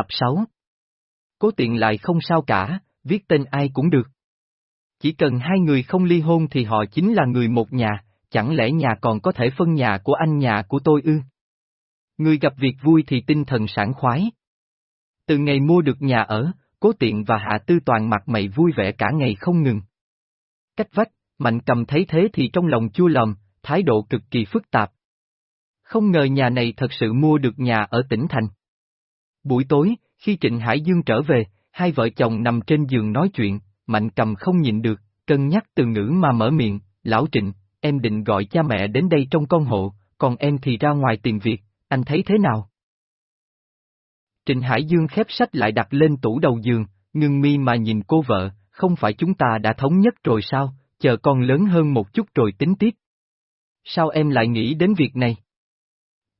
tập 6 Cố tiện lại không sao cả, viết tên ai cũng được. Chỉ cần hai người không ly hôn thì họ chính là người một nhà, chẳng lẽ nhà còn có thể phân nhà của anh nhà của tôi ư? Người gặp việc vui thì tinh thần sảng khoái. Từ ngày mua được nhà ở, Cố Tiện và Hạ Tư Toàn mặt mày vui vẻ cả ngày không ngừng. Cách vách, Mạnh cầm thấy thế thì trong lòng chua lòng, thái độ cực kỳ phức tạp. Không ngờ nhà này thật sự mua được nhà ở tỉnh thành. Buổi tối, khi Trịnh Hải Dương trở về, hai vợ chồng nằm trên giường nói chuyện, Mạnh cầm không nhìn được, cân nhắc từ ngữ mà mở miệng, lão Trịnh, em định gọi cha mẹ đến đây trong con hộ, còn em thì ra ngoài tìm việc, anh thấy thế nào? Trịnh Hải Dương khép sách lại đặt lên tủ đầu giường, ngưng mi mà nhìn cô vợ, không phải chúng ta đã thống nhất rồi sao, chờ con lớn hơn một chút rồi tính tiếp. Sao em lại nghĩ đến việc này?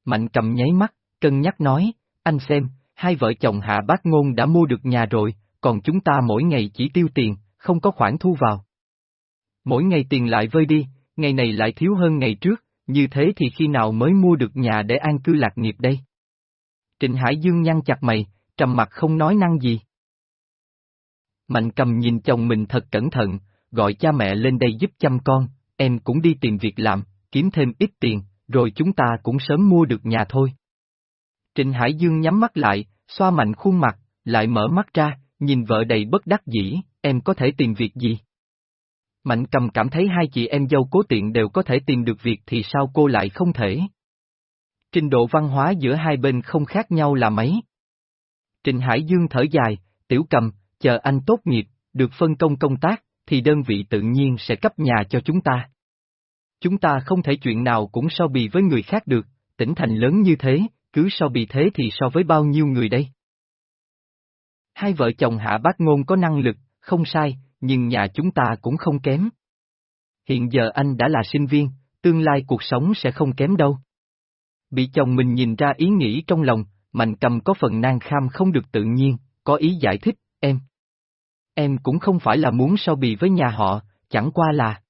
Mạnh cầm nháy mắt, cân nhắc nói, anh xem, hai vợ chồng hạ bác ngôn đã mua được nhà rồi, còn chúng ta mỗi ngày chỉ tiêu tiền, không có khoản thu vào. Mỗi ngày tiền lại vơi đi, ngày này lại thiếu hơn ngày trước, như thế thì khi nào mới mua được nhà để an cư lạc nghiệp đây? Trịnh Hải Dương nhăn chặt mày, trầm mặt không nói năng gì. Mạnh cầm nhìn chồng mình thật cẩn thận, gọi cha mẹ lên đây giúp chăm con, em cũng đi tìm việc làm, kiếm thêm ít tiền, rồi chúng ta cũng sớm mua được nhà thôi. Trịnh Hải Dương nhắm mắt lại, xoa mạnh khuôn mặt, lại mở mắt ra, nhìn vợ đầy bất đắc dĩ, em có thể tìm việc gì? Mạnh cầm cảm thấy hai chị em dâu cố tiện đều có thể tìm được việc thì sao cô lại không thể? Trình độ văn hóa giữa hai bên không khác nhau là mấy. Trình Hải Dương thở dài, tiểu cầm, chờ anh tốt nghiệp, được phân công công tác, thì đơn vị tự nhiên sẽ cấp nhà cho chúng ta. Chúng ta không thể chuyện nào cũng so bì với người khác được, tỉnh thành lớn như thế, cứ so bị thế thì so với bao nhiêu người đây? Hai vợ chồng hạ bác ngôn có năng lực, không sai, nhưng nhà chúng ta cũng không kém. Hiện giờ anh đã là sinh viên, tương lai cuộc sống sẽ không kém đâu. Bị chồng mình nhìn ra ý nghĩ trong lòng, mạnh cầm có phần nan kham không được tự nhiên, có ý giải thích, em. Em cũng không phải là muốn so bì với nhà họ, chẳng qua là...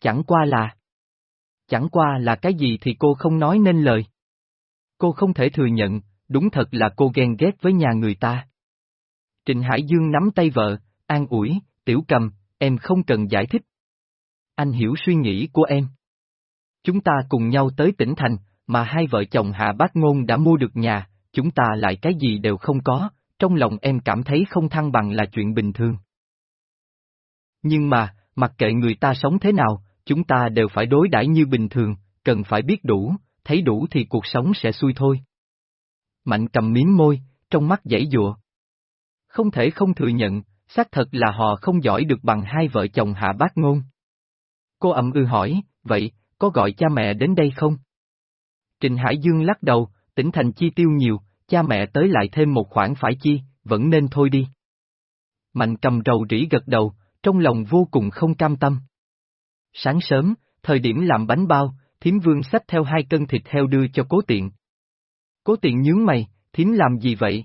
Chẳng qua là... Chẳng qua là cái gì thì cô không nói nên lời. Cô không thể thừa nhận, đúng thật là cô ghen ghét với nhà người ta. Trịnh Hải Dương nắm tay vợ, an ủi, tiểu cầm, em không cần giải thích. Anh hiểu suy nghĩ của em. Chúng ta cùng nhau tới tỉnh thành, mà hai vợ chồng Hạ Bác Ngôn đã mua được nhà, chúng ta lại cái gì đều không có, trong lòng em cảm thấy không thăng bằng là chuyện bình thường. Nhưng mà, mặc kệ người ta sống thế nào, chúng ta đều phải đối đãi như bình thường, cần phải biết đủ, thấy đủ thì cuộc sống sẽ xuôi thôi. Mạnh cầm miếng môi, trong mắt dãy dụa. Không thể không thừa nhận, xác thật là họ không giỏi được bằng hai vợ chồng hạ bác ngôn. Cô ậm ư hỏi, vậy, có gọi cha mẹ đến đây không? Trình Hải Dương lắc đầu, tỉnh thành chi tiêu nhiều, cha mẹ tới lại thêm một khoản phải chi, vẫn nên thôi đi. Mạnh cầm rầu rĩ gật đầu, trong lòng vô cùng không cam tâm. Sáng sớm, thời điểm làm bánh bao, thiếm vương xách theo hai cân thịt heo đưa cho cố tiện. Cố tiện nhướng mày, thiếm làm gì vậy?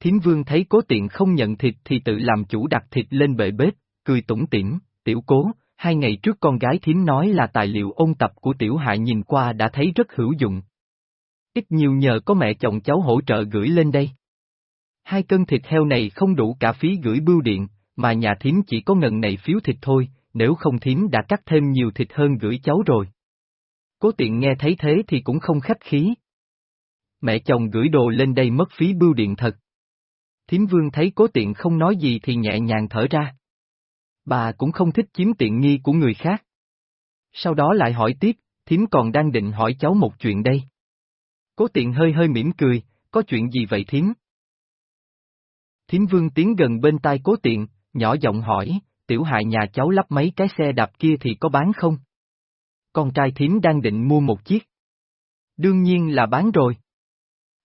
Thiếm vương thấy cố tiện không nhận thịt thì tự làm chủ đặt thịt lên bệ bếp, cười tủm tỉm, tiểu cố, hai ngày trước con gái thiếm nói là tài liệu ôn tập của tiểu hại nhìn qua đã thấy rất hữu dụng. Ít nhiều nhờ có mẹ chồng cháu hỗ trợ gửi lên đây. Hai cân thịt heo này không đủ cả phí gửi bưu điện, mà nhà thiếm chỉ có ngần này phiếu thịt thôi, nếu không Thím đã cắt thêm nhiều thịt hơn gửi cháu rồi. Cố tiện nghe thấy thế thì cũng không khách khí. Mẹ chồng gửi đồ lên đây mất phí bưu điện thật. Thím vương thấy cố tiện không nói gì thì nhẹ nhàng thở ra. Bà cũng không thích chiếm tiện nghi của người khác. Sau đó lại hỏi tiếp, Thím còn đang định hỏi cháu một chuyện đây. Cố tiện hơi hơi mỉm cười, có chuyện gì vậy Thím? Thím vương tiến gần bên tai cố tiện, nhỏ giọng hỏi, tiểu hại nhà cháu lắp mấy cái xe đạp kia thì có bán không? Con trai Thím đang định mua một chiếc. Đương nhiên là bán rồi.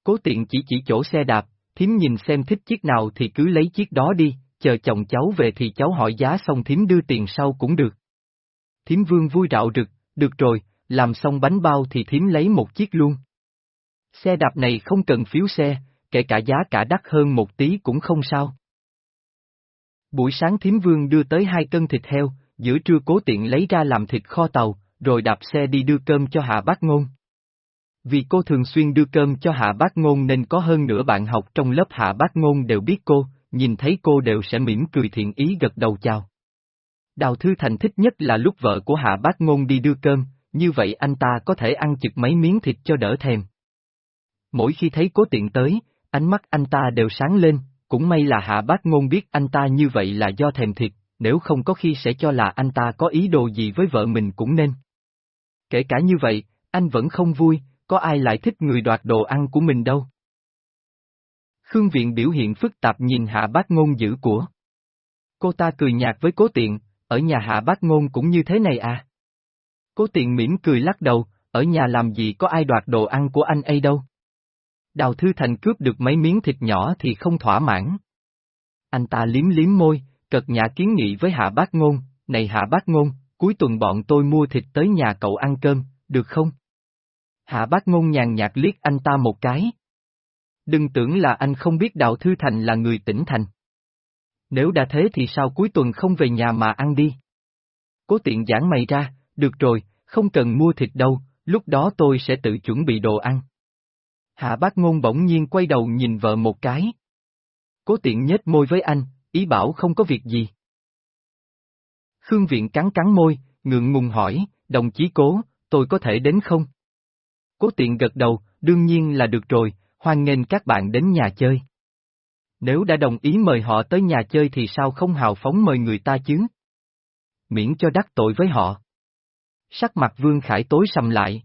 Cố tiện chỉ chỉ chỗ xe đạp, thím nhìn xem thích chiếc nào thì cứ lấy chiếc đó đi, chờ chồng cháu về thì cháu hỏi giá xong thím đưa tiền sau cũng được. Thím vương vui rạo rực, được rồi, làm xong bánh bao thì thím lấy một chiếc luôn. Xe đạp này không cần phiếu xe, kể cả giá cả đắt hơn một tí cũng không sao. Buổi sáng thím vương đưa tới hai cân thịt heo, giữa trưa cố tiện lấy ra làm thịt kho tàu, rồi đạp xe đi đưa cơm cho hạ bác ngôn. Vì cô thường xuyên đưa cơm cho Hạ Bác Ngôn nên có hơn nửa bạn học trong lớp Hạ Bác Ngôn đều biết cô, nhìn thấy cô đều sẽ mỉm cười thiện ý gật đầu chào. Đào Thư Thành thích nhất là lúc vợ của Hạ Bác Ngôn đi đưa cơm, như vậy anh ta có thể ăn chực mấy miếng thịt cho đỡ thèm. Mỗi khi thấy cố tiện tới, ánh mắt anh ta đều sáng lên, cũng may là Hạ Bác Ngôn biết anh ta như vậy là do thèm thịt, nếu không có khi sẽ cho là anh ta có ý đồ gì với vợ mình cũng nên. Kể cả như vậy, anh vẫn không vui, có ai lại thích người đoạt đồ ăn của mình đâu. Khương Viện biểu hiện phức tạp nhìn Hạ Bác Ngôn giữ của. Cô ta cười nhạt với cố tiện, ở nhà Hạ Bác Ngôn cũng như thế này à? Cố tiện mỉm cười lắc đầu, ở nhà làm gì có ai đoạt đồ ăn của anh ấy đâu. Đào Thư Thành cướp được mấy miếng thịt nhỏ thì không thỏa mãn. Anh ta liếm liếm môi, cật nhà kiến nghị với Hạ Bác Ngôn, này Hạ Bác Ngôn, cuối tuần bọn tôi mua thịt tới nhà cậu ăn cơm, được không? Hạ Bác Ngôn nhàn nhạt liếc anh ta một cái. Đừng tưởng là anh không biết Đào Thư Thành là người tỉnh thành. Nếu đã thế thì sao cuối tuần không về nhà mà ăn đi? Cố tiện giảng mày ra, được rồi, không cần mua thịt đâu, lúc đó tôi sẽ tự chuẩn bị đồ ăn. Hạ bác ngôn bỗng nhiên quay đầu nhìn vợ một cái. Cố tiện nhếch môi với anh, ý bảo không có việc gì. Khương Viện cắn cắn môi, ngượng ngùng hỏi, đồng chí cố, tôi có thể đến không? Cố tiện gật đầu, đương nhiên là được rồi, hoan nghênh các bạn đến nhà chơi. Nếu đã đồng ý mời họ tới nhà chơi thì sao không hào phóng mời người ta chứ? Miễn cho đắc tội với họ. Sắc mặt Vương Khải tối sầm lại.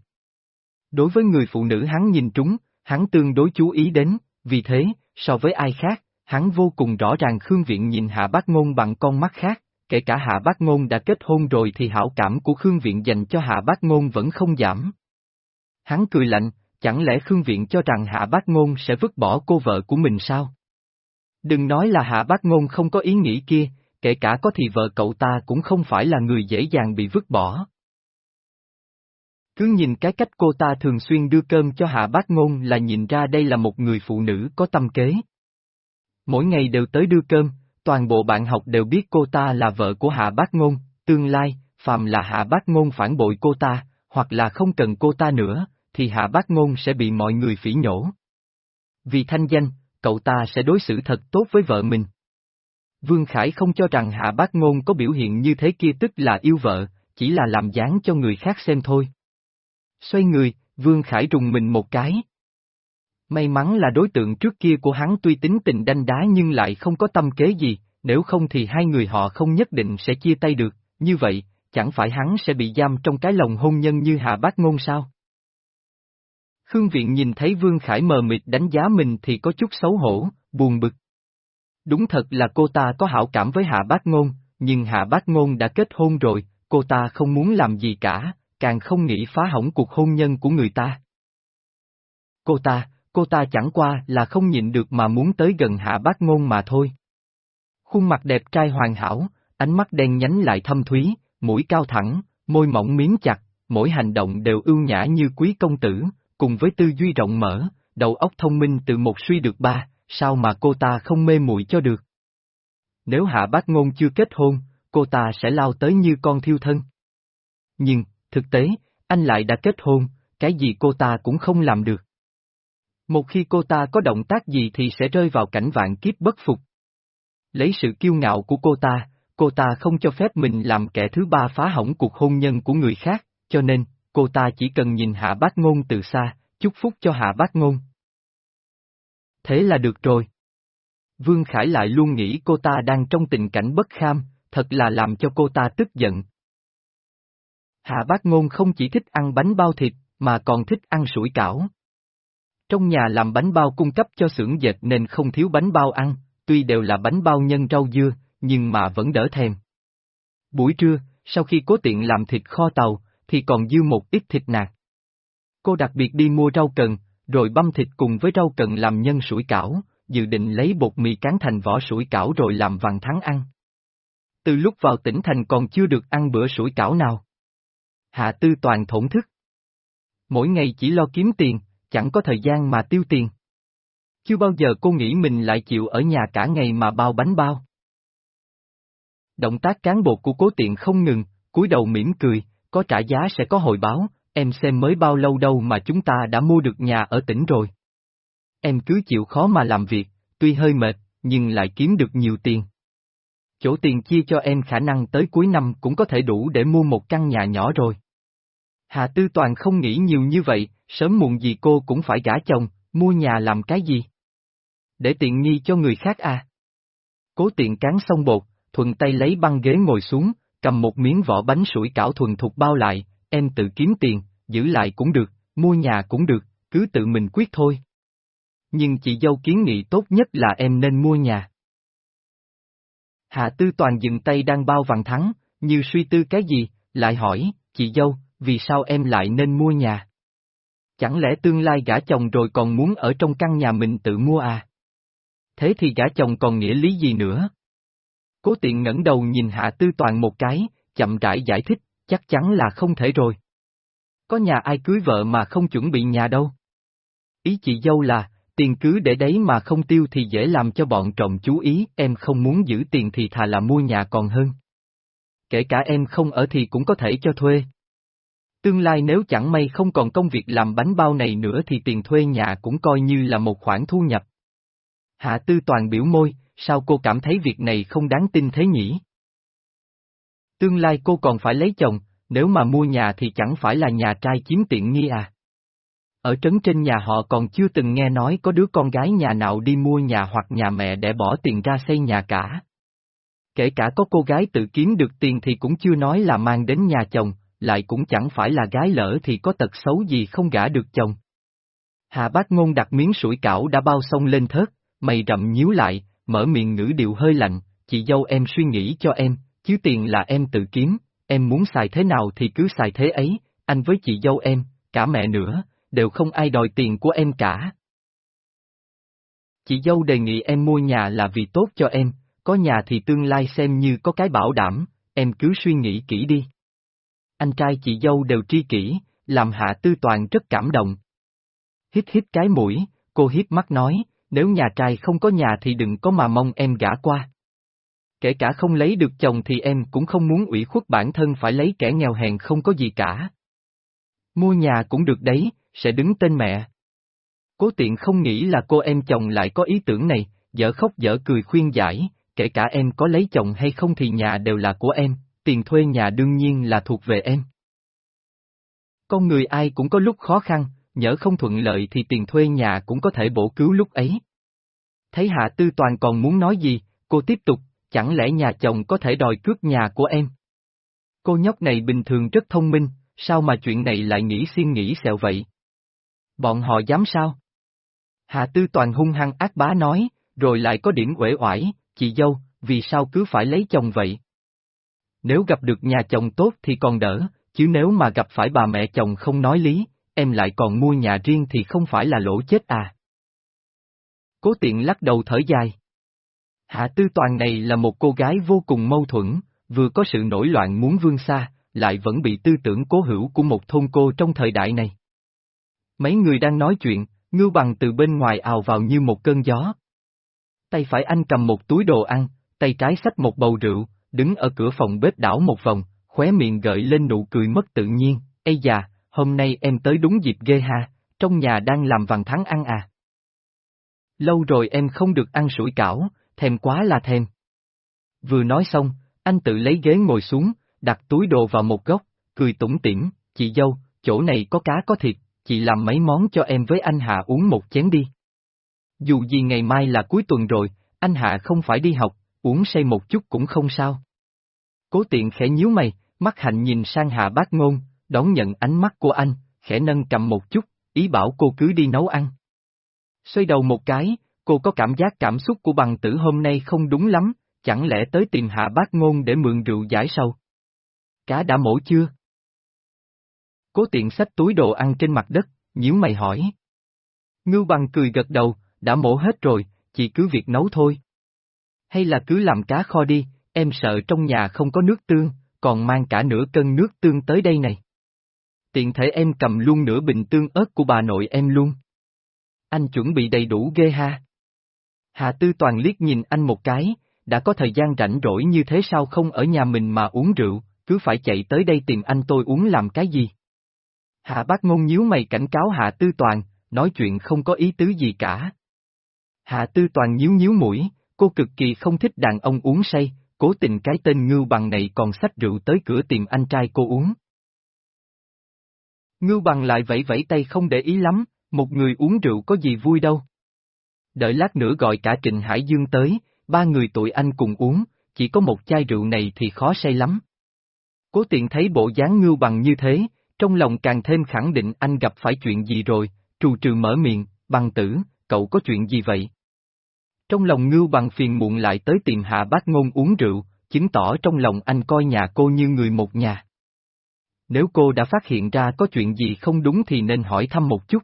Đối với người phụ nữ hắn nhìn trúng, hắn tương đối chú ý đến, vì thế, so với ai khác, hắn vô cùng rõ ràng Khương Viện nhìn Hạ Bác Ngôn bằng con mắt khác, kể cả Hạ Bác Ngôn đã kết hôn rồi thì hảo cảm của Khương Viện dành cho Hạ Bác Ngôn vẫn không giảm. Hắn cười lạnh, chẳng lẽ Khương Viện cho rằng Hạ Bác Ngôn sẽ vứt bỏ cô vợ của mình sao? Đừng nói là Hạ Bác Ngôn không có ý nghĩ kia, kể cả có thì vợ cậu ta cũng không phải là người dễ dàng bị vứt bỏ. Cứ nhìn cái cách cô ta thường xuyên đưa cơm cho Hạ Bác Ngôn là nhìn ra đây là một người phụ nữ có tâm kế. Mỗi ngày đều tới đưa cơm, toàn bộ bạn học đều biết cô ta là vợ của Hạ Bác Ngôn, tương lai, phàm là Hạ Bác Ngôn phản bội cô ta, hoặc là không cần cô ta nữa, thì Hạ Bác Ngôn sẽ bị mọi người phỉ nhổ. Vì thanh danh, cậu ta sẽ đối xử thật tốt với vợ mình. Vương Khải không cho rằng Hạ Bác Ngôn có biểu hiện như thế kia tức là yêu vợ, chỉ là làm dáng cho người khác xem thôi. Xoay người, Vương Khải rùng mình một cái. May mắn là đối tượng trước kia của hắn tuy tính tình đanh đá nhưng lại không có tâm kế gì, nếu không thì hai người họ không nhất định sẽ chia tay được, như vậy, chẳng phải hắn sẽ bị giam trong cái lồng hôn nhân như Hạ Bác Ngôn sao? Khương Viện nhìn thấy Vương Khải mờ mịt đánh giá mình thì có chút xấu hổ, buồn bực. Đúng thật là cô ta có hảo cảm với Hạ Bác Ngôn, nhưng Hạ Bác Ngôn đã kết hôn rồi, cô ta không muốn làm gì cả, càng không nghĩ phá hỏng cuộc hôn nhân của người ta. Cô ta, cô ta chẳng qua là không nhịn được mà muốn tới gần Hạ Bác Ngôn mà thôi. Khuôn mặt đẹp trai hoàn hảo, ánh mắt đen nhánh lại thâm thúy, mũi cao thẳng, môi mỏng miếng chặt, mỗi hành động đều ưu nhã như quý công tử, cùng với tư duy rộng mở, đầu óc thông minh từ một suy được ba, sao mà cô ta không mê muội cho được. Nếu hạ bác ngôn chưa kết hôn, cô ta sẽ lao tới như con thiêu thân. Nhưng, thực tế, anh lại đã kết hôn, cái gì cô ta cũng không làm được. Một khi cô ta có động tác gì thì sẽ rơi vào cảnh vạn kiếp bất phục. Lấy sự kiêu ngạo của cô ta, cô ta không cho phép mình làm kẻ thứ ba phá hỏng cuộc hôn nhân của người khác, cho nên, cô ta chỉ cần nhìn hạ bác ngôn từ xa, chúc phúc cho hạ bác ngôn. Thế là được rồi. Vương Khải lại luôn nghĩ cô ta đang trong tình cảnh bất kham, thật là làm cho cô ta tức giận. Hạ bác ngôn không chỉ thích ăn bánh bao thịt, mà còn thích ăn sủi cảo. Trong nhà làm bánh bao cung cấp cho xưởng dệt nên không thiếu bánh bao ăn, tuy đều là bánh bao nhân rau dưa, nhưng mà vẫn đỡ thèm. Buổi trưa, sau khi cố tiện làm thịt kho tàu, thì còn dư một ít thịt nạc. Cô đặc biệt đi mua rau cần, rồi băm thịt cùng với rau cần làm nhân sủi cảo, dự định lấy bột mì cán thành vỏ sủi cảo rồi làm vàng thắng ăn. Từ lúc vào tỉnh thành còn chưa được ăn bữa sủi cảo nào. Hạ tư toàn thổn thức. Mỗi ngày chỉ lo kiếm tiền, chẳng có thời gian mà tiêu tiền. Chưa bao giờ cô nghĩ mình lại chịu ở nhà cả ngày mà bao bánh bao. Động tác cán bột của cố tiện không ngừng, cúi đầu mỉm cười, có trả giá sẽ có hồi báo, em xem mới bao lâu đâu mà chúng ta đã mua được nhà ở tỉnh rồi. Em cứ chịu khó mà làm việc, tuy hơi mệt, nhưng lại kiếm được nhiều tiền. Chỗ tiền chia cho em khả năng tới cuối năm cũng có thể đủ để mua một căn nhà nhỏ rồi. Hà Tư Toàn không nghĩ nhiều như vậy, sớm muộn gì cô cũng phải gả chồng, mua nhà làm cái gì? Để tiện nghi cho người khác à? Cố tiện cán xong bột, thuần tay lấy băng ghế ngồi xuống, cầm một miếng vỏ bánh sủi cảo thuần thục bao lại, em tự kiếm tiền, giữ lại cũng được, mua nhà cũng được, cứ tự mình quyết thôi. Nhưng chị dâu kiến nghị tốt nhất là em nên mua nhà. Hạ Tư Toàn dừng tay đang bao vàng thắng, như suy tư cái gì, lại hỏi, chị dâu, vì sao em lại nên mua nhà? Chẳng lẽ tương lai gả chồng rồi còn muốn ở trong căn nhà mình tự mua à? Thế thì gả chồng còn nghĩa lý gì nữa? Cố tiện ngẩng đầu nhìn Hạ Tư Toàn một cái, chậm rãi giải thích, chắc chắn là không thể rồi. Có nhà ai cưới vợ mà không chuẩn bị nhà đâu. Ý chị dâu là, tiền cứ để đấy mà không tiêu thì dễ làm cho bọn trộm chú ý, em không muốn giữ tiền thì thà là mua nhà còn hơn. Kể cả em không ở thì cũng có thể cho thuê. Tương lai nếu chẳng may không còn công việc làm bánh bao này nữa thì tiền thuê nhà cũng coi như là một khoản thu nhập. Hạ Tư Toàn biểu môi, sao cô cảm thấy việc này không đáng tin thế nhỉ? Tương lai cô còn phải lấy chồng, nếu mà mua nhà thì chẳng phải là nhà trai chiếm tiện nghi à? Ở trấn trên nhà họ còn chưa từng nghe nói có đứa con gái nhà nào đi mua nhà hoặc nhà mẹ để bỏ tiền ra xây nhà cả. Kể cả có cô gái tự kiếm được tiền thì cũng chưa nói là mang đến nhà chồng, lại cũng chẳng phải là gái lỡ thì có tật xấu gì không gả được chồng. Hà bác ngôn đặt miếng sủi cảo đã bao xong lên thớt, mày rậm nhíu lại, mở miệng ngữ điệu hơi lạnh, chị dâu em suy nghĩ cho em, chứ tiền là em tự kiếm, em muốn xài thế nào thì cứ xài thế ấy, anh với chị dâu em, cả mẹ nữa, đều không ai đòi tiền của em cả. Chị dâu đề nghị em mua nhà là vì tốt cho em, có nhà thì tương lai xem như có cái bảo đảm, em cứ suy nghĩ kỹ đi. Anh trai chị dâu đều tri kỷ, làm hạ tư toàn rất cảm động. Hít hít cái mũi, cô hiếp mắt nói, nếu nhà trai không có nhà thì đừng có mà mong em gả qua. Kể cả không lấy được chồng thì em cũng không muốn ủy khuất bản thân phải lấy kẻ nghèo hèn không có gì cả. Mua nhà cũng được đấy, sẽ đứng tên mẹ. Cố tiện không nghĩ là cô em chồng lại có ý tưởng này, dở khóc dở cười khuyên giải, kể cả em có lấy chồng hay không thì nhà đều là của em, tiền thuê nhà đương nhiên là thuộc về em. Con người ai cũng có lúc khó khăn, nhỡ không thuận lợi thì tiền thuê nhà cũng có thể bổ cứu lúc ấy. Thấy Hạ Tư Toàn còn muốn nói gì, cô tiếp tục, chẳng lẽ nhà chồng có thể đòi cướp nhà của em? Cô nhóc này bình thường rất thông minh, sao mà chuyện này lại nghĩ xiên nghĩ xẹo vậy? Bọn họ dám sao? Hạ Tư Toàn hung hăng ác bá nói, rồi lại có điểm uể oải, chị dâu, vì sao cứ phải lấy chồng vậy? Nếu gặp được nhà chồng tốt thì còn đỡ, chứ nếu mà gặp phải bà mẹ chồng không nói lý, em lại còn mua nhà riêng thì không phải là lỗ chết à. Cố tiện lắc đầu thở dài. Hạ Tư Toàn này là một cô gái vô cùng mâu thuẫn, vừa có sự nổi loạn muốn vươn xa, lại vẫn bị tư tưởng cố hữu của một thôn cô trong thời đại này. Mấy người đang nói chuyện, ngưu bằng từ bên ngoài ào vào như một cơn gió. Tay phải anh cầm một túi đồ ăn, tay trái xách một bầu rượu, đứng ở cửa phòng bếp đảo một vòng, khóe miệng gợi lên nụ cười mất tự nhiên, Ây già, hôm nay em tới đúng dịp ghê ha, trong nhà đang làm vàng thắng ăn à. Lâu rồi em không được ăn sủi cảo, thèm quá là thèm. Vừa nói xong, anh tự lấy ghế ngồi xuống, đặt túi đồ vào một góc, cười tủm tỉm, chị dâu, chỗ này có cá có thịt, chị làm mấy món cho em với anh Hạ uống một chén đi. Dù gì ngày mai là cuối tuần rồi, anh Hạ không phải đi học, uống say một chút cũng không sao. Cố tiện khẽ nhíu mày, mắt hạnh nhìn sang Hạ bác ngôn, đón nhận ánh mắt của anh, khẽ nâng cầm một chút, ý bảo cô cứ đi nấu ăn. Xoay đầu một cái, cô có cảm giác cảm xúc của bằng tử hôm nay không đúng lắm, chẳng lẽ tới tìm hạ bác ngôn để mượn rượu giải sâu? Cá đã mổ chưa? Cố tiện xách túi đồ ăn trên mặt đất, nhíu mày hỏi. Ngưu bằng cười gật đầu, đã mổ hết rồi, chỉ cứ việc nấu thôi. Hay là cứ làm cá kho đi, em sợ trong nhà không có nước tương, còn mang cả nửa cân nước tương tới đây này. Tiện thể em cầm luôn nửa bình tương ớt của bà nội em luôn. Anh chuẩn bị đầy đủ ghê ha. Hà Tư Toàn liếc nhìn anh một cái, đã có thời gian rảnh rỗi như thế sao không ở nhà mình mà uống rượu, cứ phải chạy tới đây tìm anh tôi uống làm cái gì. Hạ bác ngôn nhíu mày cảnh cáo Hạ Tư Toàn, nói chuyện không có ý tứ gì cả. Hạ Tư Toàn nhíu nhíu mũi, cô cực kỳ không thích đàn ông uống say, cố tình cái tên ngưu bằng này còn xách rượu tới cửa tìm anh trai cô uống. Ngưu bằng lại vẫy vẫy tay không để ý lắm, một người uống rượu có gì vui đâu. Đợi lát nữa gọi cả Trịnh Hải Dương tới, ba người tụi anh cùng uống, chỉ có một chai rượu này thì khó say lắm. Cố tiện thấy bộ dáng ngưu bằng như thế, trong lòng càng thêm khẳng định anh gặp phải chuyện gì rồi, trù trừ mở miệng, bằng tử, cậu có chuyện gì vậy? Trong lòng ngưu bằng phiền muộn lại tới tìm hạ bác ngôn uống rượu, chứng tỏ trong lòng anh coi nhà cô như người một nhà. Nếu cô đã phát hiện ra có chuyện gì không đúng thì nên hỏi thăm một chút.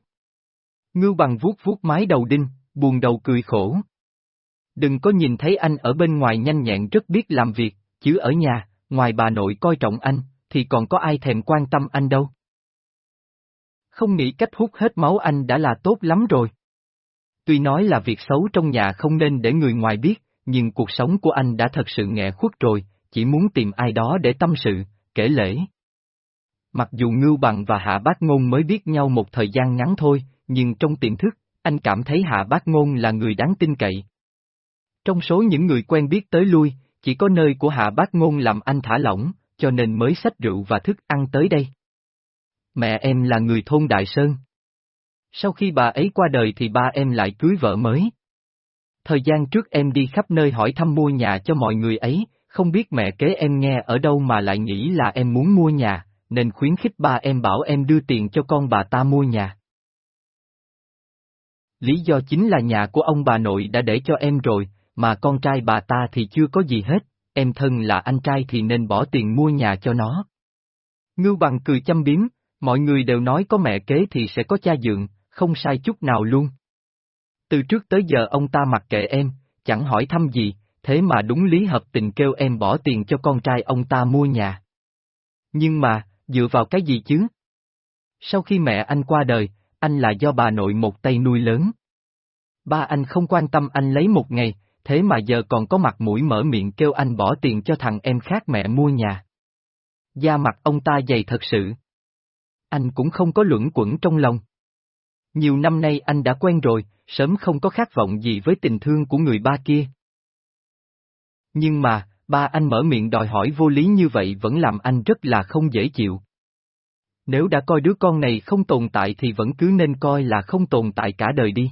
Ngưu bằng vuốt vuốt mái đầu đinh, buồn đầu cười khổ. Đừng có nhìn thấy anh ở bên ngoài nhanh nhẹn rất biết làm việc, chứ ở nhà, ngoài bà nội coi trọng anh, thì còn có ai thèm quan tâm anh đâu. Không nghĩ cách hút hết máu anh đã là tốt lắm rồi. Tuy nói là việc xấu trong nhà không nên để người ngoài biết, nhưng cuộc sống của anh đã thật sự nghẹ khuất rồi, chỉ muốn tìm ai đó để tâm sự, kể lễ. Mặc dù Ngưu Bằng và Hạ Bác Ngôn mới biết nhau một thời gian ngắn thôi, nhưng trong tiềm thức, anh cảm thấy Hạ Bác Ngôn là người đáng tin cậy. Trong số những người quen biết tới lui, chỉ có nơi của Hạ Bác Ngôn làm anh thả lỏng, cho nên mới xách rượu và thức ăn tới đây. Mẹ em là người thôn Đại Sơn. Sau khi bà ấy qua đời thì ba em lại cưới vợ mới. Thời gian trước em đi khắp nơi hỏi thăm mua nhà cho mọi người ấy, không biết mẹ kế em nghe ở đâu mà lại nghĩ là em muốn mua nhà, nên khuyến khích ba em bảo em đưa tiền cho con bà ta mua nhà. Lý do chính là nhà của ông bà nội đã để cho em rồi, mà con trai bà ta thì chưa có gì hết, em thân là anh trai thì nên bỏ tiền mua nhà cho nó. Ngưu bằng cười chăm biếm, mọi người đều nói có mẹ kế thì sẽ có cha dượng, không sai chút nào luôn. Từ trước tới giờ ông ta mặc kệ em, chẳng hỏi thăm gì, thế mà đúng lý hợp tình kêu em bỏ tiền cho con trai ông ta mua nhà. Nhưng mà, dựa vào cái gì chứ? Sau khi mẹ anh qua đời, anh là do bà nội một tay nuôi lớn. Ba anh không quan tâm anh lấy một ngày, thế mà giờ còn có mặt mũi mở miệng kêu anh bỏ tiền cho thằng em khác mẹ mua nhà. Da mặt ông ta dày thật sự. Anh cũng không có luẩn quẩn trong lòng. Nhiều năm nay anh đã quen rồi, sớm không có khát vọng gì với tình thương của người ba kia. Nhưng mà, ba anh mở miệng đòi hỏi vô lý như vậy vẫn làm anh rất là không dễ chịu. Nếu đã coi đứa con này không tồn tại thì vẫn cứ nên coi là không tồn tại cả đời đi.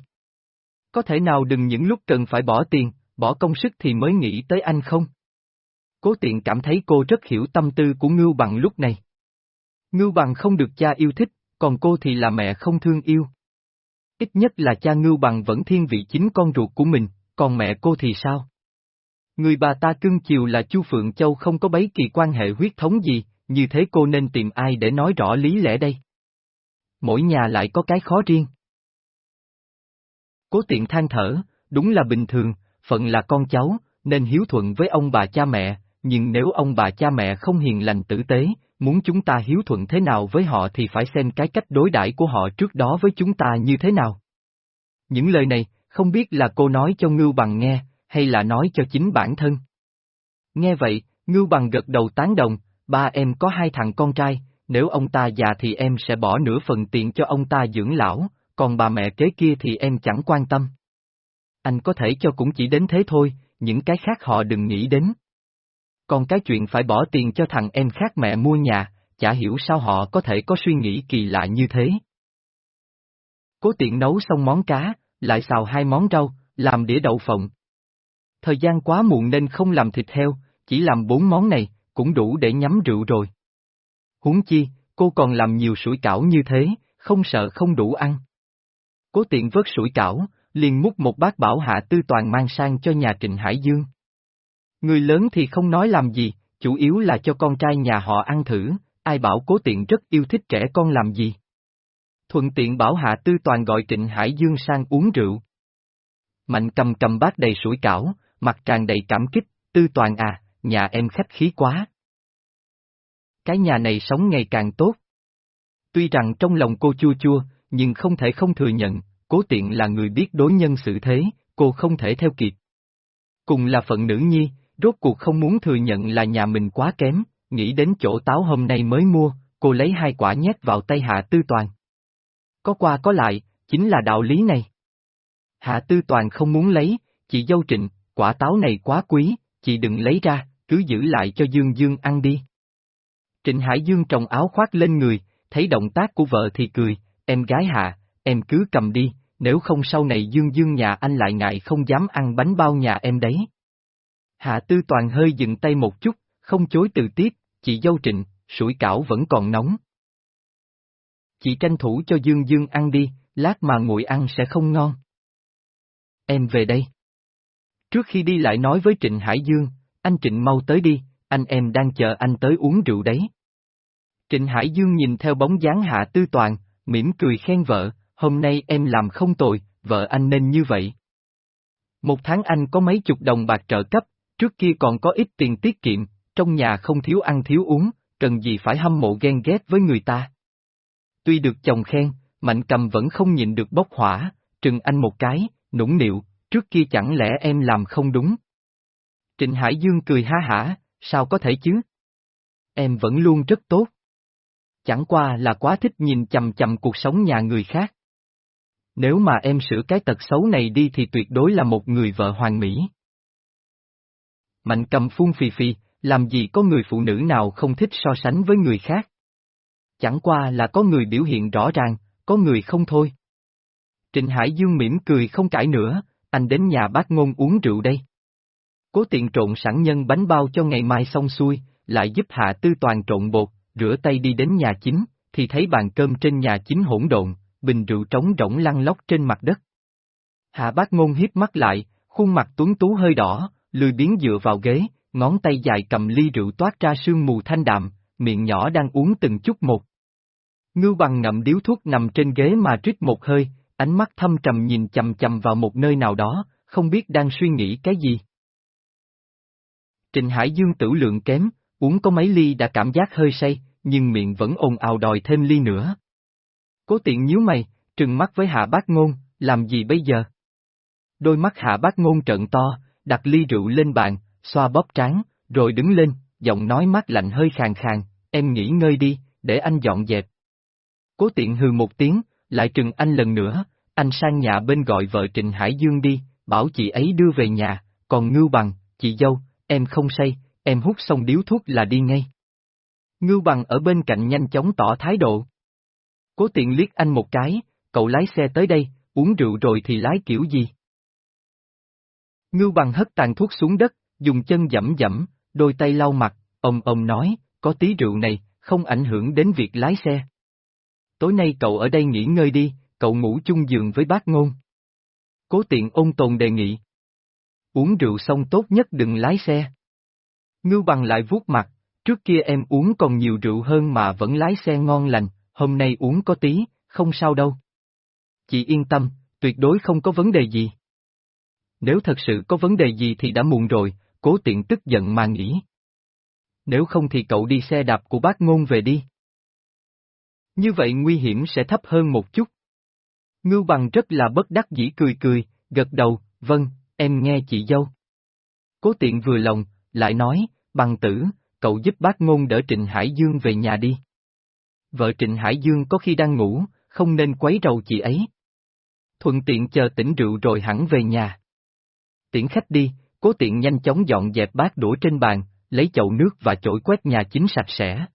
Có thể nào đừng những lúc cần phải bỏ tiền, bỏ công sức thì mới nghĩ tới anh không? Cố tiện cảm thấy cô rất hiểu tâm tư của Ngưu Bằng lúc này. Ngưu Bằng không được cha yêu thích, còn cô thì là mẹ không thương yêu. Ít nhất là cha Ngưu Bằng vẫn thiên vị chính con ruột của mình, còn mẹ cô thì sao? Người bà ta cưng chiều là Chu Phượng Châu không có bấy kỳ quan hệ huyết thống gì, như thế cô nên tìm ai để nói rõ lý lẽ đây? Mỗi nhà lại có cái khó riêng. Cố tiện than thở, đúng là bình thường, phận là con cháu, nên hiếu thuận với ông bà cha mẹ, nhưng nếu ông bà cha mẹ không hiền lành tử tế, muốn chúng ta hiếu thuận thế nào với họ thì phải xem cái cách đối đãi của họ trước đó với chúng ta như thế nào. Những lời này, không biết là cô nói cho Ngưu Bằng nghe, hay là nói cho chính bản thân. Nghe vậy, Ngưu Bằng gật đầu tán đồng, ba em có hai thằng con trai, nếu ông ta già thì em sẽ bỏ nửa phần tiền cho ông ta dưỡng lão, còn bà mẹ kế kia thì em chẳng quan tâm. Anh có thể cho cũng chỉ đến thế thôi, những cái khác họ đừng nghĩ đến. Còn cái chuyện phải bỏ tiền cho thằng em khác mẹ mua nhà, chả hiểu sao họ có thể có suy nghĩ kỳ lạ như thế. Cố tiện nấu xong món cá, lại xào hai món rau, làm đĩa đậu phộng. Thời gian quá muộn nên không làm thịt heo, chỉ làm bốn món này, cũng đủ để nhắm rượu rồi. Huống chi, cô còn làm nhiều sủi cảo như thế, không sợ không đủ ăn. Cố tiện vớt sủi cảo, liền múc một bát bảo hạ tư toàn mang sang cho nhà Trịnh Hải Dương. Người lớn thì không nói làm gì, chủ yếu là cho con trai nhà họ ăn thử, ai bảo cố tiện rất yêu thích trẻ con làm gì. Thuận tiện bảo hạ tư toàn gọi Trịnh Hải Dương sang uống rượu. Mạnh cầm cầm bát đầy sủi cảo, mặt tràn đầy cảm kích, tư toàn à, nhà em khách khí quá. Cái nhà này sống ngày càng tốt. Tuy rằng trong lòng cô chua chua, nhưng không thể không thừa nhận, cố tiện là người biết đối nhân xử thế, cô không thể theo kịp. Cùng là phận nữ nhi, rốt cuộc không muốn thừa nhận là nhà mình quá kém, nghĩ đến chỗ táo hôm nay mới mua, cô lấy hai quả nhét vào tay Hạ Tư Toàn. Có qua có lại, chính là đạo lý này. Hạ Tư Toàn không muốn lấy, chị dâu trịnh, quả táo này quá quý, chị đừng lấy ra, cứ giữ lại cho Dương Dương ăn đi. Trịnh Hải Dương trồng áo khoác lên người, thấy động tác của vợ thì cười, em gái Hạ, em cứ cầm đi, nếu không sau này Dương Dương nhà anh lại ngại không dám ăn bánh bao nhà em đấy. Hạ Tư Toàn hơi dừng tay một chút, không chối từ tiếp, chị dâu trịnh, sủi cảo vẫn còn nóng. Chị tranh thủ cho Dương Dương ăn đi, lát mà nguội ăn sẽ không ngon. Em về đây. Trước khi đi lại nói với Trịnh Hải Dương, anh Trịnh mau tới đi, anh em đang chờ anh tới uống rượu đấy. Trịnh Hải Dương nhìn theo bóng dáng Hạ Tư Toàn, mỉm cười khen vợ, hôm nay em làm không tồi, vợ anh nên như vậy. Một tháng anh có mấy chục đồng bạc trợ cấp, trước kia còn có ít tiền tiết kiệm, trong nhà không thiếu ăn thiếu uống, cần gì phải hâm mộ ghen ghét với người ta. Tuy được chồng khen, Mạnh cầm vẫn không nhịn được bốc hỏa, trừng anh một cái, nũng nịu, trước kia chẳng lẽ em làm không đúng. Trịnh Hải Dương cười ha hả, sao có thể chứ? Em vẫn luôn rất tốt. Chẳng qua là quá thích nhìn chầm chầm cuộc sống nhà người khác. Nếu mà em sửa cái tật xấu này đi thì tuyệt đối là một người vợ hoàn mỹ. Mạnh cầm phun phì phì, làm gì có người phụ nữ nào không thích so sánh với người khác. Chẳng qua là có người biểu hiện rõ ràng, có người không thôi. Trịnh Hải Dương mỉm cười không cãi nữa, anh đến nhà bác ngôn uống rượu đây. Cố tiện trộn sẵn nhân bánh bao cho ngày mai xong xuôi, lại giúp Hạ Tư Toàn trộn bột, rửa tay đi đến nhà chính, thì thấy bàn cơm trên nhà chính hỗn độn, bình rượu trống rỗng lăn lóc trên mặt đất. Hạ bác ngôn hiếp mắt lại, khuôn mặt tuấn tú hơi đỏ, lười biến dựa vào ghế, ngón tay dài cầm ly rượu toát ra sương mù thanh đạm, miệng nhỏ đang uống từng chút một. Ngưu bằng ngậm điếu thuốc nằm trên ghế mà trích một hơi, ánh mắt thâm trầm nhìn chầm chầm vào một nơi nào đó, không biết đang suy nghĩ cái gì. Trịnh Hải Dương tử lượng kém, uống có mấy ly đã cảm giác hơi say, nhưng miệng vẫn ồn ào đòi thêm ly nữa. Cố tiện nhíu mày, trừng mắt với hạ bác ngôn, làm gì bây giờ? Đôi mắt hạ bác ngôn trận to, đặt ly rượu lên bàn, xoa bóp trán, rồi đứng lên, giọng nói mát lạnh hơi khàn khàn, em nghỉ ngơi đi, để anh dọn dẹp. Cố tiện hừ một tiếng, lại trừng anh lần nữa, anh sang nhà bên gọi vợ Trịnh Hải Dương đi, bảo chị ấy đưa về nhà, còn ngưu bằng, chị dâu, em không say, em hút xong điếu thuốc là đi ngay. Ngưu bằng ở bên cạnh nhanh chóng tỏ thái độ. Cố tiện liếc anh một cái, cậu lái xe tới đây, uống rượu rồi thì lái kiểu gì? Ngưu bằng hất tàn thuốc xuống đất, dùng chân dẫm dẫm, đôi tay lau mặt, ông ông nói, có tí rượu này, không ảnh hưởng đến việc lái xe. Tối nay cậu ở đây nghỉ ngơi đi, cậu ngủ chung giường với bác ngôn. Cố tiện ôn tồn đề nghị. Uống rượu xong tốt nhất đừng lái xe. Ngưu bằng lại vuốt mặt, trước kia em uống còn nhiều rượu hơn mà vẫn lái xe ngon lành, hôm nay uống có tí, không sao đâu. Chị yên tâm, tuyệt đối không có vấn đề gì. Nếu thật sự có vấn đề gì thì đã muộn rồi, cố tiện tức giận mà nghĩ. Nếu không thì cậu đi xe đạp của bác ngôn về đi. Như vậy nguy hiểm sẽ thấp hơn một chút. Ngưu bằng rất là bất đắc dĩ cười cười, gật đầu, vâng, em nghe chị dâu. Cố tiện vừa lòng, lại nói, bằng tử, cậu giúp bác ngôn đỡ Trịnh Hải Dương về nhà đi. Vợ Trịnh Hải Dương có khi đang ngủ, không nên quấy rầu chị ấy. Thuận tiện chờ tỉnh rượu rồi hẳn về nhà. Tiễn khách đi, cố tiện nhanh chóng dọn dẹp bát đũa trên bàn, lấy chậu nước và chổi quét nhà chính sạch sẽ.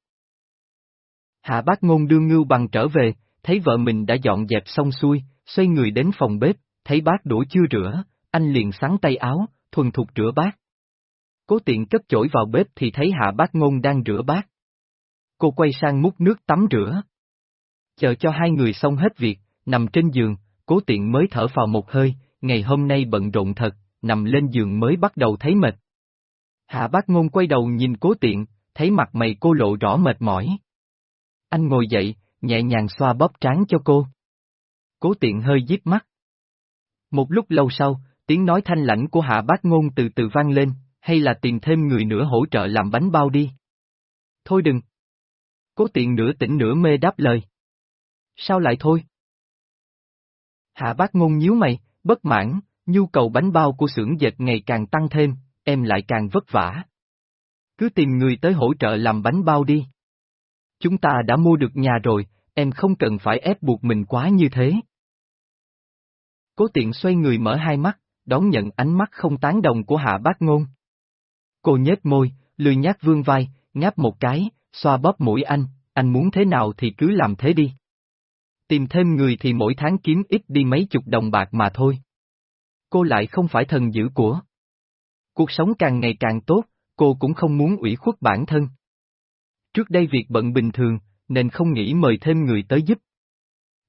Hạ bác ngôn đưa ngưu bằng trở về, thấy vợ mình đã dọn dẹp xong xuôi, xoay người đến phòng bếp, thấy bát đũa chưa rửa, anh liền sắn tay áo, thuần thục rửa bát. Cố tiện cất chổi vào bếp thì thấy hạ bác ngôn đang rửa bát. Cô quay sang múc nước tắm rửa. Chờ cho hai người xong hết việc, nằm trên giường, cố tiện mới thở vào một hơi, ngày hôm nay bận rộn thật, nằm lên giường mới bắt đầu thấy mệt. Hạ bác ngôn quay đầu nhìn cố tiện, thấy mặt mày cô lộ rõ mệt mỏi. Anh ngồi dậy, nhẹ nhàng xoa bóp trán cho cô. Cố tiện hơi díp mắt. Một lúc lâu sau, tiếng nói thanh lãnh của hạ bác ngôn từ từ vang lên, hay là tìm thêm người nữa hỗ trợ làm bánh bao đi. Thôi đừng. Cố tiện nửa tỉnh nửa mê đáp lời. Sao lại thôi? Hạ bác ngôn nhíu mày, bất mãn, nhu cầu bánh bao của xưởng dệt ngày càng tăng thêm, em lại càng vất vả. Cứ tìm người tới hỗ trợ làm bánh bao đi. Chúng ta đã mua được nhà rồi, em không cần phải ép buộc mình quá như thế. Cố tiện xoay người mở hai mắt, đón nhận ánh mắt không tán đồng của hạ bác ngôn. Cô nhếch môi, lười nhát vương vai, ngáp một cái, xoa bóp mũi anh, anh muốn thế nào thì cứ làm thế đi. Tìm thêm người thì mỗi tháng kiếm ít đi mấy chục đồng bạc mà thôi. Cô lại không phải thần dữ của. Cuộc sống càng ngày càng tốt, cô cũng không muốn ủy khuất bản thân. Trước đây việc bận bình thường, nên không nghĩ mời thêm người tới giúp.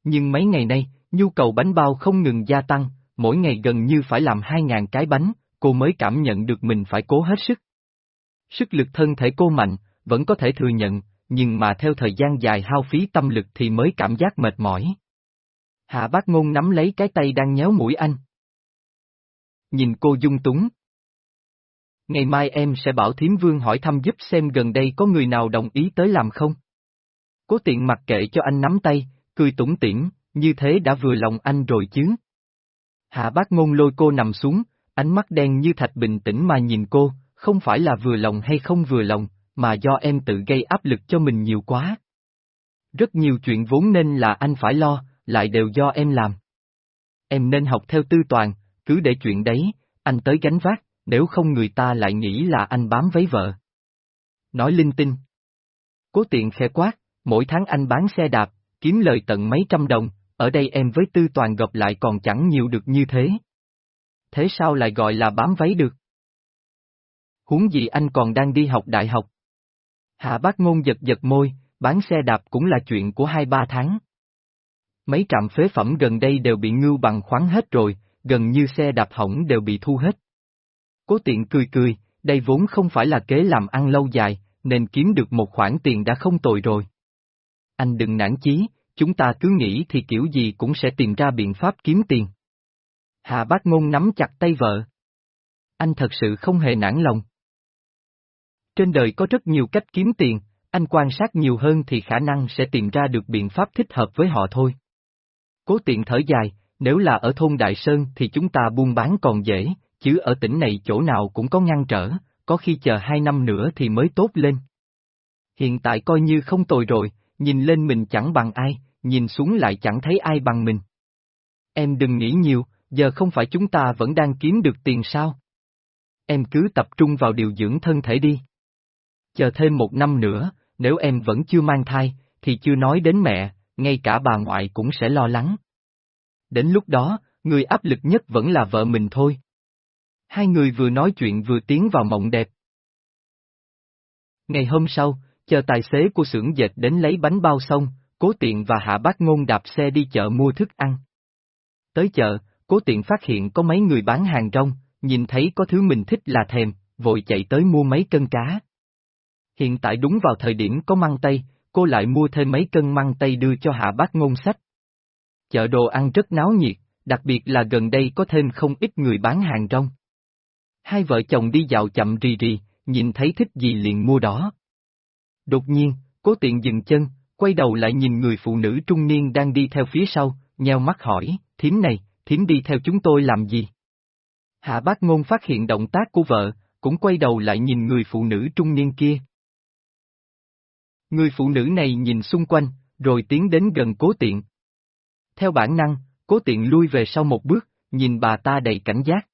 Nhưng mấy ngày nay, nhu cầu bánh bao không ngừng gia tăng, mỗi ngày gần như phải làm 2.000 cái bánh, cô mới cảm nhận được mình phải cố hết sức. Sức lực thân thể cô mạnh, vẫn có thể thừa nhận, nhưng mà theo thời gian dài hao phí tâm lực thì mới cảm giác mệt mỏi. Hạ bác ngôn nắm lấy cái tay đang nhéo mũi anh. Nhìn cô dung túng. Ngày mai em sẽ bảo thiếm vương hỏi thăm giúp xem gần đây có người nào đồng ý tới làm không. Cố tiện mặc kệ cho anh nắm tay, cười tủm tỉm, như thế đã vừa lòng anh rồi chứ. Hạ bác ngôn lôi cô nằm xuống, ánh mắt đen như thạch bình tĩnh mà nhìn cô, không phải là vừa lòng hay không vừa lòng, mà do em tự gây áp lực cho mình nhiều quá. Rất nhiều chuyện vốn nên là anh phải lo, lại đều do em làm. Em nên học theo tư toàn, cứ để chuyện đấy, anh tới gánh vác, nếu không người ta lại nghĩ là anh bám váy vợ. Nói linh tinh. Cố tiện khẽ quát, mỗi tháng anh bán xe đạp, kiếm lời tận mấy trăm đồng, ở đây em với tư toàn gộp lại còn chẳng nhiều được như thế. Thế sao lại gọi là bám váy được? Huống gì anh còn đang đi học đại học. Hạ bác ngôn giật giật môi, bán xe đạp cũng là chuyện của hai ba tháng. Mấy trạm phế phẩm gần đây đều bị ngưu bằng khoáng hết rồi, gần như xe đạp hỏng đều bị thu hết. Cố tiện cười cười, đây vốn không phải là kế làm ăn lâu dài, nên kiếm được một khoản tiền đã không tồi rồi. Anh đừng nản chí, chúng ta cứ nghĩ thì kiểu gì cũng sẽ tìm ra biện pháp kiếm tiền. Hạ bác ngôn nắm chặt tay vợ. Anh thật sự không hề nản lòng. Trên đời có rất nhiều cách kiếm tiền, anh quan sát nhiều hơn thì khả năng sẽ tìm ra được biện pháp thích hợp với họ thôi. Cố tiện thở dài, nếu là ở thôn Đại Sơn thì chúng ta buôn bán còn dễ, chứ ở tỉnh này chỗ nào cũng có ngăn trở, có khi chờ hai năm nữa thì mới tốt lên. Hiện tại coi như không tồi rồi, nhìn lên mình chẳng bằng ai, nhìn xuống lại chẳng thấy ai bằng mình. Em đừng nghĩ nhiều, giờ không phải chúng ta vẫn đang kiếm được tiền sao? Em cứ tập trung vào điều dưỡng thân thể đi. Chờ thêm một năm nữa, nếu em vẫn chưa mang thai, thì chưa nói đến mẹ, ngay cả bà ngoại cũng sẽ lo lắng. Đến lúc đó, người áp lực nhất vẫn là vợ mình thôi. Hai người vừa nói chuyện vừa tiến vào mộng đẹp. Ngày hôm sau, chờ tài xế của xưởng dệt đến lấy bánh bao xong, Cố Tiện và Hạ Bác Ngôn đạp xe đi chợ mua thức ăn. Tới chợ, Cố Tiện phát hiện có mấy người bán hàng rong, nhìn thấy có thứ mình thích là thèm, vội chạy tới mua mấy cân cá. Hiện tại đúng vào thời điểm có măng tây, cô lại mua thêm mấy cân măng tây đưa cho Hạ Bác Ngôn sách. Chợ đồ ăn rất náo nhiệt, đặc biệt là gần đây có thêm không ít người bán hàng rong. Hai vợ chồng đi dạo chậm rì rì, nhìn thấy thích gì liền mua đó. Đột nhiên, cố tiện dừng chân, quay đầu lại nhìn người phụ nữ trung niên đang đi theo phía sau, nheo mắt hỏi, thím này, thím đi theo chúng tôi làm gì? Hạ bác ngôn phát hiện động tác của vợ, cũng quay đầu lại nhìn người phụ nữ trung niên kia. Người phụ nữ này nhìn xung quanh, rồi tiến đến gần cố tiện. Theo bản năng, cố tiện lui về sau một bước, nhìn bà ta đầy cảnh giác.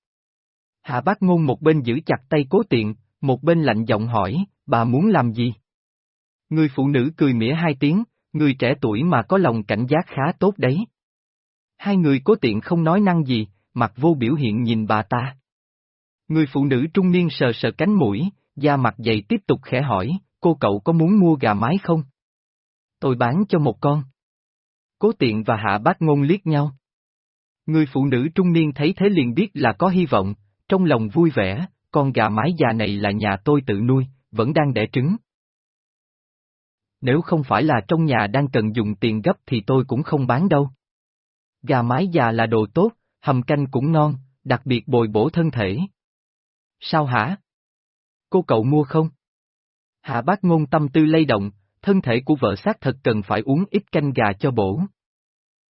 Hạ bác ngôn một bên giữ chặt tay cố tiện, một bên lạnh giọng hỏi, bà muốn làm gì? Người phụ nữ cười mỉa hai tiếng, người trẻ tuổi mà có lòng cảnh giác khá tốt đấy. Hai người cố tiện không nói năng gì, mặt vô biểu hiện nhìn bà ta. Người phụ nữ trung niên sờ sờ cánh mũi, da mặt dày tiếp tục khẽ hỏi, cô cậu có muốn mua gà mái không? Tôi bán cho một con. Cố tiện và hạ bác ngôn liếc nhau. Người phụ nữ trung niên thấy thế liền biết là có hy vọng, trong lòng vui vẻ, con gà mái già này là nhà tôi tự nuôi, vẫn đang đẻ trứng. Nếu không phải là trong nhà đang cần dùng tiền gấp thì tôi cũng không bán đâu. Gà mái già là đồ tốt, hầm canh cũng ngon, đặc biệt bồi bổ thân thể. Sao hả? Cô cậu mua không? Hạ bác ngôn tâm tư lay động, thân thể của vợ xác thật cần phải uống ít canh gà cho bổ.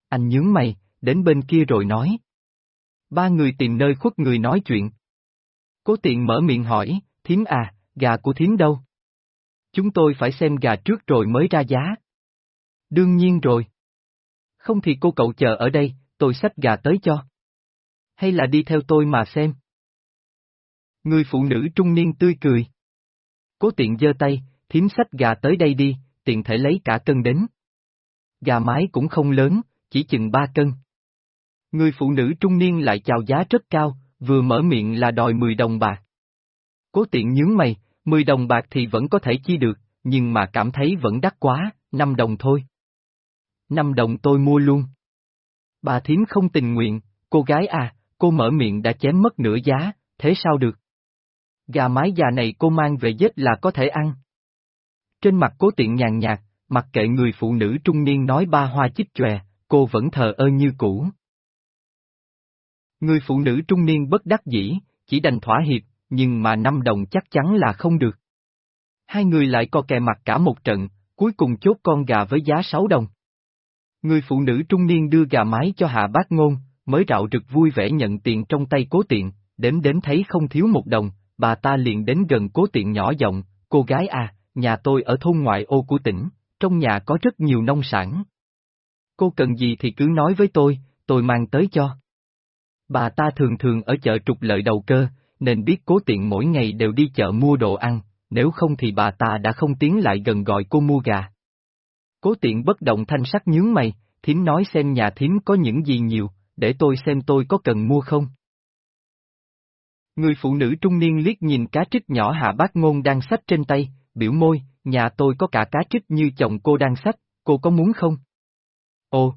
Anh nhướng mày, đến bên kia rồi nói. Ba người tìm nơi khuất người nói chuyện. Cố tiện mở miệng hỏi, thím à, gà của thím đâu? Chúng tôi phải xem gà trước rồi mới ra giá. Đương nhiên rồi. Không thì cô cậu chờ ở đây, tôi xách gà tới cho. Hay là đi theo tôi mà xem. Người phụ nữ trung niên tươi cười. Cố tiện giơ tay, thiếm sách gà tới đây đi, tiện thể lấy cả cân đến. Gà mái cũng không lớn, chỉ chừng ba cân. Người phụ nữ trung niên lại chào giá rất cao, vừa mở miệng là đòi 10 đồng bạc. Cố tiện nhướng mày, 10 đồng bạc thì vẫn có thể chi được, nhưng mà cảm thấy vẫn đắt quá, 5 đồng thôi. 5 đồng tôi mua luôn. Bà thím không tình nguyện, cô gái à, cô mở miệng đã chém mất nửa giá, thế sao được? Gà mái già này cô mang về giết là có thể ăn. Trên mặt cố tiện nhàn nhạt, mặc kệ người phụ nữ trung niên nói ba hoa chích chòe, cô vẫn thờ ơ như cũ. Người phụ nữ trung niên bất đắc dĩ, chỉ đành thỏa hiệp, nhưng mà năm đồng chắc chắn là không được. Hai người lại co kè mặt cả một trận, cuối cùng chốt con gà với giá 6 đồng. Người phụ nữ trung niên đưa gà mái cho hạ bác ngôn, mới rạo rực vui vẻ nhận tiền trong tay cố tiện, đếm đếm thấy không thiếu một đồng, bà ta liền đến gần cố tiện nhỏ giọng, cô gái à, nhà tôi ở thôn ngoại ô của tỉnh, trong nhà có rất nhiều nông sản. Cô cần gì thì cứ nói với tôi, tôi mang tới cho. Bà ta thường thường ở chợ trục lợi đầu cơ, nên biết cố tiện mỗi ngày đều đi chợ mua đồ ăn, nếu không thì bà ta đã không tiến lại gần gọi cô mua gà. Cố tiện bất động thanh sắc nhướng mày, thím nói xem nhà thím có những gì nhiều, để tôi xem tôi có cần mua không. Người phụ nữ trung niên liếc nhìn cá trích nhỏ hạ bác ngôn đang sách trên tay, biểu môi, nhà tôi có cả cá trích như chồng cô đang sách, cô có muốn không? Ồ!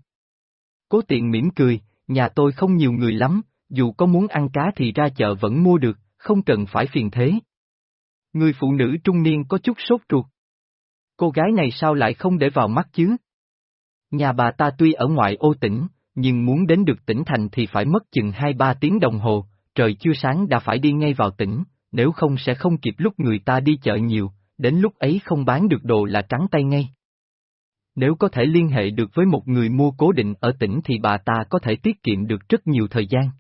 Cố tiện mỉm cười, nhà tôi không nhiều người lắm, dù có muốn ăn cá thì ra chợ vẫn mua được, không cần phải phiền thế. Người phụ nữ trung niên có chút sốt ruột. Cô gái này sao lại không để vào mắt chứ? Nhà bà ta tuy ở ngoại ô tỉnh, nhưng muốn đến được tỉnh thành thì phải mất chừng 2-3 tiếng đồng hồ, trời chưa sáng đã phải đi ngay vào tỉnh, nếu không sẽ không kịp lúc người ta đi chợ nhiều, đến lúc ấy không bán được đồ là trắng tay ngay. Nếu có thể liên hệ được với một người mua cố định ở tỉnh thì bà ta có thể tiết kiệm được rất nhiều thời gian.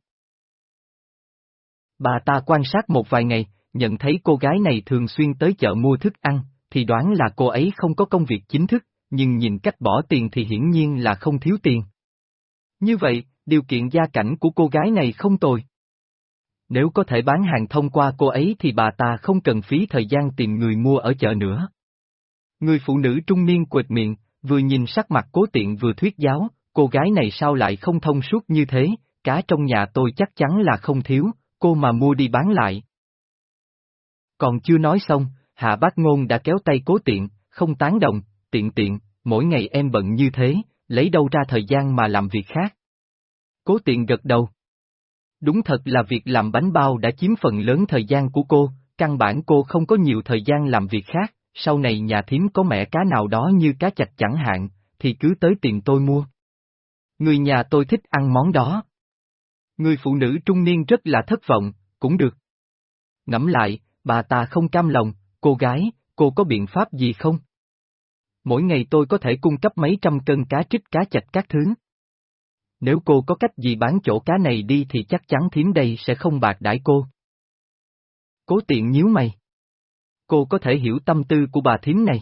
Bà ta quan sát một vài ngày, nhận thấy cô gái này thường xuyên tới chợ mua thức ăn, thì đoán là cô ấy không có công việc chính thức, nhưng nhìn cách bỏ tiền thì hiển nhiên là không thiếu tiền. Như vậy, điều kiện gia cảnh của cô gái này không tồi. Nếu có thể bán hàng thông qua cô ấy thì bà ta không cần phí thời gian tìm người mua ở chợ nữa. Người phụ nữ trung niên quệt miệng, vừa nhìn sắc mặt cố tiện vừa thuyết giáo, cô gái này sao lại không thông suốt như thế, cá trong nhà tôi chắc chắn là không thiếu, cô mà mua đi bán lại. Còn chưa nói xong, hạ bác ngôn đã kéo tay cố tiện, không tán đồng, tiện tiện, mỗi ngày em bận như thế, lấy đâu ra thời gian mà làm việc khác. Cố tiện gật đầu. Đúng thật là việc làm bánh bao đã chiếm phần lớn thời gian của cô, căn bản cô không có nhiều thời gian làm việc khác, sau này nhà thím có mẹ cá nào đó như cá chạch chẳng hạn, thì cứ tới tìm tôi mua. Người nhà tôi thích ăn món đó. Người phụ nữ trung niên rất là thất vọng, cũng được. Ngẫm lại, bà ta không cam lòng, cô gái, cô có biện pháp gì không? Mỗi ngày tôi có thể cung cấp mấy trăm cân cá trích cá chạch các thứ. Nếu cô có cách gì bán chỗ cá này đi thì chắc chắn thím đây sẽ không bạc đãi cô. Cố tiện nhíu mày. Cô có thể hiểu tâm tư của bà thím này.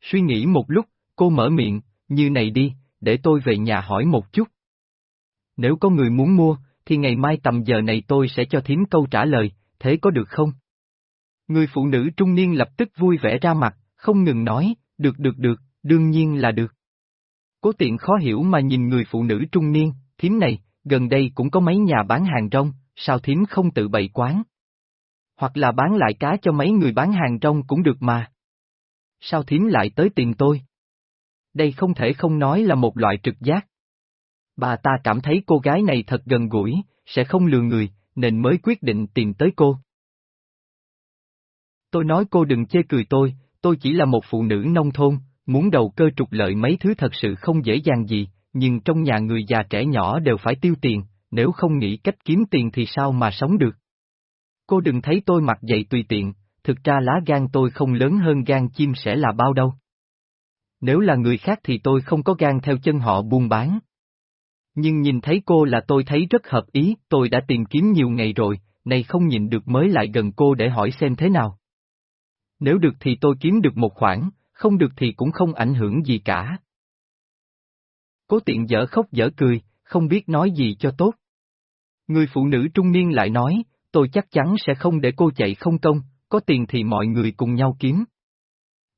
Suy nghĩ một lúc, cô mở miệng, như này đi, để tôi về nhà hỏi một chút. Nếu có người muốn mua, thì ngày mai tầm giờ này tôi sẽ cho thím câu trả lời, thế có được không? Người phụ nữ trung niên lập tức vui vẻ ra mặt, không ngừng nói, được được được, đương nhiên là được. Cố tiện khó hiểu mà nhìn người phụ nữ trung niên, thím này, gần đây cũng có mấy nhà bán hàng rong, sao thím không tự bày quán? Hoặc là bán lại cá cho mấy người bán hàng rong cũng được mà. Sao thím lại tới tìm tôi? Đây không thể không nói là một loại trực giác. Bà ta cảm thấy cô gái này thật gần gũi, sẽ không lừa người, nên mới quyết định tìm tới cô. Tôi nói cô đừng chê cười tôi, tôi chỉ là một phụ nữ nông thôn, muốn đầu cơ trục lợi mấy thứ thật sự không dễ dàng gì, nhưng trong nhà người già trẻ nhỏ đều phải tiêu tiền, nếu không nghĩ cách kiếm tiền thì sao mà sống được. Cô đừng thấy tôi mặc dậy tùy tiện, thực ra lá gan tôi không lớn hơn gan chim sẽ là bao đâu. Nếu là người khác thì tôi không có gan theo chân họ buôn bán. Nhưng nhìn thấy cô là tôi thấy rất hợp ý, tôi đã tìm kiếm nhiều ngày rồi, nay không nhìn được mới lại gần cô để hỏi xem thế nào. nếu được thì tôi kiếm được một khoản, không được thì cũng không ảnh hưởng gì cả. Cố tiện dở khóc dở cười, không biết nói gì cho tốt. Người phụ nữ trung niên lại nói, tôi chắc chắn sẽ không để cô chạy không công, có tiền thì mọi người cùng nhau kiếm.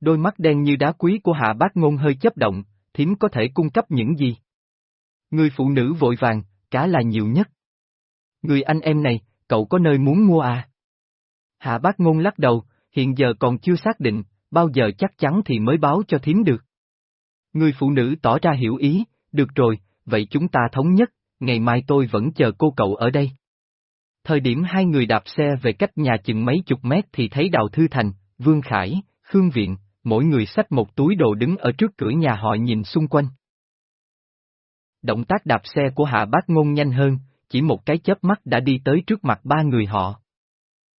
Đôi mắt đen như đá quý của hạ bác ngôn hơi chấp động, thím có thể cung cấp những gì? Người phụ nữ vội vàng, cá là nhiều nhất. Người anh em này, cậu có nơi muốn mua à? Hạ bác ngôn lắc đầu, hiện giờ còn chưa xác định, bao giờ chắc chắn thì mới báo cho thím được. Người phụ nữ tỏ ra hiểu ý, được rồi, vậy chúng ta thống nhất, ngày mai tôi vẫn chờ cô cậu ở đây. Thời điểm hai người đạp xe về cách nhà chừng mấy chục mét thì thấy Đào Thư Thành, Vương Khải, Khương Viện, mỗi người xách một túi đồ đứng ở trước cửa nhà họ nhìn xung quanh. Động tác đạp xe của Hạ Bác Ngôn nhanh hơn, chỉ một cái chớp mắt đã đi tới trước mặt ba người họ.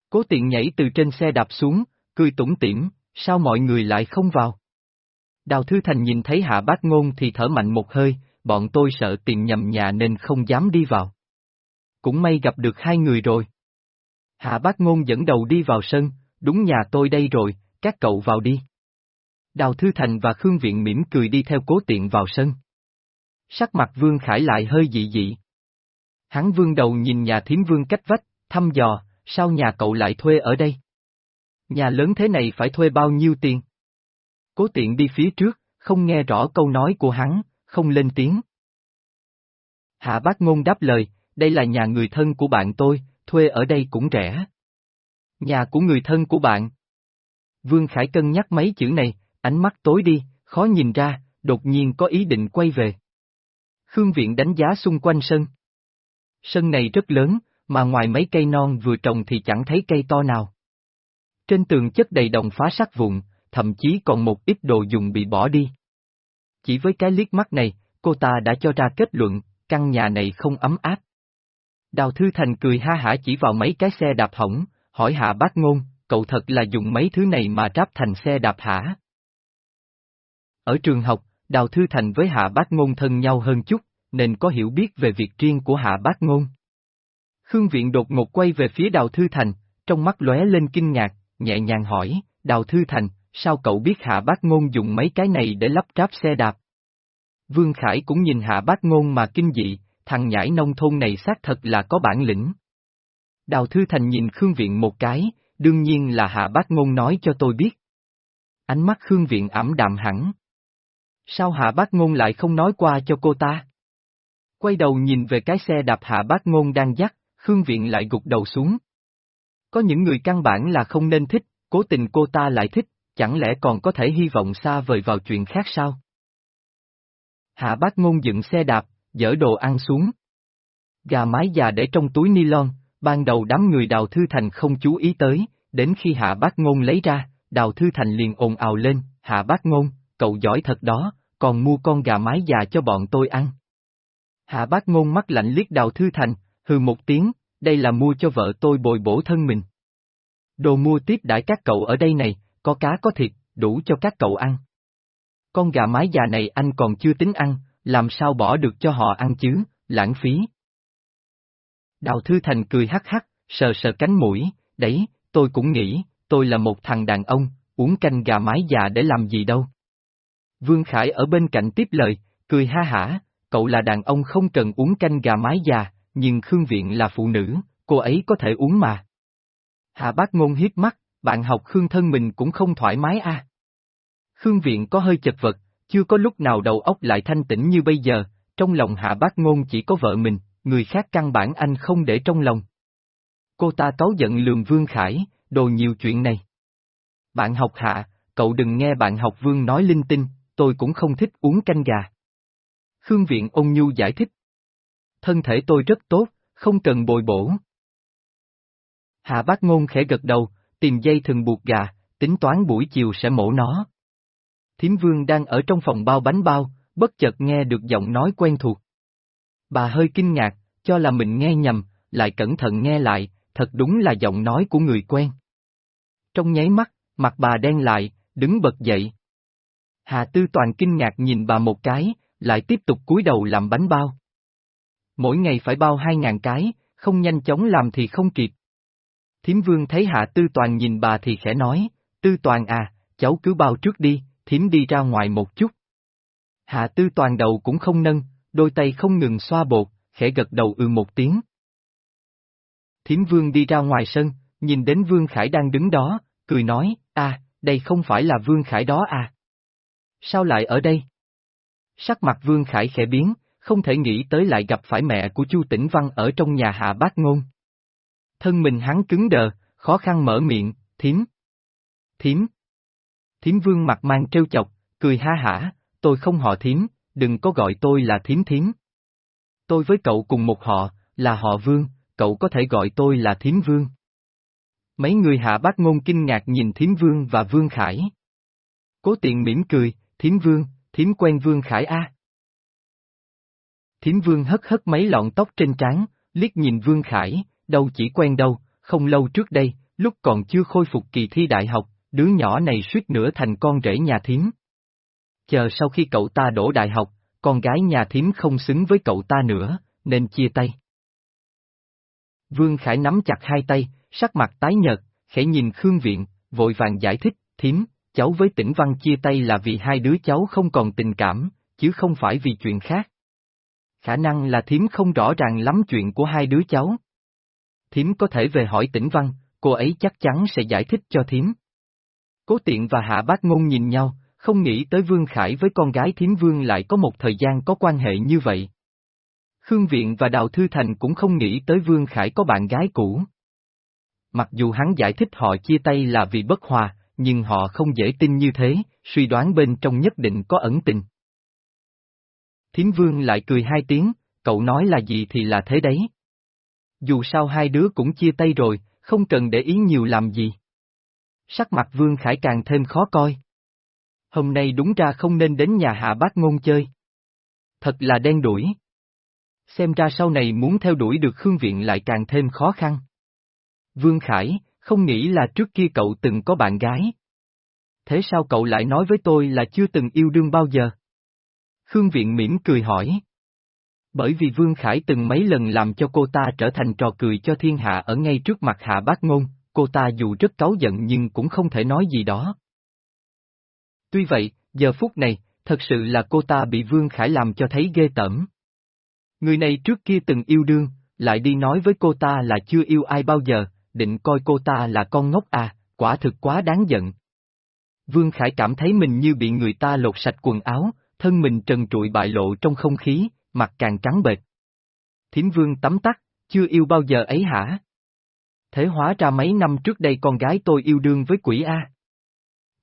Cố tiện nhảy từ trên xe đạp xuống, cười tủm tỉm, sao mọi người lại không vào? Đào Thư Thành nhìn thấy Hạ Bác Ngôn thì thở mạnh một hơi, bọn tôi sợ tìm nhầm nhà nên không dám đi vào. Cũng may gặp được hai người rồi. Hạ Bác Ngôn dẫn đầu đi vào sân, đúng nhà tôi đây rồi, các cậu vào đi. Đào Thư Thành và Khương Viện mỉm cười đi theo cố tiện vào sân. Sắc mặt Vương Khải lại hơi dị dị. Hắn vương đầu nhìn nhà thiếm vương cách vách, thăm dò, sao nhà cậu lại thuê ở đây? Nhà lớn thế này phải thuê bao nhiêu tiền? Cố tiện đi phía trước, không nghe rõ câu nói của hắn, không lên tiếng. Hạ bác ngôn đáp lời, đây là nhà người thân của bạn tôi, thuê ở đây cũng rẻ. Nhà của người thân của bạn. Vương Khải cân nhắc mấy chữ này, ánh mắt tối đi, khó nhìn ra, đột nhiên có ý định quay về. Khương Viện đánh giá xung quanh sân. Sân này rất lớn, mà ngoài mấy cây non vừa trồng thì chẳng thấy cây to nào. Trên tường chất đầy đồng phá sắt vụn, thậm chí còn một ít đồ dùng bị bỏ đi. Chỉ với cái liếc mắt này, cô ta đã cho ra kết luận, căn nhà này không ấm áp. Đào Thư Thành cười ha hả chỉ vào mấy cái xe đạp hỏng, hỏi hạ bác ngôn, cậu thật là dùng mấy thứ này mà ráp thành xe đạp hả? Ở trường học, Đào Thư Thành với Hạ Bác Ngôn thân nhau hơn chút, nên có hiểu biết về việc riêng của Hạ Bác Ngôn. Khương Viện đột ngột quay về phía Đào Thư Thành, trong mắt lóe lên kinh ngạc, nhẹ nhàng hỏi, Đào Thư Thành, sao cậu biết Hạ Bác Ngôn dùng mấy cái này để lắp ráp xe đạp? Vương Khải cũng nhìn Hạ Bác Ngôn mà kinh dị, thằng nhãi nông thôn này xác thật là có bản lĩnh. Đào Thư Thành nhìn Khương Viện một cái, đương nhiên là Hạ Bác Ngôn nói cho tôi biết. Ánh mắt Khương Viện ảm đạm hẳn. Sao Hạ Bác Ngôn lại không nói qua cho cô ta? Quay đầu nhìn về cái xe đạp Hạ Bác Ngôn đang dắt, Khương Viện lại gục đầu xuống. Có những người căn bản là không nên thích, cố tình cô ta lại thích, chẳng lẽ còn có thể hy vọng xa vời vào chuyện khác sao? Hạ Bác Ngôn dựng xe đạp, dỡ đồ ăn xuống. Gà mái già để trong túi ni lon, ban đầu đám người Đào Thư Thành không chú ý tới, đến khi Hạ Bác Ngôn lấy ra, Đào Thư Thành liền ồn ào lên, Hạ Bác Ngôn, cậu giỏi thật đó, còn mua con gà mái già cho bọn tôi ăn. Hạ bác ngôn mắt lạnh liếc đào thư thành, hừ một tiếng, đây là mua cho vợ tôi bồi bổ thân mình. Đồ mua tiếp đãi các cậu ở đây này, có cá có thịt, đủ cho các cậu ăn. Con gà mái già này anh còn chưa tính ăn, làm sao bỏ được cho họ ăn chứ, lãng phí. Đào Thư Thành cười hắc hắc, sờ sờ cánh mũi, đấy, tôi cũng nghĩ, tôi là một thằng đàn ông, uống canh gà mái già để làm gì đâu. Vương Khải ở bên cạnh tiếp lời, cười ha hả, cậu là đàn ông không cần uống canh gà mái già, nhưng Khương Viện là phụ nữ, cô ấy có thể uống mà. Hạ bác ngôn hiếp mắt, bạn học Khương thân mình cũng không thoải mái à. Khương Viện có hơi chật vật, chưa có lúc nào đầu óc lại thanh tĩnh như bây giờ, trong lòng hạ bác ngôn chỉ có vợ mình, người khác căn bản anh không để trong lòng. Cô ta cáu giận lường Vương Khải, đồ nhiều chuyện này. Bạn học hạ, cậu đừng nghe bạn học Vương nói linh tinh, tôi cũng không thích uống canh gà. Khương Viện ôn nhu giải thích. Thân thể tôi rất tốt, không cần bồi bổ. Hạ bác ngôn khẽ gật đầu, tìm dây thừng buộc gà, tính toán buổi chiều sẽ mổ nó. Thiếm vương đang ở trong phòng bao bánh bao, bất chợt nghe được giọng nói quen thuộc. Bà hơi kinh ngạc, cho là mình nghe nhầm, lại cẩn thận nghe lại, thật đúng là giọng nói của người quen. Trong nháy mắt, mặt bà đen lại, đứng bật dậy. Hà Tư Toàn kinh ngạc nhìn bà một cái, lại tiếp tục cúi đầu làm bánh bao. Mỗi ngày phải bao hai ngàn cái, không nhanh chóng làm thì không kịp. Thiếm vương thấy Hạ Tư Toàn nhìn bà thì khẽ nói, Tư Toàn à, cháu cứ bao trước đi, thím đi ra ngoài một chút. Hạ Tư Toàn đầu cũng không nâng, đôi tay không ngừng xoa bột, khẽ gật đầu ừ một tiếng. Thiếm Vương đi ra ngoài sân, nhìn đến Vương Khải đang đứng đó, cười nói, à, đây không phải là Vương Khải đó à. Sao lại ở đây? Sắc mặt Vương Khải khẽ biến, không thể nghĩ tới lại gặp phải mẹ của Chu Tĩnh Văn ở trong nhà hạ bác ngôn. Thân mình hắn cứng đờ, khó khăn mở miệng, thím. Thím. Thím Vương mặt mang trêu chọc, cười ha hả, tôi không họ thím, đừng có gọi tôi là thím thím. Tôi với cậu cùng một họ, là họ Vương, cậu có thể gọi tôi là thím Vương. Mấy người hạ bác ngôn kinh ngạc nhìn thím Vương và Vương Khải. Cố tiện mỉm cười, thím Vương, thím quen Vương Khải a. Thím Vương hất hất mấy lọn tóc trên trán, liếc nhìn Vương Khải, đâu chỉ quen đâu, không lâu trước đây, lúc còn chưa khôi phục kỳ thi đại học, đứa nhỏ này suýt nữa thành con rể nhà thím. Chờ sau khi cậu ta đổ đại học, con gái nhà thím không xứng với cậu ta nữa, nên chia tay. Vương Khải nắm chặt hai tay, sắc mặt tái nhợt, khẽ nhìn Khương Viện, vội vàng giải thích, thím, cháu với tỉnh Văn chia tay là vì hai đứa cháu không còn tình cảm, chứ không phải vì chuyện khác. Khả năng là thím không rõ ràng lắm chuyện của hai đứa cháu. Thím có thể về hỏi tỉnh Văn, cô ấy chắc chắn sẽ giải thích cho thím. Cố tiện và hạ bác ngôn nhìn nhau, không nghĩ tới Vương Khải với con gái thím Vương lại có một thời gian có quan hệ như vậy. Khương Viện và Đào Thư Thành cũng không nghĩ tới Vương Khải có bạn gái cũ. Mặc dù hắn giải thích họ chia tay là vì bất hòa, nhưng họ không dễ tin như thế, suy đoán bên trong nhất định có ẩn tình. Thiến Vương lại cười hai tiếng, cậu nói là gì thì là thế đấy. Dù sao hai đứa cũng chia tay rồi, không cần để ý nhiều làm gì. Sắc mặt Vương Khải càng thêm khó coi. Hôm nay đúng ra không nên đến nhà hạ bác ngôn chơi. Thật là đen đuổi. Xem ra sau này muốn theo đuổi được Khương Viện lại càng thêm khó khăn. Vương Khải, không nghĩ là trước kia cậu từng có bạn gái. Thế sao cậu lại nói với tôi là chưa từng yêu đương bao giờ? Khương Viện mỉm cười hỏi. Bởi vì Vương Khải từng mấy lần làm cho cô ta trở thành trò cười cho thiên hạ ở ngay trước mặt hạ bác ngôn, cô ta dù rất cáu giận nhưng cũng không thể nói gì đó. Tuy vậy, giờ phút này, thật sự là cô ta bị Vương Khải làm cho thấy ghê tởm. Người này trước kia từng yêu đương, lại đi nói với cô ta là chưa yêu ai bao giờ, định coi cô ta là con ngốc à, quả thực quá đáng giận. Vương Khải cảm thấy mình như bị người ta lột sạch quần áo, thân mình trần trụi bại lộ trong không khí, mặt càng trắng bệch. Thiểm Vương tắm tắt, chưa yêu bao giờ ấy hả? Thế hóa ra mấy năm trước đây con gái tôi yêu đương với quỷ A.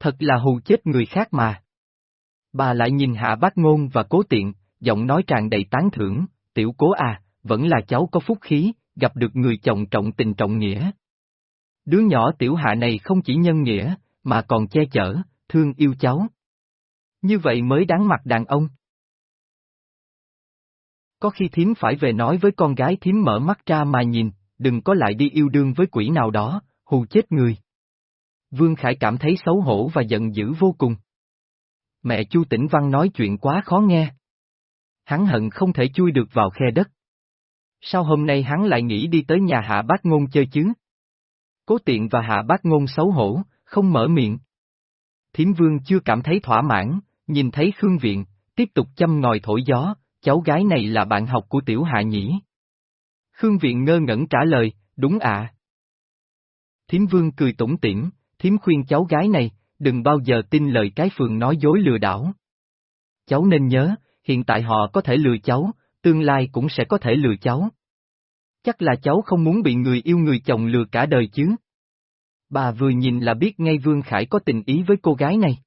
Thật là hù chết người khác mà. Bà lại nhìn hạ bác ngôn và cố tiện, giọng nói tràn đầy tán thưởng, tiểu cố à, vẫn là cháu có phúc khí, gặp được người chồng trọng tình trọng nghĩa. Đứa nhỏ tiểu hạ này không chỉ nhân nghĩa, mà còn che chở, thương yêu cháu. Như vậy mới đáng mặt đàn ông. Có khi thím phải về nói với con gái thím mở mắt ra mà nhìn, đừng có lại đi yêu đương với quỷ nào đó, hù chết người. Vương Khải cảm thấy xấu hổ và giận dữ vô cùng. Mẹ Chu Tĩnh Văn nói chuyện quá khó nghe. Hắn hận không thể chui được vào khe đất. Sao hôm nay hắn lại nghĩ đi tới nhà hạ bác ngôn chơi chứ? Cố tiện và hạ bác ngôn xấu hổ, không mở miệng. Thiểm vương chưa cảm thấy thỏa mãn, nhìn thấy Khương Viện, tiếp tục châm ngòi thổi gió, cháu gái này là bạn học của tiểu hạ nhỉ? Khương Viện ngơ ngẩn trả lời, đúng ạ. À. Thiếm vương cười tủm tỉm, thiếm khuyên cháu gái này, đừng bao giờ tin lời cái phường nói dối lừa đảo. Cháu nên nhớ, hiện tại họ có thể lừa cháu, tương lai cũng sẽ có thể lừa cháu. Chắc là cháu không muốn bị người yêu người chồng lừa cả đời chứ. Bà vừa nhìn là biết ngay Vương Khải có tình ý với cô gái này.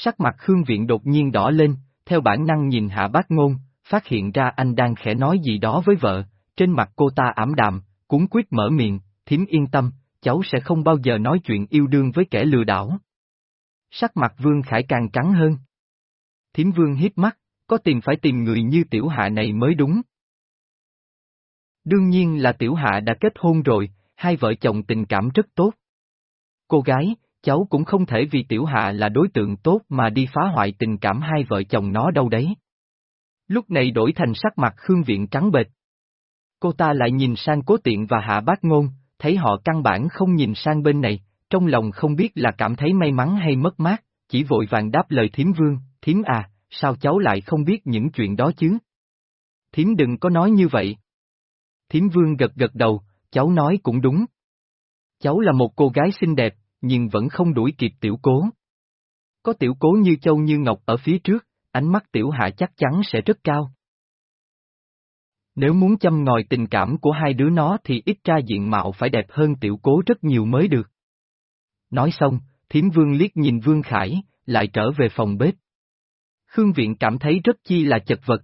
Sắc mặt Khương Viện đột nhiên đỏ lên, theo bản năng nhìn hạ bác ngôn, phát hiện ra anh đang khẽ nói gì đó với vợ, trên mặt cô ta ảm đạm, cuốn quyết mở miệng, thím yên tâm, cháu sẽ không bao giờ nói chuyện yêu đương với kẻ lừa đảo. Sắc mặt Vương Khải càng trắng hơn. Thím Vương hiếp mắt, có tìm phải tìm người như tiểu hạ này mới đúng. Đương nhiên là tiểu hạ đã kết hôn rồi, hai vợ chồng tình cảm rất tốt. Cô gái, cháu cũng không thể vì tiểu hạ là đối tượng tốt mà đi phá hoại tình cảm hai vợ chồng nó đâu đấy. Lúc này đổi thành sắc mặt Khương Viện trắng bệch. Cô ta lại nhìn sang cố tiện và hạ bác ngôn, thấy họ căn bản không nhìn sang bên này, trong lòng không biết là cảm thấy may mắn hay mất mát, chỉ vội vàng đáp lời thiếm vương, thiếm à, sao cháu lại không biết những chuyện đó chứ? Thiếm đừng có nói như vậy. Thiếm vương gật gật đầu, cháu nói cũng đúng. Cháu là một cô gái xinh đẹp, nhưng vẫn không đuổi kịp tiểu cố. Có tiểu cố như châu như ngọc ở phía trước, ánh mắt tiểu hạ chắc chắn sẽ rất cao. Nếu muốn chăm ngòi tình cảm của hai đứa nó thì ít ra diện mạo phải đẹp hơn tiểu cố rất nhiều mới được. Nói xong, thiếm vương liếc nhìn vương khải, lại trở về phòng bếp. Khương Viện cảm thấy rất chi là chật vật.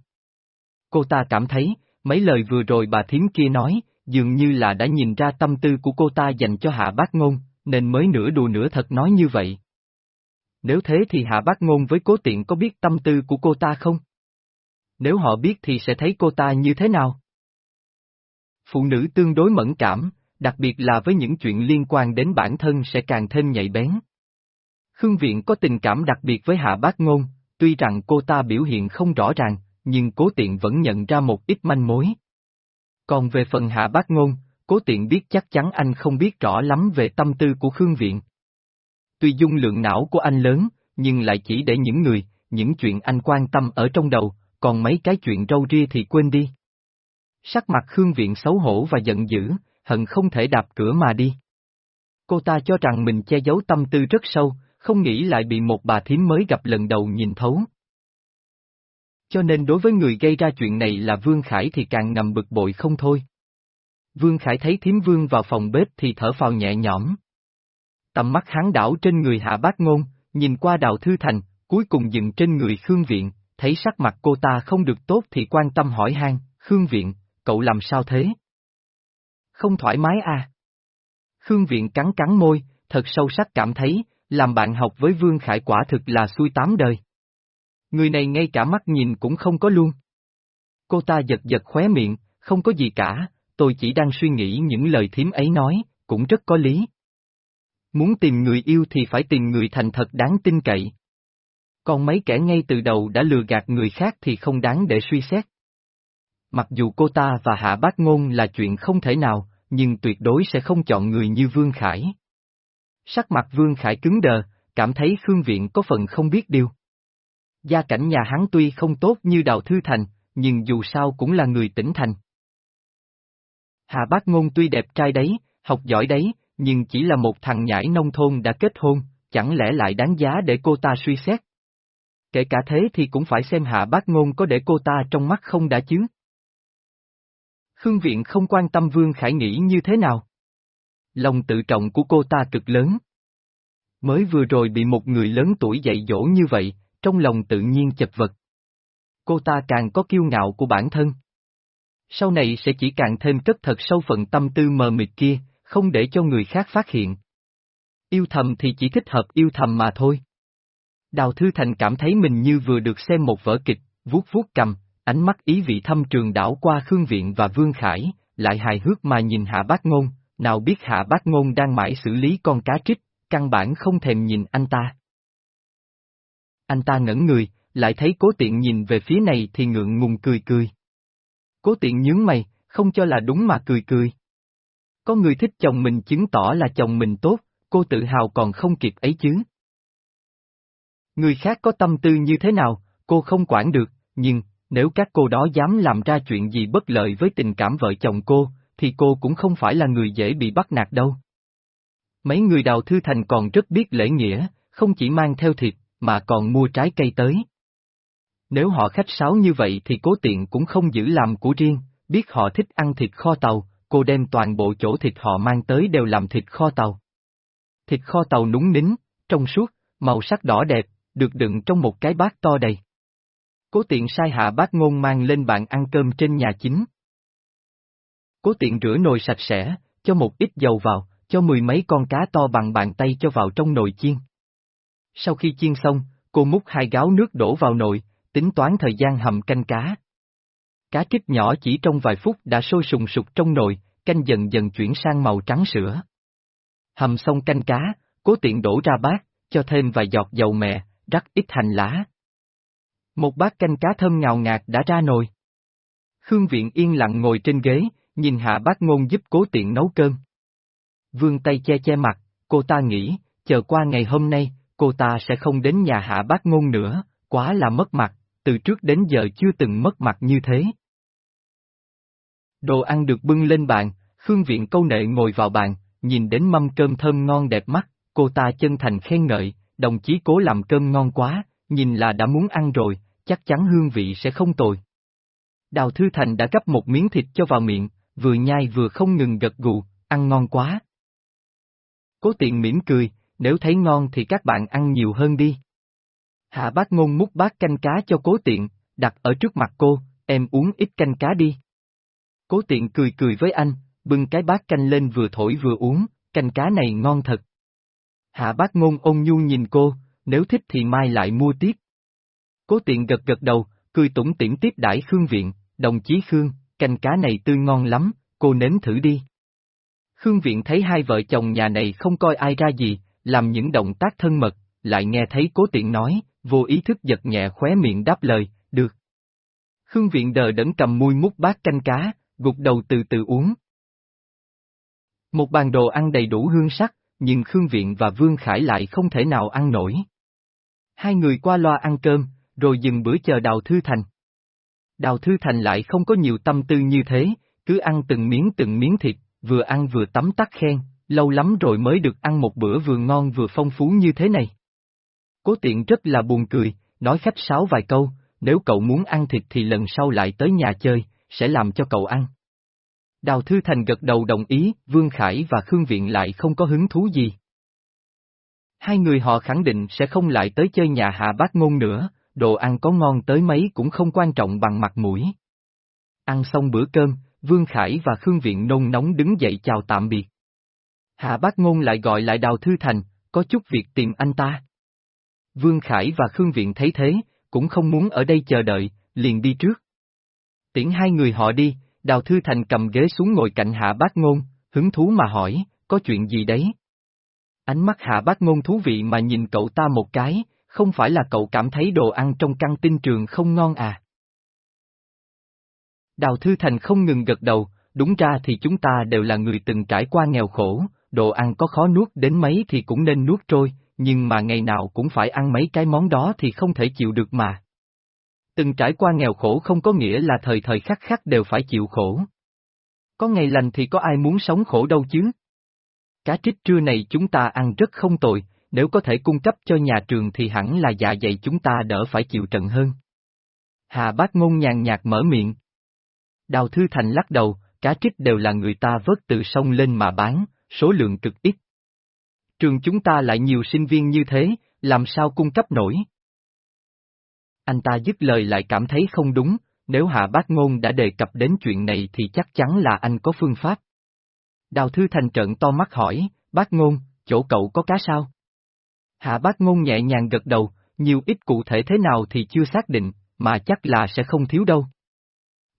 Cô ta cảm thấy, mấy lời vừa rồi bà thiếm kia nói, dường như là đã nhìn ra tâm tư của cô ta dành cho hạ bác ngôn, nên mới nửa đùa nửa thật nói như vậy. Nếu thế thì hạ bác ngôn với cố tiện có biết tâm tư của cô ta không? Nếu họ biết thì sẽ thấy cô ta như thế nào? Phụ nữ tương đối mẫn cảm, đặc biệt là với những chuyện liên quan đến bản thân sẽ càng thêm nhạy bén. Khương Viện có tình cảm đặc biệt với Hạ Bác Ngôn, tuy rằng cô ta biểu hiện không rõ ràng, nhưng cố tiện vẫn nhận ra một ít manh mối. Còn về phần Hạ Bác Ngôn, cố tiện biết chắc chắn anh không biết rõ lắm về tâm tư của Khương Viện. Tuy dung lượng não của anh lớn, nhưng lại chỉ để những người, những chuyện anh quan tâm ở trong đầu, còn mấy cái chuyện râu ria thì quên đi. Sắc mặt Khương Viện xấu hổ và giận dữ, hận không thể đạp cửa mà đi. Cô ta cho rằng mình che giấu tâm tư rất sâu, không nghĩ lại bị một bà thím mới gặp lần đầu nhìn thấu. Cho nên đối với người gây ra chuyện này là Vương Khải thì càng ngầm bực bội không thôi. Vương Khải thấy Thiếm Vương vào phòng bếp thì thở phào nhẹ nhõm. Tầm mắt hắn đảo trên người hạ bác ngôn, nhìn qua đào thư thành, cuối cùng dừng trên người Khương Viện, thấy sắc mặt cô ta không được tốt thì quan tâm hỏi han, Khương Viện, cậu làm sao thế? Không thoải mái à? Khương Viện cắn cắn môi, thật sâu sắc cảm thấy, làm bạn học với Vương Khải quả thực là xui tám đời. Người này ngay cả mắt nhìn cũng không có luôn. Cô ta giật giật khóe miệng, không có gì cả, tôi chỉ đang suy nghĩ những lời thím ấy nói, cũng rất có lý. Muốn tìm người yêu thì phải tìm người thành thật đáng tin cậy. Còn mấy kẻ ngay từ đầu đã lừa gạt người khác thì không đáng để suy xét. Mặc dù cô ta và Hạ Bác Ngôn là chuyện không thể nào, nhưng tuyệt đối sẽ không chọn người như Vương Khải. Sắc mặt Vương Khải cứng đờ, cảm thấy Khương Viện có phần không biết điều. Gia cảnh nhà hắn tuy không tốt như Đào Thư Thành, nhưng dù sao cũng là người tỉnh thành. Hà Bác Ngôn tuy đẹp trai đấy, học giỏi đấy, nhưng chỉ là một thằng nhãi nông thôn đã kết hôn, chẳng lẽ lại đáng giá để cô ta suy xét? Kể cả thế thì cũng phải xem Hạ Bác Ngôn có để cô ta trong mắt không đã chứ. Khương Viện không quan tâm Vương Khải nghĩ như thế nào. Lòng tự trọng của cô ta cực lớn. Mới vừa rồi bị một người lớn tuổi dạy dỗ như vậy, trong lòng tự nhiên chật vật. Cô ta càng có kiêu ngạo của bản thân. Sau này sẽ chỉ càng thêm cất thật sâu phần tâm tư mờ mịt kia, không để cho người khác phát hiện. Yêu thầm thì chỉ thích hợp yêu thầm mà thôi. Đào Thư Thành cảm thấy mình như vừa được xem một vở kịch, vuốt vuốt cầm, ánh mắt ý vị thâm trường đảo qua Khương Viện và Vương Khải, lại hài hước mà nhìn Hạ Bác Ngôn, nào biết Hạ Bác Ngôn đang mãi xử lý con cá trích, căn bản không thèm nhìn anh ta. Anh ta ngẩn người, lại thấy cố tiện nhìn về phía này thì ngượng ngùng cười cười. Cố tiện nhướng mày, không cho là đúng mà cười cười. Có người thích chồng mình chứng tỏ là chồng mình tốt, cô tự hào còn không kịp ấy chứ. Người khác có tâm tư như thế nào, cô không quản được, nhưng, nếu các cô đó dám làm ra chuyện gì bất lợi với tình cảm vợ chồng cô, thì cô cũng không phải là người dễ bị bắt nạt đâu. Mấy người đào thư thành còn rất biết lễ nghĩa, không chỉ mang theo thịt, mà còn mua trái cây tới. Nếu họ khách sáo như vậy thì cố tiện cũng không giữ làm của riêng, biết họ thích ăn thịt kho tàu, cô đem toàn bộ chỗ thịt họ mang tới đều làm thịt kho tàu. Thịt kho tàu núng nín, trong suốt, màu sắc đỏ đẹp, được đựng trong một cái bát to đầy. Cố tiện sai hạ bát ngôn mang lên bàn ăn cơm trên nhà chính. Cố tiện rửa nồi sạch sẽ, cho một ít dầu vào, cho mười mấy con cá to bằng bàn tay cho vào trong nồi chiên. Sau khi chiên xong, cô múc hai gáo nước đổ vào nồi, tính toán thời gian hầm canh cá. Cá kích nhỏ chỉ trong vài phút đã sôi sùng sục trong nồi, canh dần dần chuyển sang màu trắng sữa. Hầm xong canh cá, cố tiện đổ ra bát, cho thêm vài giọt dầu mè, rắc ít hành lá. Một bát canh cá thơm ngào ngạt đã ra nồi. Khương Viện yên lặng ngồi trên ghế, nhìn hạ bác ngôn giúp cố tiện nấu cơm. Vương tay che che mặt, cô ta nghĩ, chờ qua ngày hôm nay, cô ta sẽ không đến nhà hạ bác ngôn nữa, quá là mất mặt, từ trước đến giờ chưa từng mất mặt như thế. Đồ ăn được bưng lên bàn, Khương Viện câu nệ ngồi vào bàn, nhìn đến mâm cơm thơm ngon đẹp mắt, cô ta chân thành khen ngợi, đồng chí cố làm cơm ngon quá, nhìn là đã muốn ăn rồi, chắc chắn hương vị sẽ không tồi. Đào Thư Thành đã gấp một miếng thịt cho vào miệng, vừa nhai vừa không ngừng gật gù, ăn ngon quá. Cố tiện mỉm cười, nếu thấy ngon thì các bạn ăn nhiều hơn đi. Hạ bác ngôn múc bát canh cá cho cố tiện, đặt ở trước mặt cô, em uống ít canh cá đi. Cố tiện cười cười với anh, bưng cái bát canh lên vừa thổi vừa uống, canh cá này ngon thật. Hạ bác ngôn ôn nhu nhìn cô, nếu thích thì mai lại mua tiếp. Cố tiện gật gật đầu, cười tủm tỉm tiếp đãi Khương Viện, đồng chí Khương, canh cá này tươi ngon lắm, cô nếm thử đi. Khương Viện thấy hai vợ chồng nhà này không coi ai ra gì, làm những động tác thân mật, lại nghe thấy cố tiện nói, vô ý thức giật nhẹ khóe miệng đáp lời, được. Khương Viện đờ đẫn cầm mui múc bát canh cá, gục đầu từ từ uống. Một bàn đồ ăn đầy đủ hương sắc, nhưng Khương Viện và Vương Khải lại không thể nào ăn nổi. Hai người qua loa ăn cơm, rồi dừng bữa chờ Đào Thư Thành. Đào Thư Thành lại không có nhiều tâm tư như thế, cứ ăn từng miếng từng miếng thịt, vừa ăn vừa tắm tắt khen, lâu lắm rồi mới được ăn một bữa vừa ngon vừa phong phú như thế này. Cố tiện rất là buồn cười, nói khách sáo vài câu, nếu cậu muốn ăn thịt thì lần sau lại tới nhà chơi, sẽ làm cho cậu ăn. Đào Thư Thành gật đầu đồng ý, Vương Khải và Khương Viện lại không có hứng thú gì. Hai người họ khẳng định sẽ không lại tới chơi nhà hạ bác ngôn nữa, đồ ăn có ngon tới mấy cũng không quan trọng bằng mặt mũi. Ăn xong bữa cơm, Vương Khải và Khương Viện nôn nóng đứng dậy chào tạm biệt. Hạ bác ngôn lại gọi lại Đào Thư Thành, có chút việc tìm anh ta. Vương Khải và Khương Viện thấy thế, cũng không muốn ở đây chờ đợi, liền đi trước. Tiễn hai người họ đi, Đào Thư Thành cầm ghế xuống ngồi cạnh Hạ Bác Ngôn, hứng thú mà hỏi, có chuyện gì đấy? Ánh mắt Hạ Bác Ngôn thú vị mà nhìn cậu ta một cái, không phải là cậu cảm thấy đồ ăn trong căng tin trường không ngon à? Đào Thư Thành không ngừng gật đầu, đúng ra thì chúng ta đều là người từng trải qua nghèo khổ, đồ ăn có khó nuốt đến mấy thì cũng nên nuốt trôi, nhưng mà ngày nào cũng phải ăn mấy cái món đó thì không thể chịu được mà. Từng trải qua nghèo khổ không có nghĩa là thời thời khắc khắc đều phải chịu khổ. Có ngày lành thì có ai muốn sống khổ đâu chứ? Cá trích trưa này chúng ta ăn rất không tồi, nếu có thể cung cấp cho nhà trường thì hẳn là dạ dày chúng ta đỡ phải chịu trận hơn. Hà bác ngôn nhàn nhạt mở miệng. Đào Thư Thành lắc đầu, cá trích đều là người ta vớt từ sông lên mà bán, số lượng cực ít. Trường chúng ta lại nhiều sinh viên như thế, làm sao cung cấp nổi? Anh ta dứt lời lại cảm thấy không đúng, nếu Hạ Bác Ngôn đã đề cập đến chuyện này thì chắc chắn là anh có phương pháp. Đào Thư Thành trợn to mắt hỏi, Bác Ngôn, chỗ cậu có cá sao? Hạ Bác Ngôn nhẹ nhàng gật đầu, nhiều ít cụ thể thế nào thì chưa xác định, mà chắc là sẽ không thiếu đâu.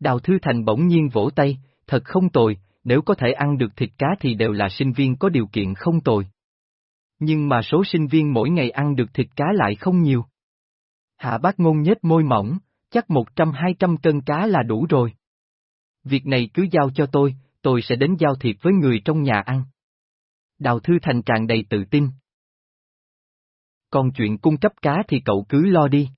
Đào Thư Thành bỗng nhiên vỗ tay, thật không tồi, nếu có thể ăn được thịt cá thì đều là sinh viên có điều kiện không tồi. Nhưng mà số sinh viên mỗi ngày ăn được thịt cá lại không nhiều. Hạ bác ngôn nhếch môi mỏng, chắc một trăm hai trăm cân cá là đủ rồi. Việc này cứ giao cho tôi, tôi sẽ đến giao thiệp với người trong nhà ăn. Đào Thư Thành tràn đầy tự tin. Còn chuyện cung cấp cá thì cậu cứ lo đi.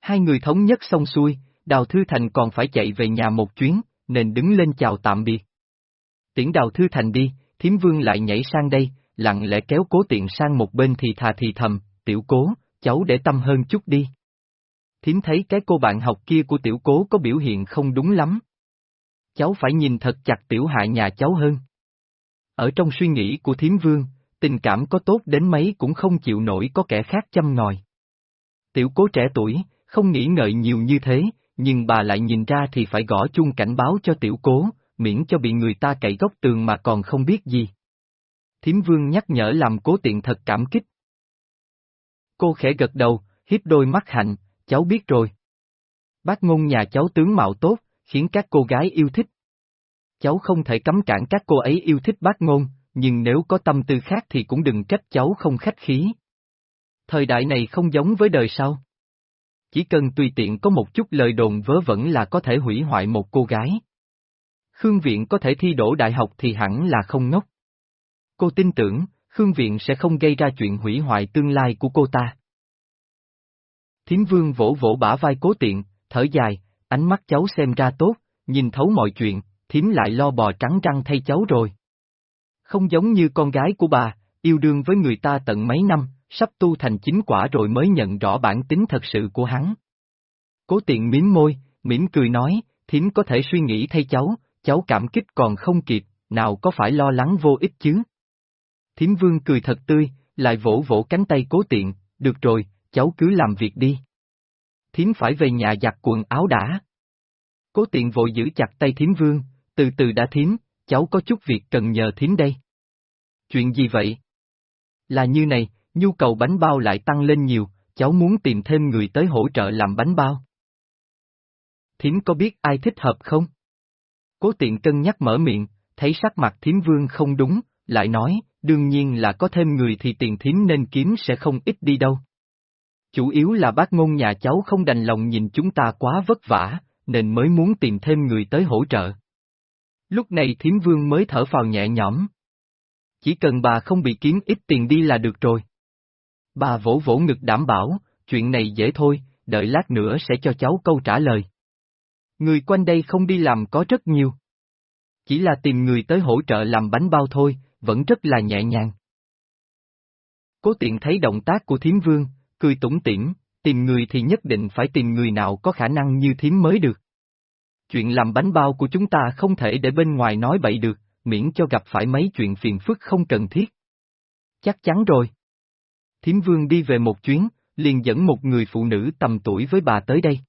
Hai người thống nhất xong xuôi, Đào Thư Thành còn phải chạy về nhà một chuyến, nên đứng lên chào tạm biệt. Tiễn Đào Thư Thành đi, Thiếm Vương lại nhảy sang đây, lặng lẽ kéo cố tiện sang một bên thì thà thì thầm, tiểu cố, cháu để tâm hơn chút đi. Thiếm thấy cái cô bạn học kia của tiểu cố có biểu hiện không đúng lắm. Cháu phải nhìn thật chặt tiểu hạ nhà cháu hơn. Ở trong suy nghĩ của thiếm vương, tình cảm có tốt đến mấy cũng không chịu nổi có kẻ khác chăm ngòi. Tiểu cố trẻ tuổi, không nghĩ ngợi nhiều như thế, nhưng bà lại nhìn ra thì phải gõ chung cảnh báo cho tiểu cố, miễn cho bị người ta cậy góc tường mà còn không biết gì. Thiếm vương nhắc nhở làm cố tiện thật cảm kích. Cô khẽ gật đầu, hiếp đôi mắt hạnh, cháu biết rồi. Bác ngôn nhà cháu tướng mạo tốt, khiến các cô gái yêu thích. Cháu không thể cấm cản các cô ấy yêu thích bác ngôn, nhưng nếu có tâm tư khác thì cũng đừng trách cháu không khách khí. Thời đại này không giống với đời sau. Chỉ cần tùy tiện có một chút lời đồn vớ vẩn là có thể hủy hoại một cô gái. Khương Viện có thể thi đổ đại học thì hẳn là không ngốc. Cô tin tưởng, Khương Viện sẽ không gây ra chuyện hủy hoại tương lai của cô ta. Thiến vương vỗ vỗ bả vai cố tiện, thở dài, ánh mắt cháu xem ra tốt, nhìn thấu mọi chuyện, thiếm lại lo bò trắng răng thay cháu rồi. Không giống như con gái của bà, yêu đương với người ta tận mấy năm, sắp tu thành chính quả rồi mới nhận rõ bản tính thật sự của hắn. Cố tiện miếm môi, mỉm cười nói, thiếm có thể suy nghĩ thay cháu, cháu cảm kích còn không kịp, nào có phải lo lắng vô ích chứ. Thiếm vương cười thật tươi, lại vỗ vỗ cánh tay cố tiện, được rồi, cháu cứ làm việc đi. Thiếm phải về nhà giặt quần áo đã. Cố tiện vội giữ chặt tay thiếm vương, từ từ đã thiếm, cháu có chút việc cần nhờ thiếm đây. Chuyện gì vậy? Là như này, nhu cầu bánh bao lại tăng lên nhiều, cháu muốn tìm thêm người tới hỗ trợ làm bánh bao. Thiếm có biết ai thích hợp không? Cố tiện cân nhắc mở miệng, thấy sắc mặt thiếm vương không đúng, lại nói, đương nhiên là có thêm người thì tiền thiếm nên kiếm sẽ không ít đi đâu. Chủ yếu là bác ngôn nhà cháu không đành lòng nhìn chúng ta quá vất vả, nên mới muốn tìm thêm người tới hỗ trợ. Lúc này thiếm vương mới thở phào nhẹ nhõm. Chỉ cần bà không bị kiếm ít tiền đi là được rồi. Bà vỗ vỗ ngực đảm bảo, chuyện này dễ thôi, đợi lát nữa sẽ cho cháu câu trả lời. Người quanh đây không đi làm có rất nhiều. Chỉ là tìm người tới hỗ trợ làm bánh bao thôi, vẫn rất là nhẹ nhàng. Cố tiện thấy động tác của thiếm vương, cười tủm tỉm, tìm người thì nhất định phải tìm người nào có khả năng như thiếm mới được. Chuyện làm bánh bao của chúng ta không thể để bên ngoài nói bậy được, miễn cho gặp phải mấy chuyện phiền phức không cần thiết. Chắc chắn rồi. Thiếm vương đi về một chuyến, liền dẫn một người phụ nữ tầm tuổi với bà tới đây.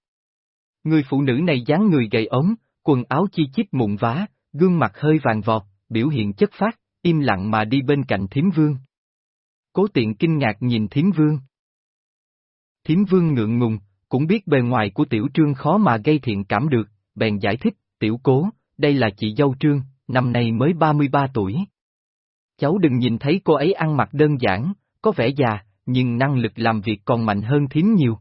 Người phụ nữ này dáng người gầy ốm, quần áo chi chít mụn vá, gương mặt hơi vàng vọt, biểu hiện chất phát, im lặng mà đi bên cạnh thiếm vương. Cố tiện kinh ngạc nhìn thiếm vương. Thiếm vương ngượng ngùng, cũng biết bề ngoài của tiểu trương khó mà gây thiện cảm được, bèn giải thích, tiểu cố, đây là chị dâu trương, năm nay mới 33 tuổi. Cháu đừng nhìn thấy cô ấy ăn mặc đơn giản, có vẻ già, nhưng năng lực làm việc còn mạnh hơn thiếm nhiều.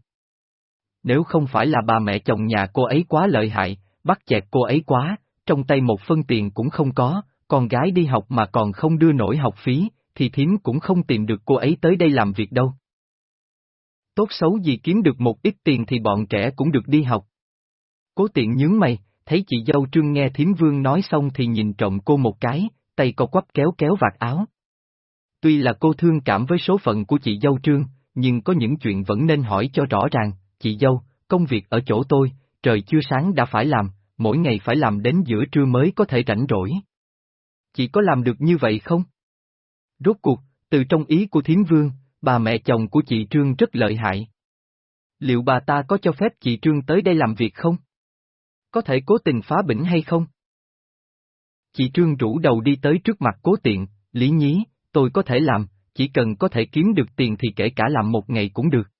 Nếu không phải là bà mẹ chồng nhà cô ấy quá lợi hại, bắt chẹt cô ấy quá, trong tay một phân tiền cũng không có, con gái đi học mà còn không đưa nổi học phí, thì thím cũng không tìm được cô ấy tới đây làm việc đâu. Tốt xấu gì kiếm được một ít tiền thì bọn trẻ cũng được đi học. Cố tiện nhướng mày, thấy chị dâu trương nghe thím vương nói xong thì nhìn trộm cô một cái, tay co quắp kéo kéo vạt áo. Tuy là cô thương cảm với số phận của chị dâu trương, nhưng có những chuyện vẫn nên hỏi cho rõ ràng, chị dâu, công việc ở chỗ tôi, trời chưa sáng đã phải làm, mỗi ngày phải làm đến giữa trưa mới có thể rảnh rỗi. Chị có làm được như vậy không? Rốt cuộc, từ trong ý của thiến vương, bà mẹ chồng của chị Trương rất lợi hại. Liệu bà ta có cho phép chị Trương tới đây làm việc không? Có thể cố tình phá bỉnh hay không? Chị Trương rủ đầu đi tới trước mặt cố tiện, lý nhí, tôi có thể làm, chỉ cần có thể kiếm được tiền thì kể cả làm một ngày cũng được.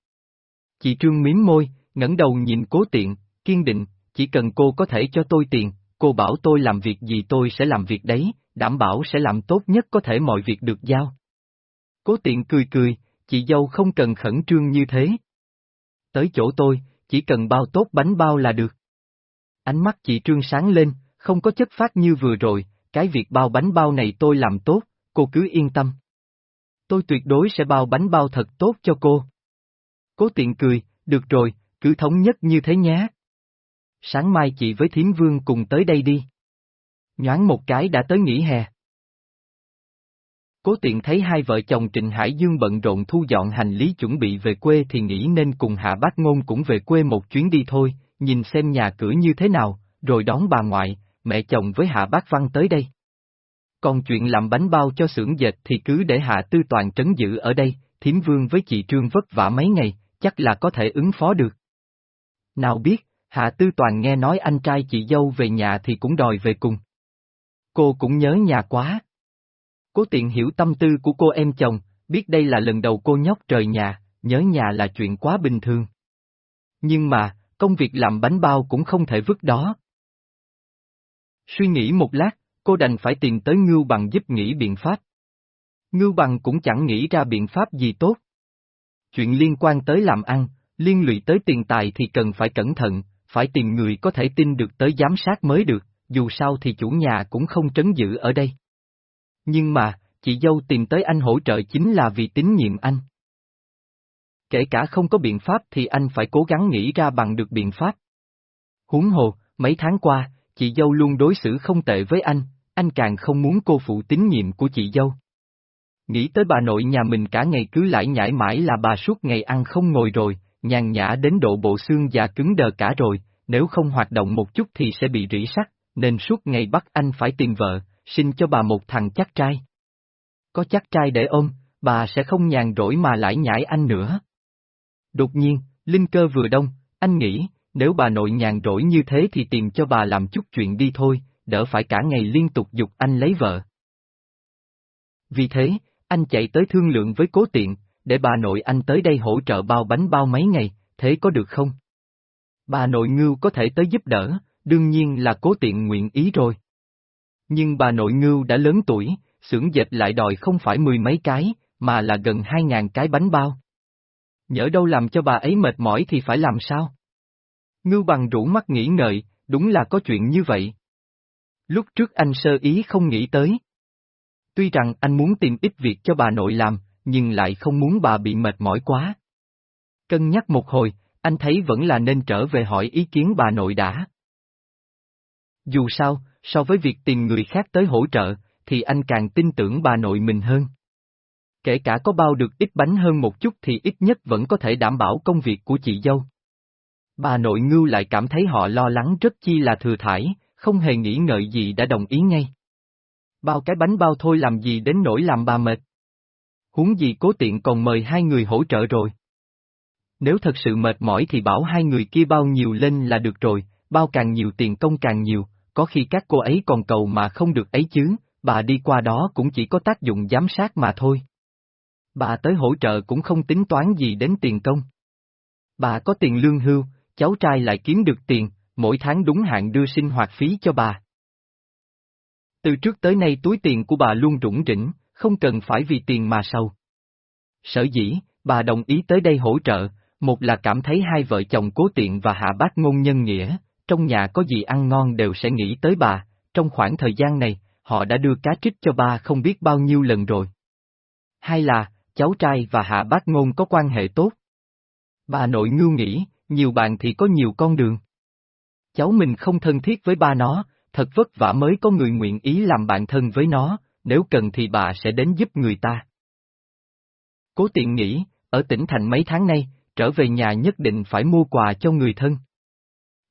Chị Trương miếm môi, ngẩng đầu nhìn cố tiện, kiên định, chỉ cần cô có thể cho tôi tiền, cô bảo tôi làm việc gì tôi sẽ làm việc đấy, đảm bảo sẽ làm tốt nhất có thể mọi việc được giao. Cố tiện cười cười, chị dâu không cần khẩn trương như thế. Tới chỗ tôi, chỉ cần bao tốt bánh bao là được. Ánh mắt chị Trương sáng lên, không có chất phát như vừa rồi, cái việc bao bánh bao này tôi làm tốt, cô cứ yên tâm. Tôi tuyệt đối sẽ bao bánh bao thật tốt cho cô. Cố tiện cười, được rồi, cứ thống nhất như thế nhé. Sáng mai chị với thiếm vương cùng tới đây đi. Nhoáng một cái đã tới nghỉ hè. Cố tiện thấy hai vợ chồng Trịnh Hải Dương bận rộn thu dọn hành lý chuẩn bị về quê thì nghĩ nên cùng Hạ Bác Ngôn cũng về quê một chuyến đi thôi, nhìn xem nhà cửa như thế nào, rồi đón bà ngoại, mẹ chồng với Hạ Bác Văn tới đây. Còn chuyện làm bánh bao cho xưởng dệt thì cứ để Hạ Tư Toàn trấn giữ ở đây, thiếm vương với chị Trương vất vả mấy ngày, chắc là có thể ứng phó được. Nào biết, Hạ Tư Toàn nghe nói anh trai chị dâu về nhà thì cũng đòi về cùng. Cô cũng nhớ nhà quá. Cố tiện hiểu tâm tư của cô em chồng, biết đây là lần đầu cô nhóc trời nhà, nhớ nhà là chuyện quá bình thường. Nhưng mà, công việc làm bánh bao cũng không thể vứt đó. Suy nghĩ một lát, cô đành phải tìm tới Ngưu Bằng giúp nghĩ biện pháp. Ngưu Bằng cũng chẳng nghĩ ra biện pháp gì tốt. Chuyện liên quan tới làm ăn, liên lụy tới tiền tài thì cần phải cẩn thận, phải tìm người có thể tin được tới giám sát mới được, dù sao thì chủ nhà cũng không trấn giữ ở đây. Nhưng mà, chị dâu tìm tới anh hỗ trợ chính là vì tín nhiệm anh. Kể cả không có biện pháp thì anh phải cố gắng nghĩ ra bằng được biện pháp. Huống hồ, mấy tháng qua, chị dâu luôn đối xử không tệ với anh, anh càng không muốn cô phụ tín nhiệm của chị dâu. Nghĩ tới bà nội nhà mình cả ngày cứ lại nhảy mãi là bà suốt ngày ăn không ngồi rồi, nhàn nhã đến độ bộ xương già cứng đờ cả rồi, nếu không hoạt động một chút thì sẽ bị rỉ sắt, nên suốt ngày bắt anh phải tìm vợ, sinh cho bà một thằng chắc trai. Có chắc trai để ôm, bà sẽ không nhàn rỗi mà lại nhảy anh nữa. Đột nhiên, linh cơ vừa đông, anh nghĩ, nếu bà nội nhàn rỗi như thế thì tìm cho bà làm chút chuyện đi thôi, đỡ phải cả ngày liên tục dục anh lấy vợ. Vì thế, anh chạy tới thương lượng với cố tiện, để bà nội anh tới đây hỗ trợ bao bánh bao mấy ngày, thế có được không? Bà nội ngưu có thể tới giúp đỡ, đương nhiên là cố tiện nguyện ý rồi. Nhưng bà nội ngưu đã lớn tuổi, xưởng dệt lại đòi không phải mười mấy cái, mà là gần hai ngàn cái bánh bao. Nhỡ đâu làm cho bà ấy mệt mỏi thì phải làm sao? Ngưu bằng rủ mắt nghĩ ngợi, đúng là có chuyện như vậy. Lúc trước anh sơ ý không nghĩ tới. Tuy rằng anh muốn tìm ít việc cho bà nội làm, nhưng lại không muốn bà bị mệt mỏi quá. Cân nhắc một hồi, anh thấy vẫn là nên trở về hỏi ý kiến bà nội đã. Dù sao, so với việc tìm người khác tới hỗ trợ, thì anh càng tin tưởng bà nội mình hơn. Kể cả có bao được ít bánh hơn một chút thì ít nhất vẫn có thể đảm bảo công việc của chị dâu. Bà nội ngưu lại cảm thấy họ lo lắng rất chi là thừa thải, không hề nghĩ ngợi gì đã đồng ý ngay. Bao cái bánh bao thôi làm gì đến nỗi làm bà mệt. Huống gì cố tiện còn mời hai người hỗ trợ rồi. Nếu thật sự mệt mỏi thì bảo hai người kia bao nhiều lên là được rồi, bao càng nhiều tiền công càng nhiều, có khi các cô ấy còn cầu mà không được ấy chứ, bà đi qua đó cũng chỉ có tác dụng giám sát mà thôi. Bà tới hỗ trợ cũng không tính toán gì đến tiền công. Bà có tiền lương hưu, cháu trai lại kiếm được tiền, mỗi tháng đúng hạn đưa sinh hoạt phí cho bà. Từ trước tới nay túi tiền của bà luôn rủng rỉnh, không cần phải vì tiền mà sầu. Sở dĩ, bà đồng ý tới đây hỗ trợ, một là cảm thấy hai vợ chồng cố tiện và hạ bác ngôn nhân nghĩa, trong nhà có gì ăn ngon đều sẽ nghĩ tới bà, trong khoảng thời gian này, họ đã đưa cá trích cho ba không biết bao nhiêu lần rồi. Hai là, cháu trai và hạ bác ngôn có quan hệ tốt. Bà nội ngưu nghĩ, nhiều bạn thì có nhiều con đường. Cháu mình không thân thiết với ba nó, thật vất vả mới có người nguyện ý làm bạn thân với nó, nếu cần thì bà sẽ đến giúp người ta. Cố tiện nghĩ, ở tỉnh thành mấy tháng nay, trở về nhà nhất định phải mua quà cho người thân.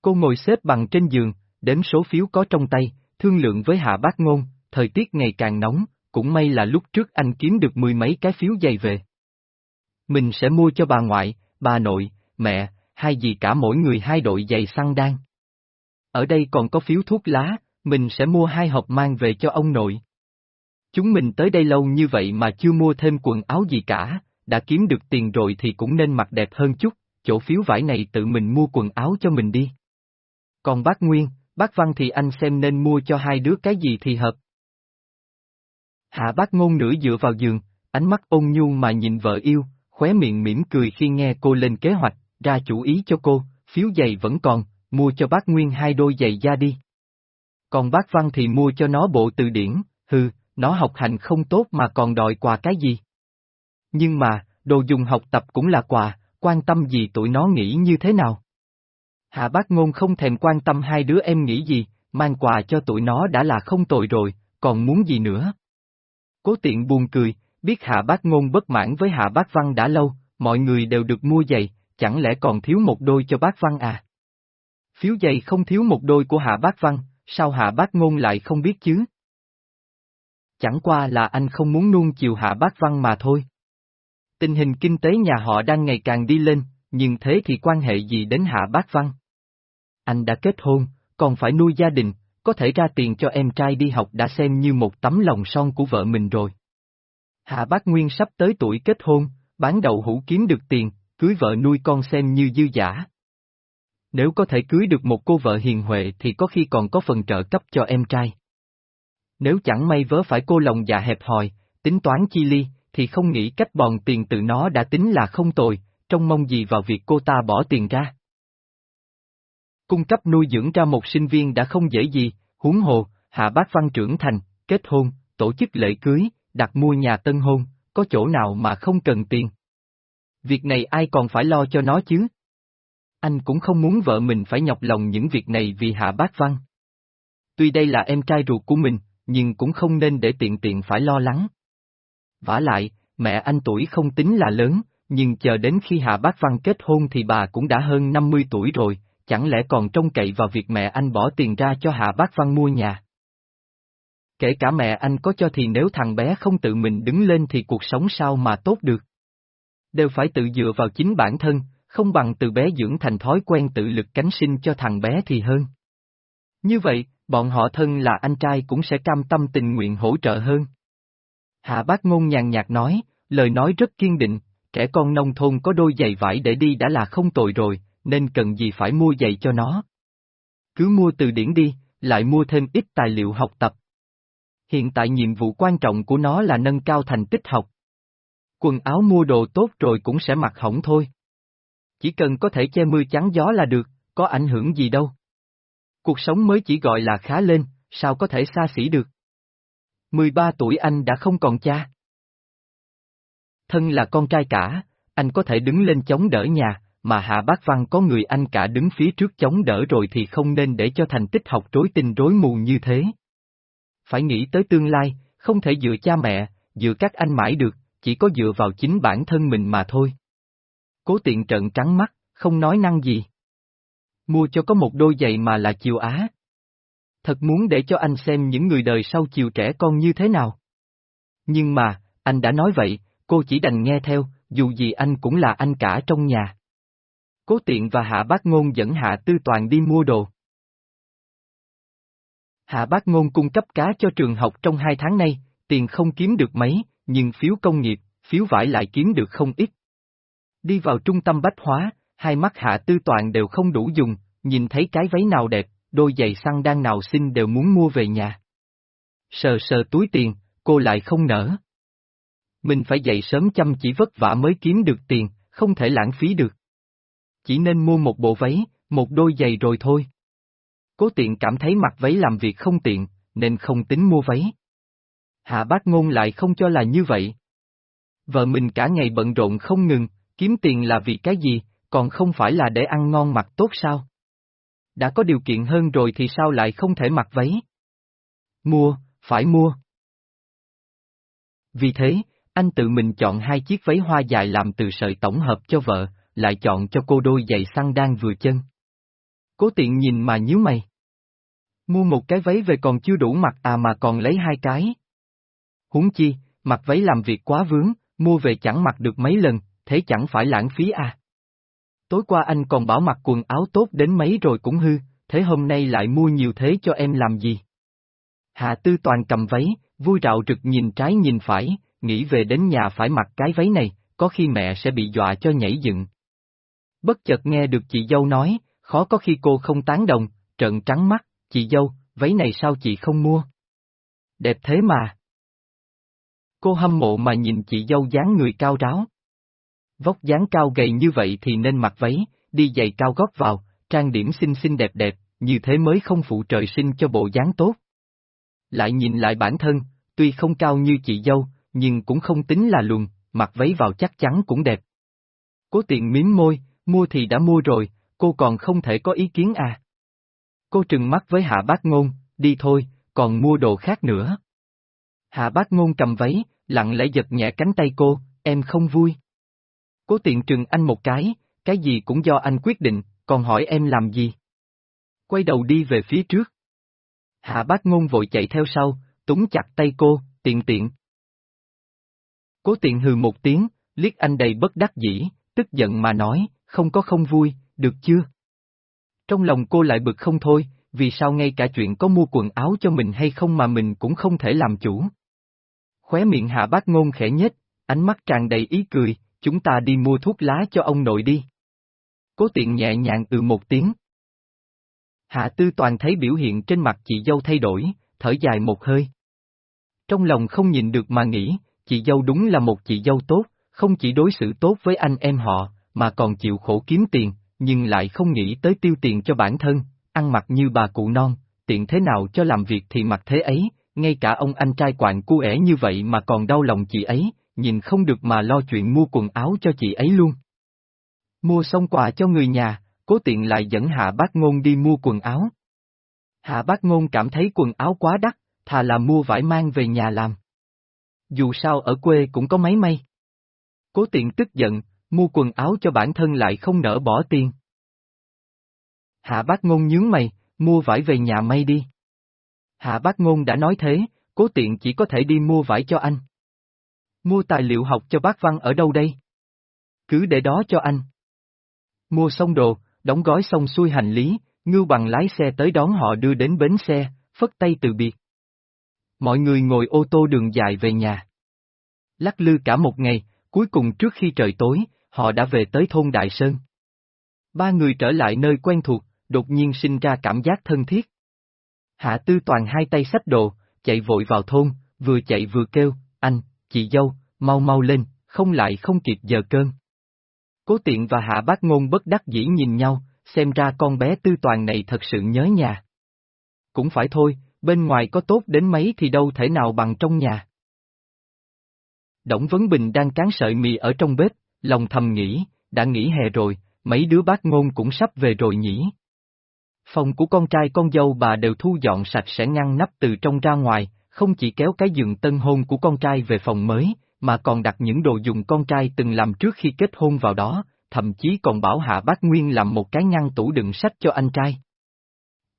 Cô ngồi xếp bằng trên giường, đếm số phiếu có trong tay, thương lượng với Hạ Bác Ngôn, thời tiết ngày càng nóng, cũng may là lúc trước anh kiếm được mười mấy cái phiếu dày về. Mình sẽ mua cho bà ngoại, bà nội, mẹ, hai gì cả mỗi người hai đội giày xăng đan. Ở đây còn có phiếu thuốc lá, mình sẽ mua hai hộp mang về cho ông nội. Chúng mình tới đây lâu như vậy mà chưa mua thêm quần áo gì cả, đã kiếm được tiền rồi thì cũng nên mặc đẹp hơn chút, chỗ phiếu vải này tự mình mua quần áo cho mình đi. Còn bác Nguyên, bác Văn thì anh xem nên mua cho hai đứa cái gì thì hợp. Hạ bác ngôn nửa dựa vào giường, ánh mắt ôn nhu mà nhìn vợ yêu, khóe miệng mỉm cười khi nghe cô lên kế hoạch, ra chủ ý cho cô, phiếu giày vẫn còn, mua cho bác Nguyên hai đôi giày da đi. Còn bác Văn thì mua cho nó bộ từ điển, hừ, nó học hành không tốt mà còn đòi quà cái gì. Nhưng mà, đồ dùng học tập cũng là quà, quan tâm gì tụi nó nghĩ như thế nào. Hạ bác ngôn không thèm quan tâm hai đứa em nghĩ gì, mang quà cho tụi nó đã là không tội rồi, còn muốn gì nữa. Cố tiện buồn cười, biết hạ bác ngôn bất mãn với hạ bác văn đã lâu, mọi người đều được mua giày, chẳng lẽ còn thiếu một đôi cho bác văn à? Phiếu giày không thiếu một đôi của hạ bác văn, sao hạ bác ngôn lại không biết chứ? Chẳng qua là anh không muốn nuông chiều hạ bác văn mà thôi. Tình hình kinh tế nhà họ đang ngày càng đi lên, nhưng thế thì quan hệ gì đến hạ bác văn? Anh đã kết hôn, còn phải nuôi gia đình, có thể ra tiền cho em trai đi học đã xem như một tấm lòng son của vợ mình rồi. Hạ bác Nguyên sắp tới tuổi kết hôn, bán đậu hũ kiếm được tiền, cưới vợ nuôi con xem như dư giả. Nếu có thể cưới được một cô vợ hiền huệ thì có khi còn có phần trợ cấp cho em trai. Nếu chẳng may vớ phải cô lòng dạ hẹp hòi, tính toán chi ly, thì không nghĩ cách bòn tiền tự nó đã tính là không tồi, trông mong gì vào việc cô ta bỏ tiền ra. Cung cấp nuôi dưỡng ra một sinh viên đã không dễ gì, huống hồ, hạ bác văn trưởng thành, kết hôn, tổ chức lễ cưới, đặt mua nhà tân hôn, có chỗ nào mà không cần tiền. Việc này ai còn phải lo cho nó chứ? Anh cũng không muốn vợ mình phải nhọc lòng những việc này vì hạ bác văn. Tuy đây là em trai ruột của mình, nhưng cũng không nên để tiện tiện phải lo lắng. vả lại, mẹ anh tuổi không tính là lớn, nhưng chờ đến khi Hạ Bác Văn kết hôn thì bà cũng đã hơn 50 tuổi rồi, chẳng lẽ còn trông cậy vào việc mẹ anh bỏ tiền ra cho Hạ Bác Văn mua nhà. Kể cả mẹ anh có cho thì nếu thằng bé không tự mình đứng lên thì cuộc sống sao mà tốt được. Đều phải tự dựa vào chính bản thân, không bằng từ bé dưỡng thành thói quen tự lực cánh sinh cho thằng bé thì hơn. Như vậy, bọn họ thân là anh trai cũng sẽ cam tâm tình nguyện hỗ trợ hơn. Hạ bác ngôn nhàn nhạt nói, lời nói rất kiên định, trẻ con nông thôn có đôi giày vải để đi đã là không tồi rồi, nên cần gì phải mua giày cho nó. Cứ mua từ điển đi, lại mua thêm ít tài liệu học tập. Hiện tại nhiệm vụ quan trọng của nó là nâng cao thành tích học. Quần áo mua đồ tốt rồi cũng sẽ mặc hỏng thôi. Chỉ cần có thể che mưa chắn gió là được, có ảnh hưởng gì đâu. Cuộc sống mới chỉ gọi là khá lên, sao có thể xa xỉ được. 13 tuổi anh đã không còn cha. Thân là con trai cả, anh có thể đứng lên chống đỡ nhà, mà Hạ Bác Văn có người anh cả đứng phía trước chống đỡ rồi thì không nên để cho thành tích học rối tinh rối mù như thế. Phải nghĩ tới tương lai, không thể dựa cha mẹ, dựa các anh mãi được, chỉ có dựa vào chính bản thân mình mà thôi. Cố tiện trận trắng mắt, không nói năng gì. Mua cho có một đôi giày mà là chiều Á. Thật muốn để cho anh xem những người đời sau chiều trẻ con như thế nào. Nhưng mà, anh đã nói vậy, cô chỉ đành nghe theo, dù gì anh cũng là anh cả trong nhà. Cố tiện và Hạ Bác Ngôn dẫn Hạ Tư Toàn đi mua đồ. Hạ Bác Ngôn cung cấp cá cho trường học trong hai tháng nay, tiền không kiếm được mấy, nhưng phiếu công nghiệp, phiếu vải lại kiếm được không ít. Đi vào trung tâm bách hóa, hai mắt Hạ Tư Toàn đều không đủ dùng, nhìn thấy cái váy nào đẹp, đôi giày săn đang nào xinh đều muốn mua về nhà. Sờ sờ túi tiền, cô lại không nở. Mình phải dậy sớm chăm chỉ vất vả mới kiếm được tiền, không thể lãng phí được. Chỉ nên mua một bộ váy, một đôi giày rồi thôi. Cố tiện cảm thấy mặc váy làm việc không tiện, nên không tính mua váy. Hạ bác ngôn lại không cho là như vậy. Vợ mình cả ngày bận rộn không ngừng, kiếm tiền là vì cái gì, còn không phải là để ăn ngon mặc tốt sao? Đã có điều kiện hơn rồi thì sao lại không thể mặc váy? Mua, phải mua. Vì thế, anh tự mình chọn hai chiếc váy hoa dài làm từ sợi tổng hợp cho vợ, lại chọn cho cô đôi giày săn đang vừa chân. Cố tiện nhìn mà nhíu mày. Mua một cái váy về còn chưa đủ mặc à mà còn lấy hai cái. Huống chi, mặc váy làm việc quá vướng, mua về chẳng mặc được mấy lần, thế chẳng phải lãng phí à. Tối qua anh còn bảo mặc quần áo tốt đến mấy rồi cũng hư, thế hôm nay lại mua nhiều thế cho em làm gì? Hạ Tư Toàn cầm váy, vui rạo rực nhìn trái nhìn phải, nghĩ về đến nhà phải mặc cái váy này, có khi mẹ sẽ bị dọa cho nhảy dựng. Bất chợt nghe được chị dâu nói, khó có khi cô không tán đồng, trợn trắng mắt, chị dâu, váy này sao chị không mua? Đẹp thế mà. Cô hâm mộ mà nhìn chị dâu dáng người cao ráo. Vóc dáng cao gầy như vậy thì nên mặc váy, đi giày cao gót vào, trang điểm xinh xinh đẹp đẹp, như thế mới không phụ trời sinh cho bộ dáng tốt. Lại nhìn lại bản thân, tuy không cao như chị dâu, nhưng cũng không tính là luồn, mặc váy vào chắc chắn cũng đẹp. Cố tiện miếm môi, mua thì đã mua rồi, cô còn không thể có ý kiến à. Cô trừng mắt với hạ bác ngôn, đi thôi, còn mua đồ khác nữa. Hạ bác ngôn cầm váy, lặng lẽ giật nhẹ cánh tay cô, em không vui. Cố tiện trừng anh một cái, cái gì cũng do anh quyết định, còn hỏi em làm gì. Quay đầu đi về phía trước. Hạ bác ngôn vội chạy theo sau, túng chặt tay cô, tiện tiện. Cố tiện hừ một tiếng, liếc anh đầy bất đắc dĩ, tức giận mà nói, không có không vui, được chưa? Trong lòng cô lại bực không thôi, vì sao ngay cả chuyện có mua quần áo cho mình hay không mà mình cũng không thể làm chủ. Khóe miệng hạ bác ngôn khẽ nhếch, ánh mắt tràn đầy ý cười, chúng ta đi mua thuốc lá cho ông nội đi. Cố tiện nhẹ nhàng ừ một tiếng. Hạ tư toàn thấy biểu hiện trên mặt chị dâu thay đổi, thở dài một hơi. Trong lòng không nhìn được mà nghĩ, chị dâu đúng là một chị dâu tốt, không chỉ đối xử tốt với anh em họ, mà còn chịu khổ kiếm tiền, nhưng lại không nghĩ tới tiêu tiền cho bản thân, ăn mặc như bà cụ non, tiện thế nào cho làm việc thì mặc thế ấy, ngay cả ông anh trai quạng cu ẻ như vậy mà còn đau lòng chị ấy, nhìn không được mà lo chuyện mua quần áo cho chị ấy luôn. Mua xong quà cho người nhà, cố tiện lại dẫn Hạ Bác Ngôn đi mua quần áo. Hạ Bác Ngôn cảm thấy quần áo quá đắt, thà là mua vải mang về nhà làm. Dù sao ở quê cũng có máy may. Cố tiện tức giận, mua quần áo cho bản thân lại không nỡ bỏ tiền. Hạ Bác Ngôn nhướng mày, mua vải về nhà may đi. Hạ Bác Ngôn đã nói thế, cố tiện chỉ có thể đi mua vải cho anh. Mua tài liệu học cho bác Văn ở đâu đây? Cứ để đó cho anh. Mua xong đồ, đóng gói xong xuôi hành lý, ngưu bằng lái xe tới đón họ đưa đến bến xe, phất tay từ biệt. Mọi người ngồi ô tô đường dài về nhà. Lắc lư cả một ngày, cuối cùng trước khi trời tối, họ đã về tới thôn Đại Sơn. Ba người trở lại nơi quen thuộc, đột nhiên sinh ra cảm giác thân thiết. Hạ Tư Toàn hai tay xách đồ, chạy vội vào thôn, vừa chạy vừa kêu, anh, chị dâu, mau mau lên, không lại không kịp giờ cơn. Cố tiện và Hạ Bác Ngôn bất đắc dĩ nhìn nhau, xem ra con bé Tư Toàn này thật sự nhớ nhà. Cũng phải thôi, bên ngoài có tốt đến mấy thì đâu thể nào bằng trong nhà. Đổng Vấn Bình đang cán sợi mì ở trong bếp, lòng thầm nghĩ, đã nghỉ hè rồi, mấy đứa bác ngôn cũng sắp về rồi nhỉ. Phòng của con trai con dâu bà đều thu dọn sạch sẽ ngăn nắp từ trong ra ngoài, không chỉ kéo cái giường tân hôn của con trai về phòng mới, mà còn đặt những đồ dùng con trai từng làm trước khi kết hôn vào đó, thậm chí còn bảo Hạ Bác Nguyên làm một cái ngăn tủ đựng sách cho anh trai.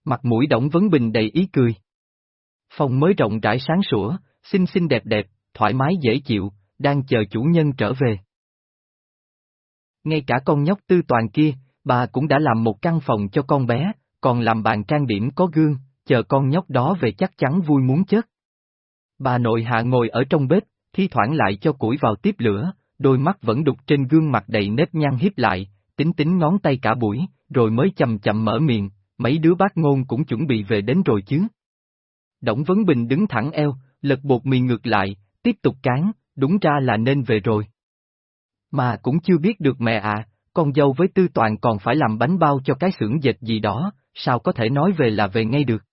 Mặt mũi Đổng Vấn Bình đầy ý cười. Phòng mới rộng rãi sáng sủa, xinh xinh đẹp đẹp, thoải mái dễ chịu, đang chờ chủ nhân trở về. Ngay cả con nhóc tư toàn kia, bà cũng đã làm một căn phòng cho con bé, còn làm bàn trang điểm có gương, chờ con nhóc đó về chắc chắn vui muốn chết. Bà nội hạ ngồi ở trong bếp, thi thoảng lại cho củi vào tiếp lửa, đôi mắt vẫn đục trên gương mặt đầy nếp nhăn hiếp lại, tính tính ngón tay cả buổi, rồi mới chậm chậm mở miệng, mấy đứa bác ngôn cũng chuẩn bị về đến rồi chứ. Đổng Vấn Bình đứng thẳng eo, lật bột mì ngược lại, tiếp tục cán, đúng ra là nên về rồi. Mà cũng chưa biết được mẹ à, con dâu với tư toàn còn phải làm bánh bao cho cái xưởng dệt gì đó, sao có thể nói về là về ngay được.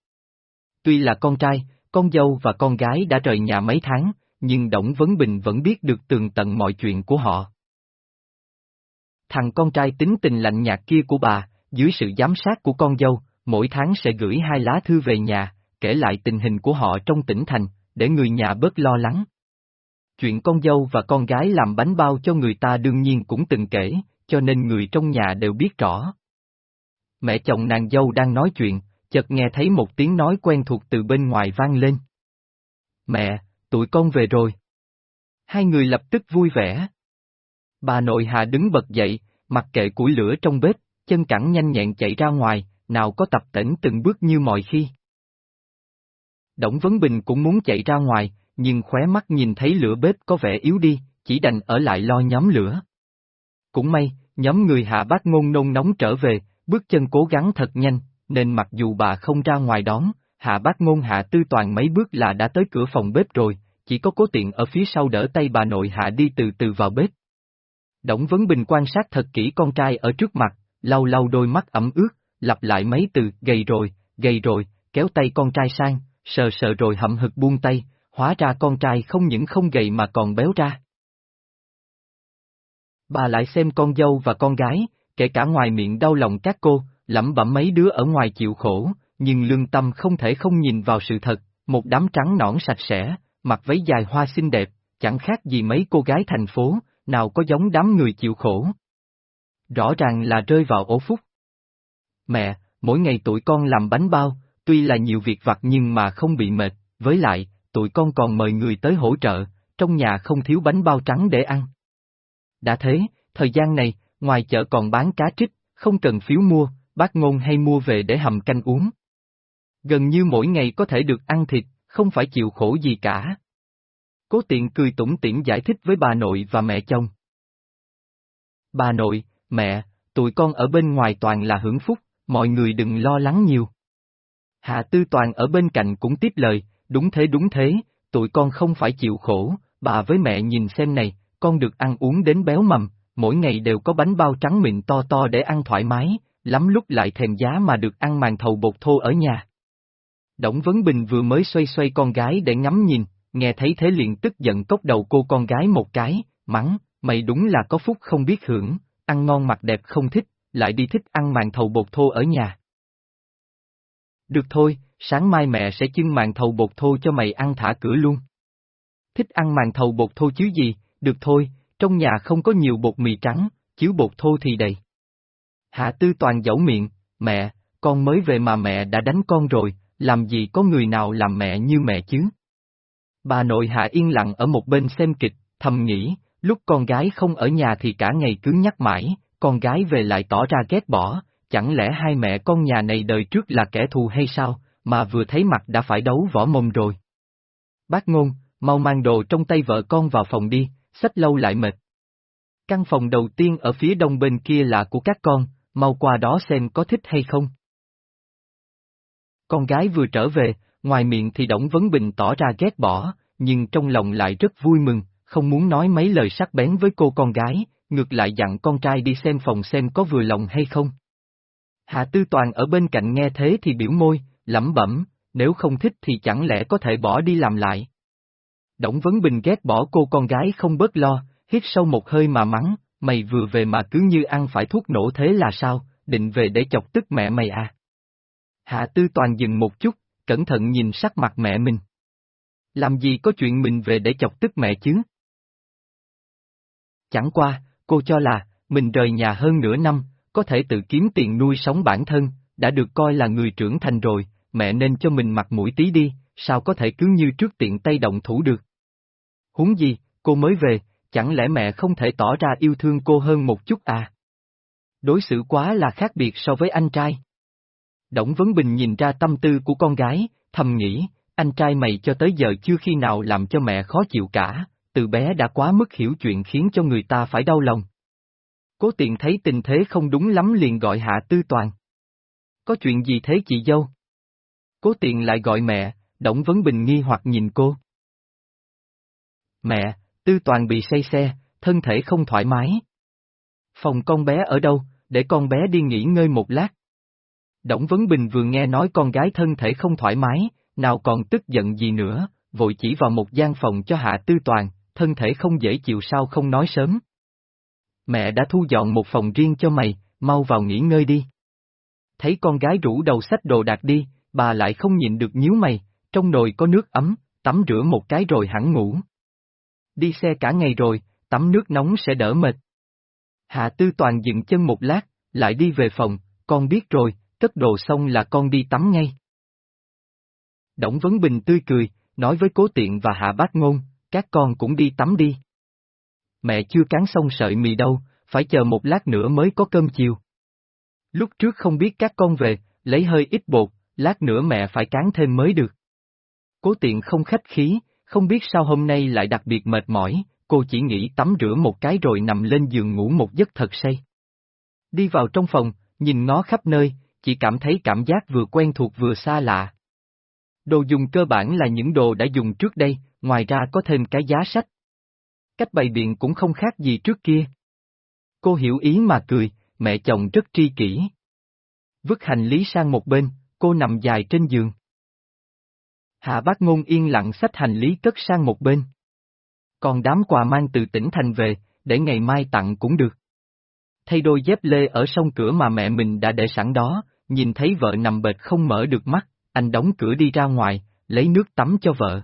Tuy là con trai, con dâu và con gái đã rời nhà mấy tháng, nhưng Đổng Vấn Bình vẫn biết được tường tận mọi chuyện của họ. Thằng con trai tính tình lạnh nhạt kia của bà, dưới sự giám sát của con dâu, mỗi tháng sẽ gửi hai lá thư về nhà, kể lại tình hình của họ trong tỉnh thành, để người nhà bớt lo lắng. Chuyện con dâu và con gái làm bánh bao cho người ta đương nhiên cũng từng kể, cho nên người trong nhà đều biết rõ. Mẹ chồng nàng dâu đang nói chuyện, chợt nghe thấy một tiếng nói quen thuộc từ bên ngoài vang lên. Mẹ, tụi con về rồi. Hai người lập tức vui vẻ. Bà nội Hà đứng bật dậy, mặc kệ củi lửa trong bếp, chân cẳng nhanh nhẹn chạy ra ngoài, nào có tập tỉnh từng bước như mọi khi. Đổng Vấn Bình cũng muốn chạy ra ngoài, nhưng khóe mắt nhìn thấy lửa bếp có vẻ yếu đi, chỉ đành ở lại lo nhóm lửa. Cũng may, nhóm người hạ bác ngôn nôn nóng trở về, bước chân cố gắng thật nhanh, nên mặc dù bà không ra ngoài đón, hạ bác ngôn hạ tư toàn mấy bước là đã tới cửa phòng bếp rồi, chỉ có cố tiện ở phía sau đỡ tay bà nội hạ đi từ từ vào bếp. Đổng Vấn Bình quan sát thật kỹ con trai ở trước mặt, lau lau đôi mắt ẩm ướt, lặp lại mấy từ gầy rồi, gầy rồi, kéo tay con trai sang, sờ sờ rồi hậm hực buông tay, hóa ra con trai không những không gầy mà còn béo ra. Bà lại xem con dâu và con gái, kể cả ngoài miệng đau lòng các cô, lẩm bẩm mấy đứa ở ngoài chịu khổ, nhưng lương tâm không thể không nhìn vào sự thật, một đám trắng nõn sạch sẽ, mặc váy dài hoa xinh đẹp, chẳng khác gì mấy cô gái thành phố, nào có giống đám người chịu khổ. Rõ ràng là rơi vào ổ phúc. Mẹ, mỗi ngày tụi con làm bánh bao, tuy là nhiều việc vặt nhưng mà không bị mệt, với lại, tụi con còn mời người tới hỗ trợ, trong nhà không thiếu bánh bao trắng để ăn. Đã thế, thời gian này, ngoài chợ còn bán cá trích, không cần phiếu mua, bác ngôn hay mua về để hầm canh uống. Gần như mỗi ngày có thể được ăn thịt, không phải chịu khổ gì cả. Cố tiện cười tủm tỉm giải thích với bà nội và mẹ chồng. Bà nội, mẹ, tụi con ở bên ngoài toàn là hưởng phúc, mọi người đừng lo lắng nhiều. Hạ Tư Toàn ở bên cạnh cũng tiếp lời, đúng thế đúng thế, tụi con không phải chịu khổ, bà với mẹ nhìn xem này, con được ăn uống đến béo mầm, mỗi ngày đều có bánh bao trắng mịn to to để ăn thoải mái, lắm lúc lại thèm giá mà được ăn màn thầu bột thô ở nhà. Đổng Vấn Bình vừa mới xoay xoay con gái để ngắm nhìn, nghe thấy thế liền tức giận cốc đầu cô con gái một cái, mắng, mày đúng là có phúc không biết hưởng, ăn ngon mặc đẹp không thích, lại đi thích ăn màn thầu bột thô ở nhà. Được thôi, sáng mai mẹ sẽ chưng màn thầu bột thô cho mày ăn thả cửa luôn. Thích ăn màn thầu bột thô chứ gì, được thôi, trong nhà không có nhiều bột mì trắng, chiếu bột thô thì đầy. Hạ Tư Toàn dẫu miệng, mẹ, con mới về mà mẹ đã đánh con rồi, làm gì có người nào làm mẹ như mẹ chứ? Bà nội Hạ yên lặng ở một bên xem kịch, thầm nghĩ, lúc con gái không ở nhà thì cả ngày cứ nhắc mãi, con gái về lại tỏ ra ghét bỏ, chẳng lẽ hai mẹ con nhà này đời trước là kẻ thù hay sao, mà vừa thấy mặt đã phải đấu võ mồm rồi. Bác ngôn, mau mang đồ trong tay vợ con vào phòng đi, sách lâu lại mệt. Căn phòng đầu tiên ở phía đông bên kia là của các con, mau qua đó xem có thích hay không. Con gái vừa trở về, ngoài miệng thì Đổng Vấn Bình tỏ ra ghét bỏ, nhưng trong lòng lại rất vui mừng, không muốn nói mấy lời sắc bén với cô con gái, ngược lại dặn con trai đi xem phòng xem có vừa lòng hay không. Hạ Tư Toàn ở bên cạnh nghe thế thì biểu môi, lẩm bẩm, nếu không thích thì chẳng lẽ có thể bỏ đi làm lại. Đổng Vấn Bình ghét bỏ cô con gái không bớt lo, hít sâu một hơi mà mắng, mày vừa về mà cứ như ăn phải thuốc nổ thế là sao, định về để chọc tức mẹ mày à. Hạ Tư Toàn dừng một chút, cẩn thận nhìn sắc mặt mẹ mình. Làm gì có chuyện mình về để chọc tức mẹ chứ? Chẳng qua, cô cho là, mình rời nhà hơn nửa năm, có thể tự kiếm tiền nuôi sống bản thân, đã được coi là người trưởng thành rồi, mẹ nên cho mình mặt mũi tí đi, sao có thể cứ như trước tiện tay động thủ được. Huống gì, cô mới về, chẳng lẽ mẹ không thể tỏ ra yêu thương cô hơn một chút à? Đối xử quá là khác biệt so với anh trai. Đổng Vấn Bình nhìn ra tâm tư của con gái, thầm nghĩ, anh trai mày cho tới giờ chưa khi nào làm cho mẹ khó chịu cả, từ bé đã quá mức hiểu chuyện khiến cho người ta phải đau lòng. Cố tiện thấy tình thế không đúng lắm liền gọi hạ tư toàn. Có chuyện gì thế chị dâu? Cố tiện lại gọi mẹ, Đổng Vấn Bình nghi hoặc nhìn cô. Mẹ, tư toàn bị say xe, thân thể không thoải mái. Phòng con bé ở đâu, để con bé đi nghỉ ngơi một lát. Đổng Vấn Bình vừa nghe nói con gái thân thể không thoải mái, nào còn tức giận gì nữa, vội chỉ vào một gian phòng cho Hạ Tư Toàn, thân thể không dễ chịu sao không nói sớm. Mẹ đã thu dọn một phòng riêng cho mày, mau vào nghỉ ngơi đi. Thấy con gái rủ đầu sách đồ đạc đi, bà lại không nhịn được nhíu mày, trong nồi có nước ấm, tắm rửa một cái rồi hẳn ngủ. Đi xe cả ngày rồi, tắm nước nóng sẽ đỡ mệt. Hạ Tư Toàn dựng chân một lát, lại đi về phòng, con biết rồi, cất đồ xong là con đi tắm ngay. Đổng Vấn Bình tươi cười, nói với Cố Tiện và Hạ Bác Ngôn, các con cũng đi tắm đi. Mẹ chưa cán xong sợi mì đâu, phải chờ một lát nữa mới có cơm chiều. Lúc trước không biết các con về, lấy hơi ít bột, lát nữa mẹ phải cán thêm mới được. Cố Tiện không khách khí, không biết sao hôm nay lại đặc biệt mệt mỏi, cô chỉ nghĩ tắm rửa một cái rồi nằm lên giường ngủ một giấc thật say. Đi vào trong phòng, nhìn ngó khắp nơi, chỉ cảm thấy cảm giác vừa quen thuộc vừa xa lạ. Đồ dùng cơ bản là những đồ đã dùng trước đây, ngoài ra có thêm cái giá sách. Cách bày biện cũng không khác gì trước kia. Cô hiểu ý mà cười, mẹ chồng rất tri kỷ. Vứt hành lý sang một bên, cô nằm dài trên giường. Hạ bác ngôn yên lặng xách hành lý cất sang một bên. Còn đám quà mang từ tỉnh thành về, để ngày mai tặng cũng được. Thay đôi dép lê ở sông cửa mà mẹ mình đã để sẵn đó, nhìn thấy vợ nằm bệt không mở được mắt, anh đóng cửa đi ra ngoài, lấy nước tắm cho vợ.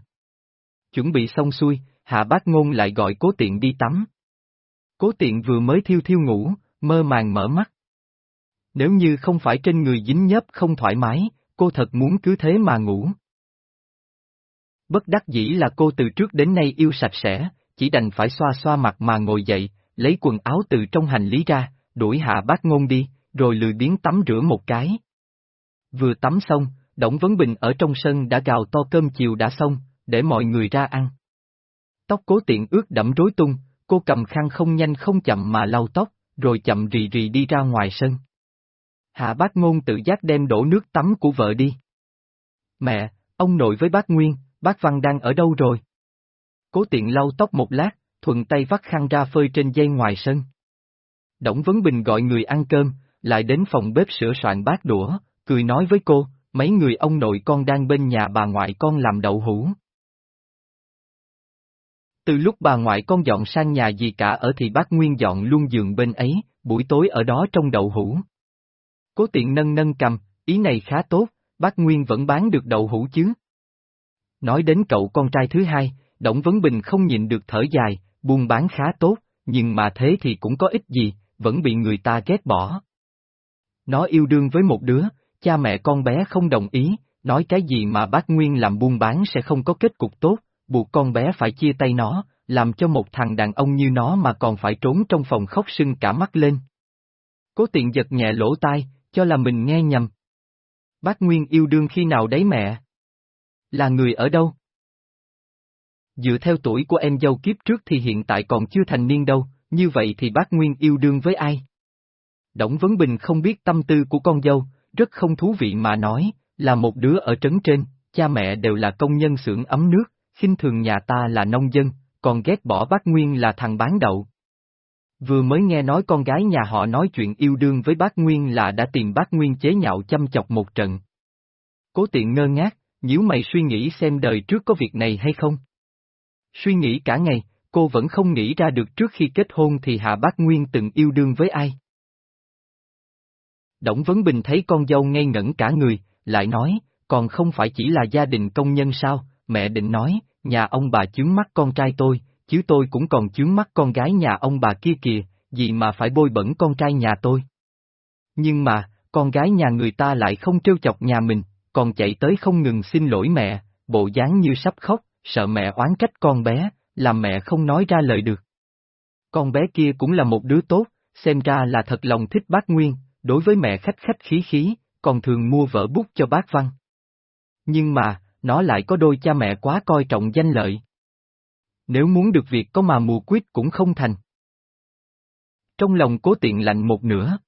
Chuẩn bị xong xuôi, Hạ Bác Ngôn lại gọi cố tiện đi tắm. Cố tiện vừa mới thiêu thiêu ngủ, mơ màng mở mắt. Nếu như không phải trên người dính nhớp không thoải mái, cô thật muốn cứ thế mà ngủ. Bất đắc dĩ là cô từ trước đến nay yêu sạch sẽ, chỉ đành phải xoa xoa mặt mà ngồi dậy, lấy quần áo từ trong hành lý ra, đuổi hạ bác ngôn đi, rồi lười biến tắm rửa một cái. Vừa tắm xong, Đổng Vấn Bình ở trong sân đã gào to cơm chiều đã xong, để mọi người ra ăn. Tóc cố tiện ướt đẫm rối tung, cô cầm khăn không nhanh không chậm mà lau tóc, rồi chậm rì rì đi ra ngoài sân. Hạ bác ngôn tự giác đem đổ nước tắm của vợ đi. Mẹ, ông nội với bác Nguyên, bác Văn đang ở đâu rồi? Cố tiện lau tóc một lát, thuận tay vắt khăn ra phơi trên dây ngoài sân. Đổng Vấn Bình gọi người ăn cơm, lại đến phòng bếp sửa soạn bát đũa, cười nói với cô, mấy người ông nội con đang bên nhà bà ngoại con làm đậu hũ. Từ lúc bà ngoại con dọn sang nhà gì cả ở thì bác Nguyên dọn luôn giường bên ấy, buổi tối ở đó trong đậu hũ. Cố tiện nâng nâng cầm, ý này khá tốt, bác Nguyên vẫn bán được đậu hũ chứ. Nói đến cậu con trai thứ hai, Đổng Vấn Bình không nhịn được thở dài, buôn bán khá tốt, nhưng mà thế thì cũng có ích gì, vẫn bị người ta ghét bỏ. Nó yêu đương với một đứa, cha mẹ con bé không đồng ý, nói cái gì mà bác Nguyên làm buôn bán sẽ không có kết cục tốt, buộc con bé phải chia tay nó, làm cho một thằng đàn ông như nó mà còn phải trốn trong phòng khóc sưng cả mắt lên. Cố tiện giật nhẹ lỗ tai, cho là mình nghe nhầm. Bác Nguyên yêu đương khi nào đấy mẹ? Là người ở đâu? Dựa theo tuổi của em dâu kiếp trước thì hiện tại còn chưa thành niên đâu, như vậy thì bác Nguyên yêu đương với ai? Đổng Vấn Bình không biết tâm tư của con dâu, rất không thú vị mà nói, là một đứa ở trấn trên, cha mẹ đều là công nhân xưởng ấm nước, khinh thường nhà ta là nông dân, còn ghét bỏ bác Nguyên là thằng bán đậu. Vừa mới nghe nói con gái nhà họ nói chuyện yêu đương với bác Nguyên là đã tìm bác Nguyên chế nhạo chăm chọc một trận. Cố tiện ngơ ngác, nhíu mày suy nghĩ xem đời trước có việc này hay không. Suy nghĩ cả ngày, cô vẫn không nghĩ ra được trước khi kết hôn thì Hạ Bác Nguyên từng yêu đương với ai. Đổng Vấn Bình thấy con dâu ngây ngẩn cả người, lại nói, còn không phải chỉ là gia đình công nhân sao, mẹ định nói, nhà ông bà chướng mắt con trai tôi, chứ tôi cũng còn chướng mắt con gái nhà ông bà kia kìa, gì mà phải bôi bẩn con trai nhà tôi. Nhưng mà, con gái nhà người ta lại không trêu chọc nhà mình, còn chạy tới không ngừng xin lỗi mẹ, bộ dáng như sắp khóc, sợ mẹ oán trách con bé, làm mẹ không nói ra lời được. Con bé kia cũng là một đứa tốt, xem ra là thật lòng thích bác Nguyên, đối với mẹ khách khách khí khí, còn thường mua vở bút cho bác Văn. Nhưng mà, nó lại có đôi cha mẹ quá coi trọng danh lợi. Nếu muốn được việc có mà mù quyết cũng không thành. Trong lòng cố tiện lạnh một nửa.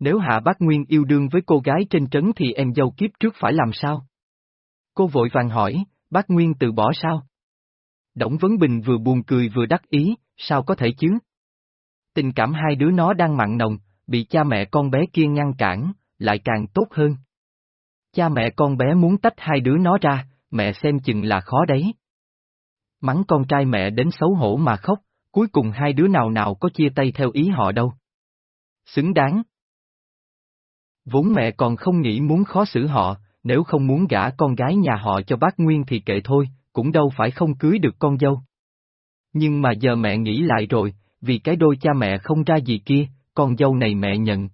Nếu Hạ Bác Nguyên yêu đương với cô gái trên trấn thì em dâu kiếp trước phải làm sao? Cô vội vàng hỏi, Bác Nguyên từ bỏ sao? Đổng Vấn Bình vừa buồn cười vừa đắc ý, sao có thể chứ? Tình cảm hai đứa nó đang mặn nồng, bị cha mẹ con bé kia ngăn cản, lại càng tốt hơn. Cha mẹ con bé muốn tách hai đứa nó ra, mẹ xem chừng là khó đấy. Mắng con trai mẹ đến xấu hổ mà khóc, cuối cùng hai đứa nào nào có chia tay theo ý họ đâu. Xứng đáng. Vốn mẹ còn không nghĩ muốn khó xử họ, nếu không muốn gả con gái nhà họ cho bác Nguyên thì kệ thôi, cũng đâu phải không cưới được con dâu. Nhưng mà giờ mẹ nghĩ lại rồi, vì cái đôi cha mẹ không ra gì kia, con dâu này mẹ nhận.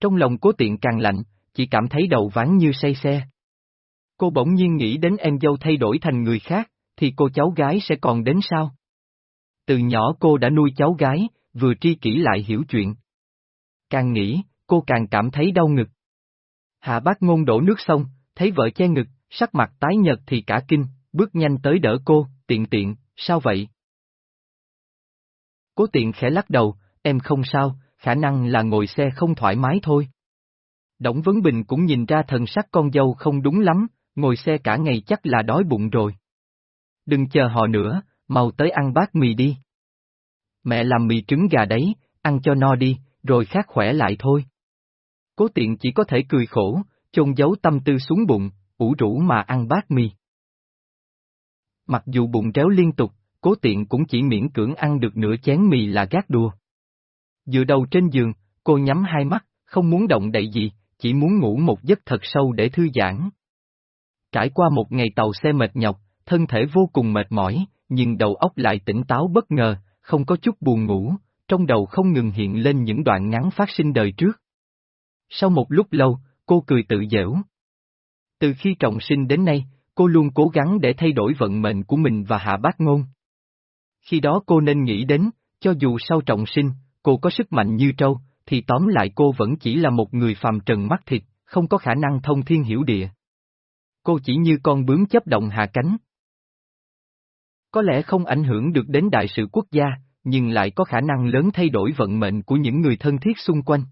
Trong lòng cố tiện càng lạnh, chỉ cảm thấy đầu ván như say xe. Cô bỗng nhiên nghĩ đến em dâu thay đổi thành người khác, thì cô cháu gái sẽ còn đến sao? Từ nhỏ cô đã nuôi cháu gái, vừa tri kỷ lại hiểu chuyện. Càng nghĩ, cô càng cảm thấy đau ngực. Hạ bác ngôn đổ nước xong, thấy vợ che ngực, sắc mặt tái nhợt thì cả kinh, bước nhanh tới đỡ cô, tiện tiện, sao vậy? Cố tiện khẽ lắc đầu, em không sao, khả năng là ngồi xe không thoải mái thôi. Đổng Vấn Bình cũng nhìn ra thần sắc con dâu không đúng lắm, ngồi xe cả ngày chắc là đói bụng rồi. Đừng chờ họ nữa, mau tới ăn bát mì đi. Mẹ làm mì trứng gà đấy, ăn cho no đi, rồi khác khỏe lại thôi. Cố tiện chỉ có thể cười khổ, chôn giấu tâm tư xuống bụng, ủ rũ mà ăn bát mì. Mặc dù bụng réo liên tục, cố tiện cũng chỉ miễn cưỡng ăn được nửa chén mì là gác đùa. Dựa đầu trên giường, cô nhắm hai mắt, không muốn động đậy gì, chỉ muốn ngủ một giấc thật sâu để thư giãn. Trải qua một ngày tàu xe mệt nhọc, thân thể vô cùng mệt mỏi, nhưng đầu óc lại tỉnh táo bất ngờ, không có chút buồn ngủ, trong đầu không ngừng hiện lên những đoạn ngắn phát sinh đời trước. Sau một lúc lâu, cô cười tự dễu. Từ khi trọng sinh đến nay, cô luôn cố gắng để thay đổi vận mệnh của mình và hạ bác ngôn. Khi đó cô nên nghĩ đến, cho dù sau trọng sinh, cô có sức mạnh như trâu, thì tóm lại cô vẫn chỉ là một người phàm trần mắt thịt, không có khả năng thông thiên hiểu địa. Cô chỉ như con bướm chấp động hạ cánh. Có lẽ không ảnh hưởng được đến đại sự quốc gia, nhưng lại có khả năng lớn thay đổi vận mệnh của những người thân thiết xung quanh.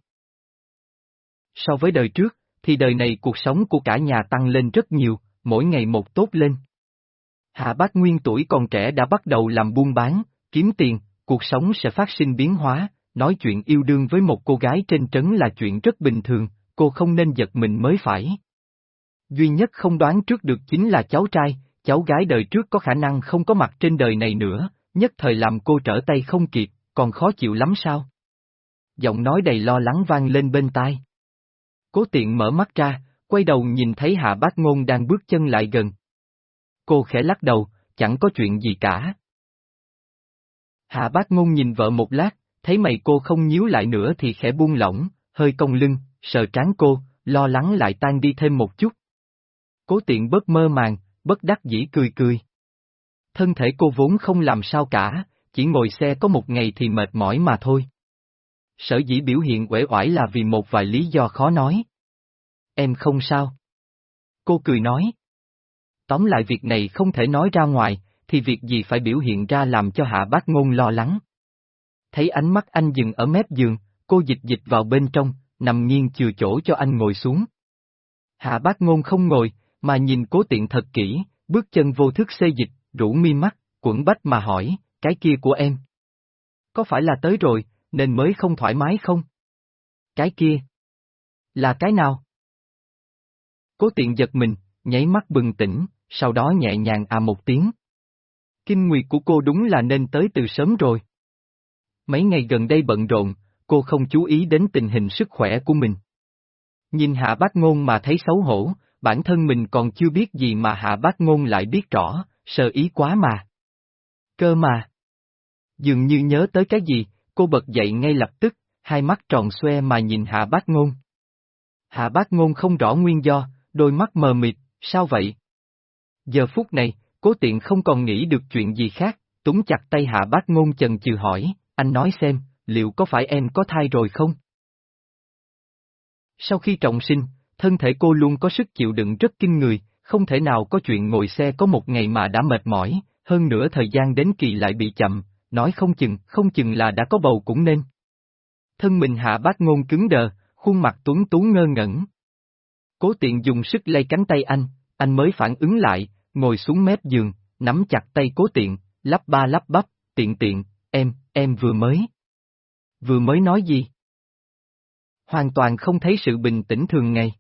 So với đời trước, thì đời này cuộc sống của cả nhà tăng lên rất nhiều, mỗi ngày một tốt lên. Hạ bác Nguyên tuổi còn trẻ đã bắt đầu làm buôn bán, kiếm tiền, cuộc sống sẽ phát sinh biến hóa, nói chuyện yêu đương với một cô gái trên trấn là chuyện rất bình thường, cô không nên giật mình mới phải. Duy nhất không đoán trước được chính là cháu trai, cháu gái đời trước có khả năng không có mặt trên đời này nữa, nhất thời làm cô trở tay không kịp, còn khó chịu lắm sao? Giọng nói đầy lo lắng vang lên bên tai. Cố tiện mở mắt ra, quay đầu nhìn thấy hạ bác ngôn đang bước chân lại gần. Cô khẽ lắc đầu, chẳng có chuyện gì cả. Hạ bác ngôn nhìn vợ một lát, thấy mày cô không nhíu lại nữa thì khẽ buông lỏng, hơi cong lưng, sờ trán cô, lo lắng lại tan đi thêm một chút. Cố tiện bớt mơ màng, bất đắc dĩ cười cười. Thân thể cô vốn không làm sao cả, chỉ ngồi xe có một ngày thì mệt mỏi mà thôi. Sở dĩ biểu hiện uể oải là vì một vài lý do khó nói. Em không sao. Cô cười nói. Tóm lại việc này không thể nói ra ngoài, thì việc gì phải biểu hiện ra làm cho hạ bác ngôn lo lắng. Thấy ánh mắt anh dừng ở mép giường, cô dịch dịch vào bên trong, nằm nghiêng chừa chỗ cho anh ngồi xuống. Hạ bác ngôn không ngồi, mà nhìn cố tiện thật kỹ, bước chân vô thức xê dịch, rủ mi mắt, quẩn bách mà hỏi, cái kia của em. Có phải là tới rồi, nên mới không thoải mái không? Cái kia. Là cái nào? Cố tiện giật mình, nháy mắt bừng tỉnh, sau đó nhẹ nhàng à một tiếng. Kinh nguyệt của cô đúng là nên tới từ sớm rồi. Mấy ngày gần đây bận rộn, cô không chú ý đến tình hình sức khỏe của mình. Nhìn hạ bác ngôn mà thấy xấu hổ, bản thân mình còn chưa biết gì mà hạ bác ngôn lại biết rõ, sợ ý quá mà. Cơ mà. Dường như nhớ tới cái gì, cô bật dậy ngay lập tức, hai mắt tròn xoe mà nhìn hạ bác ngôn. Hạ bác ngôn không rõ nguyên do, đôi mắt mờ mịt, sao vậy? Giờ phút này, cố tiện không còn nghĩ được chuyện gì khác, túng chặt tay hạ bác ngôn chần chừ hỏi, anh nói xem, liệu có phải em có thai rồi không? Sau khi trọng sinh, thân thể cô luôn có sức chịu đựng rất kinh người, không thể nào có chuyện ngồi xe có một ngày mà đã mệt mỏi, hơn nữa thời gian đến kỳ lại bị chậm, nói không chừng, không chừng là đã có bầu cũng nên. Thân mình hạ bác ngôn cứng đờ, khuôn mặt tuấn tú ngơ ngẩn. Cố tiện dùng sức lay cánh tay anh, anh mới phản ứng lại, ngồi xuống mép giường, nắm chặt tay cố tiện, lắp ba lắp bắp, tiện tiện, em, em vừa mới. Vừa mới nói gì? Hoàn toàn không thấy sự bình tĩnh thường ngày.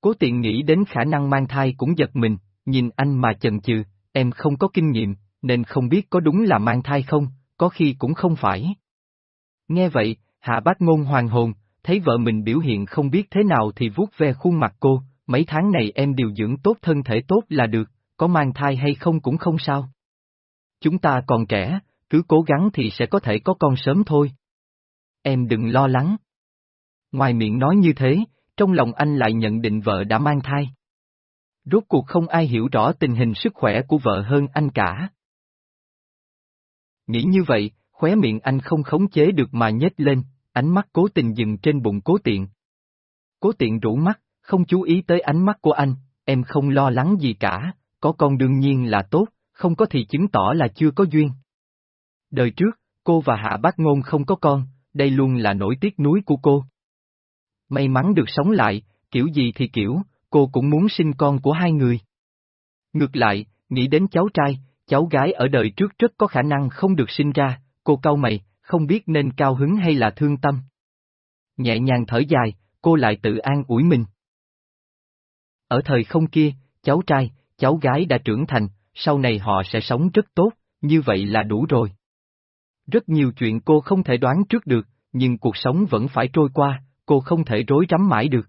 Cố tiện nghĩ đến khả năng mang thai cũng giật mình, nhìn anh mà chần chừ, em không có kinh nghiệm, nên không biết có đúng là mang thai không, có khi cũng không phải. Nghe vậy, hạ bác ngôn hoàng hồn, thấy vợ mình biểu hiện không biết thế nào thì vuốt ve khuôn mặt cô, mấy tháng này em điều dưỡng tốt thân thể tốt là được, có mang thai hay không cũng không sao. Chúng ta còn trẻ, cứ cố gắng thì sẽ có thể có con sớm thôi. Em đừng lo lắng. Ngoài miệng nói như thế, trong lòng anh lại nhận định vợ đã mang thai. Rốt cuộc không ai hiểu rõ tình hình sức khỏe của vợ hơn anh cả. Nghĩ như vậy, khóe miệng anh không khống chế được mà nhếch lên, ánh mắt cố tình dừng trên bụng cố tiện. Cố tiện rủ mắt, không chú ý tới ánh mắt của anh, em không lo lắng gì cả, có con đương nhiên là tốt, không có thì chứng tỏ là chưa có duyên. Đời trước, cô và Hạ Bác Ngôn không có con, đây luôn là nỗi tiếc nuối của cô. May mắn được sống lại, kiểu gì thì kiểu, cô cũng muốn sinh con của hai người. Ngược lại, nghĩ đến cháu trai, cháu gái ở đời trước rất có khả năng không được sinh ra, cô cau mày, không biết nên cao hứng hay là thương tâm. Nhẹ nhàng thở dài, cô lại tự an ủi mình. Ở thời không kia, cháu trai, cháu gái đã trưởng thành, sau này họ sẽ sống rất tốt, như vậy là đủ rồi. Rất nhiều chuyện cô không thể đoán trước được, nhưng cuộc sống vẫn phải trôi qua, cô không thể rối rắm mãi được.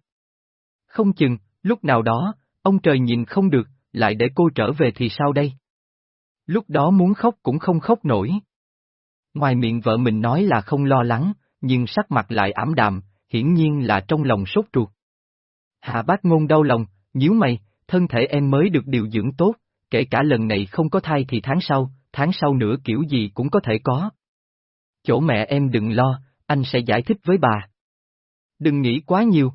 Không chừng, lúc nào đó, ông trời nhìn không được, lại để cô trở về thì sao đây? Lúc đó muốn khóc cũng không khóc nổi. Ngoài miệng vợ mình nói là không lo lắng, nhưng sắc mặt lại ảm đạm, hiển nhiên là trong lòng sốt ruột. Hạ bác ngôn đau lòng, nhíu mày, thân thể em mới được điều dưỡng tốt, kể cả lần này không có thai thì tháng sau, tháng sau nữa kiểu gì cũng có thể có. Chỗ mẹ em đừng lo, anh sẽ giải thích với bà. Đừng nghĩ quá nhiều.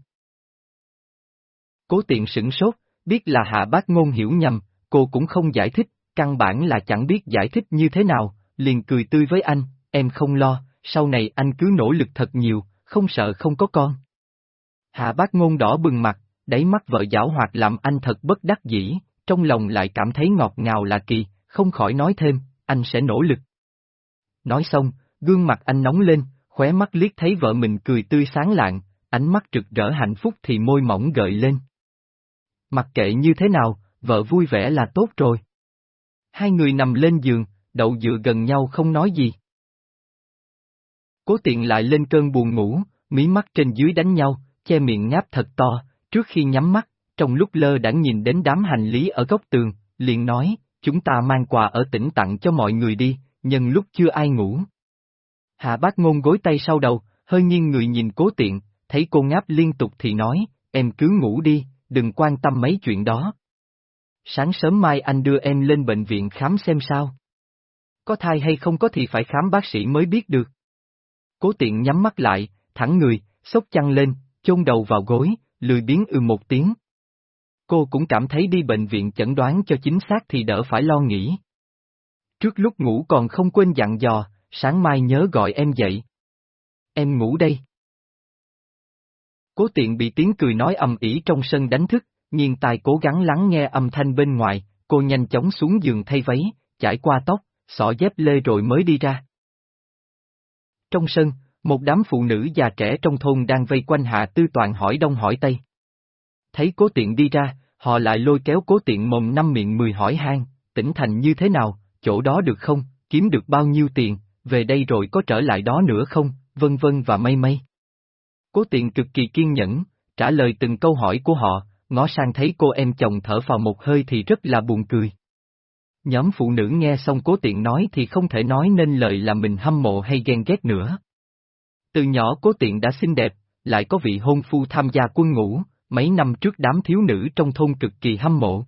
Cố tiện sửng sốt, biết là hạ bác ngôn hiểu nhầm, cô cũng không giải thích, căn bản là chẳng biết giải thích như thế nào, liền cười tươi với anh, em không lo, sau này anh cứ nỗ lực thật nhiều, không sợ không có con. Hạ bác ngôn đỏ bừng mặt, đáy mắt vợ giảo hoạt làm anh thật bất đắc dĩ, trong lòng lại cảm thấy ngọt ngào là kỳ, không khỏi nói thêm, anh sẽ nỗ lực. Nói xong, gương mặt anh nóng lên, khóe mắt liếc thấy vợ mình cười tươi sáng lạng, ánh mắt rực rỡ hạnh phúc thì môi mỏng gợi lên. Mặc kệ như thế nào, vợ vui vẻ là tốt rồi. Hai người nằm lên giường, đậu dựa gần nhau không nói gì. Cố tiện lại lên cơn buồn ngủ, mí mắt trên dưới đánh nhau, che miệng ngáp thật to, trước khi nhắm mắt, trong lúc lơ đãng nhìn đến đám hành lý ở góc tường, liền nói, chúng ta mang quà ở tỉnh tặng cho mọi người đi, nhân lúc chưa ai ngủ. Hạ bác ngôn gối tay sau đầu, hơi nghiêng người nhìn cố tiện, thấy cô ngáp liên tục thì nói, em cứ ngủ đi, đừng quan tâm mấy chuyện đó. Sáng sớm mai anh đưa em lên bệnh viện khám xem sao. Có thai hay không có thì phải khám bác sĩ mới biết được. Cố tiện nhắm mắt lại, thẳng người, xốc chăn lên, chôn đầu vào gối, lười biến ư ừ một tiếng. Cô cũng cảm thấy đi bệnh viện chẩn đoán cho chính xác thì đỡ phải lo nghĩ. Trước lúc ngủ còn không quên dặn dò, sáng mai nhớ gọi em dậy. Em ngủ đây. Cố tiện bị tiếng cười nói ầm ĩ trong sân đánh thức, nghiêng tai cố gắng lắng nghe âm thanh bên ngoài, cô nhanh chóng xuống giường thay váy, chải qua tóc, xỏ dép lê rồi mới đi ra. Trong sân, một đám phụ nữ già trẻ trong thôn đang vây quanh Hạ Tư Toàn hỏi đông hỏi tây. Thấy cố tiện đi ra, họ lại lôi kéo cố tiện mồm năm miệng mười hỏi han, tỉnh thành như thế nào, chỗ đó được không, kiếm được bao nhiêu tiền, về đây rồi có trở lại đó nữa không, vân vân và mây mây. Cố tiện cực kỳ kiên nhẫn, trả lời từng câu hỏi của họ, ngó sang thấy cô em chồng thở vào một hơi thì rất là buồn cười. Nhóm phụ nữ nghe xong cố tiện nói thì không thể nói nên lời là mình hâm mộ hay ghen ghét nữa. Từ nhỏ cố tiện đã xinh đẹp, lại có vị hôn phu tham gia quân ngũ, mấy năm trước đám thiếu nữ trong thôn cực kỳ hâm mộ.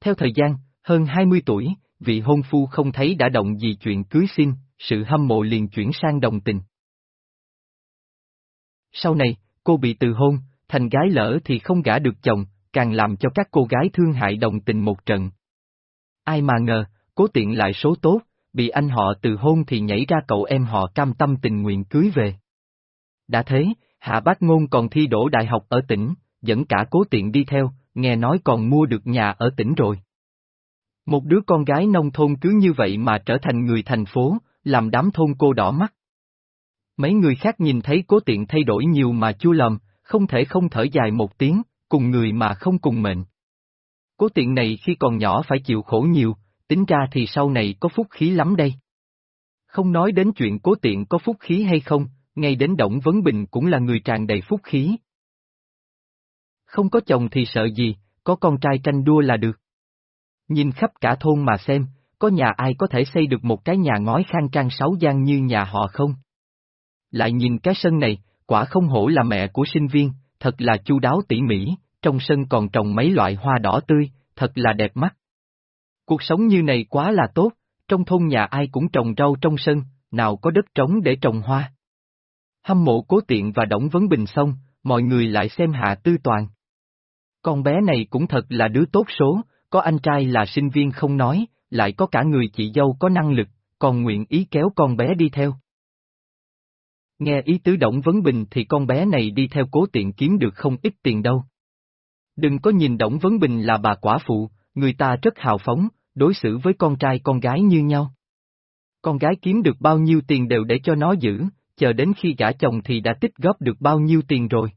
Theo thời gian, hơn 20 tuổi, vị hôn phu không thấy đã động gì chuyện cưới xin, sự hâm mộ liền chuyển sang đồng tình. Sau này, cô bị từ hôn, thành gái lỡ thì không gả được chồng, càng làm cho các cô gái thương hại đồng tình một trận. Ai mà ngờ, cố tiện lại số tốt, bị anh họ từ hôn thì nhảy ra cậu em họ cam tâm tình nguyện cưới về. Đã thế, Hạ Bác Ngôn còn thi đỗ đại học ở tỉnh, dẫn cả cố tiện đi theo, nghe nói còn mua được nhà ở tỉnh rồi. Một đứa con gái nông thôn cứ như vậy mà trở thành người thành phố, làm đám thôn cô đỏ mắt. Mấy người khác nhìn thấy cố tiện thay đổi nhiều mà chua lầm, không thể không thở dài một tiếng, cùng người mà không cùng mệnh. Cố tiện này khi còn nhỏ phải chịu khổ nhiều, tính ra thì sau này có phúc khí lắm đây. Không nói đến chuyện cố tiện có phúc khí hay không, ngay đến Động Vấn Bình cũng là người tràn đầy phúc khí. Không có chồng thì sợ gì, có con trai tranh đua là được. Nhìn khắp cả thôn mà xem, có nhà ai có thể xây được một cái nhà ngói khang trang sáu gian như nhà họ không? Lại nhìn cái sân này, quả không hổ là mẹ của sinh viên, thật là chu đáo tỉ mỉ, trong sân còn trồng mấy loại hoa đỏ tươi, thật là đẹp mắt. Cuộc sống như này quá là tốt, trong thôn nhà ai cũng trồng rau trong sân, nào có đất trống để trồng hoa. Hâm mộ cố tiện và Đổng Vấn Bình xong, mọi người lại xem Hạ Tư Toàn. Con bé này cũng thật là đứa tốt số, có anh trai là sinh viên không nói, lại có cả người chị dâu có năng lực, còn nguyện ý kéo con bé đi theo. Nghe ý tứ Động Vấn Bình thì con bé này đi theo cố tiện kiếm được không ít tiền đâu. Đừng có nhìn Động Vấn Bình là bà quả phụ, người ta rất hào phóng, đối xử với con trai con gái như nhau. Con gái kiếm được bao nhiêu tiền đều để cho nó giữ, chờ đến khi gả chồng thì đã tích góp được bao nhiêu tiền rồi.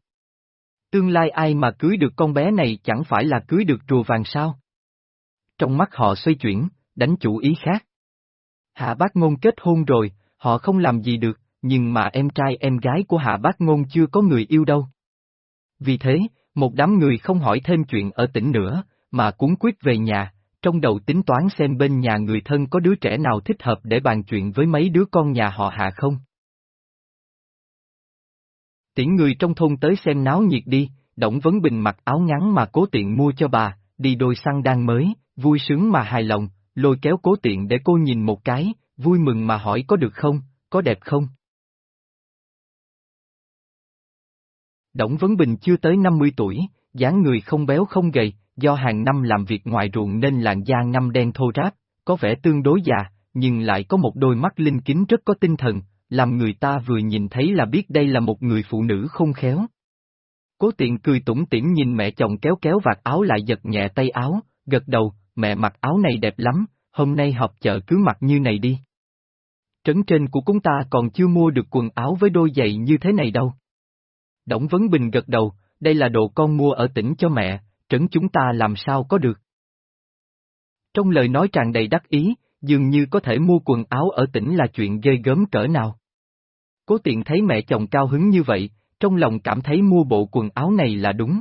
Tương lai ai mà cưới được con bé này chẳng phải là cưới được rùa vàng sao? Trong mắt họ xoay chuyển, đánh chủ ý khác. Hạ bác ngôn kết hôn rồi, họ không làm gì được, nhưng mà em trai em gái của hạ bác ngôn chưa có người yêu đâu. Vì thế, một đám người không hỏi thêm chuyện ở tỉnh nữa, mà cuốn quyết về nhà, trong đầu tính toán xem bên nhà người thân có đứa trẻ nào thích hợp để bàn chuyện với mấy đứa con nhà họ hạ không. Tiễn người trong thôn tới xem náo nhiệt đi, Đổng Vấn Bình mặc áo ngắn mà cố tiện mua cho bà, đi đôi xăng đang mới, vui sướng mà hài lòng, lôi kéo cố tiện để cô nhìn một cái, vui mừng mà hỏi có được không, có đẹp không? Đổng Vấn Bình chưa tới 50 tuổi, dáng người không béo không gầy, do hàng năm làm việc ngoài ruộng nên làn da ngăm đen thô ráp, có vẻ tương đối già, nhưng lại có một đôi mắt linh kính rất có tinh thần, làm người ta vừa nhìn thấy là biết đây là một người phụ nữ không khéo. Cố tiện cười tủm tỉm nhìn mẹ chồng kéo kéo vạt áo lại giật nhẹ tay áo, gật đầu, mẹ mặc áo này đẹp lắm, hôm nay họp chợ cứ mặc như này đi. Trấn trên của chúng ta còn chưa mua được quần áo với đôi giày như thế này đâu. Đổng Vấn Bình gật đầu, đây là đồ con mua ở tỉnh cho mẹ, trấn chúng ta làm sao có được. Trong lời nói tràn đầy đắc ý, dường như có thể mua quần áo ở tỉnh là chuyện ghê gớm cỡ nào. Cố tiện thấy mẹ chồng cao hứng như vậy, trong lòng cảm thấy mua bộ quần áo này là đúng.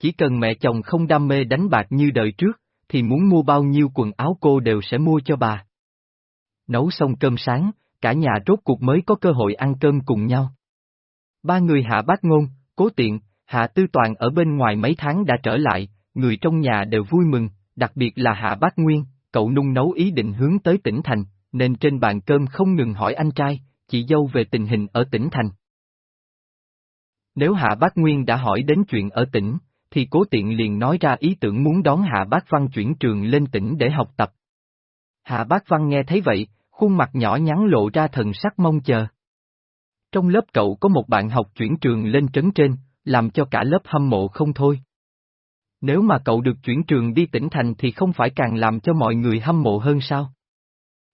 Chỉ cần mẹ chồng không đam mê đánh bạc như đời trước, thì muốn mua bao nhiêu quần áo cô đều sẽ mua cho bà. Nấu xong cơm sáng, cả nhà rốt cuộc mới có cơ hội ăn cơm cùng nhau. Ba người hạ bác ngôn, cố tiện, hạ tư toàn ở bên ngoài mấy tháng đã trở lại, người trong nhà đều vui mừng, đặc biệt là hạ bác nguyên, cậu nung nấu ý định hướng tới tỉnh thành, nên trên bàn cơm không ngừng hỏi anh trai, chị dâu về tình hình ở tỉnh thành. Nếu hạ bác nguyên đã hỏi đến chuyện ở tỉnh, thì cố tiện liền nói ra ý tưởng muốn đón hạ bác văn chuyển trường lên tỉnh để học tập. Hạ bác văn nghe thấy vậy, khuôn mặt nhỏ nhắn lộ ra thần sắc mong chờ. Trong lớp cậu có một bạn học chuyển trường lên trấn trên, làm cho cả lớp hâm mộ không thôi. Nếu mà cậu được chuyển trường đi tỉnh thành thì không phải càng làm cho mọi người hâm mộ hơn sao?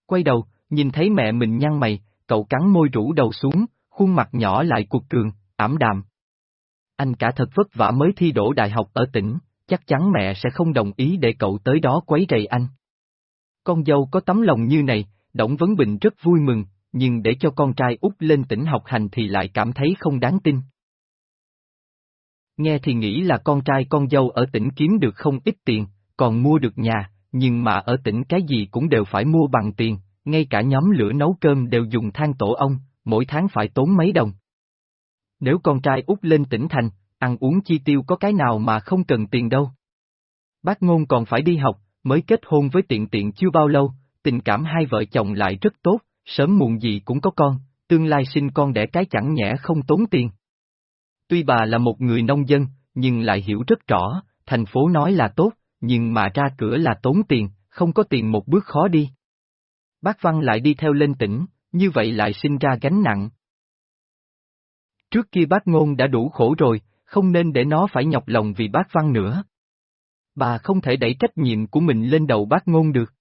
Quay đầu, nhìn thấy mẹ mình nhăn mày, cậu cắn môi rũ đầu xuống, khuôn mặt nhỏ lại cuộc cường, ảm đạm. Anh cả thật vất vả mới thi đỗ đại học ở tỉnh, chắc chắn mẹ sẽ không đồng ý để cậu tới đó quấy rầy anh. Con dâu có tấm lòng như này, Đổng Vấn Bình rất vui mừng, nhưng để cho con trai út lên tỉnh học hành thì lại cảm thấy không đáng tin. Nghe thì nghĩ là con trai con dâu ở tỉnh kiếm được không ít tiền, còn mua được nhà, nhưng mà ở tỉnh cái gì cũng đều phải mua bằng tiền, ngay cả nhóm lửa nấu cơm đều dùng than tổ ong, mỗi tháng phải tốn mấy đồng. Nếu con trai út lên tỉnh thành, ăn uống chi tiêu có cái nào mà không cần tiền đâu. Bác ngôn còn phải đi học, mới kết hôn với tiện tiện chưa bao lâu, tình cảm hai vợ chồng lại rất tốt, sớm muộn gì cũng có con, tương lai sinh con đẻ cái chẳng nhẽ không tốn tiền. Tuy bà là một người nông dân, nhưng lại hiểu rất rõ, thành phố nói là tốt, nhưng mà ra cửa là tốn tiền, không có tiền một bước khó đi. Bác Văn lại đi theo lên tỉnh, như vậy lại sinh ra gánh nặng. Trước kia bác Ngôn đã đủ khổ rồi, không nên để nó phải nhọc lòng vì bác Văn nữa. Bà không thể đẩy trách nhiệm của mình lên đầu bác Ngôn được.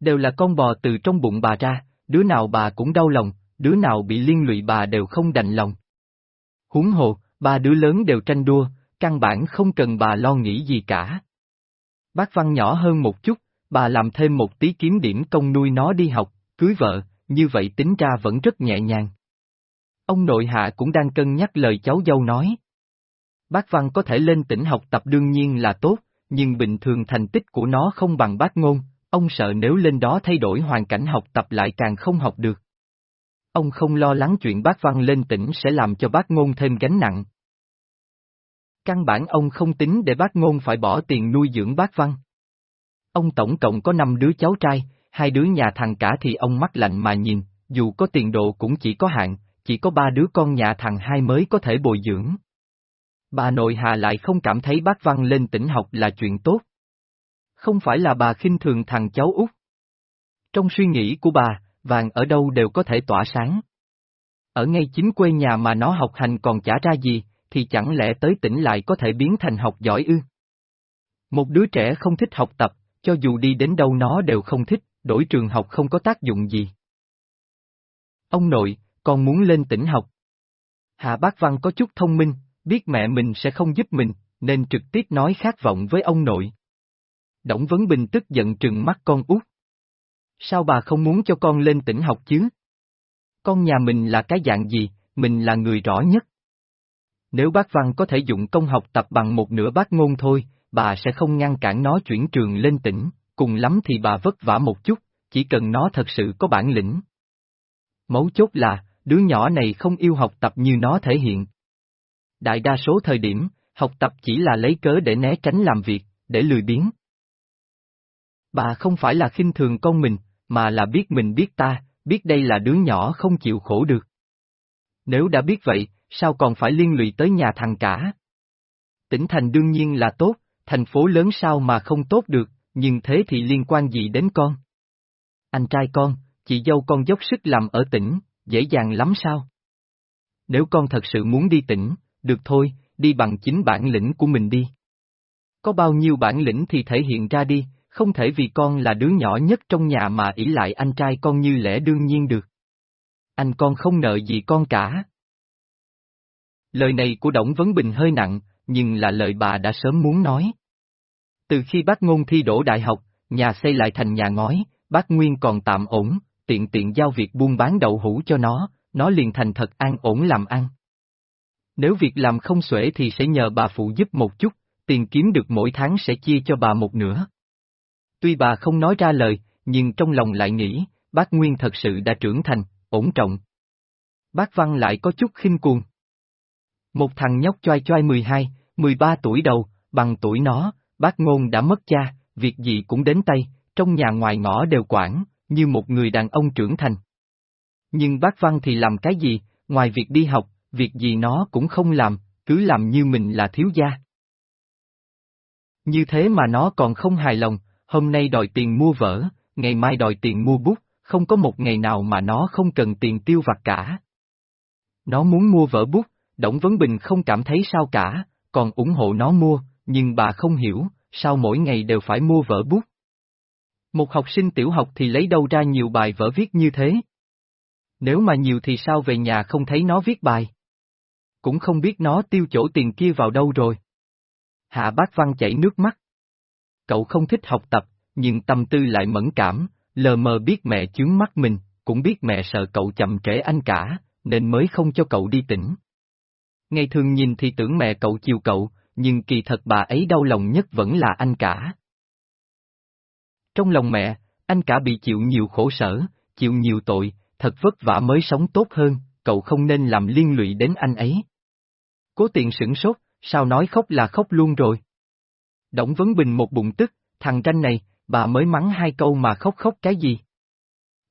Đều là con bò từ trong bụng bà ra, đứa nào bà cũng đau lòng, đứa nào bị liên lụy bà đều không đành lòng. Huống hồ, ba đứa lớn đều tranh đua, căn bản không cần bà lo nghĩ gì cả. Bác Văn nhỏ hơn một chút, bà làm thêm một tí kiếm điểm công nuôi nó đi học, cưới vợ, như vậy tính ra vẫn rất nhẹ nhàng. Ông nội hạ cũng đang cân nhắc lời cháu dâu nói. Bác Văn có thể lên tỉnh học tập đương nhiên là tốt, nhưng bình thường thành tích của nó không bằng bác ngôn, ông sợ nếu lên đó thay đổi hoàn cảnh học tập lại càng không học được. Ông không lo lắng chuyện bác Văn lên tỉnh sẽ làm cho bác ngôn thêm gánh nặng. Căn bản ông không tính để bác ngôn phải bỏ tiền nuôi dưỡng bác Văn. Ông tổng cộng có 5 đứa cháu trai, hai đứa nhà thằng cả thì ông mắt lạnh mà nhìn, dù có tiền độ cũng chỉ có hạn, chỉ có ba đứa con nhà thằng hai mới có thể bồi dưỡng. Bà nội Hà lại không cảm thấy bác Văn lên tỉnh học là chuyện tốt. Không phải là bà khinh thường thằng cháu út. Trong suy nghĩ của bà, vàng ở đâu đều có thể tỏa sáng. Ở ngay chính quê nhà mà nó học hành còn trả ra gì, thì chẳng lẽ tới tỉnh lại có thể biến thành học giỏi ư? Một đứa trẻ không thích học tập, cho dù đi đến đâu nó đều không thích, đổi trường học không có tác dụng gì. Ông nội, con muốn lên tỉnh học. Hạ Bác Văn có chút thông minh, biết mẹ mình sẽ không giúp mình, nên trực tiếp nói khát vọng với ông nội. Đổng Vấn Bình tức giận trừng mắt con út. Sao bà không muốn cho con lên tỉnh học chứ? Con nhà mình là cái dạng gì, mình là người rõ nhất. Nếu bác Văn có thể dụng công học tập bằng một nửa bác ngôn thôi, bà sẽ không ngăn cản nó chuyển trường lên tỉnh, cùng lắm thì bà vất vả một chút, chỉ cần nó thật sự có bản lĩnh. Mấu chốt là, đứa nhỏ này không yêu học tập như nó thể hiện. Đại đa số thời điểm, học tập chỉ là lấy cớ để né tránh làm việc, để lười biếng. Bà không phải là khinh thường con mình, mà là biết mình biết ta, biết đây là đứa nhỏ không chịu khổ được. Nếu đã biết vậy, sao còn phải liên lụy tới nhà thằng cả? Tỉnh thành đương nhiên là tốt, thành phố lớn sao mà không tốt được, nhưng thế thì liên quan gì đến con? Anh trai con, chị dâu con dốc sức làm ở tỉnh, dễ dàng lắm sao? Nếu con thật sự muốn đi tỉnh, được thôi, đi bằng chính bản lĩnh của mình đi. Có bao nhiêu bản lĩnh thì thể hiện ra đi, không thể vì con là đứa nhỏ nhất trong nhà mà ỷ lại anh trai con như lẽ đương nhiên được. Anh con không nợ gì con cả. Lời này của Đổng Vấn Bình hơi nặng, nhưng là lời bà đã sớm muốn nói. Từ khi bác ngôn thi đổ đại học, nhà xây lại thành nhà ngói, bác Nguyên còn tạm ổn, tiện tiện giao việc buôn bán đậu hũ cho nó, nó liền thành thật an ổn làm ăn. Nếu việc làm không xuể thì sẽ nhờ bà phụ giúp một chút, tiền kiếm được mỗi tháng sẽ chia cho bà một nửa. Tuy bà không nói ra lời, nhưng trong lòng lại nghĩ, bác Nguyên thật sự đã trưởng thành, ổn trọng. Bác Văn lại có chút khinh cuồng. Một thằng nhóc choai choai 12, 13 tuổi đầu, bằng tuổi nó, bác Ngôn đã mất cha, việc gì cũng đến tay, trong nhà ngoài ngõ đều quản, như một người đàn ông trưởng thành. Nhưng bác Văn thì làm cái gì, ngoài việc đi học, việc gì nó cũng không làm, cứ làm như mình là thiếu gia. Như thế mà nó còn không hài lòng, hôm nay đòi tiền mua vở, ngày mai đòi tiền mua bút, không có một ngày nào mà nó không cần tiền tiêu vặt cả. Nó muốn mua vở bút, Đổng Vấn Bình không cảm thấy sao cả, còn ủng hộ nó mua, nhưng bà không hiểu, sao mỗi ngày đều phải mua vở bút. Một học sinh tiểu học thì lấy đâu ra nhiều bài vở viết như thế? Nếu mà nhiều thì sao về nhà không thấy nó viết bài? Cũng không biết nó tiêu chỗ tiền kia vào đâu rồi. Hạ bác văn chảy nước mắt. Cậu không thích học tập, nhưng tâm tư lại mẫn cảm, lờ mờ biết mẹ chướng mắt mình, cũng biết mẹ sợ cậu chậm trễ anh cả, nên mới không cho cậu đi tỉnh. Ngày thường nhìn thì tưởng mẹ cậu chiều cậu, nhưng kỳ thật bà ấy đau lòng nhất vẫn là anh cả. Trong lòng mẹ, anh cả bị chịu nhiều khổ sở, chịu nhiều tội, thật vất vả mới sống tốt hơn, cậu không nên làm liên lụy đến anh ấy. Cố tiện sửng sốt, sao nói khóc là khóc luôn rồi. Đổng Vấn Bình một bụng tức, thằng tranh này, bà mới mắng hai câu mà khóc khóc cái gì?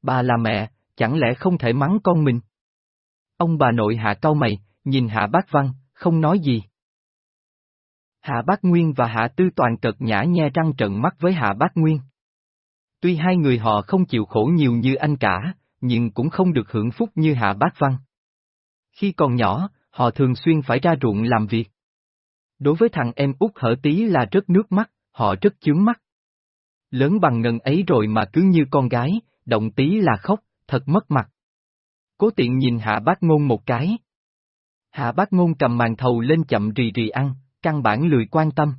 Bà là mẹ, chẳng lẽ không thể mắng con mình? Ông bà nội hạ cao mày, nhìn hạ bác văn, không nói gì. Hạ bác Nguyên và hạ tư toàn cợt nhã nhe răng trận mắt với hạ bác Nguyên. Tuy hai người họ không chịu khổ nhiều như anh cả, nhưng cũng không được hưởng phúc như hạ bác văn. Khi còn nhỏ, họ thường xuyên phải ra ruộng làm việc. Đối với thằng em út hở tí là rất nước mắt, họ rất chướng mắt. Lớn bằng ngần ấy rồi mà cứ như con gái, động tí là khóc, thật mất mặt. Cố tiện nhìn hạ bác ngôn một cái. Hạ bác ngôn cầm màn thầu lên chậm rì rì ăn, căn bản lười quan tâm.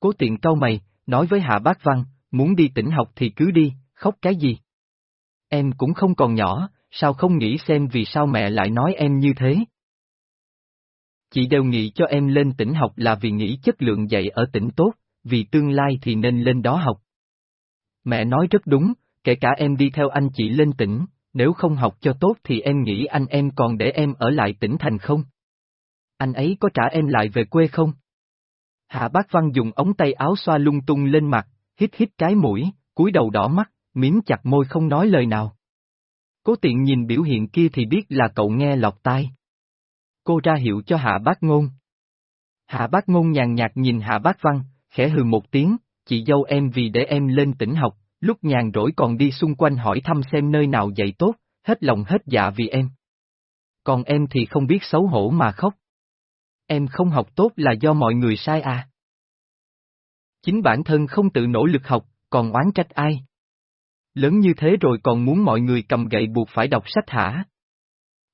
Cố tiện cau mày, nói với hạ bác văn, muốn đi tỉnh học thì cứ đi, khóc cái gì? Em cũng không còn nhỏ, sao không nghĩ xem vì sao mẹ lại nói em như thế? Chị đều nghĩ cho em lên tỉnh học là vì nghĩ chất lượng dạy ở tỉnh tốt, vì tương lai thì nên lên đó học. Mẹ nói rất đúng, kể cả em đi theo anh chị lên tỉnh, nếu không học cho tốt thì em nghĩ anh em còn để em ở lại tỉnh thành không? Anh ấy có trả em lại về quê không? Hạ bác văn dùng ống tay áo xoa lung tung lên mặt, hít hít cái mũi, cúi đầu đỏ mắt, miếm chặt môi không nói lời nào. Cố tiện nhìn biểu hiện kia thì biết là cậu nghe lọt tai. Cô ra hiệu cho hạ bác ngôn. Hạ bác ngôn nhàn nhạt nhìn hạ bác văn, khẽ hừ một tiếng, chị dâu em vì để em lên tỉnh học, lúc nhàn rỗi còn đi xung quanh hỏi thăm xem nơi nào dạy tốt, hết lòng hết dạ vì em. Còn em thì không biết xấu hổ mà khóc. Em không học tốt là do mọi người sai à? Chính bản thân không tự nỗ lực học, còn oán trách ai? Lớn như thế rồi còn muốn mọi người cầm gậy buộc phải đọc sách hả?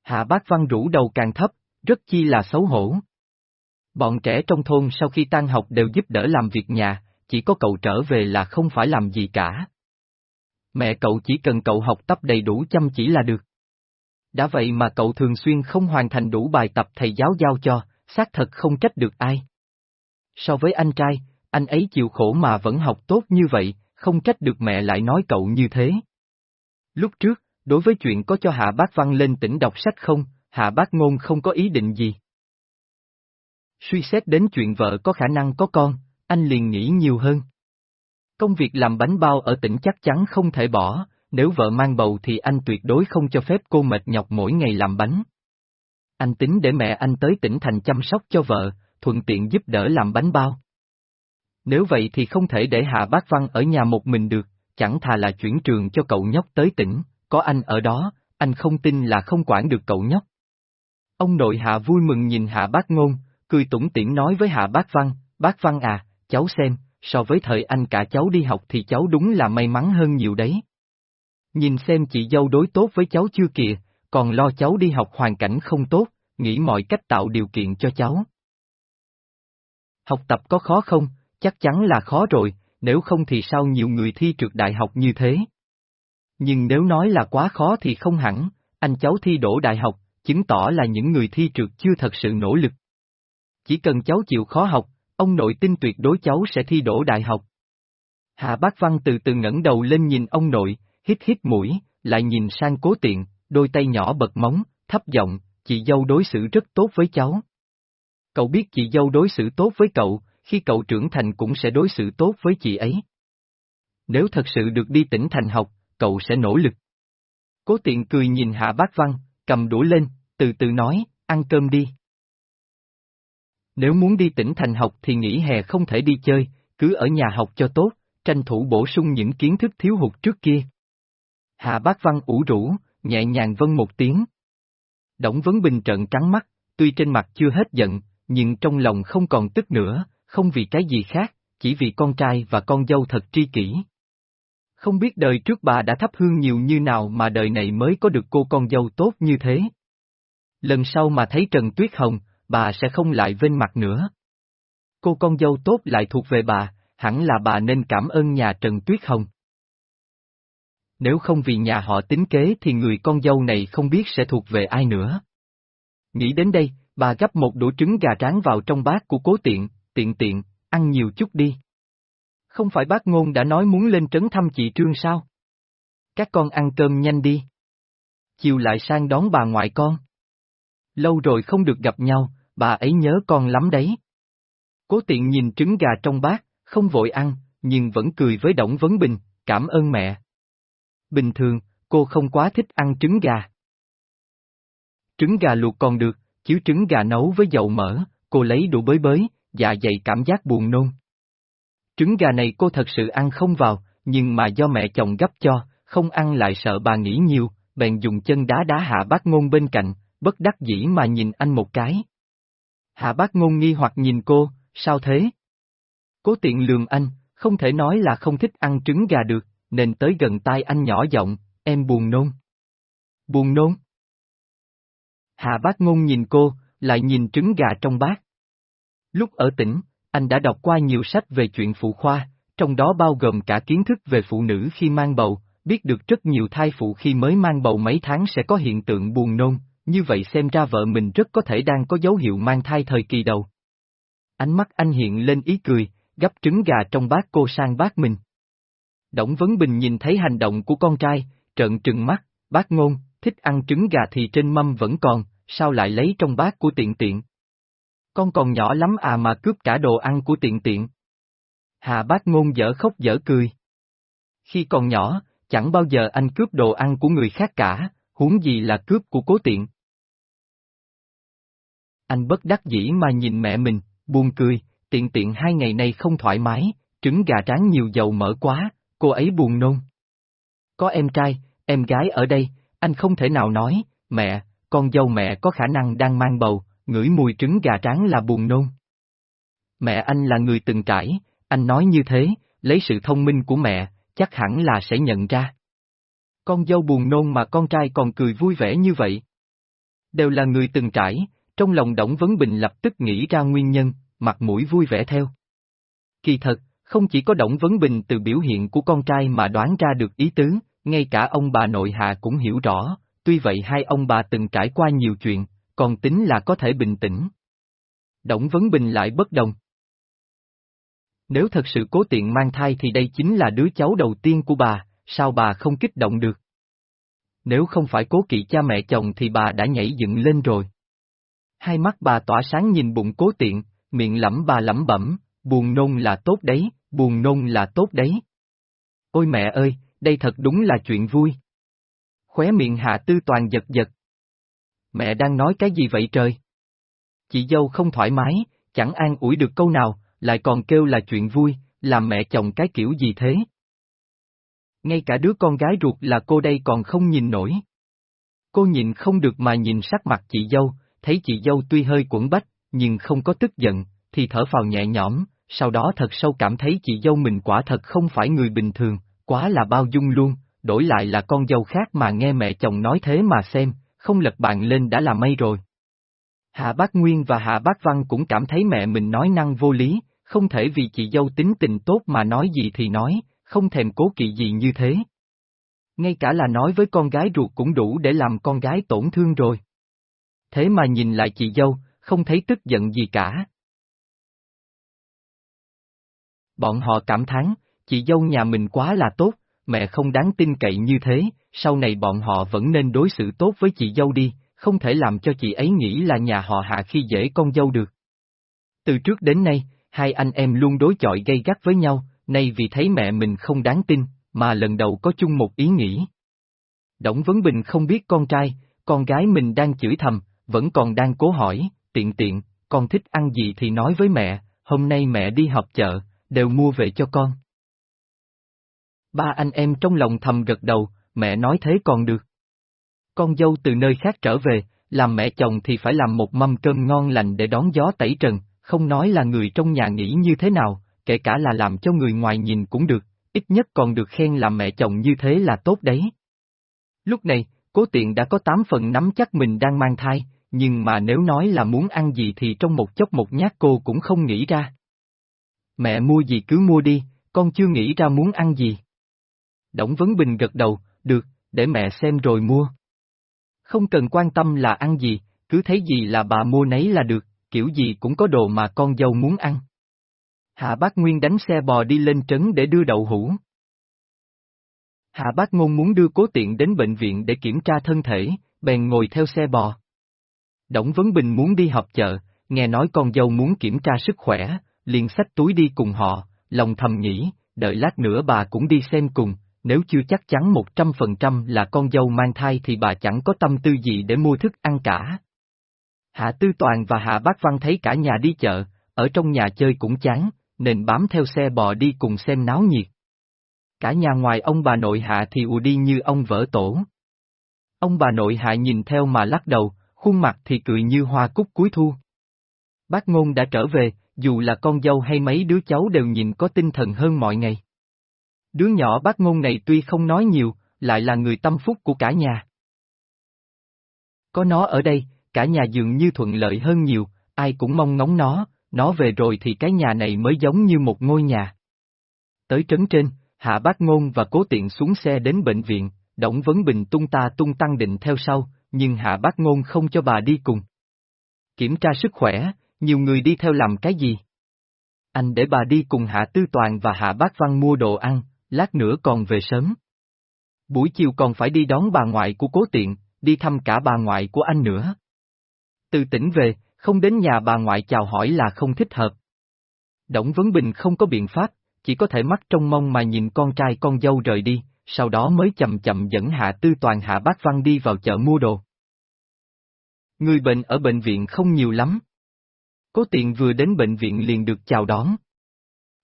Hạ bác văn rủ đầu càng thấp, rất chi là xấu hổ. Bọn trẻ trong thôn sau khi tan học đều giúp đỡ làm việc nhà, chỉ có cậu trở về là không phải làm gì cả. Mẹ cậu chỉ cần cậu học tập đầy đủ chăm chỉ là được. Đã vậy mà cậu thường xuyên không hoàn thành đủ bài tập thầy giáo giao cho, xác thật không trách được ai. So với anh trai, anh ấy chịu khổ mà vẫn học tốt như vậy, không trách được mẹ lại nói cậu như thế. Lúc trước, đối với chuyện có cho Hạ Bác Văn lên tỉnh đọc sách không, Hạ Bác Ngôn không có ý định gì. Suy xét đến chuyện vợ có khả năng có con, anh liền nghĩ nhiều hơn. Công việc làm bánh bao ở tỉnh chắc chắn không thể bỏ, nếu vợ mang bầu thì anh tuyệt đối không cho phép cô mệt nhọc mỗi ngày làm bánh. Anh tính để mẹ anh tới tỉnh thành chăm sóc cho vợ, thuận tiện giúp đỡ làm bánh bao. Nếu vậy thì không thể để Hạ Bác Văn ở nhà một mình được, chẳng thà là chuyển trường cho cậu nhóc tới tỉnh, có anh ở đó, anh không tin là không quản được cậu nhóc. Ông nội Hạ vui mừng nhìn Hạ Bác Ngôn, cười tủm tỉm nói với Hạ Bác Văn, Bác Văn à, cháu xem, so với thời anh cả cháu đi học thì cháu đúng là may mắn hơn nhiều đấy. Nhìn xem chị dâu đối tốt với cháu chưa kìa, còn lo cháu đi học hoàn cảnh không tốt, nghĩ mọi cách tạo điều kiện cho cháu. Học tập có khó không? Chắc chắn là khó rồi, nếu không thì sao nhiều người thi trượt đại học như thế? Nhưng nếu nói là quá khó thì không hẳn, anh cháu thi đỗ đại học, chứng tỏ là những người thi trượt chưa thật sự nỗ lực. Chỉ cần cháu chịu khó học, ông nội tin tuyệt đối cháu sẽ thi đỗ đại học. Hạ Bác Văn từ từ ngẩng đầu lên nhìn ông nội, hít hít mũi, lại nhìn sang cố tiện, đôi tay nhỏ bật móng, thấp giọng, chị dâu đối xử rất tốt với cháu. Cậu biết chị dâu đối xử tốt với cậu, khi cậu trưởng thành cũng sẽ đối xử tốt với chị ấy. Nếu thật sự được đi tỉnh thành học, cậu sẽ nỗ lực. Cố tiện cười nhìn Hạ Bác Văn, cầm đũa lên, từ từ nói, ăn cơm đi. Nếu muốn đi tỉnh thành học thì nghỉ hè không thể đi chơi, cứ ở nhà học cho tốt, tranh thủ bổ sung những kiến thức thiếu hụt trước kia. Hạ Bác Văn ủ rũ, nhẹ nhàng vâng một tiếng. Đổng Vấn Bình trận trắng mắt, tuy trên mặt chưa hết giận, nhưng trong lòng không còn tức nữa, không vì cái gì khác, chỉ vì con trai và con dâu thật tri kỷ. Không biết đời trước bà đã thắp hương nhiều như nào mà đời này mới có được cô con dâu tốt như thế. Lần sau mà thấy Trần Tuyết Hồng, bà sẽ không lại vên mặt nữa. Cô con dâu tốt lại thuộc về bà, hẳn là bà nên cảm ơn nhà Trần Tuyết Hồng. Nếu không vì nhà họ tính kế thì người con dâu này không biết sẽ thuộc về ai nữa. Nghĩ đến đây, bà gấp một đũa trứng gà rán vào trong bát của cố tiện, tiện tiện, ăn nhiều chút đi. Không phải bác ngôn đã nói muốn lên trấn thăm chị Trương sao? Các con ăn cơm nhanh đi. Chiều lại sang đón bà ngoại con. Lâu rồi không được gặp nhau, bà ấy nhớ con lắm đấy. Cố tiện nhìn trứng gà trong bát, không vội ăn, nhưng vẫn cười với Đổng Vấn Bình, cảm ơn mẹ. Bình thường, cô không quá thích ăn trứng gà. Trứng gà luộc còn được, chiếu trứng gà nấu với dầu mỡ, cô lấy đủ bới bới, dạ dày cảm giác buồn nôn. Trứng gà này cô thật sự ăn không vào, nhưng mà do mẹ chồng gấp cho, không ăn lại sợ bà nghĩ nhiều, bèn dùng chân đá đá hạ bác ngôn bên cạnh, bất đắc dĩ mà nhìn anh một cái. Hạ bác ngôn nghi hoặc nhìn cô, sao thế? Cố tiện lường anh, không thể nói là không thích ăn trứng gà được, nên tới gần tai anh nhỏ giọng, em buồn nôn. Buồn nôn? Hạ bác ngôn nhìn cô, lại nhìn trứng gà trong bát. Lúc ở tỉnh, anh đã đọc qua nhiều sách về chuyện phụ khoa, trong đó bao gồm cả kiến thức về phụ nữ khi mang bầu, biết được rất nhiều thai phụ khi mới mang bầu mấy tháng sẽ có hiện tượng buồn nôn, như vậy xem ra vợ mình rất có thể đang có dấu hiệu mang thai thời kỳ đầu. Ánh mắt anh hiện lên ý cười, gấp trứng gà trong bát cô sang bát mình. Đổng Vấn Bình nhìn thấy hành động của con trai, trợn trừng mắt, bác ngôn, thích ăn trứng gà thì trên mâm vẫn còn, sao lại lấy trong bát của tiện tiện? Con còn nhỏ lắm à mà cướp cả đồ ăn của tiện tiện. Hà bác ngôn dở khóc dở cười. Khi còn nhỏ, chẳng bao giờ anh cướp đồ ăn của người khác cả, huống gì là cướp của cố tiện. Anh bất đắc dĩ mà nhìn mẹ mình, buồn cười, tiện tiện hai ngày nay không thoải mái, trứng gà rán nhiều dầu mỡ quá, cô ấy buồn nôn. Có em trai, em gái ở đây, anh không thể nào nói, mẹ, con dâu mẹ có khả năng đang mang bầu, ngửi mùi trứng gà tráng là buồn nôn. Mẹ anh là người từng trải, anh nói như thế, lấy sự thông minh của mẹ, chắc hẳn là sẽ nhận ra. Con dâu buồn nôn mà con trai còn cười vui vẻ như vậy. Đều là người từng trải, trong lòng Đổng Vấn Bình lập tức nghĩ ra nguyên nhân, mặt mũi vui vẻ theo. Kỳ thật, không chỉ có Đổng Vấn Bình từ biểu hiện của con trai mà đoán ra được ý tứ, ngay cả ông bà nội hạ cũng hiểu rõ, tuy vậy hai ông bà từng trải qua nhiều chuyện, còn tính là có thể bình tĩnh. Đổng Vấn Bình lại bất đồng. Nếu thật sự cố tiện mang thai thì đây chính là đứa cháu đầu tiên của bà, sao bà không kích động được? Nếu không phải cố kỵ cha mẹ chồng thì bà đã nhảy dựng lên rồi. Hai mắt bà tỏa sáng nhìn bụng cố tiện, miệng lẩm bà lẩm bẩm, buồn nôn là tốt đấy, buồn nôn là tốt đấy. Ôi mẹ ơi, đây thật đúng là chuyện vui. Khóe miệng hạ tư toàn giật giật. Mẹ đang nói cái gì vậy trời? Chị dâu không thoải mái, chẳng an ủi được câu nào, lại còn kêu là chuyện vui, làm mẹ chồng cái kiểu gì thế? Ngay cả đứa con gái ruột là cô đây còn không nhìn nổi. Cô nhìn không được mà nhìn sắc mặt chị dâu, thấy chị dâu tuy hơi quẩn bách, nhưng không có tức giận, thì thở phào nhẹ nhõm, sau đó thật sâu cảm thấy chị dâu mình quả thật không phải người bình thường, quá là bao dung luôn, đổi lại là con dâu khác mà nghe mẹ chồng nói thế mà xem, không lật bàn lên đã là may rồi. Hạ Bác Nguyên và Hạ Bác Văn cũng cảm thấy mẹ mình nói năng vô lý, không thể vì chị dâu tính tình tốt mà nói gì thì nói, không thèm cố kỵ gì như thế. Ngay cả là nói với con gái ruột cũng đủ để làm con gái tổn thương rồi. Thế mà nhìn lại chị dâu, không thấy tức giận gì cả. Bọn họ cảm thán, chị dâu nhà mình quá là tốt, mẹ không đáng tin cậy như thế, sau này bọn họ vẫn nên đối xử tốt với chị dâu đi, không thể làm cho chị ấy nghĩ là nhà họ hạ khi dễ con dâu được. Từ trước đến nay, hai anh em luôn đối chọi gây gắt với nhau, nay vì thấy mẹ mình không đáng tin, mà lần đầu có chung một ý nghĩ. Đổng Vấn Bình không biết con trai, con gái mình đang chửi thầm, vẫn còn đang cố hỏi, tiện tiện, con thích ăn gì thì nói với mẹ, hôm nay mẹ đi họp chợ, đều mua về cho con. Ba anh em trong lòng thầm gật đầu, mẹ nói thế còn được. Con dâu từ nơi khác trở về, làm mẹ chồng thì phải làm một mâm cơm ngon lành để đón gió tẩy trần, không nói là người trong nhà nghĩ như thế nào, kể cả là làm cho người ngoài nhìn cũng được, ít nhất còn được khen làm mẹ chồng như thế là tốt đấy. Lúc này, cố tiện đã có tám phần nắm chắc mình đang mang thai, nhưng mà nếu nói là muốn ăn gì thì trong một chốc một nhát cô cũng không nghĩ ra. Mẹ mua gì cứ mua đi, con chưa nghĩ ra muốn ăn gì. Đổng Vấn Bình gật đầu, được, để mẹ xem rồi mua. Không cần quan tâm là ăn gì, cứ thấy gì là bà mua nấy là được, kiểu gì cũng có đồ mà con dâu muốn ăn. Hạ Bác Nguyên đánh xe bò đi lên trấn để đưa đậu hũ. Hạ Bác Ngôn muốn đưa cố tiện đến bệnh viện để kiểm tra thân thể, bèn ngồi theo xe bò. Đổng Vấn Bình muốn đi họp chợ, nghe nói con dâu muốn kiểm tra sức khỏe, liền xách túi đi cùng họ, lòng thầm nghĩ, đợi lát nữa bà cũng đi xem cùng, nếu chưa chắc chắn một trăm phần trăm là con dâu mang thai thì bà chẳng có tâm tư gì để mua thức ăn cả. Hạ Tư Toàn và Hạ Bác Văn thấy cả nhà đi chợ, ở trong nhà chơi cũng chán, nên bám theo xe bò đi cùng xem náo nhiệt. Cả nhà ngoài ông bà nội Hạ thì ù đi như ông vỡ tổ. Ông bà nội Hạ nhìn theo mà lắc đầu, khuôn mặt thì cười như hoa cúc cuối thu. Bác Ngôn đã trở về, dù là con dâu hay mấy đứa cháu đều nhìn có tinh thần hơn mọi ngày. Đứa nhỏ bác ngôn này tuy không nói nhiều, lại là người tâm phúc của cả nhà. Có nó ở đây, cả nhà dường như thuận lợi hơn nhiều, ai cũng mong ngóng nó, nó về rồi thì cái nhà này mới giống như một ngôi nhà. Tới trấn trên, Hạ Bác Ngôn và Cố Tiện xuống xe đến bệnh viện, Đổng Vấn Bình tung ta tung tăng định theo sau, nhưng Hạ Bác Ngôn không cho bà đi cùng. Kiểm tra sức khỏe, nhiều người đi theo làm cái gì? Anh để bà đi cùng Hạ Tư Toàn và Hạ Bác Văn mua đồ ăn, lát nữa còn về sớm. Buổi chiều còn phải đi đón bà ngoại của cố tiện, đi thăm cả bà ngoại của anh nữa. Từ tỉnh về, không đến nhà bà ngoại chào hỏi là không thích hợp. Đổng Vấn Bình không có biện pháp, chỉ có thể mắt trong mong mà nhìn con trai con dâu rời đi, sau đó mới chậm chậm dẫn Hạ Tư Toàn Hạ Bác Văn đi vào chợ mua đồ. Người bệnh ở bệnh viện không nhiều lắm. Cố tiện vừa đến bệnh viện liền được chào đón.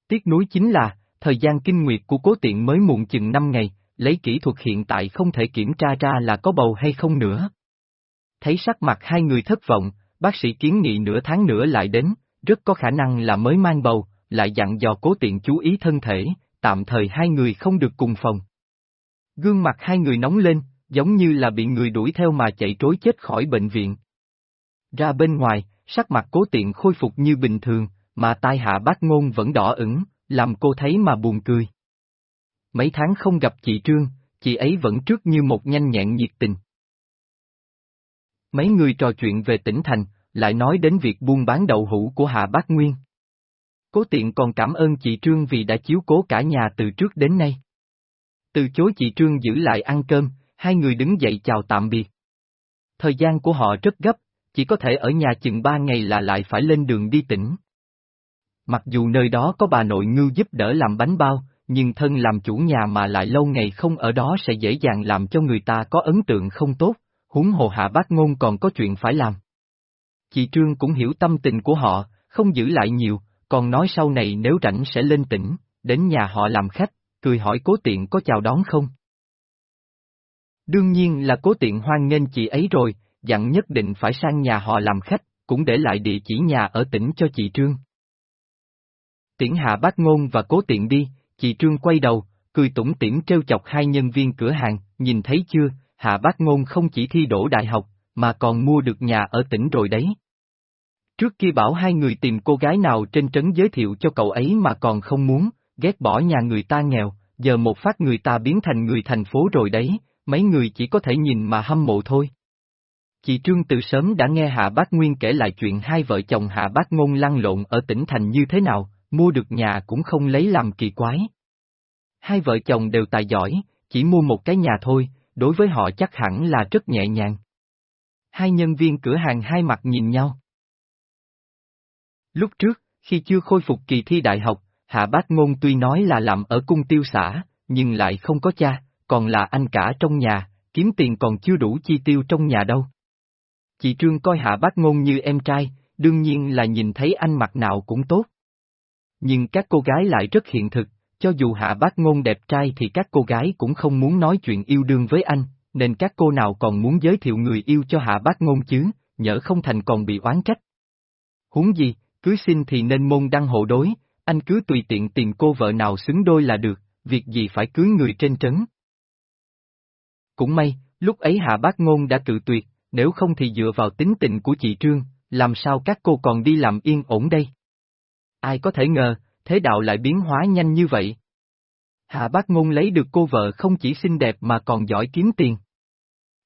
Tiếc nuối chính là, thời gian kinh nguyệt của cố tiện mới muộn chừng 5 ngày, lấy kỹ thuật hiện tại không thể kiểm tra ra là có bầu hay không nữa. Thấy sắc mặt hai người thất vọng, bác sĩ kiến nghị nửa tháng nữa lại đến, rất có khả năng là mới mang bầu, lại dặn dò cố tiện chú ý thân thể, tạm thời hai người không được cùng phòng. Gương mặt hai người nóng lên, giống như là bị người đuổi theo mà chạy trối chết khỏi bệnh viện. Ra bên ngoài, sắc mặt cố tiện khôi phục như bình thường, mà tai hạ bác ngôn vẫn đỏ ửng, làm cô thấy mà buồn cười. Mấy tháng không gặp chị Trương, chị ấy vẫn trước như một nhanh nhẹn nhiệt tình. Mấy người trò chuyện về tỉnh thành, lại nói đến việc buôn bán đậu hũ của Hạ Bác Nguyên. Cố tiện còn cảm ơn chị Trương vì đã chiếu cố cả nhà từ trước đến nay. Từ chối chị Trương giữ lại ăn cơm, hai người đứng dậy chào tạm biệt. Thời gian của họ rất gấp, chỉ có thể ở nhà chừng ba ngày là lại phải lên đường đi tỉnh. Mặc dù nơi đó có bà nội ngưu giúp đỡ làm bánh bao, nhưng thân làm chủ nhà mà lại lâu ngày không ở đó sẽ dễ dàng làm cho người ta có ấn tượng không tốt, huống hồ hạ bác ngôn còn có chuyện phải làm. Chị Trương cũng hiểu tâm tình của họ, không giữ lại nhiều, còn nói sau này nếu rảnh sẽ lên tỉnh, đến nhà họ làm khách, cười hỏi cố tiện có chào đón không? Đương nhiên là cố tiện hoan nghênh chị ấy rồi, dặn nhất định phải sang nhà họ làm khách, cũng để lại địa chỉ nhà ở tỉnh cho chị Trương. Tiễn hạ bác ngôn và cố tiện đi, chị Trương quay đầu, cười tủm tỉm trêu chọc hai nhân viên cửa hàng, nhìn thấy chưa, hạ bác ngôn không chỉ thi đỗ đại học, mà còn mua được nhà ở tỉnh rồi đấy. Trước kia bảo hai người tìm cô gái nào trên trấn giới thiệu cho cậu ấy mà còn không muốn, ghét bỏ nhà người ta nghèo, giờ một phát người ta biến thành người thành phố rồi đấy, mấy người chỉ có thể nhìn mà hâm mộ thôi. Chị Trương từ sớm đã nghe Hạ Bác Nguyên kể lại chuyện hai vợ chồng Hạ Bác Ngôn lăn lộn ở tỉnh thành như thế nào, mua được nhà cũng không lấy làm kỳ quái. Hai vợ chồng đều tài giỏi, chỉ mua một cái nhà thôi, đối với họ chắc hẳn là rất nhẹ nhàng. Hai nhân viên cửa hàng hai mặt nhìn nhau. Lúc trước, khi chưa khôi phục kỳ thi đại học, Hạ Bác Ngôn tuy nói là làm ở cung tiêu xã, nhưng lại không có cha, còn là anh cả trong nhà, kiếm tiền còn chưa đủ chi tiêu trong nhà đâu. Chị Trương coi Hạ Bác Ngôn như em trai, đương nhiên là nhìn thấy anh mặt nào cũng tốt. Nhưng các cô gái lại rất hiện thực, cho dù Hạ Bác Ngôn đẹp trai thì các cô gái cũng không muốn nói chuyện yêu đương với anh, nên các cô nào còn muốn giới thiệu người yêu cho Hạ Bác Ngôn chứ, nhỡ không thành còn bị oán trách. Huống gì, cưới xin thì nên môn đăng hộ đối, anh cứ tùy tiện tìm cô vợ nào xứng đôi là được, việc gì phải cưới người trên trấn. Cũng may, lúc ấy Hạ Bác Ngôn đã cự tuyệt, nếu không thì dựa vào tính tình của chị Trương, làm sao các cô còn đi làm yên ổn đây? Ai có thể ngờ, thế đạo lại biến hóa nhanh như vậy. Hạ Bác Ngôn lấy được cô vợ không chỉ xinh đẹp mà còn giỏi kiếm tiền.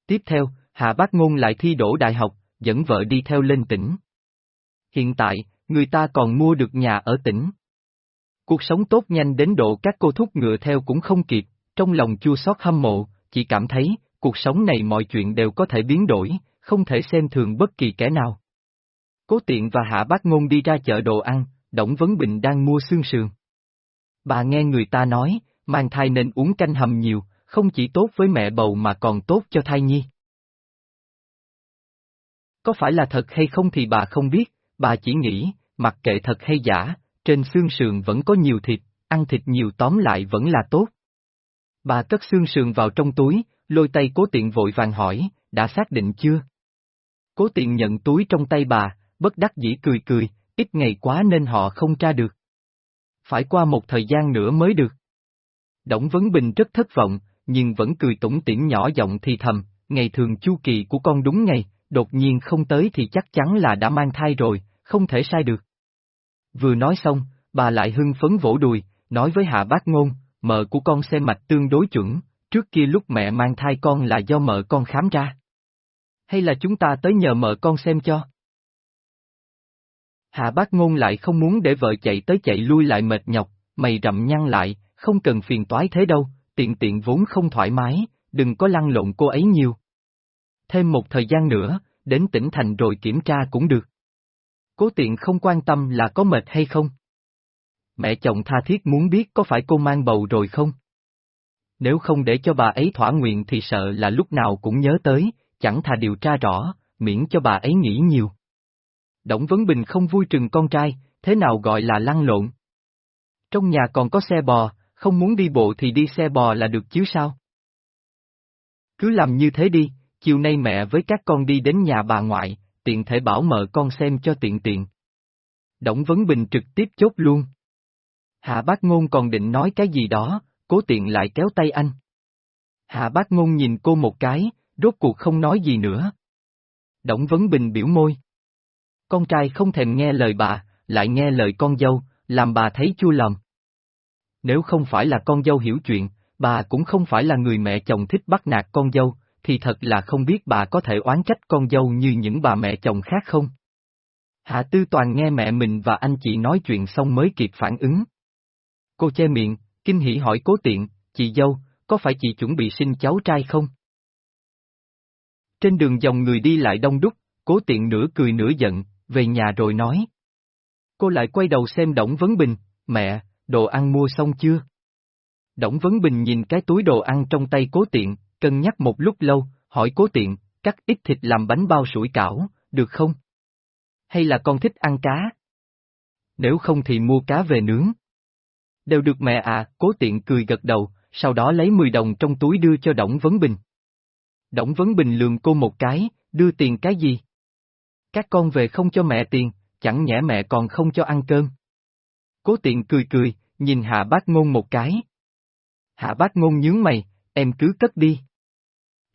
Tiếp theo, Hạ Bác Ngôn lại thi đỗ đại học, dẫn vợ đi theo lên tỉnh. Hiện tại, người ta còn mua được nhà ở tỉnh. Cuộc sống tốt nhanh đến độ các cô thúc ngựa theo cũng không kịp, trong lòng chua xót hâm mộ, chỉ cảm thấy, cuộc sống này mọi chuyện đều có thể biến đổi, không thể xem thường bất kỳ kẻ nào. Cố tiện và hạ bác ngôn đi ra chợ đồ ăn, Đổng Vấn Bình đang mua xương sườn. Bà nghe người ta nói, mang thai nên uống canh hầm nhiều, không chỉ tốt với mẹ bầu mà còn tốt cho thai nhi. Có phải là thật hay không thì bà không biết, bà chỉ nghĩ, mặc kệ thật hay giả, trên xương sườn vẫn có nhiều thịt, ăn thịt nhiều tóm lại vẫn là tốt. Bà cất xương sườn vào trong túi, lôi tay cố tiện vội vàng hỏi, đã xác định chưa? Cố tiện nhận túi trong tay bà, bất đắc dĩ cười cười, ít ngày quá nên họ không tra được. Phải qua một thời gian nữa mới được. Đổng Vấn Bình rất thất vọng, nhưng vẫn cười tủm tỉm nhỏ giọng thì thầm, ngày thường chu kỳ của con đúng ngày, đột nhiên không tới thì chắc chắn là đã mang thai rồi, không thể sai được. Vừa nói xong, bà lại hưng phấn vỗ đùi, nói với hạ bác ngôn, mợ của con xem mạch tương đối chuẩn, trước kia lúc mẹ mang thai con là do mợ con khám ra. Hay là chúng ta tới nhờ mợ con xem cho? Hạ bác ngôn lại không muốn để vợ chạy tới chạy lui lại mệt nhọc, mày rậm nhăn lại, không cần phiền toái thế đâu, tiện tiện vốn không thoải mái, đừng có lăn lộn cô ấy nhiều. Thêm một thời gian nữa, đến tỉnh thành rồi kiểm tra cũng được. Cố tiện không quan tâm là có mệt hay không. Mẹ chồng tha thiết muốn biết có phải cô mang bầu rồi không? Nếu không để cho bà ấy thỏa nguyện thì sợ là lúc nào cũng nhớ tới, chẳng thà điều tra rõ, miễn cho bà ấy nghĩ nhiều. Đổng Vấn Bình không vui trừng con trai, thế nào gọi là lăn lộn? Trong nhà còn có xe bò, không muốn đi bộ thì đi xe bò là được chứ sao? Cứ làm như thế đi, chiều nay mẹ với các con đi đến nhà bà ngoại, tiện thể bảo mợ con xem cho tiện tiện. Đổng Vấn Bình trực tiếp chốt luôn. Hạ bác ngôn còn định nói cái gì đó, cố tiện lại kéo tay anh. Hạ bác ngôn nhìn cô một cái, rốt cuộc không nói gì nữa. Đổng Vấn Bình biểu môi. Con trai không thèm nghe lời bà, lại nghe lời con dâu, làm bà thấy chua lòng. Nếu không phải là con dâu hiểu chuyện, bà cũng không phải là người mẹ chồng thích bắt nạt con dâu, thì thật là không biết bà có thể oán trách con dâu như những bà mẹ chồng khác không. Hạ Tư Toàn nghe mẹ mình và anh chị nói chuyện xong mới kịp phản ứng. Cô che miệng, kinh hỉ hỏi cố tiện, chị dâu, có phải chị chuẩn bị sinh cháu trai không? Trên đường dòng người đi lại đông đúc, cố tiện nửa cười nửa giận, về nhà rồi nói. Cô lại quay đầu xem Đổng Vấn Bình, mẹ, đồ ăn mua xong chưa? Đổng Vấn Bình nhìn cái túi đồ ăn trong tay cố tiện, cân nhắc một lúc lâu, hỏi cố tiện, cắt ít thịt làm bánh bao sủi cảo, được không? Hay là con thích ăn cá? Nếu không thì mua cá về nướng. Đều được mẹ à, cố tiện cười gật đầu, sau đó lấy 10 đồng trong túi đưa cho Đổng Vấn Bình. Đổng Vấn Bình lường cô một cái, đưa tiền cái gì? Các con về không cho mẹ tiền, chẳng nhẽ mẹ còn không cho ăn cơm. Cố tiện cười cười, nhìn hạ bác ngôn một cái. Hạ bác ngôn nhướng mày, em cứ cất đi.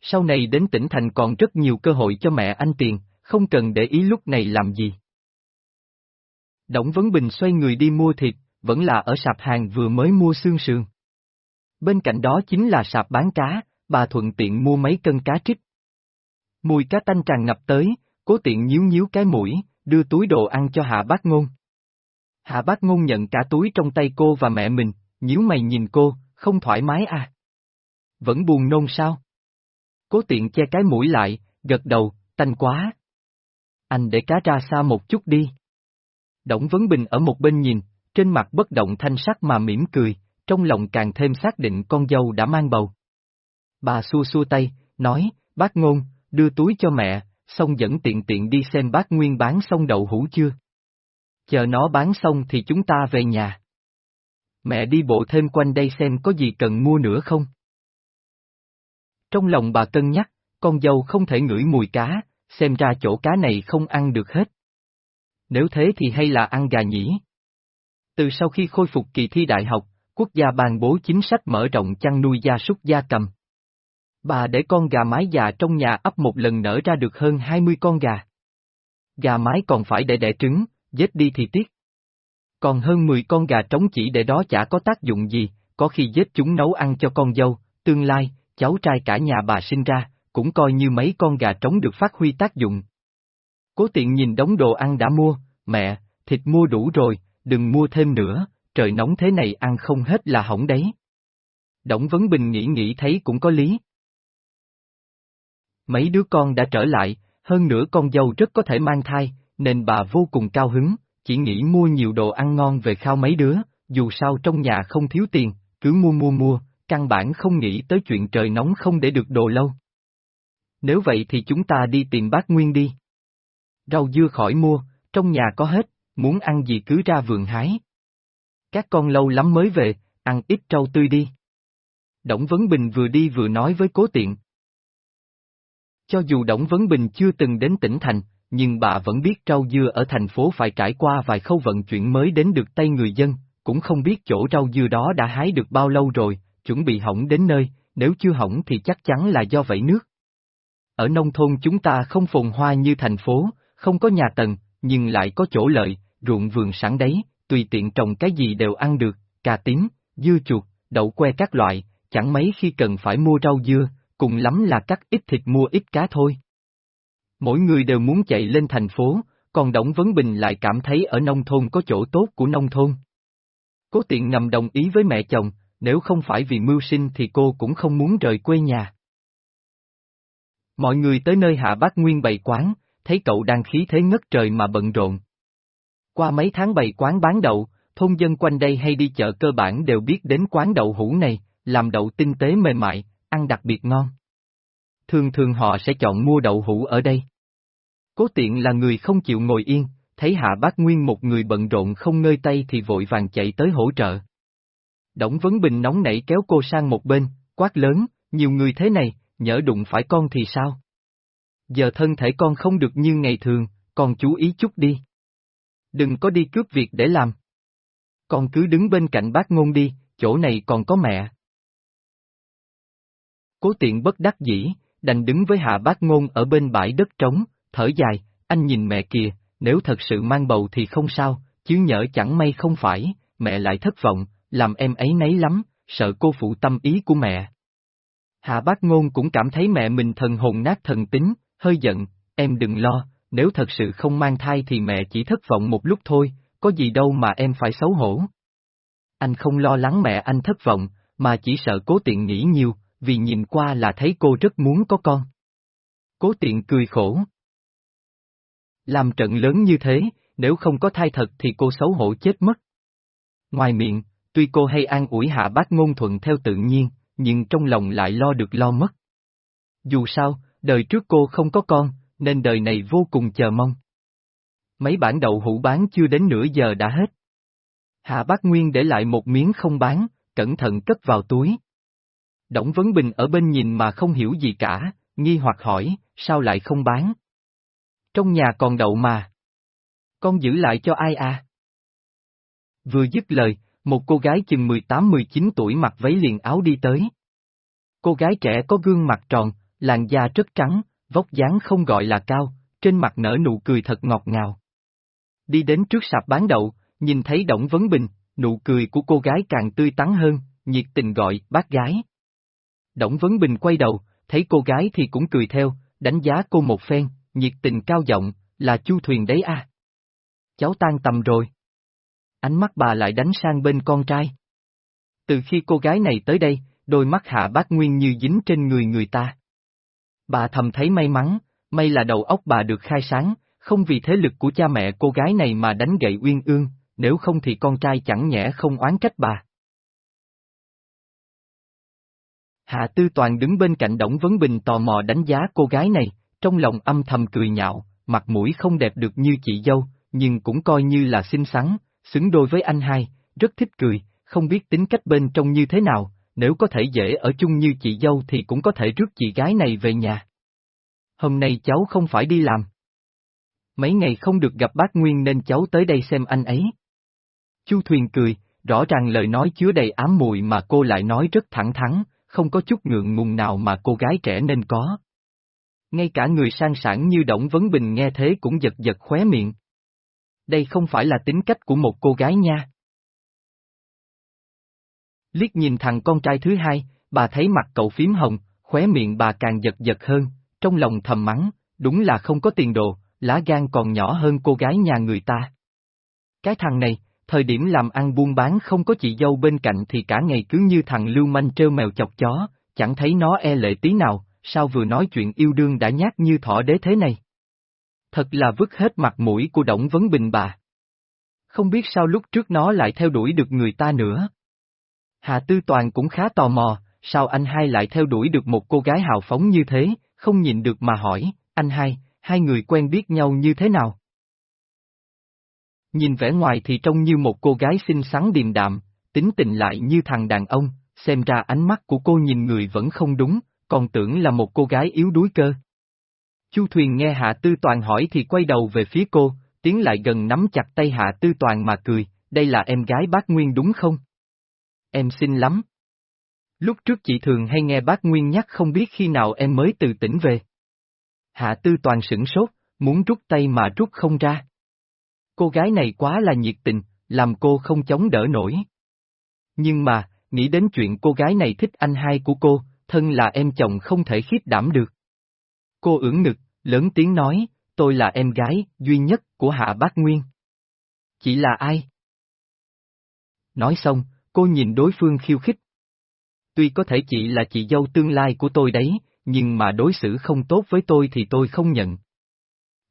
Sau này đến tỉnh thành còn rất nhiều cơ hội cho mẹ anh tiền, không cần để ý lúc này làm gì. Đổng Vấn Bình xoay người đi mua thịt, vẫn là ở sạp hàng vừa mới mua xương sườn. Bên cạnh đó chính là sạp bán cá, bà thuận tiện mua mấy cân cá trích. Mùi cá tanh tràn ngập tới, cố tiện nhíu nhíu cái mũi, đưa túi đồ ăn cho Hạ Bác Ngôn. Hạ Bác Ngôn nhận cả túi trong tay cô và mẹ mình, nhíu mày nhìn cô, không thoải mái à? Vẫn buồn nôn sao? Cố tiện che cái mũi lại, gật đầu, tanh quá. Anh để cá ra xa một chút đi. Đổng Vấn Bình ở một bên nhìn, trên mặt bất động thanh sắc mà mỉm cười, trong lòng càng thêm xác định con dâu đã mang bầu. Bà xua xua tay, nói, bác ngôn, đưa túi cho mẹ, xong dẫn tiện tiện đi xem bác Nguyên bán xong đậu hũ chưa. Chờ nó bán xong thì chúng ta về nhà. Mẹ đi bộ thêm quanh đây xem có gì cần mua nữa không. Trong lòng bà cân nhắc, con dâu không thể ngửi mùi cá, xem ra chỗ cá này không ăn được hết. Nếu thế thì hay là ăn gà nhỉ? Từ sau khi khôi phục kỳ thi đại học, quốc gia ban bố chính sách mở rộng chăn nuôi gia súc gia cầm. Bà để con gà mái già trong nhà ấp một lần nở ra được hơn 20 con gà. Gà mái còn phải để đẻ trứng, giết đi thì tiếc. Còn hơn 10 con gà trống chỉ để đó chả có tác dụng gì, có khi giết chúng nấu ăn cho con dâu, tương lai, cháu trai cả nhà bà sinh ra, cũng coi như mấy con gà trống được phát huy tác dụng. Cố tiện nhìn đống đồ ăn đã mua, mẹ, thịt mua đủ rồi, đừng mua thêm nữa, trời nóng thế này ăn không hết là hỏng đấy. Đổng Vấn Bình nghĩ nghĩ thấy cũng có lý. Mấy đứa con đã trở lại, hơn nữa con dâu rất có thể mang thai, nên bà vô cùng cao hứng, chỉ nghĩ mua nhiều đồ ăn ngon về khao mấy đứa, dù sao trong nhà không thiếu tiền, cứ mua mua mua, căn bản không nghĩ tới chuyện trời nóng không để được đồ lâu. Nếu vậy thì chúng ta đi tìm bác Nguyên đi. Rau dưa khỏi mua, trong nhà có hết, muốn ăn gì cứ ra vườn hái. Các con lâu lắm mới về, ăn ít rau tươi đi. Đổng Vấn Bình vừa đi vừa nói với cố tiện. Cho dù Đổng Vấn Bình chưa từng đến tỉnh thành, nhưng bà vẫn biết rau dưa ở thành phố phải trải qua vài khâu vận chuyển mới đến được tay người dân, cũng không biết chỗ rau dưa đó đã hái được bao lâu rồi, chuẩn bị hỏng đến nơi, nếu chưa hỏng thì chắc chắn là do vẩy nước. Ở nông thôn chúng ta không phồn hoa như thành phố, không có nhà tầng, nhưng lại có chỗ lợi, ruộng vườn sẵn đấy, tùy tiện trồng cái gì đều ăn được, cà tím, dưa chuột, đậu que các loại, chẳng mấy khi cần phải mua rau dưa, cùng lắm là cắt ít thịt mua ít cá thôi. Mỗi người đều muốn chạy lên thành phố, còn Đổng Vấn Bình lại cảm thấy ở nông thôn có chỗ tốt của nông thôn. Cố tiện ngầm đồng ý với mẹ chồng, nếu không phải vì mưu sinh thì cô cũng không muốn rời quê nhà. Mọi người tới nơi hạ bác Nguyên bày quán, thấy cậu đang khí thế ngất trời mà bận rộn. Qua mấy tháng bày quán bán đậu, thôn dân quanh đây hay đi chợ cơ bản đều biết đến quán đậu hũ này, làm đậu tinh tế mềm mại, ăn đặc biệt ngon. Thường thường họ sẽ chọn mua đậu hũ ở đây. Cố tiện là người không chịu ngồi yên, thấy hạ bác Nguyên một người bận rộn không ngơi tay thì vội vàng chạy tới hỗ trợ. Đổng Vấn Bình nóng nảy kéo cô sang một bên, quát lớn, nhiều người thế này, nhỡ đụng phải con thì sao? Giờ thân thể con không được như ngày thường, con chú ý chút đi. Đừng có đi cướp việc để làm. Con cứ đứng bên cạnh bác ngôn đi, chỗ này còn có mẹ. Cố tiện bất đắc dĩ, đành đứng với hạ bác ngôn ở bên bãi đất trống, thở dài, anh nhìn mẹ kìa, nếu thật sự mang bầu thì không sao, chứ nhỡ chẳng may không phải, mẹ lại thất vọng, làm em ấy nấy lắm, sợ cô phụ tâm ý của mẹ. Hạ bác ngôn cũng cảm thấy mẹ mình thần hồn nát thần tính, hơi giận, em đừng lo, nếu thật sự không mang thai thì mẹ chỉ thất vọng một lúc thôi, có gì đâu mà em phải xấu hổ. Anh không lo lắng mẹ anh thất vọng, mà chỉ sợ cố tiện nghĩ nhiều, vì nhìn qua là thấy cô rất muốn có con. Cố tiện cười khổ. Làm trận lớn như thế, nếu không có thai thật thì cô xấu hổ chết mất. Ngoài miệng, tuy cô hay an ủi hạ bác ngôn thuận theo tự nhiên, nhưng trong lòng lại lo được lo mất. Dù sao, đời trước cô không có con, nên đời này vô cùng chờ mong. Mấy bản đậu hũ bán chưa đến nửa giờ đã hết. Hạ bác Nguyên để lại một miếng không bán, cẩn thận cất vào túi. Đổng Vấn Bình ở bên nhìn mà không hiểu gì cả, nghi hoặc hỏi, sao lại không bán? Trong nhà còn đậu mà. Con giữ lại cho ai à? Vừa dứt lời, một cô gái chừng 18-19 tuổi mặc váy liền áo đi tới. Cô gái trẻ có gương mặt tròn, làn da rất trắng, vóc dáng không gọi là cao, trên mặt nở nụ cười thật ngọt ngào. đi đến trước sạp bán đậu, nhìn thấy Đổng Vấn Bình, nụ cười của cô gái càng tươi tắn hơn, nhiệt tình gọi, bác gái. Đổng Vấn Bình quay đầu, thấy cô gái thì cũng cười theo, đánh giá cô một phen, nhiệt tình cao giọng, là Chu Thuyền đấy à. Cháu tan tầm rồi. Ánh mắt bà lại đánh sang bên con trai. Từ khi cô gái này tới đây, đôi mắt hạ bác Nguyên như dính trên người người ta. Bà thầm thấy may mắn, may là đầu óc bà được khai sáng, không vì thế lực của cha mẹ cô gái này mà đánh gậy uyên ương, nếu không thì con trai chẳng nhẽ không oán trách bà. Hạ Tư Toàn đứng bên cạnh Đổng Vấn Bình tò mò đánh giá cô gái này, trong lòng âm thầm cười nhạo, mặt mũi không đẹp được như chị dâu, nhưng cũng coi như là xinh xắn, xứng đôi với anh hai, rất thích cười, không biết tính cách bên trong như thế nào, nếu có thể dễ ở chung như chị dâu thì cũng có thể rước chị gái này về nhà. Hôm nay cháu không phải đi làm. Mấy ngày không được gặp bác Nguyên nên cháu tới đây xem anh ấy. Chu Thuyền cười, rõ ràng lời nói chứa đầy ám mùi mà cô lại nói rất thẳng thắn, không có chút ngượng ngùng nào mà cô gái trẻ nên có. Ngay cả người sang sản như Đổng Vấn Bình nghe thế cũng giật giật khóe miệng. Đây không phải là tính cách của một cô gái nha. Liếc nhìn thằng con trai thứ hai, bà thấy mặt cậu phím hồng, khóe miệng bà càng giật giật hơn, trong lòng thầm mắng, đúng là không có tiền đồ, lá gan còn nhỏ hơn cô gái nhà người ta. Cái thằng này, thời điểm làm ăn buôn bán không có chị dâu bên cạnh thì cả ngày cứ như thằng lưu manh trêu mèo chọc chó, chẳng thấy nó e lệ tí nào, sao vừa nói chuyện yêu đương đã nhát như thỏ đế thế này. Thật là vứt hết mặt mũi của Đổng Vấn Bình bà. Không biết sao lúc trước nó lại theo đuổi được người ta nữa. Hà Tư Toàn cũng khá tò mò, sao anh hai lại theo đuổi được một cô gái hào phóng như thế, không nhìn được mà hỏi, anh hai, hai người quen biết nhau như thế nào? Nhìn vẻ ngoài thì trông như một cô gái xinh xắn điềm đạm, tính tình lại như thằng đàn ông, xem ra ánh mắt của cô nhìn người vẫn không đúng, còn tưởng là một cô gái yếu đuối cơ. Chu Thuyền nghe Hạ Tư Toàn hỏi thì quay đầu về phía cô, tiến lại gần nắm chặt tay Hạ Tư Toàn mà cười, đây là em gái bác Nguyên đúng không? Em xinh lắm. Lúc trước chị thường hay nghe bác Nguyên nhắc không biết khi nào em mới từ tỉnh về. Hạ Tư Toàn sửng sốt, muốn rút tay mà rút không ra. Cô gái này quá là nhiệt tình, làm cô không chống đỡ nổi. Nhưng mà, nghĩ đến chuyện cô gái này thích anh hai của cô, thân là em chồng không thể khiếp đảm được. Cô ưỡn ngực, lớn tiếng nói, tôi là em gái, duy nhất, của Hạ Bác Nguyên. Chỉ là ai? Nói xong, cô nhìn đối phương khiêu khích. Tuy có thể chị là chị dâu tương lai của tôi đấy, nhưng mà đối xử không tốt với tôi thì tôi không nhận.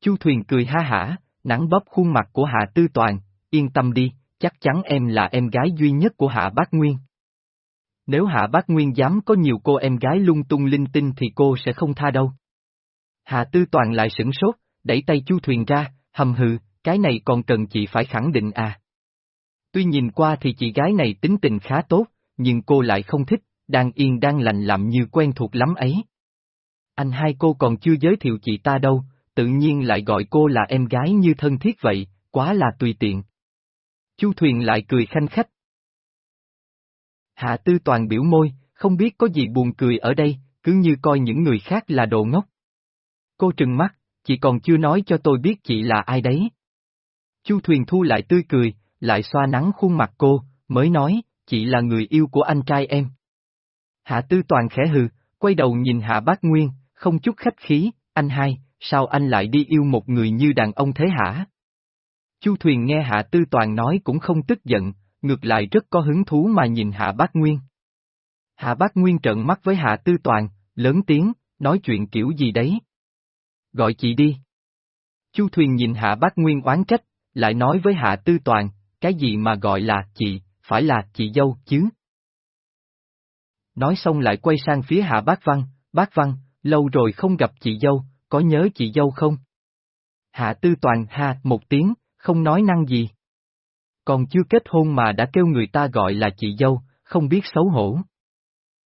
Chu Thuyền cười ha hả, nắng bóp khuôn mặt của Hạ Tư Toàn, yên tâm đi, chắc chắn em là em gái duy nhất của Hạ Bác Nguyên. Nếu Hạ Bác Nguyên dám có nhiều cô em gái lung tung linh tinh thì cô sẽ không tha đâu. Hạ Tư Toàn lại sửng sốt, đẩy tay Chu Thuyền ra, hầm hừ, cái này còn cần chị phải khẳng định à. Tuy nhìn qua thì chị gái này tính tình khá tốt, nhưng cô lại không thích, đang yên đang lành làm như quen thuộc lắm ấy. Anh hai cô còn chưa giới thiệu chị ta đâu, tự nhiên lại gọi cô là em gái như thân thiết vậy, quá là tùy tiện. Chu Thuyền lại cười khanh khách. Hạ Tư Toàn biểu môi, không biết có gì buồn cười ở đây, cứ như coi những người khác là đồ ngốc. Cô trừng mắt, chị còn chưa nói cho tôi biết chị là ai đấy. Chu Thuyền thu lại tươi cười, lại xoa nắng khuôn mặt cô, mới nói, chị là người yêu của anh trai em. Hạ Tư Toàn khẽ hừ, quay đầu nhìn Hạ Bác Nguyên, không chút khách khí, anh hai, sao anh lại đi yêu một người như đàn ông thế hả? Chu Thuyền nghe Hạ Tư Toàn nói cũng không tức giận, ngược lại rất có hứng thú mà nhìn Hạ Bác Nguyên. Hạ Bác Nguyên trợn mắt với Hạ Tư Toàn, lớn tiếng, nói chuyện kiểu gì đấy? Gọi chị đi. Chu Thuyền nhìn Hạ Bác Nguyên oán trách, lại nói với Hạ Tư Toàn, cái gì mà gọi là chị, phải là chị dâu chứ? Nói xong lại quay sang phía Hạ Bác Văn, Bác Văn, lâu rồi không gặp chị dâu, có nhớ chị dâu không? Hạ Tư Toàn ha một tiếng, không nói năng gì. Còn chưa kết hôn mà đã kêu người ta gọi là chị dâu, không biết xấu hổ.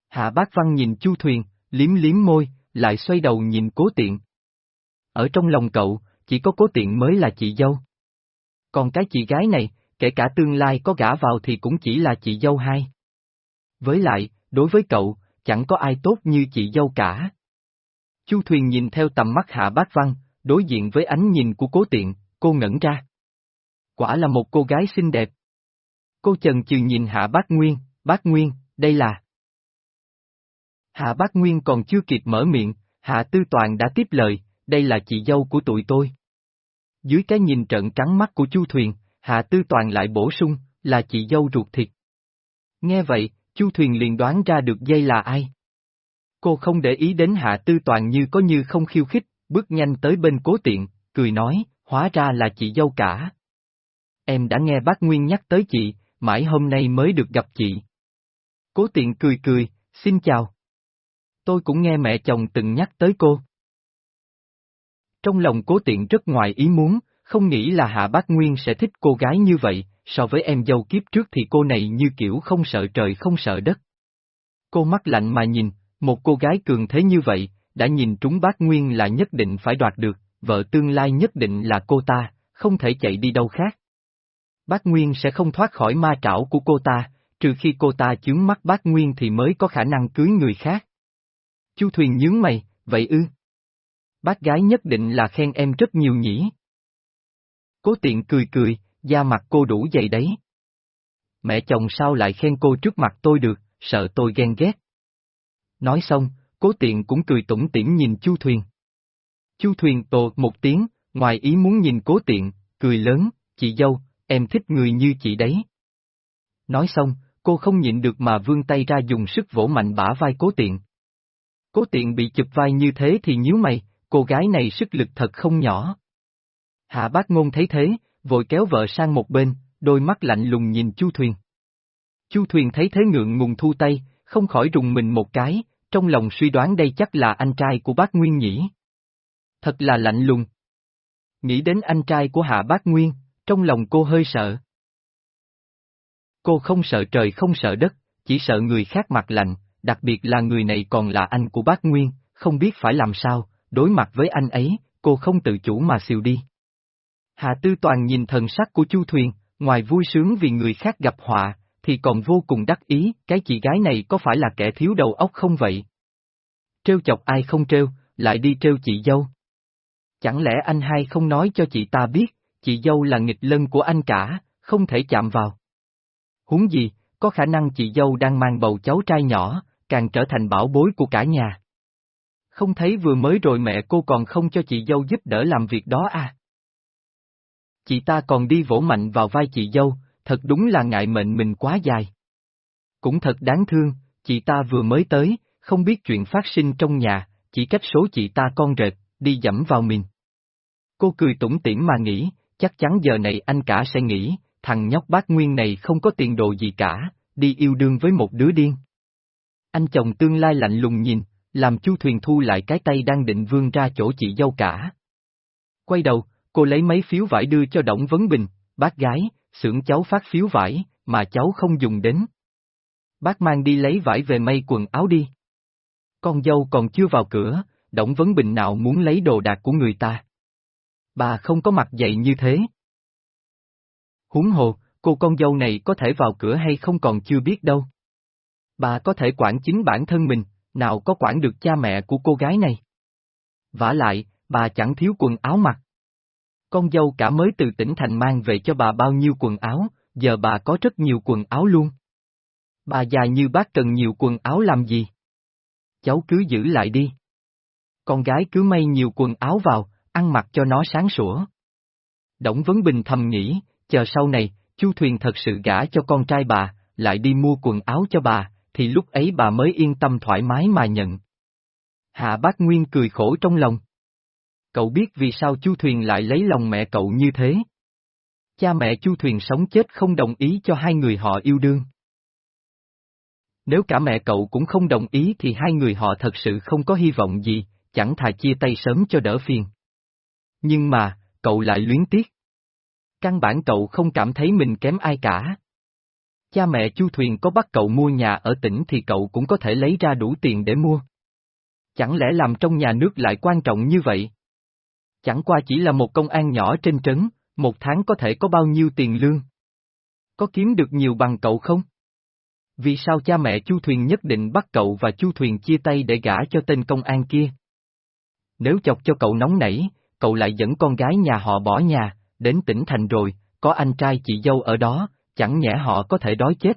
Hạ Bác Văn nhìn Chu Thuyền, liếm liếm môi, lại xoay đầu nhìn cố tiện. Ở trong lòng cậu, chỉ có cố tiện mới là chị dâu. Còn cái chị gái này, kể cả tương lai có gả vào thì cũng chỉ là chị dâu hai. Với lại, đối với cậu, chẳng có ai tốt như chị dâu cả. Chu Thuyền nhìn theo tầm mắt Hạ Bác Văn, đối diện với ánh nhìn của cố tiện, cô ngẩn ra. quả là một cô gái xinh đẹp. Cô chần chừ nhìn Hạ Bác Nguyên, Bác Nguyên, đây là... Hạ Bác Nguyên còn chưa kịp mở miệng, Hạ Tư Toàn đã tiếp lời, đây là chị dâu của tụi tôi. Dưới cái nhìn trận trắng mắt của Chu Thuyền, Hạ Tư Toàn lại bổ sung, là chị dâu ruột thịt. Nghe vậy, Chu Thuyền liền đoán ra được dây là ai. Cô không để ý đến Hạ Tư Toàn như có như không khiêu khích, bước nhanh tới bên cố tiện, cười nói, hóa ra là chị dâu cả. Em đã nghe bác Nguyên nhắc tới chị, mãi hôm nay mới được gặp chị. Cố tiện cười cười, xin chào. Tôi cũng nghe mẹ chồng từng nhắc tới cô. Trong lòng cố tiện rất ngoài ý muốn, không nghĩ là Hạ Bác Nguyên sẽ thích cô gái như vậy, so với em dâu kiếp trước thì cô này như kiểu không sợ trời không sợ đất. Cô mắt lạnh mà nhìn, một cô gái cường thế như vậy, đã nhìn trúng bác Nguyên là nhất định phải đoạt được, vợ tương lai nhất định là cô ta, không thể chạy đi đâu khác. Bác Nguyên sẽ không thoát khỏi ma trảo của cô ta, trừ khi cô ta chướng mắt bác Nguyên thì mới có khả năng cưới người khác. Chu Thuyền nhướng mày, vậy ư? Bác gái nhất định là khen em rất nhiều nhỉ? Cố tiện cười cười, da mặt cô đủ dày đấy. Mẹ chồng sao lại khen cô trước mặt tôi được, sợ tôi ghen ghét. Nói xong, cố tiện cũng cười tủm tỉm nhìn Chu Thuyền. Chu Thuyền tột một tiếng, ngoài ý muốn nhìn cố tiện, cười lớn, chị dâu, em thích người như chị đấy. Nói xong, cô không nhịn được mà vươn tay ra dùng sức vỗ mạnh bả vai cố tiện. Cố tiện bị chụp vai như thế thì nhíu mày, cô gái này sức lực thật không nhỏ. Hạ bác ngôn thấy thế, vội kéo vợ sang một bên, đôi mắt lạnh lùng nhìn Chu Thuyền. Chu Thuyền thấy thế ngượng ngùng thu tay, không khỏi rùng mình một cái, trong lòng suy đoán đây chắc là anh trai của bác Nguyên nhỉ. Thật là lạnh lùng. Nghĩ đến anh trai của Hạ Bác Nguyên, trong lòng cô hơi sợ. Cô không sợ trời không sợ đất, chỉ sợ người khác mặt lạnh, đặc biệt là người này còn là anh của bác Nguyên, không biết phải làm sao, đối mặt với anh ấy, cô không tự chủ mà xìu đi. Hạ Tư Toàn nhìn thần sắc của Chu Thuyền, ngoài vui sướng vì người khác gặp họa, thì còn vô cùng đắc ý, cái chị gái này có phải là kẻ thiếu đầu óc không vậy? Trêu chọc ai không trêu, lại đi trêu chị dâu. Chẳng lẽ anh hai không nói cho chị ta biết, chị dâu là nghịch lân của anh cả, không thể chạm vào. Huống gì, có khả năng chị dâu đang mang bầu cháu trai nhỏ, càng trở thành bảo bối của cả nhà. Không thấy vừa mới rồi mẹ cô còn không cho chị dâu giúp đỡ làm việc đó à? Chị ta còn đi vỗ mạnh vào vai chị dâu, thật đúng là ngại mệnh mình quá dài. Cũng thật đáng thương, chị ta vừa mới tới, không biết chuyện phát sinh trong nhà, chỉ cách số chị ta con rệt, đi dẫm vào mình. Cô cười tủm tỉm mà nghĩ, chắc chắn giờ này anh cả sẽ nghĩ, thằng nhóc bác Nguyên này không có tiền đồ gì cả, đi yêu đương với một đứa điên. Anh chồng tương lai lạnh lùng nhìn, làm chu thuyền thu lại cái tay đang định vươn ra chỗ chị dâu cả. Quay đầu, cô lấy mấy phiếu vải đưa cho Đổng Vấn Bình, bác gái, xưởng cháu phát phiếu vải, mà cháu không dùng đến. Bác mang đi lấy vải về may quần áo đi. Con dâu còn chưa vào cửa, Đổng Vấn Bình nào muốn lấy đồ đạc của người ta. Bà không có mặt dậy như thế. Huống hồ, cô con dâu này có thể vào cửa hay không còn chưa biết đâu. Bà có thể quản chính bản thân mình, nào có quản được cha mẹ của cô gái này. vả lại, bà chẳng thiếu quần áo mặc. Con dâu cả mới từ tỉnh thành mang về cho bà bao nhiêu quần áo, giờ bà có rất nhiều quần áo luôn. Bà già như bác cần nhiều quần áo làm gì? Cháu cứ giữ lại đi. Con gái cứ may nhiều quần áo vào, ăn mặc cho nó sáng sủa. Đổng Vấn Bình thầm nghĩ, chờ sau này, Chu Thuyền thật sự gả cho con trai bà, lại đi mua quần áo cho bà, thì lúc ấy bà mới yên tâm thoải mái mà nhận. Hạ Bác Nguyên cười khổ trong lòng. Cậu biết vì sao Chu Thuyền lại lấy lòng mẹ cậu như thế? Cha mẹ Chu Thuyền sống chết không đồng ý cho hai người họ yêu đương. Nếu cả mẹ cậu cũng không đồng ý thì hai người họ thật sự không có hy vọng gì, chẳng thà chia tay sớm cho đỡ phiền. Nhưng mà, cậu lại luyến tiếc. Căn bản cậu không cảm thấy mình kém ai cả. Cha mẹ Chu Thuyền có bắt cậu mua nhà ở tỉnh thì cậu cũng có thể lấy ra đủ tiền để mua. Chẳng lẽ làm trong nhà nước lại quan trọng như vậy? Chẳng qua chỉ là một công an nhỏ trên trấn, một tháng có thể có bao nhiêu tiền lương? Có kiếm được nhiều bằng cậu không? Vì sao cha mẹ Chu Thuyền nhất định bắt cậu và Chu Thuyền chia tay để gả cho tên công an kia? Nếu chọc cho cậu nóng nảy, cậu lại dẫn con gái nhà họ bỏ nhà, đến tỉnh thành rồi, có anh trai chị dâu ở đó, chẳng nhẽ họ có thể đói chết.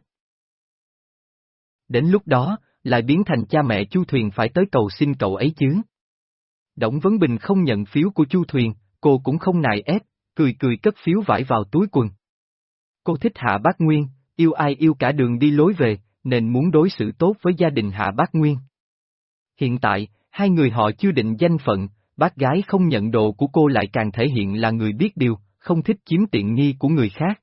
Đến lúc đó, lại biến thành cha mẹ Chu Thuyền phải tới cầu xin cậu ấy chứ. Đổng Vấn Bình không nhận phiếu của Chu Thuyền, cô cũng không nài ép, cười cười cất phiếu vải vào túi quần. Cô thích Hạ Bác Nguyên, yêu ai yêu cả đường đi lối về, nên muốn đối xử tốt với gia đình Hạ Bác Nguyên. Hiện tại, hai người họ chưa định danh phận, bác gái không nhận đồ của cô lại càng thể hiện là người biết điều, không thích chiếm tiện nghi của người khác.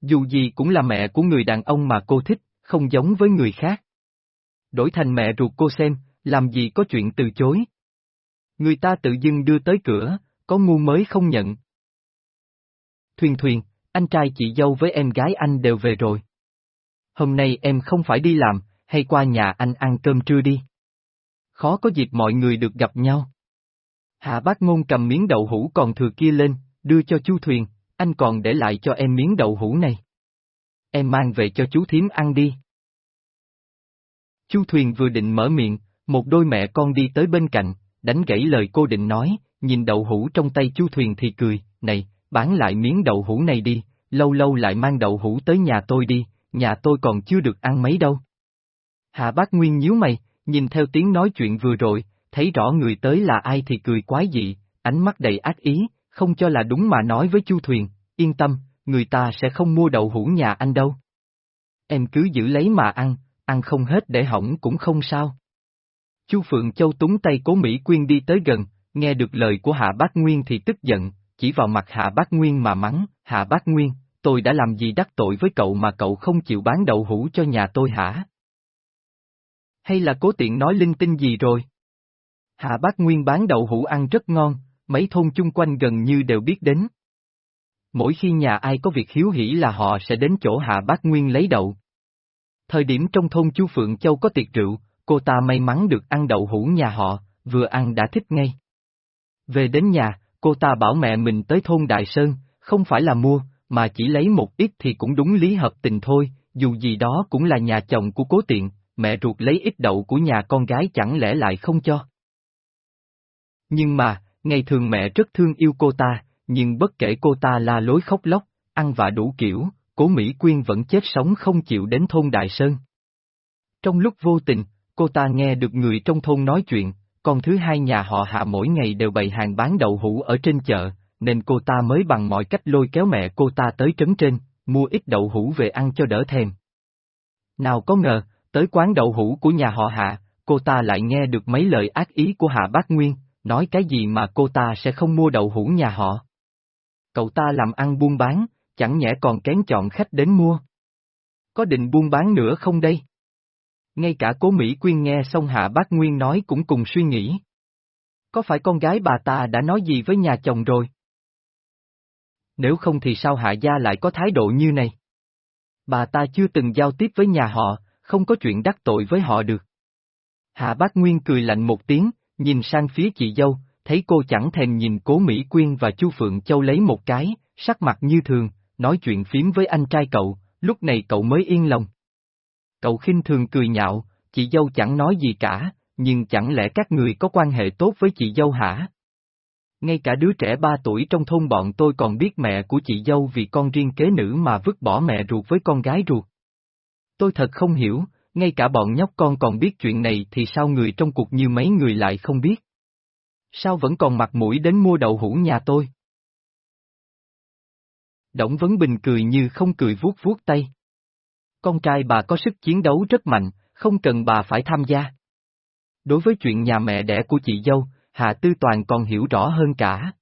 Dù gì cũng là mẹ của người đàn ông mà cô thích, không giống với người khác. Đổi thành mẹ ruột cô xem, làm gì có chuyện từ chối. Người ta tự dưng đưa tới cửa, có ngu mới không nhận. Thuyền thuyền, anh trai chị dâu với em gái anh đều về rồi. Hôm nay em không phải đi làm, hay qua nhà anh ăn cơm trưa đi. Khó có dịp mọi người được gặp nhau. Hạ bác ngôn cầm miếng đậu hũ còn thừa kia lên, đưa cho chú Thuyền, anh còn để lại cho em miếng đậu hũ này. Em mang về cho chú thím ăn đi. Chu Thuyền vừa định mở miệng, một đôi mẹ con đi tới bên cạnh, đánh gãy lời cô định nói, nhìn đậu hũ trong tay Chu Thuyền thì cười, này, bán lại miếng đậu hũ này đi, lâu lâu lại mang đậu hũ tới nhà tôi đi, nhà tôi còn chưa được ăn mấy đâu. Hạ bác Nguyên nhíu mày, nhìn theo tiếng nói chuyện vừa rồi, thấy rõ người tới là ai thì cười quái dị, ánh mắt đầy ác ý, không cho là đúng mà nói với Chu Thuyền, yên tâm, người ta sẽ không mua đậu hũ nhà anh đâu. Em cứ giữ lấy mà ăn, ăn không hết để hỏng cũng không sao. Chu Phượng Châu túng tay cố Mỹ Quyên đi tới gần, nghe được lời của Hạ Bác Nguyên thì tức giận, chỉ vào mặt Hạ Bác Nguyên mà mắng, Hạ Bác Nguyên, tôi đã làm gì đắc tội với cậu mà cậu không chịu bán đậu hũ cho nhà tôi hả? Hay là cố tiện nói linh tinh gì rồi? Hạ Bác Nguyên bán đậu hũ ăn rất ngon, mấy thôn chung quanh gần như đều biết đến. Mỗi khi nhà ai có việc hiếu hỉ là họ sẽ đến chỗ Hạ Bác Nguyên lấy đậu. Thời điểm trong thôn Chu Phượng Châu có tiệc rượu, cô ta may mắn được ăn đậu hũ nhà họ, vừa ăn đã thích ngay. Về đến nhà, cô ta bảo mẹ mình tới thôn Đại Sơn, không phải là mua, mà chỉ lấy một ít thì cũng đúng lý hợp tình thôi, dù gì đó cũng là nhà chồng của cố tiện, mẹ ruột lấy ít đậu của nhà con gái chẳng lẽ lại không cho. Nhưng mà, ngày thường mẹ rất thương yêu cô ta, nhưng bất kể cô ta la lối khóc lóc, ăn vạ đủ kiểu, cố Mỹ Quyên vẫn chết sống không chịu đến thôn Đại Sơn. Trong lúc vô tình, cô ta nghe được người trong thôn nói chuyện, con thứ hai nhà họ hạ mỗi ngày đều bày hàng bán đậu hũ ở trên chợ, nên cô ta mới bằng mọi cách lôi kéo mẹ cô ta tới trấn trên, mua ít đậu hũ về ăn cho đỡ thèm. Nào có ngờ, tới quán đậu hũ của nhà họ hạ, cô ta lại nghe được mấy lời ác ý của hạ bác Nguyên, nói cái gì mà cô ta sẽ không mua đậu hũ nhà họ. Cậu ta làm ăn buôn bán, chẳng nhẽ còn kén chọn khách đến mua. Có định buôn bán nữa không đây? Ngay cả cố Mỹ Quyên nghe xong hạ bác Nguyên nói cũng cùng suy nghĩ. Có phải con gái bà ta đã nói gì với nhà chồng rồi? Nếu không thì sao hạ gia lại có thái độ như này? Bà ta chưa từng giao tiếp với nhà họ, không có chuyện đắc tội với họ được. Hạ bác Nguyên cười lạnh một tiếng, nhìn sang phía chị dâu, thấy cô chẳng thèm nhìn cố Mỹ Quyên và Chu Phượng Châu lấy một cái, sắc mặt như thường, nói chuyện phím với anh trai cậu, lúc này cậu mới yên lòng. Cậu khinh thường cười nhạo, chị dâu chẳng nói gì cả, nhưng chẳng lẽ các người có quan hệ tốt với chị dâu hả? Ngay cả đứa trẻ ba tuổi trong thôn bọn tôi còn biết mẹ của chị dâu vì con riêng kế nữ mà vứt bỏ mẹ ruột với con gái ruột. Tôi thật không hiểu, ngay cả bọn nhóc con còn biết chuyện này thì sao người trong cuộc như mấy người lại không biết? Sao vẫn còn mặt mũi đến mua đậu hũ nhà tôi? Đổng Vấn Bình cười như không cười vuốt vuốt tay. Con trai bà có sức chiến đấu rất mạnh, không cần bà phải tham gia. Đối với chuyện nhà mẹ đẻ của chị dâu, Hạ Tư Toàn còn hiểu rõ hơn cả.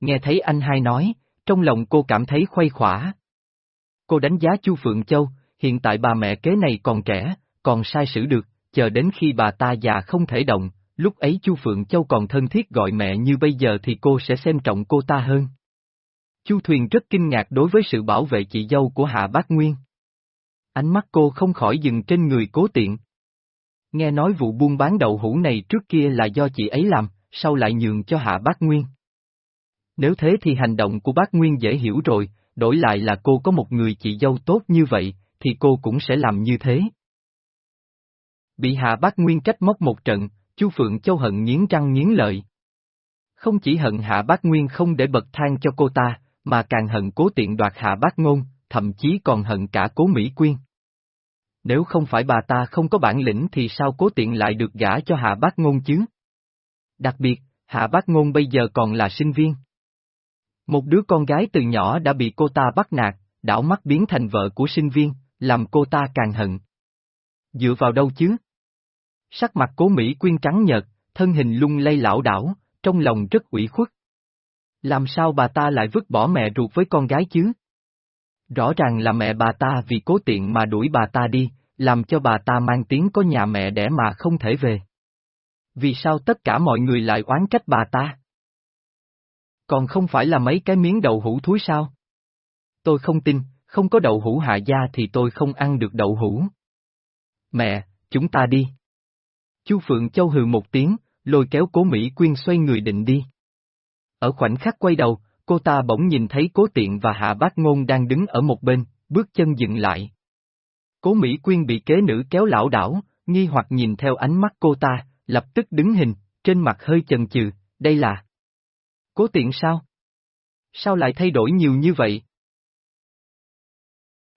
Nghe thấy anh hai nói, trong lòng cô cảm thấy khuây khỏa. Cô đánh giá Chu Phượng Châu, hiện tại bà mẹ kế này còn trẻ, còn sai sử được, chờ đến khi bà ta già không thể động, lúc ấy Chu Phượng Châu còn thân thiết gọi mẹ như bây giờ thì cô sẽ xem trọng cô ta hơn. Chu Thuyền rất kinh ngạc đối với sự bảo vệ chị dâu của Hạ Bác Nguyên. Ánh mắt cô không khỏi dừng trên người cố tiện. Nghe nói vụ buôn bán đậu hũ này trước kia là do chị ấy làm, sau lại nhường cho Hạ Bác Nguyên. Nếu thế thì hành động của Bác Nguyên dễ hiểu rồi, đổi lại là cô có một người chị dâu tốt như vậy, thì cô cũng sẽ làm như thế. Bị Hạ Bác Nguyên trách móc một trận, Chu Phượng Châu hận nghiến răng nghiến lợi. Không chỉ hận Hạ Bác Nguyên không để bật thang cho cô ta, mà càng hận cố tiện đoạt hạ bác ngôn, thậm chí còn hận cả cố Mỹ Quyên. Nếu không phải bà ta không có bản lĩnh thì sao cố tiện lại được gả cho hạ bác ngôn chứ? Đặc biệt, hạ bác ngôn bây giờ còn là sinh viên. Một đứa con gái từ nhỏ đã bị cô ta bắt nạt, đảo mắt biến thành vợ của sinh viên, làm cô ta càng hận. Dựa vào đâu chứ? Sắc mặt cố Mỹ Quyên trắng nhợt, thân hình lung lay lão đảo, trong lòng rất ủy khuất. Làm sao bà ta lại vứt bỏ mẹ ruột với con gái chứ? Rõ ràng là mẹ bà ta vì cố tiện mà đuổi bà ta đi, làm cho bà ta mang tiếng có nhà mẹ đẻ mà không thể về. Vì sao tất cả mọi người lại oán trách bà ta? Còn không phải là mấy cái miếng đậu hũ thúi sao? Tôi không tin, không có đậu hũ hạ gia thì tôi không ăn được đậu hũ. Mẹ, chúng ta đi. Chu Phượng Châu hừ một tiếng, lôi kéo cố Mỹ Quyên xoay người định đi. Ở khoảnh khắc quay đầu, cô ta bỗng nhìn thấy cố tiện và hạ bác ngôn đang đứng ở một bên, bước chân dừng lại. Cố Mỹ Quyên bị kế nữ kéo lão đảo, nghi hoặc nhìn theo ánh mắt cô ta, lập tức đứng hình, trên mặt hơi chần chừ, đây là... Cố tiện sao? Sao lại thay đổi nhiều như vậy?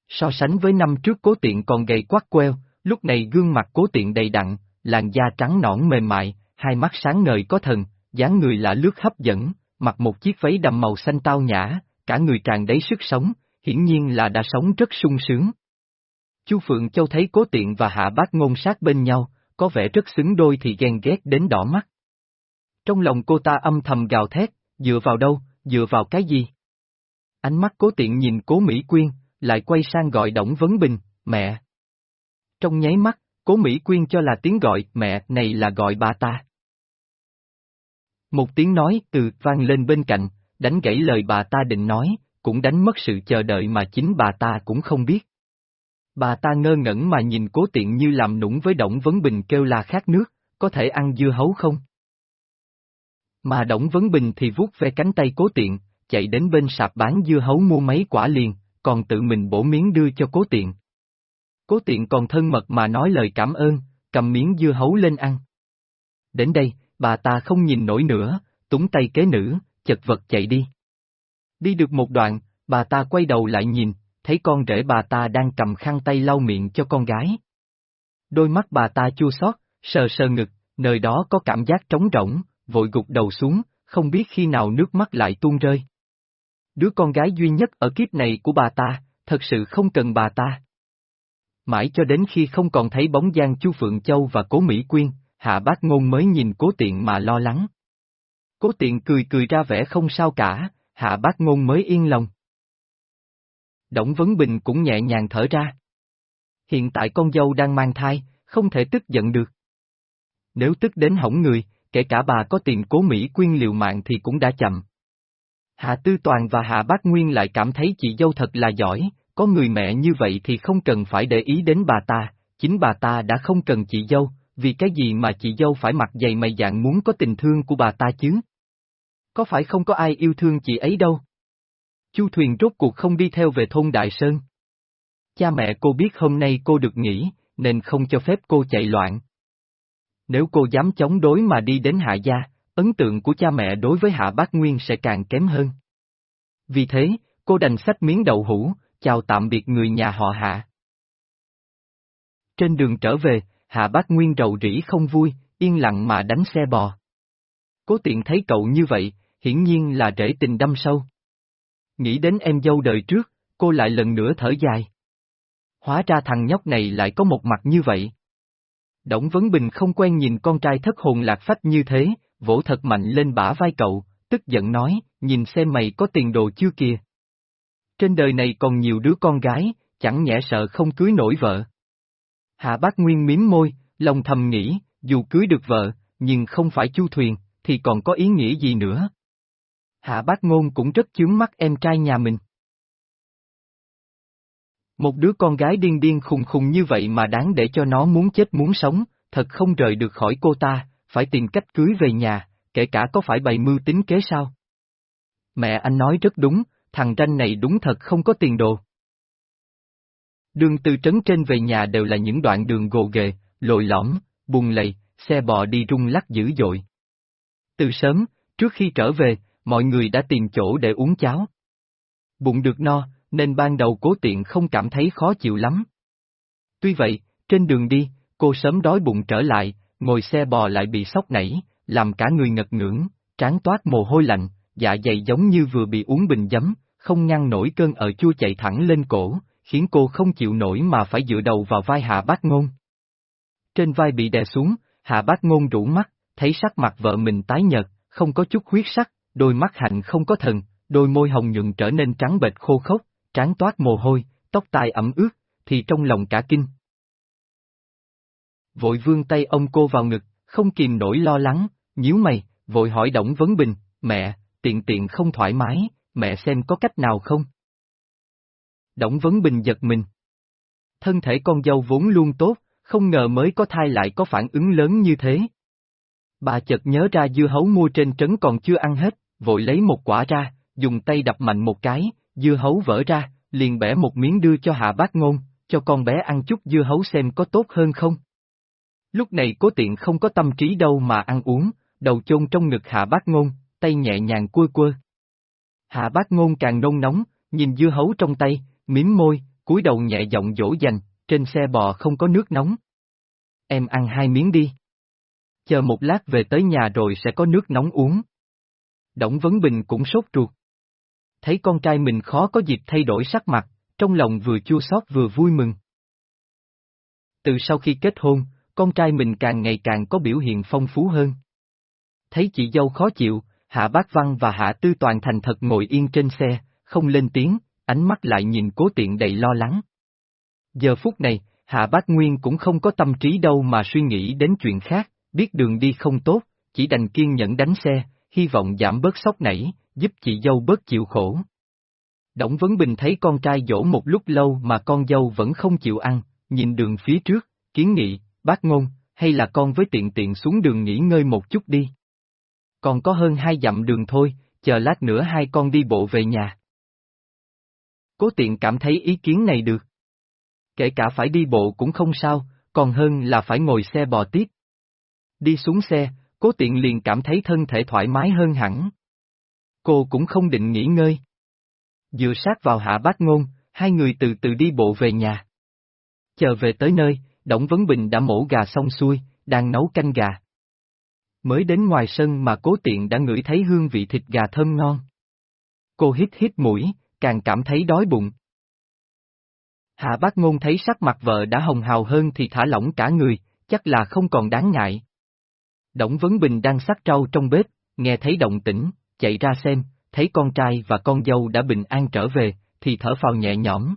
So sánh với năm trước cố tiện còn gầy quắc queo, lúc này gương mặt cố tiện đầy đặn, làn da trắng nõn mềm mại, hai mắt sáng ngời có thần, dáng người lạ lướt hấp dẫn, mặc một chiếc váy đầm màu xanh tao nhã, cả người tràn đầy sức sống, hiển nhiên là đã sống rất sung sướng. Chu Phượng Châu thấy cố tiện và hạ bác ngôn sát bên nhau, có vẻ rất xứng đôi thì ghen ghét đến đỏ mắt. Trong lòng cô ta âm thầm gào thét, dựa vào đâu, dựa vào cái gì? Ánh mắt cố tiện nhìn cố Mỹ Quyên, lại quay sang gọi Đổng Vấn Bình, mẹ. Trong nháy mắt, cố Mỹ Quyên cho là tiếng gọi mẹ này là gọi bà ta. Một tiếng nói từ vang lên bên cạnh, đánh gãy lời bà ta định nói, cũng đánh mất sự chờ đợi mà chính bà ta cũng không biết. Bà ta ngơ ngẩn mà nhìn cố tiện như làm nũng với Đổng Vấn Bình kêu là khát nước, có thể ăn dưa hấu không? Mà Đổng Vấn Bình thì vuốt ve cánh tay cố tiện, chạy đến bên sạp bán dưa hấu mua mấy quả liền, còn tự mình bổ miếng đưa cho cố tiện. Cố tiện còn thân mật mà nói lời cảm ơn, cầm miếng dưa hấu lên ăn. Đến đây, bà ta không nhìn nổi nữa, túng tay kế nữ, chật vật chạy đi. Đi được một đoạn, bà ta quay đầu lại nhìn, thấy con rể bà ta đang cầm khăn tay lau miệng cho con gái. Đôi mắt bà ta chua xót, sờ sờ ngực, nơi đó có cảm giác trống rỗng, vội gục đầu xuống, không biết khi nào nước mắt lại tuôn rơi. Đứa con gái duy nhất ở kiếp này của bà ta, thật sự không cần bà ta. Mãi cho đến khi không còn thấy bóng dáng Chu Phượng Châu và Cố Mỹ Quyên, Hạ Bác Ngôn mới nhìn Cố Tiện mà lo lắng. Cố Tiện cười cười ra vẻ không sao cả, Hạ Bác Ngôn mới yên lòng. Đổng Vấn Bình cũng nhẹ nhàng thở ra. Hiện tại con dâu đang mang thai, không thể tức giận được. Nếu tức đến hỏng người, kể cả bà có tiền cố Mỹ quyên liều mạng thì cũng đã chậm. Hạ Tư Toàn và Hạ Bác Nguyên lại cảm thấy chị dâu thật là giỏi, có người mẹ như vậy thì không cần phải để ý đến bà ta, chính bà ta đã không cần chị dâu, vì cái gì mà chị dâu phải mặc dày mày dạng muốn có tình thương của bà ta chứ? Có phải không có ai yêu thương chị ấy đâu? Chu Thuyền rốt cuộc không đi theo về thôn Đại Sơn. Cha mẹ cô biết hôm nay cô được nghỉ, nên không cho phép cô chạy loạn. Nếu cô dám chống đối mà đi đến Hạ Gia, ấn tượng của cha mẹ đối với Hạ Bác Nguyên sẽ càng kém hơn. Vì thế, cô đành xách miếng đậu hũ, chào tạm biệt người nhà họ Hạ. Trên đường trở về, Hạ Bác Nguyên rầu rĩ không vui, yên lặng mà đánh xe bò. Cố tiện thấy cậu như vậy, hiển nhiên là rễ tình đâm sâu. Nghĩ đến em dâu đời trước, cô lại lần nữa thở dài. Hóa ra thằng nhóc này lại có một mặt như vậy. Đổng Vấn Bình không quen nhìn con trai thất hồn lạc phách như thế, vỗ thật mạnh lên bả vai cậu, tức giận nói, nhìn xem mày có tiền đồ chưa kìa. Trên đời này còn nhiều đứa con gái, chẳng nhẽ sợ không cưới nổi vợ. Hạ bác Nguyên miếm môi, lòng thầm nghĩ, dù cưới được vợ, nhưng không phải chu thuyền, thì còn có ý nghĩa gì nữa. Hạ bác ngôn cũng rất chướng mắt em trai nhà mình. Một đứa con gái điên điên khùng khùng như vậy mà đáng để cho nó muốn chết muốn sống, thật không rời được khỏi cô ta, phải tìm cách cưới về nhà, kể cả có phải bày mưu tính kế sao. Mẹ anh nói rất đúng, thằng ranh này đúng thật không có tiền đồ. Đường từ trấn trên về nhà đều là những đoạn đường gồ ghề, lồi lõm, bùn lầy, xe bò đi rung lắc dữ dội. Từ sớm, trước khi trở về, mọi người đã tìm chỗ để uống cháo. Bụng được no, nên ban đầu cố tiện không cảm thấy khó chịu lắm. Tuy vậy, trên đường đi, cô sớm đói bụng trở lại, ngồi xe bò lại bị sốc nảy, làm cả người ngật ngưỡng, trán toát mồ hôi lạnh, dạ dày giống như vừa bị uống bình giấm, không ngăn nổi cơn ở chua chạy thẳng lên cổ, khiến cô không chịu nổi mà phải dựa đầu vào vai hạ bác ngôn. Trên vai bị đè xuống, hạ bác ngôn rủ mắt, thấy sắc mặt vợ mình tái nhợt, không có chút huyết sắc, đôi mắt hạnh không có thần, đôi môi hồng nhuận trở nên trắng bệch khô khốc, trán toát mồ hôi, tóc tai ẩm ướt, thì trong lòng cả kinh. Vội vương tay ông cô vào ngực, không kìm nổi lo lắng, nhíu mày, vội hỏi Đổng Vấn Bình, mẹ, tiện tiện không thoải mái, mẹ xem có cách nào không? Đổng Vấn Bình giật mình. Thân thể con dâu vốn luôn tốt, không ngờ mới có thai lại có phản ứng lớn như thế. Bà chợt nhớ ra dưa hấu mua trên trấn còn chưa ăn hết, vội lấy một quả ra, dùng tay đập mạnh một cái, dưa hấu vỡ ra, liền bẻ một miếng đưa cho hạ bác ngôn, cho con bé ăn chút dưa hấu xem có tốt hơn không. Lúc này cố tiện không có tâm trí đâu mà ăn uống, đầu chôn trong ngực hạ bác ngôn, tay nhẹ nhàng quơ quơ. Hạ bác ngôn càng nôn nóng, nhìn dưa hấu trong tay, miếm môi, cúi đầu nhẹ giọng dỗ dành, trên xe bò không có nước nóng. Em ăn hai miếng đi. Chờ một lát về tới nhà rồi sẽ có nước nóng uống. Đổng Vấn Bình cũng sốt ruột. Thấy con trai mình khó có dịp thay đổi sắc mặt, trong lòng vừa chua xót vừa vui mừng. Từ sau khi kết hôn, con trai mình càng ngày càng có biểu hiện phong phú hơn. Thấy chị dâu khó chịu, Hạ Bác Văn và Hạ Tư Toàn thành thật ngồi yên trên xe, không lên tiếng, ánh mắt lại nhìn cố tiện đầy lo lắng. Giờ phút này, Hạ Bác Nguyên cũng không có tâm trí đâu mà suy nghĩ đến chuyện khác, biết đường đi không tốt, chỉ đành kiên nhẫn đánh xe, hy vọng giảm bớt sốc nảy, giúp chị dâu bớt chịu khổ. Đổng Vấn Bình thấy con trai dỗ một lúc lâu mà con dâu vẫn không chịu ăn, nhìn đường phía trước, kiến nghị, bác ngôn, hay là con với tiện tiện xuống đường nghỉ ngơi một chút đi. Còn có hơn hai dặm đường thôi, chờ lát nữa hai con đi bộ về nhà. Cố tiện cảm thấy ý kiến này được. Kể cả phải đi bộ cũng không sao, còn hơn là phải ngồi xe bò tiếp. Đi xuống xe, cố tiện liền cảm thấy thân thể thoải mái hơn hẳn. Cô cũng không định nghỉ ngơi. Dựa sát vào hạ bát ngôn, hai người từ từ đi bộ về nhà. Chờ về tới nơi, Đổng Vấn Bình đã mổ gà xong xuôi, đang nấu canh gà. Mới đến ngoài sân mà cố tiện đã ngửi thấy hương vị thịt gà thơm ngon. Cô hít hít mũi, càng cảm thấy đói bụng. Hạ bác ngôn thấy sắc mặt vợ đã hồng hào hơn thì thả lỏng cả người, chắc là không còn đáng ngại. Đổng Vấn Bình đang sắc rau trong bếp, nghe thấy động tĩnh, chạy ra xem, thấy con trai và con dâu đã bình an trở về, thì thở phào nhẹ nhõm.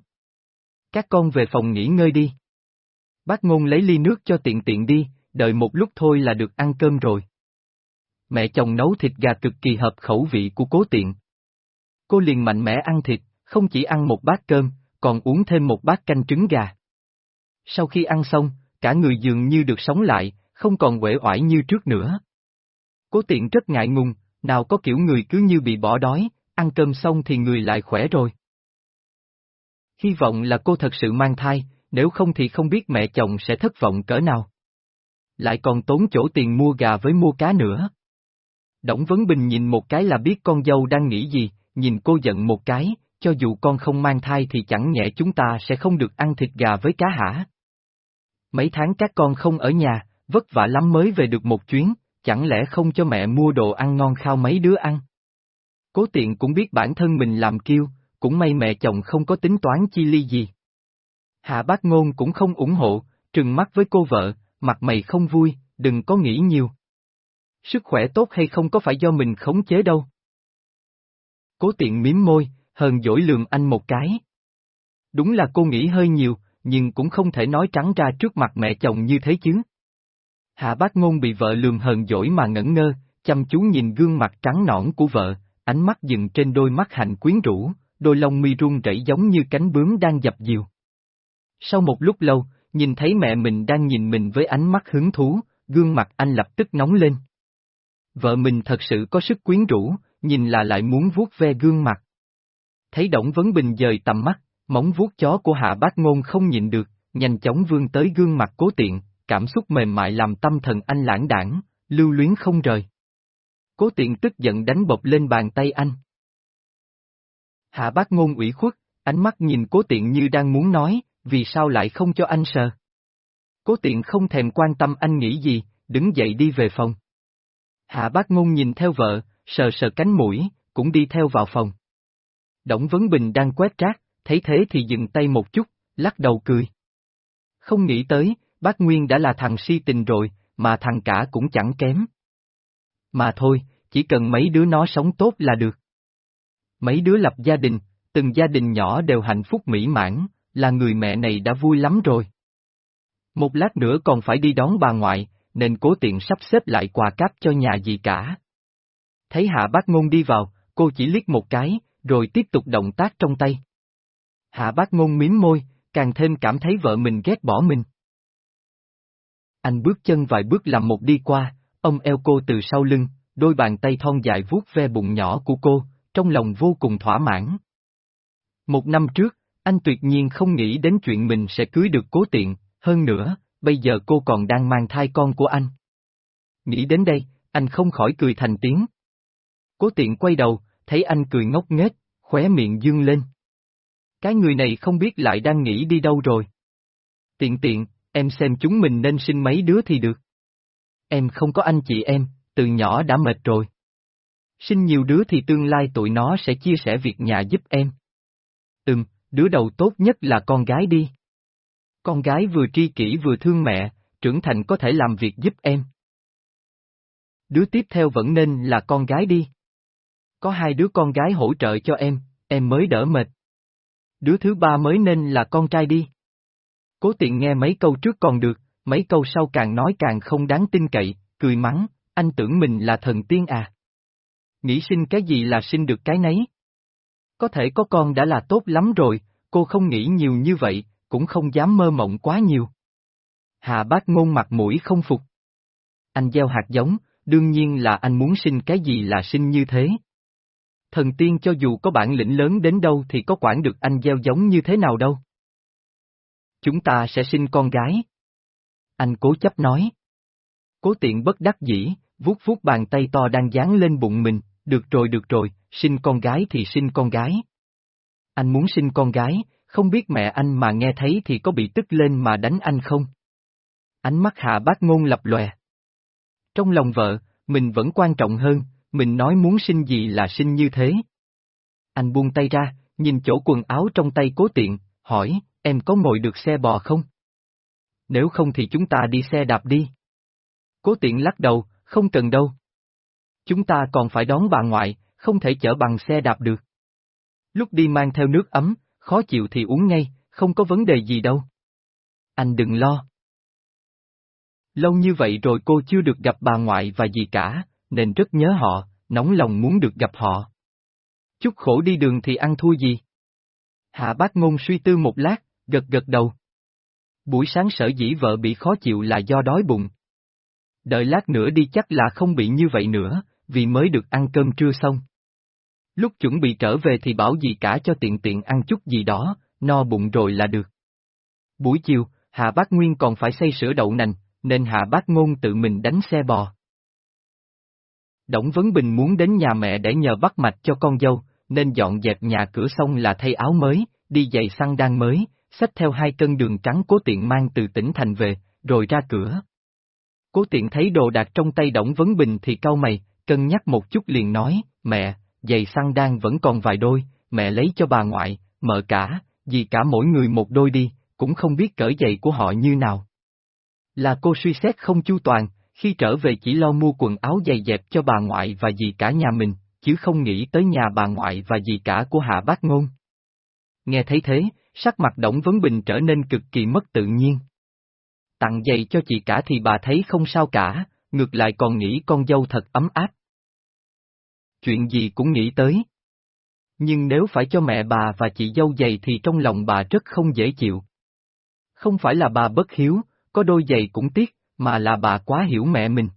Các con về phòng nghỉ ngơi đi. Bác ngôn lấy ly nước cho tiện tiện đi, đợi một lúc thôi là được ăn cơm rồi. Mẹ chồng nấu thịt gà cực kỳ hợp khẩu vị của cố tiện. Cô liền mạnh mẽ ăn thịt, không chỉ ăn một bát cơm, còn uống thêm một bát canh trứng gà. Sau khi ăn xong, cả người dường như được sống lại, không còn quể oải như trước nữa. Cố tiện rất ngại ngùng, nào có kiểu người cứ như bị bỏ đói, ăn cơm xong thì người lại khỏe rồi. Hy vọng là cô thật sự mang thai, nếu không thì không biết mẹ chồng sẽ thất vọng cỡ nào. Lại còn tốn chỗ tiền mua gà với mua cá nữa. Đổng Vấn Bình nhìn một cái là biết con dâu đang nghĩ gì, nhìn cô giận một cái, cho dù con không mang thai thì chẳng nhẽ chúng ta sẽ không được ăn thịt gà với cá hả. Mấy tháng các con không ở nhà, vất vả lắm mới về được một chuyến, chẳng lẽ không cho mẹ mua đồ ăn ngon khao mấy đứa ăn? Cố tiện cũng biết bản thân mình làm kiêu, cũng may mẹ chồng không có tính toán chi ly gì. Hạ bác ngôn cũng không ủng hộ, trừng mắt với cô vợ, mặt mày không vui, đừng có nghĩ nhiều. Sức khỏe tốt hay không có phải do mình khống chế đâu. Cố tiện miếm môi, hờn dỗi lường anh một cái. Đúng là cô nghĩ hơi nhiều, nhưng cũng không thể nói trắng ra trước mặt mẹ chồng như thế chứ. Hạ bác ngôn bị vợ lường hờn dỗi mà ngẩn ngơ, chăm chú nhìn gương mặt trắng nõn của vợ, ánh mắt dừng trên đôi mắt hạnh quyến rũ, đôi lông mi run rẩy giống như cánh bướm đang dập dìu. Sau một lúc lâu, nhìn thấy mẹ mình đang nhìn mình với ánh mắt hứng thú, gương mặt anh lập tức nóng lên. Vợ mình thật sự có sức quyến rũ, nhìn là lại muốn vuốt ve gương mặt. Thấy Đổng Vấn Bình dời tầm mắt, móng vuốt chó của Hạ Bác Ngôn không nhịn được, nhanh chóng vươn tới gương mặt cố tiện, cảm xúc mềm mại làm tâm thần anh lãng đảng, lưu luyến không rời. Cố tiện tức giận đánh bộc lên bàn tay anh. Hạ bác ngôn ủy khuất, ánh mắt nhìn cố tiện như đang muốn nói, vì sao lại không cho anh sờ. Cố tiện không thèm quan tâm anh nghĩ gì, đứng dậy đi về phòng. Hạ bác ngôn nhìn theo vợ, sờ sờ cánh mũi, cũng đi theo vào phòng. Đổng Vấn Bình đang quét rác, thấy thế thì dừng tay một chút, lắc đầu cười. Không nghĩ tới, bác Nguyên đã là thằng si tình rồi, mà thằng cả cũng chẳng kém. Mà thôi, chỉ cần mấy đứa nó sống tốt là được. Mấy đứa lập gia đình, từng gia đình nhỏ đều hạnh phúc mỹ mãn, là người mẹ này đã vui lắm rồi. Một lát nữa còn phải đi đón bà ngoại, nên cố tiện sắp xếp lại quà cáp cho nhà gì cả. Thấy hạ bác ngôn đi vào, cô chỉ liếc một cái, rồi tiếp tục động tác trong tay. Hạ bác ngôn miếm môi, càng thêm cảm thấy vợ mình ghét bỏ mình. Anh bước chân vài bước làm một đi qua, ông eo cô từ sau lưng, đôi bàn tay thon dài vuốt ve bụng nhỏ của cô, trong lòng vô cùng thỏa mãn. Một năm trước, anh tuyệt nhiên không nghĩ đến chuyện mình sẽ cưới được cố tiện, hơn nữa, bây giờ cô còn đang mang thai con của anh. Nghĩ đến đây, anh không khỏi cười thành tiếng. Cố tiện quay đầu, thấy anh cười ngốc nghếch, khóe miệng dương lên. Cái người này không biết lại đang nghĩ đi đâu rồi. Tiện tiện, em xem chúng mình nên sinh mấy đứa thì được. Em không có anh chị em, từ nhỏ đã mệt rồi. Sinh nhiều đứa thì tương lai tụi nó sẽ chia sẻ việc nhà giúp em. Ừm, đứa đầu tốt nhất là con gái đi. Con gái vừa tri kỷ vừa thương mẹ, trưởng thành có thể làm việc giúp em. Đứa tiếp theo vẫn nên là con gái đi. Có hai đứa con gái hỗ trợ cho em, em mới đỡ mệt. Đứa thứ ba mới nên là con trai đi. Cố tiện nghe mấy câu trước còn được, mấy câu sau càng nói càng không đáng tin cậy, cười mắng, anh tưởng mình là thần tiên à. Nghĩ sinh cái gì là sinh được cái nấy. Có thể có con đã là tốt lắm rồi, cô không nghĩ nhiều như vậy, cũng không dám mơ mộng quá nhiều. hà bác ngôn mặt mũi không phục. Anh gieo hạt giống, đương nhiên là anh muốn sinh cái gì là sinh như thế. Thần tiên cho dù có bản lĩnh lớn đến đâu thì có quản được anh gieo giống như thế nào đâu. Chúng ta sẽ sinh con gái. Anh cố chấp nói. Cố tiện bất đắc dĩ, vuốt vuốt bàn tay to đang dán lên bụng mình, được rồi được rồi, sinh con gái thì sinh con gái. Anh muốn sinh con gái, không biết mẹ anh mà nghe thấy thì có bị tức lên mà đánh anh không? Ánh mắt hạ bác ngôn lập lòe. Trong lòng vợ, mình vẫn quan trọng hơn, mình nói muốn sinh gì là sinh như thế. Anh buông tay ra, nhìn chỗ quần áo trong tay cố tiện, hỏi, em có ngồi được xe bò không? Nếu không thì chúng ta đi xe đạp đi. Cố tiện lắc đầu, không cần đâu. Chúng ta còn phải đón bà ngoại, không thể chở bằng xe đạp được. Lúc đi mang theo nước ấm, khó chịu thì uống ngay, không có vấn đề gì đâu. Anh đừng lo. Lâu như vậy rồi cô chưa được gặp bà ngoại và gì cả, nên rất nhớ họ, nóng lòng muốn được gặp họ. Chút khổ đi đường thì ăn thua gì? Hạ bác ngôn suy tư một lát, gật gật đầu. Buổi sáng sở dĩ vợ bị khó chịu là do đói bụng. Đợi lát nữa đi chắc là không bị như vậy nữa, vì mới được ăn cơm trưa xong. Lúc chuẩn bị trở về thì bảo gì cả cho tiện tiện ăn chút gì đó, no bụng rồi là được. Buổi chiều, Hạ Bác Nguyên còn phải xây sữa đậu nành, nên Hạ Bác Ngôn tự mình đánh xe bò. Đổng Vấn Bình muốn đến nhà mẹ để nhờ bắt mạch cho con dâu, nên dọn dẹp nhà cửa xong là thay áo mới, đi giày xăng đan mới, xách theo hai cân đường trắng cố tiện mang từ tỉnh thành về, rồi ra cửa. Cố tiện thấy đồ đạc trong tay Đổng Vấn Bình thì cau mày, cân nhắc một chút liền nói, mẹ, giày xăng đan vẫn còn vài đôi, mẹ lấy cho bà ngoại, mợ cả, gì cả mỗi người một đôi đi, cũng không biết cỡ giày của họ như nào. Là cô suy xét không chu toàn, khi trở về chỉ lo mua quần áo giày dẹp cho bà ngoại và dì cả nhà mình, chứ không nghĩ tới nhà bà ngoại và dì cả của Hạ Bác Ngôn. Nghe thấy thế, sắc mặt Đổng Vấn Bình trở nên cực kỳ mất tự nhiên. Tặng giày cho chị cả thì bà thấy không sao cả, ngược lại còn nghĩ con dâu thật ấm áp. Chuyện gì cũng nghĩ tới. Nhưng nếu phải cho mẹ bà và chị dâu giày thì trong lòng bà rất không dễ chịu. Không phải là bà bất hiếu, có đôi giày cũng tiếc, mà là bà quá hiểu mẹ mình.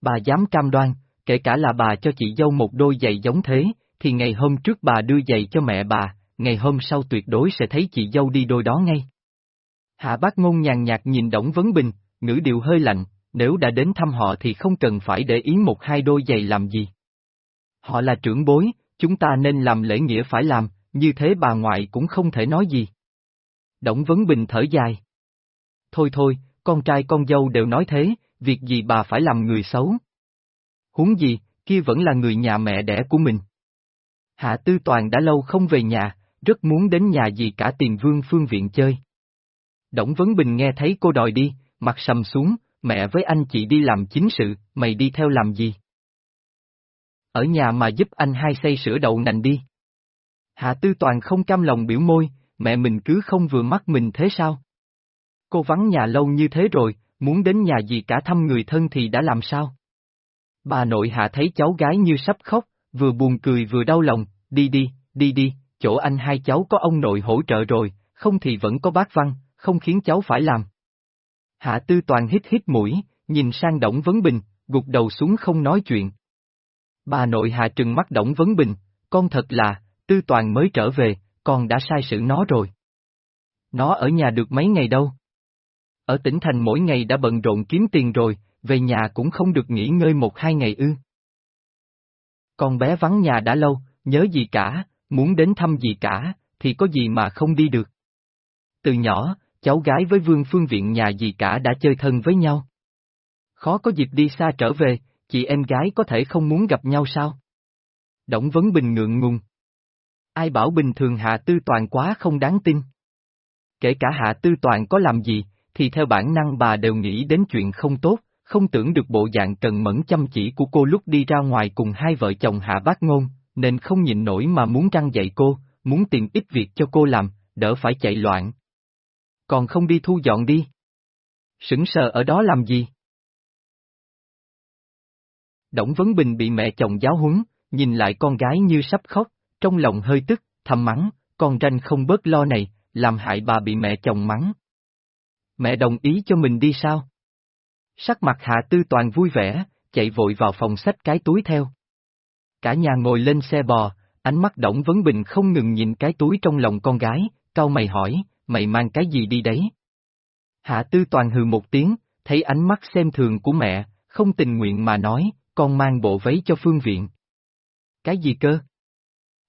Bà dám cam đoan, kể cả là bà cho chị dâu một đôi giày giống thế, thì ngày hôm trước bà đưa giày cho mẹ bà, ngày hôm sau tuyệt đối sẽ thấy chị dâu đi đôi đó ngay. Hạ bác ngôn nhàn nhạt nhìn Đổng Vấn Bình, ngữ điệu hơi lạnh, nếu đã đến thăm họ thì không cần phải để ý một hai đôi giày làm gì. Họ là trưởng bối, chúng ta nên làm lễ nghĩa phải làm, như thế bà ngoại cũng không thể nói gì. Đổng Vấn Bình thở dài. Thôi thôi, con trai con dâu đều nói thế, việc gì bà phải làm người xấu. Huống gì, kia vẫn là người nhà mẹ đẻ của mình. Hạ Tư Toàn đã lâu không về nhà, rất muốn đến nhà gì cả tìm Vương Phương Viện chơi. Đổng Vấn Bình nghe thấy cô đòi đi, mặt sầm xuống, mẹ với anh chị đi làm chính sự, mày đi theo làm gì? Ở nhà mà giúp anh hai xây sữa đậu nành đi. Hạ Tư Toàn không cam lòng biểu môi, mẹ mình cứ không vừa mắt mình thế sao? Cô vắng nhà lâu như thế rồi, muốn đến nhà gì cả thăm người thân thì đã làm sao? Bà nội hạ thấy cháu gái như sắp khóc, vừa buồn cười vừa đau lòng, đi đi, đi đi, chỗ anh hai cháu có ông nội hỗ trợ rồi, không thì vẫn có bác văn, không khiến cháu phải làm. Hạ Tư Toàn hít hít mũi, nhìn sang Đổng Vấn Bình, gục đầu xuống không nói chuyện. Bà nội Hạ trừng mắt Đổng Vấn Bình, con thật là, Tư Toàn mới trở về, con đã sai sự nó rồi. Nó ở nhà được mấy ngày đâu. Ở tỉnh thành mỗi ngày đã bận rộn kiếm tiền rồi, về nhà cũng không được nghỉ ngơi một hai ngày ư. Con bé vắng nhà đã lâu, nhớ gì cả, muốn đến thăm gì cả, thì có gì mà không đi được. Từ nhỏ, cháu gái với Vương Phương Viện nhà gì cả đã chơi thân với nhau. Khó có dịp đi xa trở về, chị em gái có thể không muốn gặp nhau sao? Đổng Vấn Bình ngượng ngùng. Ai bảo bình thường Hạ Tư Toàn quá không đáng tin. Kể cả Hạ Tư Toàn có làm gì, thì theo bản năng bà đều nghĩ đến chuyện không tốt, không tưởng được bộ dạng cần mẫn chăm chỉ của cô lúc đi ra ngoài cùng hai vợ chồng Hạ Bác Ngôn, nên không nhịn nổi mà muốn răng dạy cô, muốn tìm ít việc cho cô làm, đỡ phải chạy loạn. Còn không đi thu dọn đi. Sững sờ ở đó làm gì? Đổng Vấn Bình bị mẹ chồng giáo huấn, nhìn lại con gái như sắp khóc, trong lòng hơi tức, thầm mắng, con ranh không bớt lo này, làm hại bà bị mẹ chồng mắng. Mẹ đồng ý cho mình đi sao? Sắc mặt Hạ Tư Toàn vui vẻ, chạy vội vào phòng sách cái túi theo. Cả nhà ngồi lên xe bò, ánh mắt Đổng Vấn Bình không ngừng nhìn cái túi trong lòng con gái, cau mày hỏi, mày mang cái gì đi đấy? Hạ Tư Toàn hừ một tiếng, thấy ánh mắt xem thường của mẹ, không tình nguyện mà nói, con mang bộ váy cho phương viện. Cái gì cơ?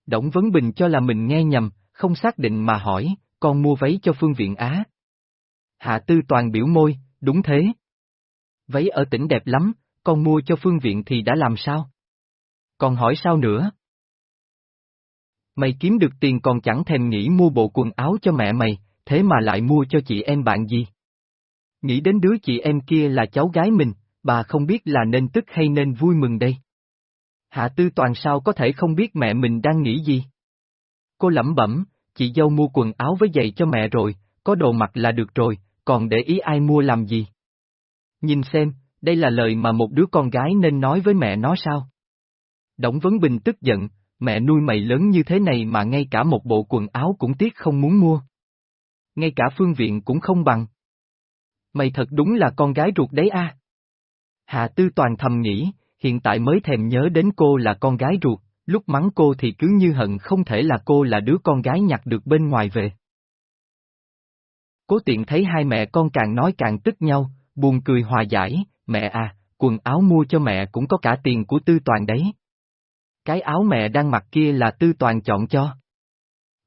Đổng Vấn Bình cho là mình nghe nhầm, không xác định mà hỏi, con mua váy cho phương viện Á. Hạ Tư Toàn biểu môi, đúng thế. Váy ở tỉnh đẹp lắm, con mua cho phương viện thì đã làm sao? Còn hỏi sao nữa? Mày kiếm được tiền còn chẳng thèm nghĩ mua bộ quần áo cho mẹ mày, thế mà lại mua cho chị em bạn gì? Nghĩ đến đứa chị em kia là cháu gái mình, bà không biết là nên tức hay nên vui mừng đây. Hạ Tư Toàn sao có thể không biết mẹ mình đang nghĩ gì? Cô lẩm bẩm, chị dâu mua quần áo với giày cho mẹ rồi, có đồ mặc là được rồi, còn để ý ai mua làm gì? Nhìn xem, đây là lời mà một đứa con gái nên nói với mẹ nó sao? Đổng Vấn Bình tức giận, mẹ nuôi mày lớn như thế này mà ngay cả một bộ quần áo cũng tiếc không muốn mua. Ngay cả phương viện cũng không bằng. Mày thật đúng là con gái ruột đấy a. Hạ Tư Toàn thầm nghĩ, hiện tại mới thèm nhớ đến cô là con gái ruột, lúc mắng cô thì cứ như hận không thể là cô là đứa con gái nhặt được bên ngoài về. Cố tiện thấy hai mẹ con càng nói càng tức nhau, buồn cười hòa giải, mẹ à, quần áo mua cho mẹ cũng có cả tiền của tư toàn đấy. Cái áo mẹ đang mặc kia là tư toàn chọn cho.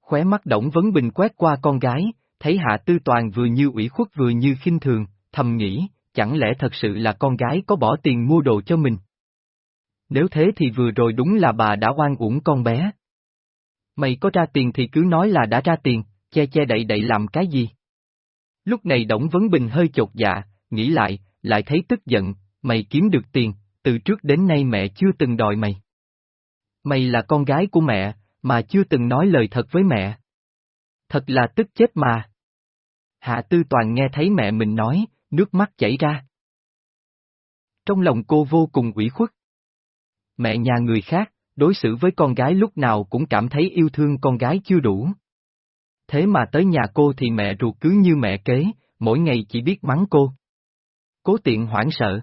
Khóe mắt Đổng Vấn Bình quét qua con gái, thấy hạ tư toàn vừa như ủy khuất vừa như khinh thường, thầm nghĩ, chẳng lẽ thật sự là con gái có bỏ tiền mua đồ cho mình. Nếu thế thì vừa rồi đúng là bà đã oan uổng con bé. Mày có ra tiền thì cứ nói là đã ra tiền, che che đậy đậy làm cái gì? Lúc này Đổng Vấn Bình hơi chột dạ, nghĩ lại, lại thấy tức giận, mày kiếm được tiền, từ trước đến nay mẹ chưa từng đòi mày. Mày là con gái của mẹ, mà chưa từng nói lời thật với mẹ. Thật là tức chết mà. Hạ Tư Toàn nghe thấy mẹ mình nói, nước mắt chảy ra. Trong lòng cô vô cùng ủy khuất. Mẹ nhà người khác, đối xử với con gái lúc nào cũng cảm thấy yêu thương con gái chưa đủ. Thế mà tới nhà cô thì mẹ ruột cứ như mẹ kế, mỗi ngày chỉ biết mắng cô. Cố tiện hoảng sợ.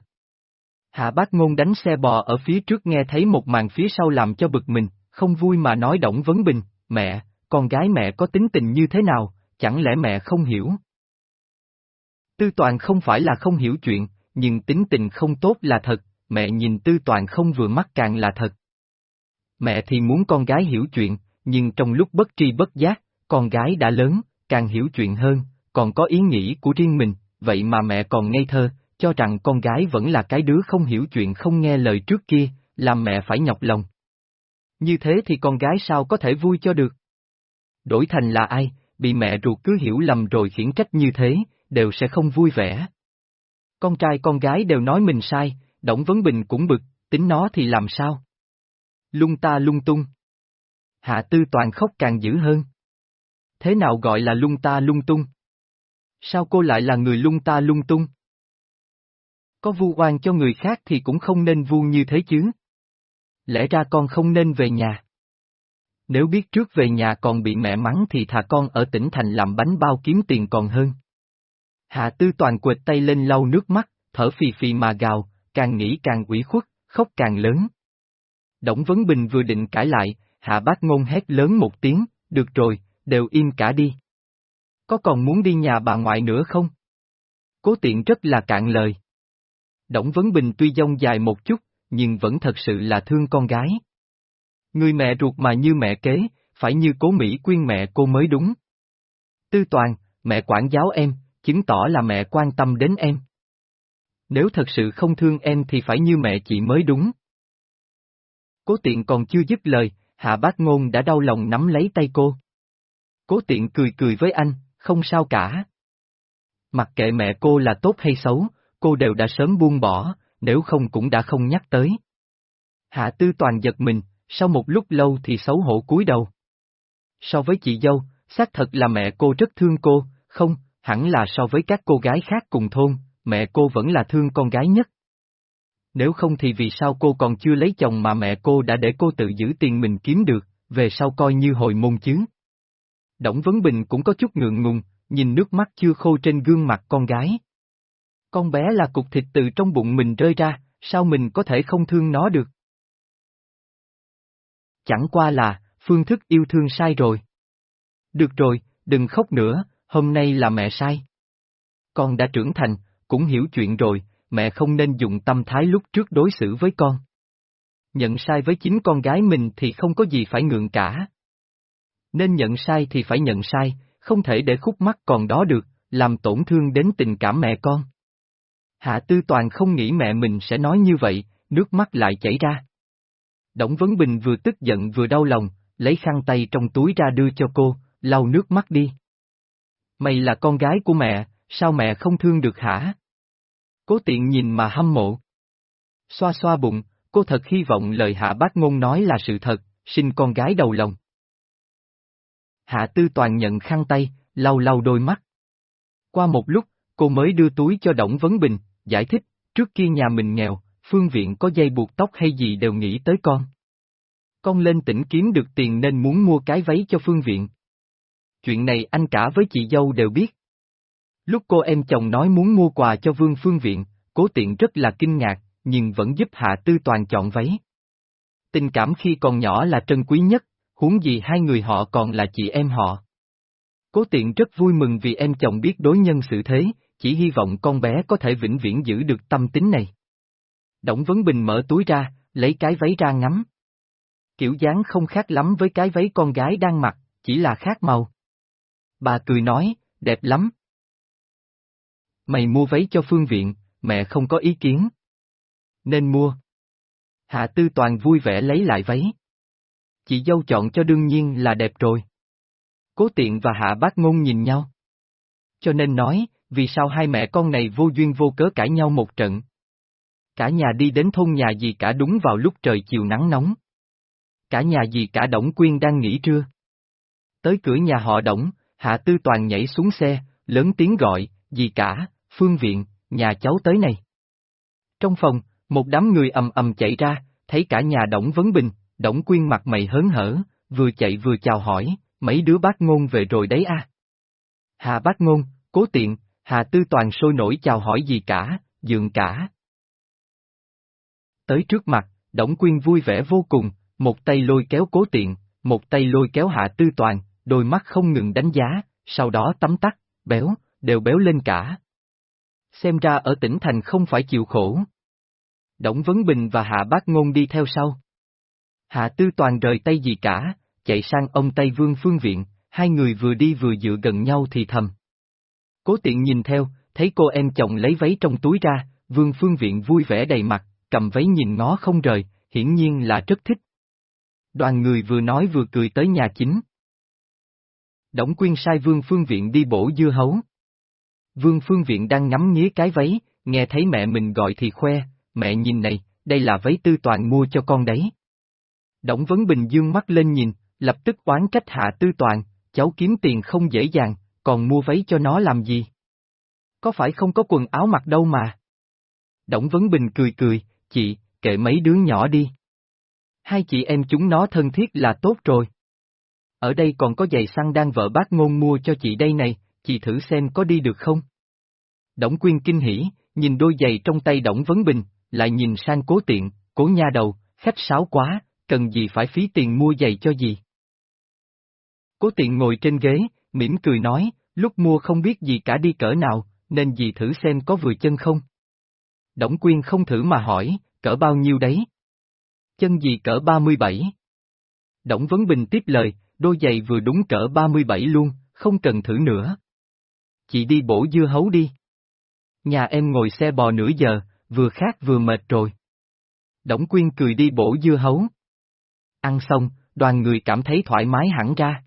Hạ bác ngôn đánh xe bò ở phía trước nghe thấy một màn phía sau làm cho bực mình, không vui mà nói động vấn bình, mẹ, con gái mẹ có tính tình như thế nào, chẳng lẽ mẹ không hiểu? Tư toàn không phải là không hiểu chuyện, nhưng tính tình không tốt là thật, mẹ nhìn tư toàn không vừa mắt càng là thật. mẹ thì muốn con gái hiểu chuyện, nhưng trong lúc bất tri bất giác, con gái đã lớn, càng hiểu chuyện hơn, còn có ý nghĩ của riêng mình, vậy mà mẹ còn ngây thơ, cho rằng con gái vẫn là cái đứa không hiểu chuyện không nghe lời trước kia, làm mẹ phải nhọc lòng. Như thế thì con gái sao có thể vui cho được? Đổi thành là ai, bị mẹ ruột cứ hiểu lầm rồi khiển trách như thế, đều sẽ không vui vẻ. Con trai con gái đều nói mình sai, Đổng Vấn Bình cũng bực, tính nó thì làm sao? Lung ta lung tung. Hạ Tư Toàn khóc càng dữ hơn. Thế nào gọi là lung ta lung tung? Sao cô lại là người lung ta lung tung? Có vu oan cho người khác thì cũng không nên vu như thế chứ. Lẽ ra con không nên về nhà. Nếu biết trước về nhà còn bị mẹ mắng thì thà con ở tỉnh thành làm bánh bao kiếm tiền còn hơn. Hạ Tư Toàn quệt tay lên lau nước mắt, thở phì phì mà gào, càng nghĩ càng ủy khuất, khóc càng lớn. Đổng Vấn Bình vừa định cãi lại, Hạ Bác Ngôn hét lớn một tiếng, được rồi, đều im cả đi. Có còn muốn đi nhà bà ngoại nữa không? Cố tiện rất là cạn lời. Đổng Vấn Bình tuy dông dài một chút, nhưng vẫn thật sự là thương con gái. Người mẹ ruột mà như mẹ kế, phải như cố Mỹ quyên mẹ cô mới đúng. Tư toàn, mẹ quản giáo em, chứng tỏ là mẹ quan tâm đến em. Nếu thật sự không thương em thì phải như mẹ chị mới đúng. Cố tiện còn chưa dứt lời, hạ bác ngôn đã đau lòng nắm lấy tay cô. Cố tiện cười cười với anh, không sao cả. Mặc kệ mẹ cô là tốt hay xấu, cô đều đã sớm buông bỏ, nếu không cũng đã không nhắc tới. Hạ tư toàn giật mình, sau một lúc lâu thì xấu hổ cúi đầu. So với chị dâu, xác thật là mẹ cô rất thương cô, không, hẳn là so với các cô gái khác cùng thôn, mẹ cô vẫn là thương con gái nhất. Nếu không thì vì sao cô còn chưa lấy chồng mà mẹ cô đã để cô tự giữ tiền mình kiếm được, về sau coi như hồi môn chứ. Đổng Vấn Bình cũng có chút ngượng ngùng, nhìn nước mắt chưa khô trên gương mặt con gái. Con bé là cục thịt từ trong bụng mình rơi ra, sao mình có thể không thương nó được? Chẳng qua là, phương thức yêu thương sai rồi. Được rồi, đừng khóc nữa, hôm nay là mẹ sai. Con đã trưởng thành, cũng hiểu chuyện rồi, mẹ không nên dùng tâm thái lúc trước đối xử với con. Nhận sai với chính con gái mình thì không có gì phải ngượng cả. Nên nhận sai thì phải nhận sai, không thể để khúc mắc còn đó được, làm tổn thương đến tình cảm mẹ con. Hạ Tư Toàn không nghĩ mẹ mình sẽ nói như vậy, nước mắt lại chảy ra. Đổng Vấn Bình vừa tức giận vừa đau lòng, lấy khăn tay trong túi ra đưa cho cô, lau nước mắt đi. Mày là con gái của mẹ, sao mẹ không thương được hả? Cố tiện nhìn mà hâm mộ. Xoa xoa bụng, cô thật hy vọng lời hạ bác ngôn nói là sự thật, sinh con gái đầu lòng. Hạ tư toàn nhận khăn tay, lau lau đôi mắt. Qua một lúc, cô mới đưa túi cho Đổng Vấn Bình, giải thích, trước kia nhà mình nghèo, phương viện có dây buộc tóc hay gì đều nghĩ tới con. Con lên tỉnh kiếm được tiền nên muốn mua cái váy cho phương viện. Chuyện này anh cả với chị dâu đều biết. Lúc cô em chồng nói muốn mua quà cho vương phương viện, cố tiện rất là kinh ngạc, nhưng vẫn giúp Hạ Tư Toàn chọn váy. Tình cảm khi còn nhỏ là trân quý nhất, huống gì hai người họ còn là chị em họ. Cố tiện rất vui mừng vì em chồng biết đối nhân xử thế, chỉ hy vọng con bé có thể vĩnh viễn giữ được tâm tính này. Đổng Vấn Bình mở túi ra, lấy cái váy ra ngắm. Kiểu dáng không khác lắm với cái váy con gái đang mặc, chỉ là khác màu. Bà cười nói, đẹp lắm. Mày mua váy cho phương viện, mẹ không có ý kiến. Nên mua. Hạ Tư Toàn vui vẻ lấy lại váy. Chị dâu chọn cho đương nhiên là đẹp rồi. Cố tiện và hạ bác ngôn nhìn nhau. Cho nên nói, vì sao hai mẹ con này vô duyên vô cớ cãi nhau một trận. Cả nhà đi đến thôn nhà gì cả đúng vào lúc trời chiều nắng nóng. Cả nhà gì cả Đổng Quyên đang nghỉ trưa. Tới cửa nhà họ Đổng, Hạ Tư Toàn nhảy xuống xe, lớn tiếng gọi, gì cả, phương viện, nhà cháu tới này. Trong phòng, một đám người ầm ầm chạy ra, thấy cả nhà Đổng Vấn Bình, Đổng Quyên mặt mày hớn hở, vừa chạy vừa chào hỏi, mấy đứa bác ngôn về rồi đấy à. Hà bác ngôn, cố tiện, Hà Tư Toàn sôi nổi chào hỏi gì cả, dường cả. Tới trước mặt, Đổng Quyên vui vẻ vô cùng, một tay lôi kéo cố tiện, một tay lôi kéo Hạ Tư Toàn, đôi mắt không ngừng đánh giá, sau đó tắm tắt, béo, đều béo lên cả. Xem ra ở tỉnh thành không phải chịu khổ. Đổng Vấn Bình và Hạ Bác Ngôn đi theo sau. Hạ Tư Toàn rời tay gì cả, chạy sang ông Tây Vương Phương Viện, hai người vừa đi vừa dựa gần nhau thì thầm. Cố tiện nhìn theo, thấy cô em chồng lấy váy trong túi ra, Vương Phương Viện vui vẻ đầy mặt, cầm váy nhìn ngó không rời, hiển nhiên là rất thích. Đoàn người vừa nói vừa cười tới nhà chính. Đổng Quyên sai Vương Phương Viện đi bổ dưa hấu. Vương Phương Viện đang ngắm nghía cái váy, nghe thấy mẹ mình gọi thì khoe, mẹ nhìn này, đây là váy tư toàn mua cho con đấy. Đổng Vấn Bình dương mắt lên nhìn, lập tức oán trách hạ tư toàn, cháu kiếm tiền không dễ dàng, còn mua váy cho nó làm gì? Có phải không có quần áo mặc đâu mà? Đổng Vấn Bình cười cười, chị, kệ mấy đứa nhỏ đi. Hai chị em chúng nó thân thiết là tốt rồi. Ở đây còn có giày xăng đang vợ bác ngôn mua cho chị đây này, chị thử xem có đi được không? Đổng Quyên kinh hỉ, nhìn đôi giày trong tay Đổng Vấn Bình, lại nhìn sang cố tiện, cố nha đầu, khách sáo quá, cần gì phải phí tiền mua giày cho gì. Cố tiện ngồi trên ghế, mỉm cười nói, lúc mua không biết gì cả đi cỡ nào, nên dì thử xem có vừa chân không. Đổng Quyên không thử mà hỏi, cỡ bao nhiêu đấy? Chân gì cỡ 37? Đổng Vấn Bình tiếp lời, đôi giày vừa đúng cỡ 37 luôn, không cần thử nữa. Chị đi bổ dưa hấu đi. Nhà em ngồi xe bò nửa giờ, vừa khát vừa mệt rồi. Đổng Quyên cười đi bổ dưa hấu. Ăn xong, đoàn người cảm thấy thoải mái hẳn ra.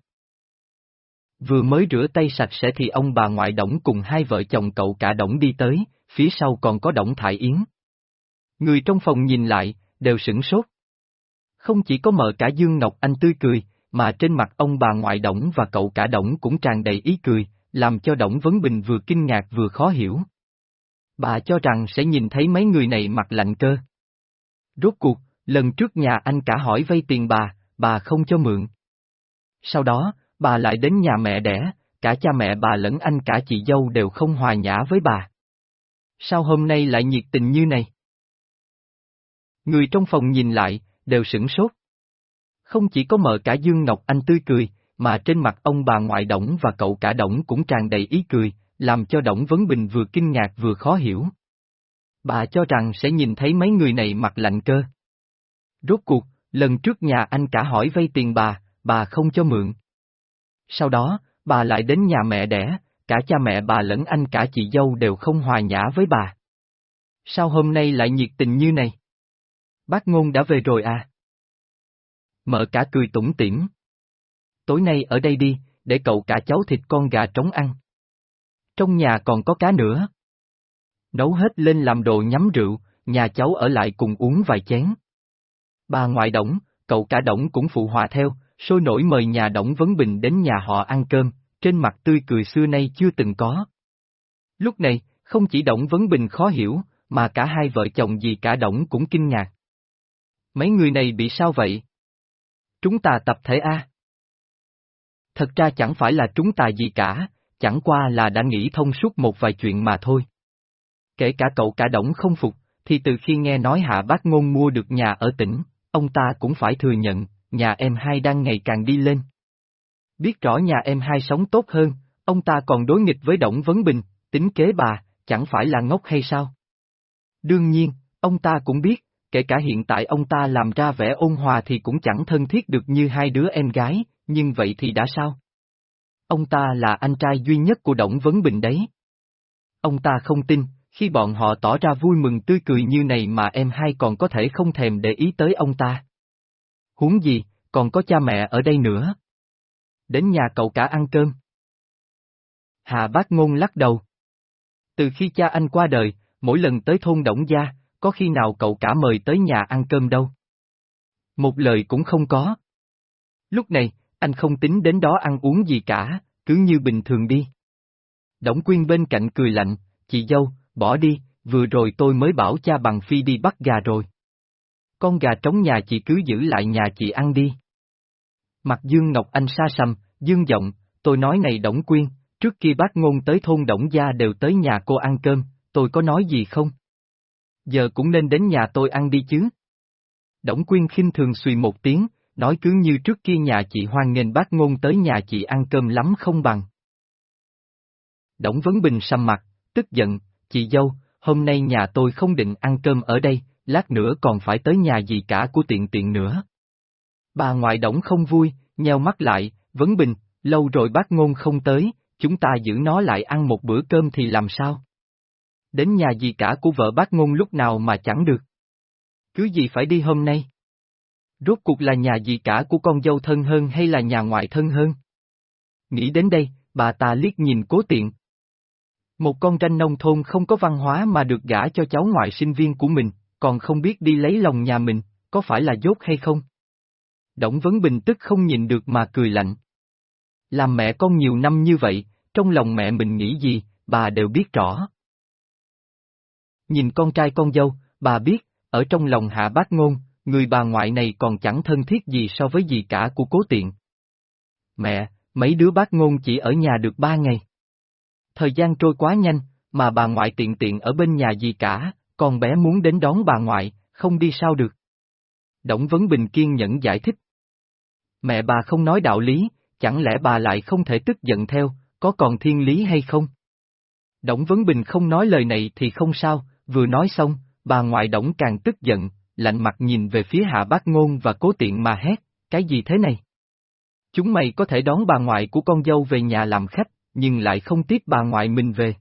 Vừa mới rửa tay sạch sẽ thì ông bà ngoại Đổng cùng hai vợ chồng cậu cả Đổng đi tới, phía sau còn có Đổng Thải Yến. Người trong phòng nhìn lại, đều sửng sốt. Không chỉ có mợ cả Dương Ngọc Anh tươi cười, mà trên mặt ông bà ngoại Đổng và cậu cả Đổng cũng tràn đầy ý cười, làm cho Đổng Vấn Bình vừa kinh ngạc vừa khó hiểu. Bà cho rằng sẽ nhìn thấy mấy người này mặt lạnh cơ. Rốt cuộc, lần trước nhà anh cả hỏi vay tiền bà, bà không cho mượn. Sau đó, bà lại đến nhà mẹ đẻ, cả cha mẹ bà lẫn anh cả chị dâu đều không hòa nhã với bà. Sao hôm nay lại nhiệt tình như này? Người trong phòng nhìn lại, đều sửng sốt. Không chỉ có mợ cả Dương Ngọc Anh tươi cười, mà trên mặt ông bà ngoại Đổng và cậu cả Đổng cũng tràn đầy ý cười, làm cho Đổng Vấn Bình vừa kinh ngạc vừa khó hiểu. Bà cho rằng sẽ nhìn thấy mấy người này mặt lạnh cơ. Rốt cuộc, lần trước nhà anh cả hỏi vay tiền bà, bà không cho mượn. Sau đó, bà lại đến nhà mẹ đẻ, cả cha mẹ bà lẫn anh cả chị dâu đều không hòa nhã với bà. Sao hôm nay lại nhiệt tình như này? Bác ngôn đã về rồi à? Mợ cả cười tủm tỉm. Tối nay ở đây đi, để cậu cả cháu thịt con gà trống ăn. Trong nhà còn có cá nữa. Nấu hết lên làm đồ nhắm rượu, nhà cháu ở lại cùng uống vài chén. Bà ngoại Đổng, cậu cả Đổng cũng phụ hòa theo, sôi nổi mời nhà Đổng Vấn Bình đến nhà họ ăn cơm, trên mặt tươi cười xưa nay chưa từng có. Lúc này, không chỉ Đổng Vấn Bình khó hiểu, mà cả hai vợ chồng gì cả Đổng cũng kinh ngạc. Mấy người này bị sao vậy? Chúng ta tập thể A. Thật ra chẳng phải là chúng ta gì cả, chẳng qua là đã nghĩ thông suốt một vài chuyện mà thôi. Kể cả cậu cả Đổng không phục, thì từ khi nghe nói Hạ Bác Ngôn mua được nhà ở tỉnh, ông ta cũng phải thừa nhận, nhà em hai đang ngày càng đi lên. Biết rõ nhà em hai sống tốt hơn, ông ta còn đối nghịch với Đổng Vấn Bình, tính kế bà, chẳng phải là ngốc hay sao? Đương nhiên, ông ta cũng biết, kể cả hiện tại ông ta làm ra vẻ ôn hòa thì cũng chẳng thân thiết được như hai đứa em gái, nhưng vậy thì đã sao? Ông ta là anh trai duy nhất của Đổng Vấn Bình đấy. Ông ta không tin, khi bọn họ tỏ ra vui mừng tươi cười như này mà em hai còn có thể không thèm để ý tới ông ta. Huống gì, còn có cha mẹ ở đây nữa. Đến nhà cậu cả ăn cơm. Hà bác ngôn lắc đầu. Từ khi cha anh qua đời, mỗi lần tới thôn Đổng Gia, có khi nào cậu cả mời tới nhà ăn cơm đâu. Một lời cũng không có. Lúc này, anh không tính đến đó ăn uống gì cả, cứ như bình thường đi. Đổng Quyên bên cạnh cười lạnh, chị dâu, bỏ đi, vừa rồi tôi mới bảo cha bằng phi đi bắt gà rồi. Con gà trống nhà chị cứ giữ lại nhà chị ăn đi. Mặt Dương Ngọc Anh xa xăm, Dương giọng, tôi nói này Đổng Quyên, trước khi bác ngôn tới thôn Đổng Gia đều tới nhà cô ăn cơm, tôi có nói gì không? Giờ cũng nên đến nhà tôi ăn đi chứ. Đổng Quyên khinh thường suy một tiếng, nói cứ như trước kia nhà chị hoan nghênh bác ngôn tới nhà chị ăn cơm lắm không bằng. Đổng Vấn Bình sầm mặt, tức giận, chị dâu, hôm nay nhà tôi không định ăn cơm ở đây, lát nữa còn phải tới nhà gì cả của tiện tiện nữa. Bà ngoại đổng không vui, nheo mắt lại, vấn bình, lâu rồi bác ngôn không tới, chúng ta giữ nó lại ăn một bữa cơm thì làm sao? Đến nhà gì cả của vợ bác ngôn lúc nào mà chẳng được. Cứ gì phải đi hôm nay? Rốt cuộc là nhà gì cả của con dâu thân hơn hay là nhà ngoại thân hơn? Nghĩ đến đây, bà ta liếc nhìn cố tiện. Một con tranh nông thôn không có văn hóa mà được gả cho cháu ngoại sinh viên của mình, còn không biết đi lấy lòng nhà mình, có phải là dốt hay không? Đổng Vấn Bình tức không nhìn được mà cười lạnh. Làm mẹ con nhiều năm như vậy, trong lòng mẹ mình nghĩ gì, bà đều biết rõ. Nhìn con trai con dâu, bà biết, ở trong lòng hạ bác ngôn, người bà ngoại này còn chẳng thân thiết gì so với gì cả của cố tiện. Mẹ, mấy đứa bác ngôn chỉ ở nhà được ba ngày. Thời gian trôi quá nhanh, mà bà ngoại tiện tiện ở bên nhà gì cả, con bé muốn đến đón bà ngoại, không đi sao được. Đổng Vấn Bình kiên nhẫn giải thích. Mẹ bà không nói đạo lý, chẳng lẽ bà lại không thể tức giận theo, có còn thiên lý hay không? Đổng Vấn Bình không nói lời này thì không sao, vừa nói xong, bà ngoại Đổng càng tức giận, lạnh mặt nhìn về phía hạ bác ngôn và cố tiện mà hét, cái gì thế này? Chúng mày có thể đón bà ngoại của con dâu về nhà làm khách, nhưng lại không tiếp bà ngoại mình về.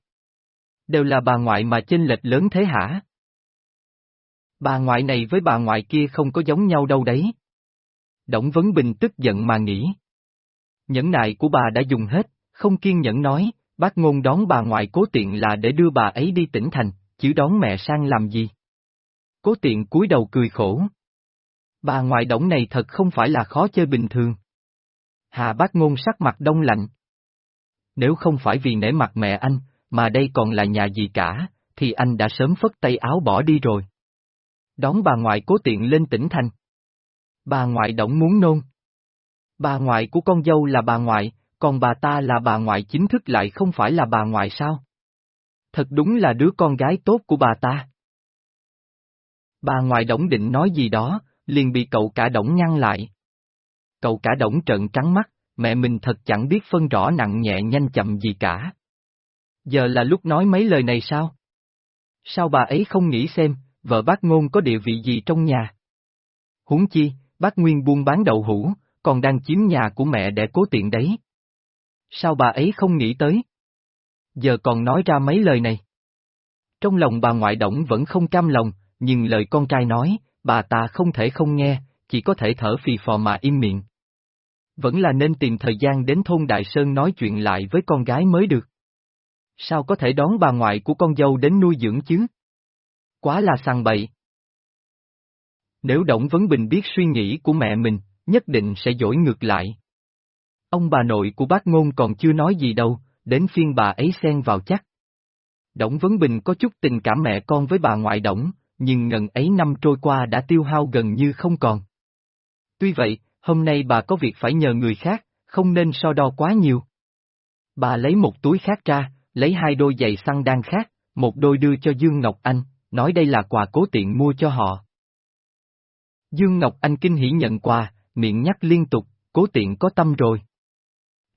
Đều là bà ngoại mà chênh lệch lớn thế hả? Bà ngoại này với bà ngoại kia không có giống nhau đâu đấy. Đổng Vấn Bình tức giận mà nghĩ. Nhẫn nại của bà đã dùng hết, không kiên nhẫn nói, bác ngôn đón bà ngoại cố tiện là để đưa bà ấy đi tỉnh thành, chứ đón mẹ sang làm gì. Cố tiện cúi đầu cười khổ. Bà ngoại đổng này thật không phải là khó chơi bình thường. Hà bác ngôn sắc mặt đông lạnh. Nếu không phải vì nể mặt mẹ anh, mà đây còn là nhà gì cả, thì anh đã sớm phất tay áo bỏ đi rồi. Đón bà ngoại cố tiện lên tỉnh thành. Bà ngoại động muốn nôn. Bà ngoại của con dâu là bà ngoại, còn bà ta là bà ngoại chính thức lại không phải là bà ngoại sao? Thật đúng là đứa con gái tốt của bà ta. Bà ngoại đổng định nói gì đó, liền bị cậu cả đổng ngăn lại. Cậu cả đổng trợn trắng mắt, mẹ mình thật chẳng biết phân rõ nặng nhẹ nhanh chậm gì cả. Giờ là lúc nói mấy lời này sao? Sao bà ấy không nghĩ xem, vợ bác ngôn có địa vị gì trong nhà? Huống chi, bác Nguyên buôn bán đậu hũ, còn đang chiếm nhà của mẹ để cố tiện đấy. Sao bà ấy không nghĩ tới? Giờ còn nói ra mấy lời này. Trong lòng bà ngoại động vẫn không cam lòng, nhưng lời con trai nói, bà ta không thể không nghe, chỉ có thể thở phì phò mà im miệng. Vẫn là nên tìm thời gian đến thôn Đại Sơn nói chuyện lại với con gái mới được. Sao có thể đón bà ngoại của con dâu đến nuôi dưỡng chứ? Quá là sàng bậy. Nếu Động Vấn Bình biết suy nghĩ của mẹ mình, nhất định sẽ dỗi ngược lại. Ông bà nội của bác ngôn còn chưa nói gì đâu, đến phiên bà ấy xen vào chắc. Đổng Vấn Bình có chút tình cảm mẹ con với bà ngoại Đổng, nhưng ngần ấy năm trôi qua đã tiêu hao gần như không còn. Tuy vậy, hôm nay bà có việc phải nhờ người khác, không nên so đo quá nhiều. Bà lấy một túi khác ra, lấy hai đôi giày xăng đan khác, một đôi đưa cho Dương Ngọc Anh, nói đây là quà cố tiện mua cho họ. Dương Ngọc Anh kinh hỉ nhận quà, miệng nhắc liên tục, cố tiện có tâm rồi.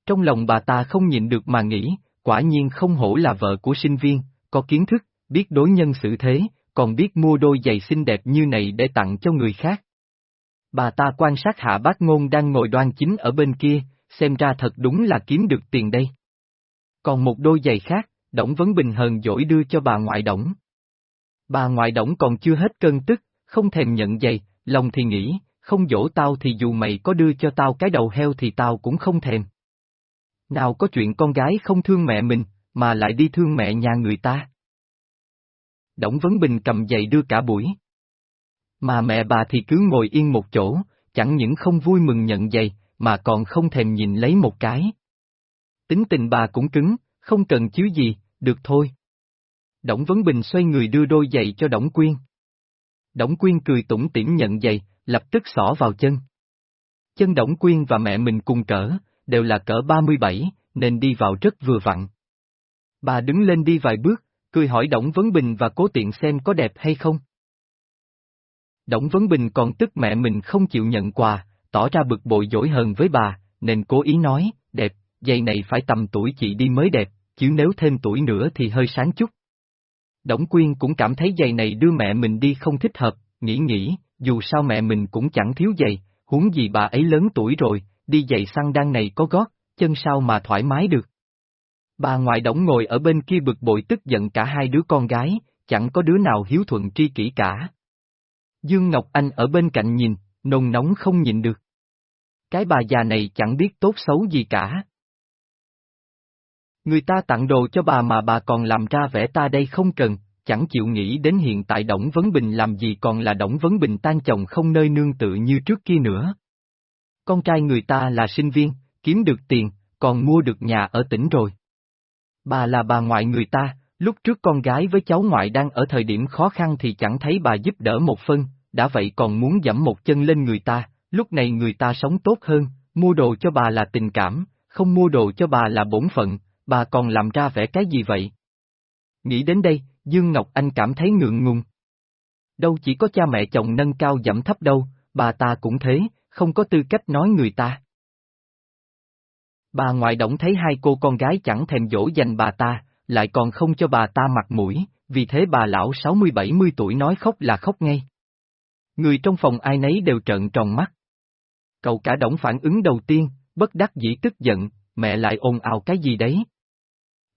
Trong lòng bà ta không nhịn được mà nghĩ, quả nhiên không hổ là vợ của sinh viên, có kiến thức, biết đối nhân xử thế, còn biết mua đôi giày xinh đẹp như này để tặng cho người khác. Bà ta quan sát hạ bác ngôn đang ngồi đoan chính ở bên kia, xem ra thật đúng là kiếm được tiền đây. Còn một đôi giày khác, Đổng Vấn Bình hờn dỗi đưa cho bà ngoại Đổng. Bà ngoại Đổng còn chưa hết cơn tức, không thèm nhận giày, lòng thì nghĩ, không dỗ tao thì dù mày có đưa cho tao cái đầu heo thì tao cũng không thèm. Nào có chuyện con gái không thương mẹ mình, mà lại đi thương mẹ nhà người ta. Đổng Vấn Bình cầm giày đưa cả buổi. Mà mẹ bà thì cứ ngồi yên một chỗ, chẳng những không vui mừng nhận giày, mà còn không thèm nhìn lấy một cái. Tính tình bà cũng cứng, không cần chứ gì, được thôi. Đổng Vấn Bình xoay người đưa đôi giày cho Đổng Quyên. Đổng Quyên cười tủm tỉm nhận giày, lập tức xỏ vào chân. Chân Đổng Quyên và mẹ mình cùng cỡ, đều là cỡ 37, nên đi vào rất vừa vặn. Bà đứng lên đi vài bước, cười hỏi Đổng Vấn Bình và cố tiện xem có đẹp hay không. Đổng Vấn Bình còn tức mẹ mình không chịu nhận quà, tỏ ra bực bội dỗi hờn với bà, nên cố ý nói, đẹp, giày này phải tầm tuổi chị đi mới đẹp, chứ nếu thêm tuổi nữa thì hơi sáng chút. Đổng Quyên cũng cảm thấy giày này đưa mẹ mình đi không thích hợp, nghĩ nghĩ, dù sao mẹ mình cũng chẳng thiếu giày, huống gì bà ấy lớn tuổi rồi, đi giày xăng đan này có gót, chân sao mà thoải mái được. Bà ngoại đổng ngồi ở bên kia bực bội tức giận cả hai đứa con gái, chẳng có đứa nào hiếu thuận tri kỷ cả. Dương Ngọc Anh ở bên cạnh nhìn, nồng nóng không nhịn được. Cái bà già này chẳng biết tốt xấu gì cả. Người ta tặng đồ cho bà mà bà còn làm ra vẻ ta đây không cần, chẳng chịu nghĩ đến hiện tại Đổng Vấn Bình làm gì còn là Đổng Vấn Bình tan chồng không nơi nương tự như trước kia nữa. Con trai người ta là sinh viên, kiếm được tiền, còn mua được nhà ở tỉnh rồi. Bà là bà ngoại người ta, lúc trước con gái với cháu ngoại đang ở thời điểm khó khăn thì chẳng thấy bà giúp đỡ một phân, đã vậy còn muốn dẫm một chân lên người ta, lúc này người ta sống tốt hơn, mua đồ cho bà là tình cảm, không mua đồ cho bà là bổn phận, bà còn làm ra vẻ cái gì vậy? Nghĩ đến đây, Dương Ngọc Anh cảm thấy ngượng ngùng. Đâu chỉ có cha mẹ chồng nâng cao dẫm thấp đâu, bà ta cũng thế, không có tư cách nói người ta. Bà ngoại động thấy hai cô con gái chẳng thèm dỗ dành bà ta, lại còn không cho bà ta mặt mũi, vì thế bà lão 60-70 tuổi nói khóc là khóc ngay. Người trong phòng ai nấy đều trợn tròn mắt. Cậu cả đống phản ứng đầu tiên, bất đắc dĩ tức giận, mẹ lại ồn ào cái gì đấy.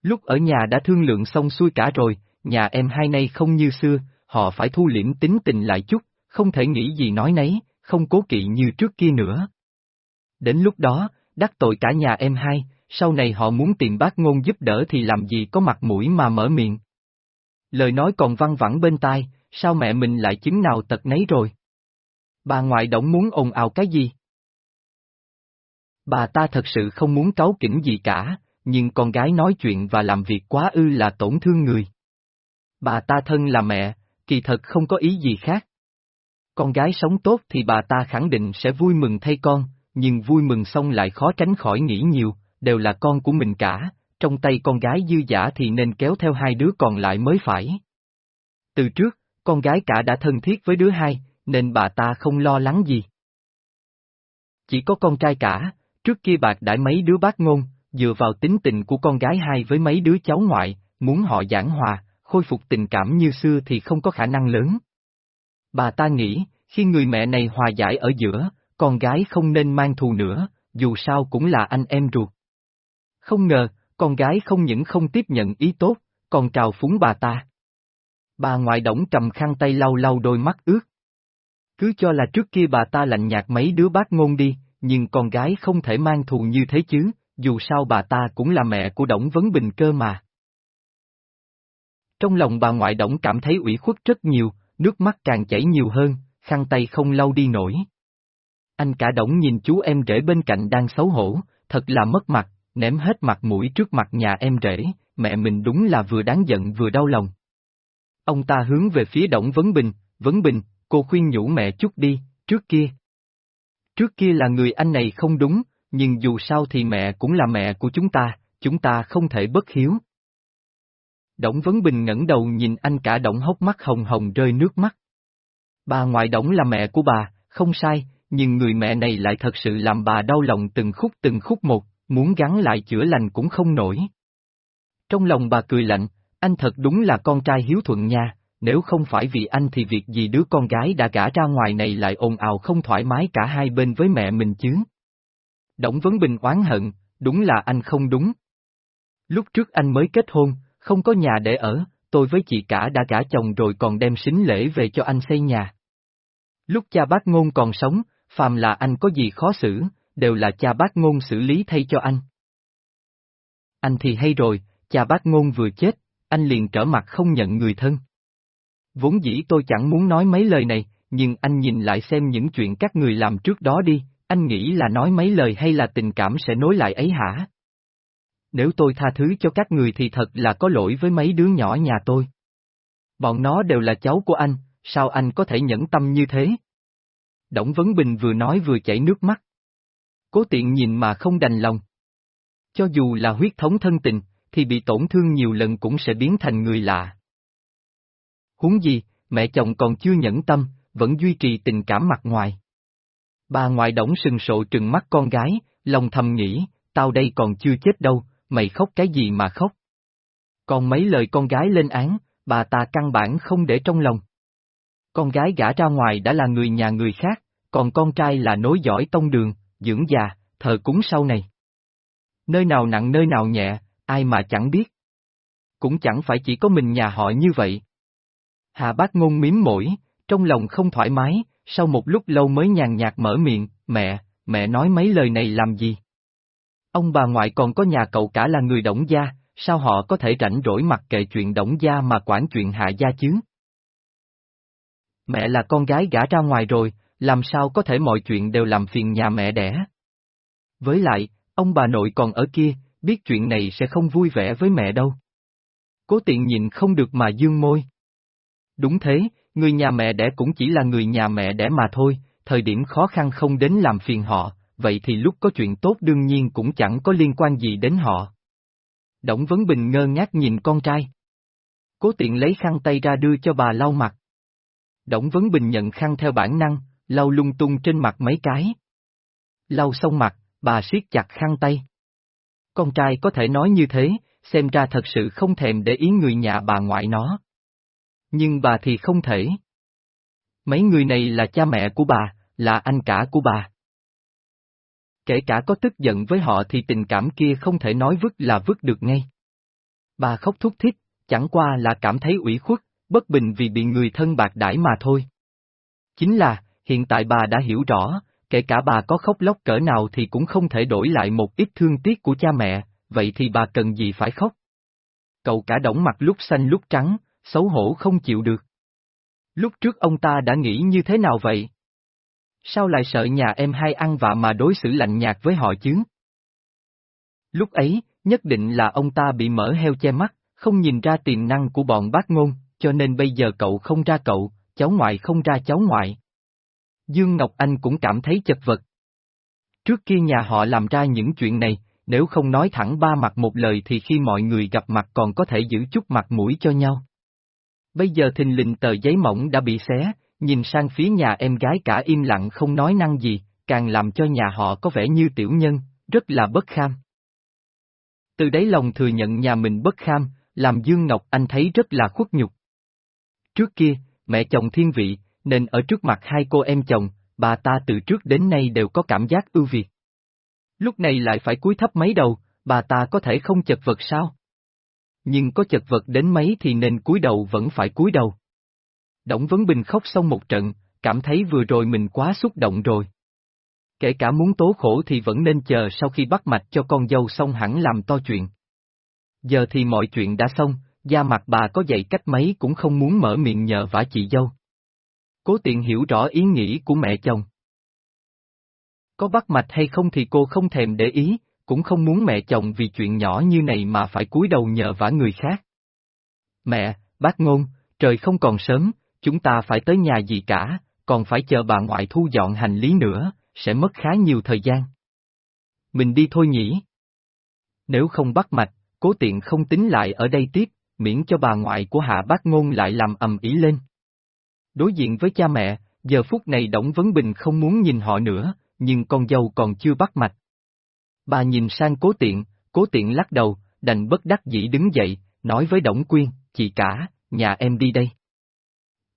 Lúc ở nhà đã thương lượng xong xuôi cả rồi, nhà em hai nay không như xưa, họ phải thu liễm tính tình lại chút, không thể nghĩ gì nói nấy, không cố kỵ như trước kia nữa. Đến lúc đó, đắc tội cả nhà em hai, sau này họ muốn tìm bác ngôn giúp đỡ thì làm gì có mặt mũi mà mở miệng. Lời nói còn văng vẳng bên tai, sao mẹ mình lại chứng nào tật nấy rồi? Bà ngoại động muốn ồn ào cái gì? Bà ta thật sự không muốn cáu kỉnh gì cả, nhưng con gái nói chuyện và làm việc quá ư là tổn thương người. Bà ta thân là mẹ, kỳ thật không có ý gì khác. Con gái sống tốt thì bà ta khẳng định sẽ vui mừng thay con, nhưng vui mừng xong lại khó tránh khỏi nghĩ nhiều, đều là con của mình cả, trong tay con gái dư giả thì nên kéo theo hai đứa còn lại mới phải. Từ trước, con gái cả đã thân thiết với đứa hai, nên bà ta không lo lắng gì. Chỉ có con trai cả, trước kia bạc đãi mấy đứa bác ngôn, dựa vào tính tình của con gái hai với mấy đứa cháu ngoại, muốn họ giảng hòa, khôi phục tình cảm như xưa thì không có khả năng lớn. Bà ta nghĩ, khi người mẹ này hòa giải ở giữa, con gái không nên mang thù nữa, dù sao cũng là anh em ruột. Không ngờ, con gái không những không tiếp nhận ý tốt, còn trào phúng bà ta. Bà ngoại đổng cầm khăn tay lau lau đôi mắt ướt. Cứ cho là trước kia bà ta lạnh nhạt mấy đứa bác ngôn đi, nhưng con gái không thể mang thù như thế chứ, dù sao bà ta cũng là mẹ của Đổng Vấn Bình cơ mà. Trong lòng bà ngoại Đổng cảm thấy ủy khuất rất nhiều, nước mắt càng chảy nhiều hơn, khăn tay không lau đi nổi. Anh cả Đổng nhìn chú em rể bên cạnh đang xấu hổ, thật là mất mặt, ném hết mặt mũi trước mặt nhà em rể, mẹ mình đúng là vừa đáng giận vừa đau lòng. Ông ta hướng về phía Đổng Vấn Bình, Vấn Bình, cô khuyên nhủ mẹ chút đi, trước kia. Trước kia là người anh này không đúng, nhưng dù sao thì mẹ cũng là mẹ của chúng ta, chúng ta không thể bất hiếu. Đổng Vấn Bình ngẩng đầu nhìn anh cả Đổng hốc mắt hồng hồng rơi nước mắt. Bà ngoại Đổng là mẹ của bà, không sai, nhưng người mẹ này lại thật sự làm bà đau lòng từng khúc từng khúc một, muốn gắn lại chữa lành cũng không nổi. Trong lòng bà cười lạnh, anh thật đúng là con trai hiếu thuận nha, nếu không phải vì anh thì việc gì đứa con gái đã gả ra ngoài này lại ồn ào không thoải mái cả hai bên với mẹ mình chứ. Đổng Vấn Bình oán hận, đúng là anh không đúng. Lúc trước anh mới kết hôn, không có nhà để ở, tôi với chị cả đã gả chồng rồi còn đem xính lễ về cho anh xây nhà. Lúc cha bác ngôn còn sống, phàm là anh có gì khó xử, đều là cha bác ngôn xử lý thay cho anh. Anh thì hay rồi, cha bác ngôn vừa chết, anh liền trở mặt không nhận người thân. Vốn dĩ tôi chẳng muốn nói mấy lời này, nhưng anh nhìn lại xem những chuyện các người làm trước đó đi, anh nghĩ là nói mấy lời hay là tình cảm sẽ nối lại ấy hả? Nếu tôi tha thứ cho các người thì thật là có lỗi với mấy đứa nhỏ nhà tôi. Bọn nó đều là cháu của anh, sao anh có thể nhẫn tâm như thế? Đổng Vấn Bình vừa nói vừa chảy nước mắt. Cố tiện nhìn mà không đành lòng. Cho dù là huyết thống thân tình, thì bị tổn thương nhiều lần cũng sẽ biến thành người lạ. Huống gì, mẹ chồng còn chưa nhẫn tâm, vẫn duy trì tình cảm mặt ngoài. Bà ngoại đổng sừng sộ trừng mắt con gái, lòng thầm nghĩ, tao đây còn chưa chết đâu, mày khóc cái gì mà khóc. Còn mấy lời con gái lên án, bà ta căn bản không để trong lòng. Con gái gả ra ngoài đã là người nhà người khác, còn con trai là nối dõi tông đường, dưỡng già, thờ cúng sau này. Nơi nào nặng nơi nào nhẹ, ai mà chẳng biết. Cũng chẳng phải chỉ có mình nhà họ như vậy. Hà bác ngôn miếm mũi, trong lòng không thoải mái, sau một lúc lâu mới nhàn nhạt mở miệng, mẹ, mẹ nói mấy lời này làm gì? Ông bà ngoại còn có nhà cậu cả là người đổng gia, sao họ có thể rảnh rỗi mặc kệ chuyện đổng gia mà quản chuyện hạ gia chứ? Mẹ là con gái gả ra ngoài rồi, làm sao có thể mọi chuyện đều làm phiền nhà mẹ đẻ? Với lại, ông bà nội còn ở kia, biết chuyện này sẽ không vui vẻ với mẹ đâu. Cố tiện nhìn không được mà dương môi. Đúng thế, người nhà mẹ đẻ cũng chỉ là người nhà mẹ đẻ mà thôi, thời điểm khó khăn không đến làm phiền họ, vậy thì lúc có chuyện tốt đương nhiên cũng chẳng có liên quan gì đến họ. Đổng Vấn Bình ngơ ngác nhìn con trai. Cố tiện lấy khăn tay ra đưa cho bà lau mặt. Đổng Vấn Bình nhận khăn theo bản năng, lau lung tung trên mặt mấy cái. Lau xong mặt, bà siết chặt khăn tay. Con trai có thể nói như thế, xem ra thật sự không thèm để ý người nhà bà ngoại nó. Nhưng bà thì không thể. Mấy người này là cha mẹ của bà, là anh cả của bà. Kể cả có tức giận với họ thì tình cảm kia không thể nói vứt là vứt được ngay. Bà khóc thúc thích, chẳng qua là cảm thấy ủy khuất, bất bình vì bị người thân bạc đãi mà thôi. Chính là, hiện tại bà đã hiểu rõ, kể cả bà có khóc lóc cỡ nào thì cũng không thể đổi lại một ít thương tiếc của cha mẹ, vậy thì bà cần gì phải khóc? Cậu cả đóng mặt lúc xanh lúc trắng, xấu hổ không chịu được. Lúc trước ông ta đã nghĩ như thế nào vậy? Sao lại sợ nhà em hai ăn vạ mà đối xử lạnh nhạt với họ chứ? Lúc ấy, nhất định là ông ta bị mở heo che mắt, không nhìn ra tiềm năng của bọn bác ngôn, cho nên bây giờ cậu không ra cậu, cháu ngoại không ra cháu ngoại. Dương Ngọc Anh cũng cảm thấy chật vật. Trước kia nhà họ làm ra những chuyện này, nếu không nói thẳng ba mặt một lời thì khi mọi người gặp mặt còn có thể giữ chút mặt mũi cho nhau. Bây giờ thình lình tờ giấy mỏng đã bị xé, nhìn sang phía nhà em gái cả im lặng không nói năng gì, càng làm cho nhà họ có vẻ như tiểu nhân, rất là bất kham. Từ đấy lòng thừa nhận nhà mình bất kham, làm Dương Ngọc Anh thấy rất là khuất nhục. Trước kia, mẹ chồng thiên vị, nên ở trước mặt hai cô em chồng, bà ta từ trước đến nay đều có cảm giác ưu việt. Lúc này lại phải cúi thấp mấy đầu, bà ta có thể không chật vật sao? Nhưng có chật vật đến mấy thì nên cúi đầu vẫn phải cúi đầu. Đổng Vấn Bình khóc xong một trận, cảm thấy vừa rồi mình quá xúc động rồi. Kể cả muốn tố khổ thì vẫn nên chờ sau khi bắt mạch cho con dâu xong hẳn làm to chuyện. Giờ thì mọi chuyện đã xong, da mặt bà có dạy cách mấy cũng không muốn mở miệng nhờ vả chị dâu. Cố tiện hiểu rõ ý nghĩ của mẹ chồng. Có bắt mạch hay không thì cô không thèm để ý, cũng không muốn mẹ chồng vì chuyện nhỏ như này mà phải cúi đầu nhờ vả người khác. Mẹ, bác ngôn, trời không còn sớm, chúng ta phải tới nhà gì cả, còn phải chờ bà ngoại thu dọn hành lý nữa, sẽ mất khá nhiều thời gian. Mình đi thôi nhỉ? Nếu không bắt mạch, cố tiện không tính lại ở đây tiếp, miễn cho bà ngoại của hạ bác ngôn lại làm ầm ý lên. Đối diện với cha mẹ, giờ phút này Đổng Vấn Bình không muốn nhìn họ nữa, nhưng con dâu còn chưa bắt mạch. Bà nhìn sang cố tiện, cố tiện lắc đầu, đành bất đắc dĩ đứng dậy, nói với Đổng Quyên, chị cả, nhà em đi đây.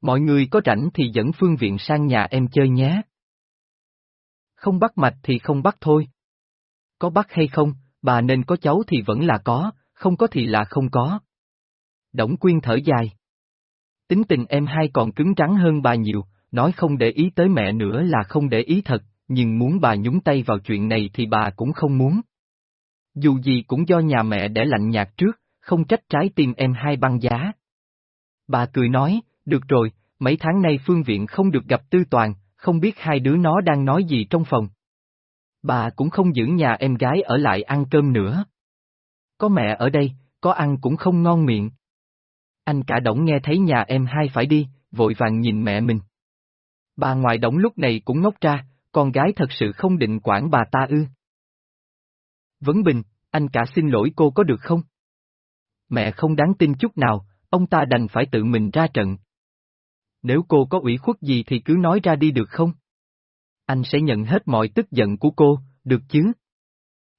Mọi người có rảnh thì dẫn phương viện sang nhà em chơi nhé. Không bắt mạch thì không bắt thôi. Có bắt hay không, bà nên có cháu thì vẫn là có, không có thì là không có. Đổng Quyên thở dài. Tính tình em hai còn cứng rắn hơn bà nhiều, nói không để ý tới mẹ nữa là không để ý thật, nhưng muốn bà nhúng tay vào chuyện này thì bà cũng không muốn. Dù gì cũng do nhà mẹ để lạnh nhạt trước, không trách trái tim em hai băng giá. Bà cười nói, được rồi, mấy tháng nay phương viện không được gặp tư toàn, không biết hai đứa nó đang nói gì trong phòng. Bà cũng không giữ nhà em gái ở lại ăn cơm nữa. Có mẹ ở đây, có ăn cũng không ngon miệng. Anh cả đổng nghe thấy nhà em hai phải đi, vội vàng nhìn mẹ mình. Bà ngoại đổng lúc này cũng ngốc ra, con gái thật sự không định quản bà ta ư. Vấn Bình, anh cả xin lỗi cô có được không? Mẹ không đáng tin chút nào, ông ta đành phải tự mình ra trận. Nếu cô có ủy khuất gì thì cứ nói ra đi được không? Anh sẽ nhận hết mọi tức giận của cô, được chứ?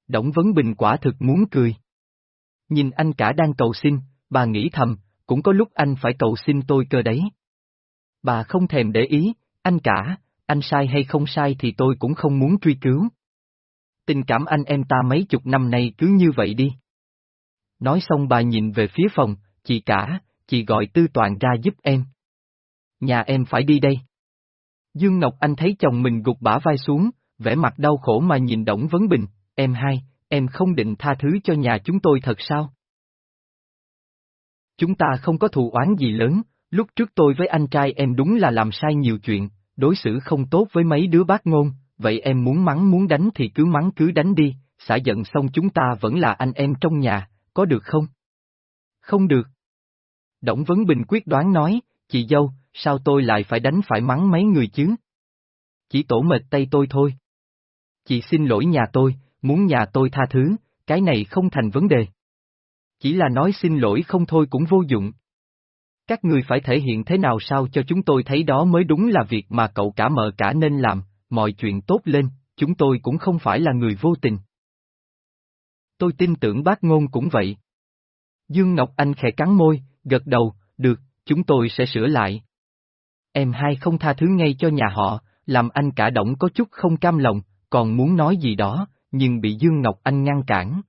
Đổng Vấn Bình quả thực muốn cười. Nhìn anh cả đang cầu xin, bà nghĩ thầm, cũng có lúc anh phải cầu xin tôi cơ đấy. Bà không thèm để ý, anh cả, anh sai hay không sai thì tôi cũng không muốn truy cứu. Tình cảm anh em ta mấy chục năm nay cứ như vậy đi. Nói xong bà nhìn về phía phòng, chị cả, chị gọi Tư Toàn ra giúp em. Nhà em phải đi đây. Dương Ngọc Anh thấy chồng mình gục bả vai xuống, vẻ mặt đau khổ mà nhìn Đổng Vấn Bình, em hai, em không định tha thứ cho nhà chúng tôi thật sao? Chúng ta không có thù oán gì lớn, lúc trước tôi với anh trai em đúng là làm sai nhiều chuyện, đối xử không tốt với mấy đứa bác ngôn, vậy em muốn mắng muốn đánh thì cứ mắng cứ đánh đi, xả giận xong chúng ta vẫn là anh em trong nhà, có được không? Không được. Đổng Vấn Bình quyết đoán nói, chị dâu, sao tôi lại phải đánh phải mắng mấy người chứ? Chỉ tổ mệt tay tôi thôi. Chị xin lỗi nhà tôi, muốn nhà tôi tha thứ, cái này không thành vấn đề. Chỉ là nói xin lỗi không thôi cũng vô dụng. Các người phải thể hiện thế nào sao cho chúng tôi thấy đó mới đúng là việc mà cậu cả mợ cả nên làm, mọi chuyện tốt lên, chúng tôi cũng không phải là người vô tình. Tôi tin tưởng bác ngôn cũng vậy. Dương Ngọc Anh khẽ cắn môi, gật đầu, được, chúng tôi sẽ sửa lại. Em hai không tha thứ ngay cho nhà họ, làm anh cả động có chút không cam lòng, còn muốn nói gì đó, nhưng bị Dương Ngọc Anh ngăn cản.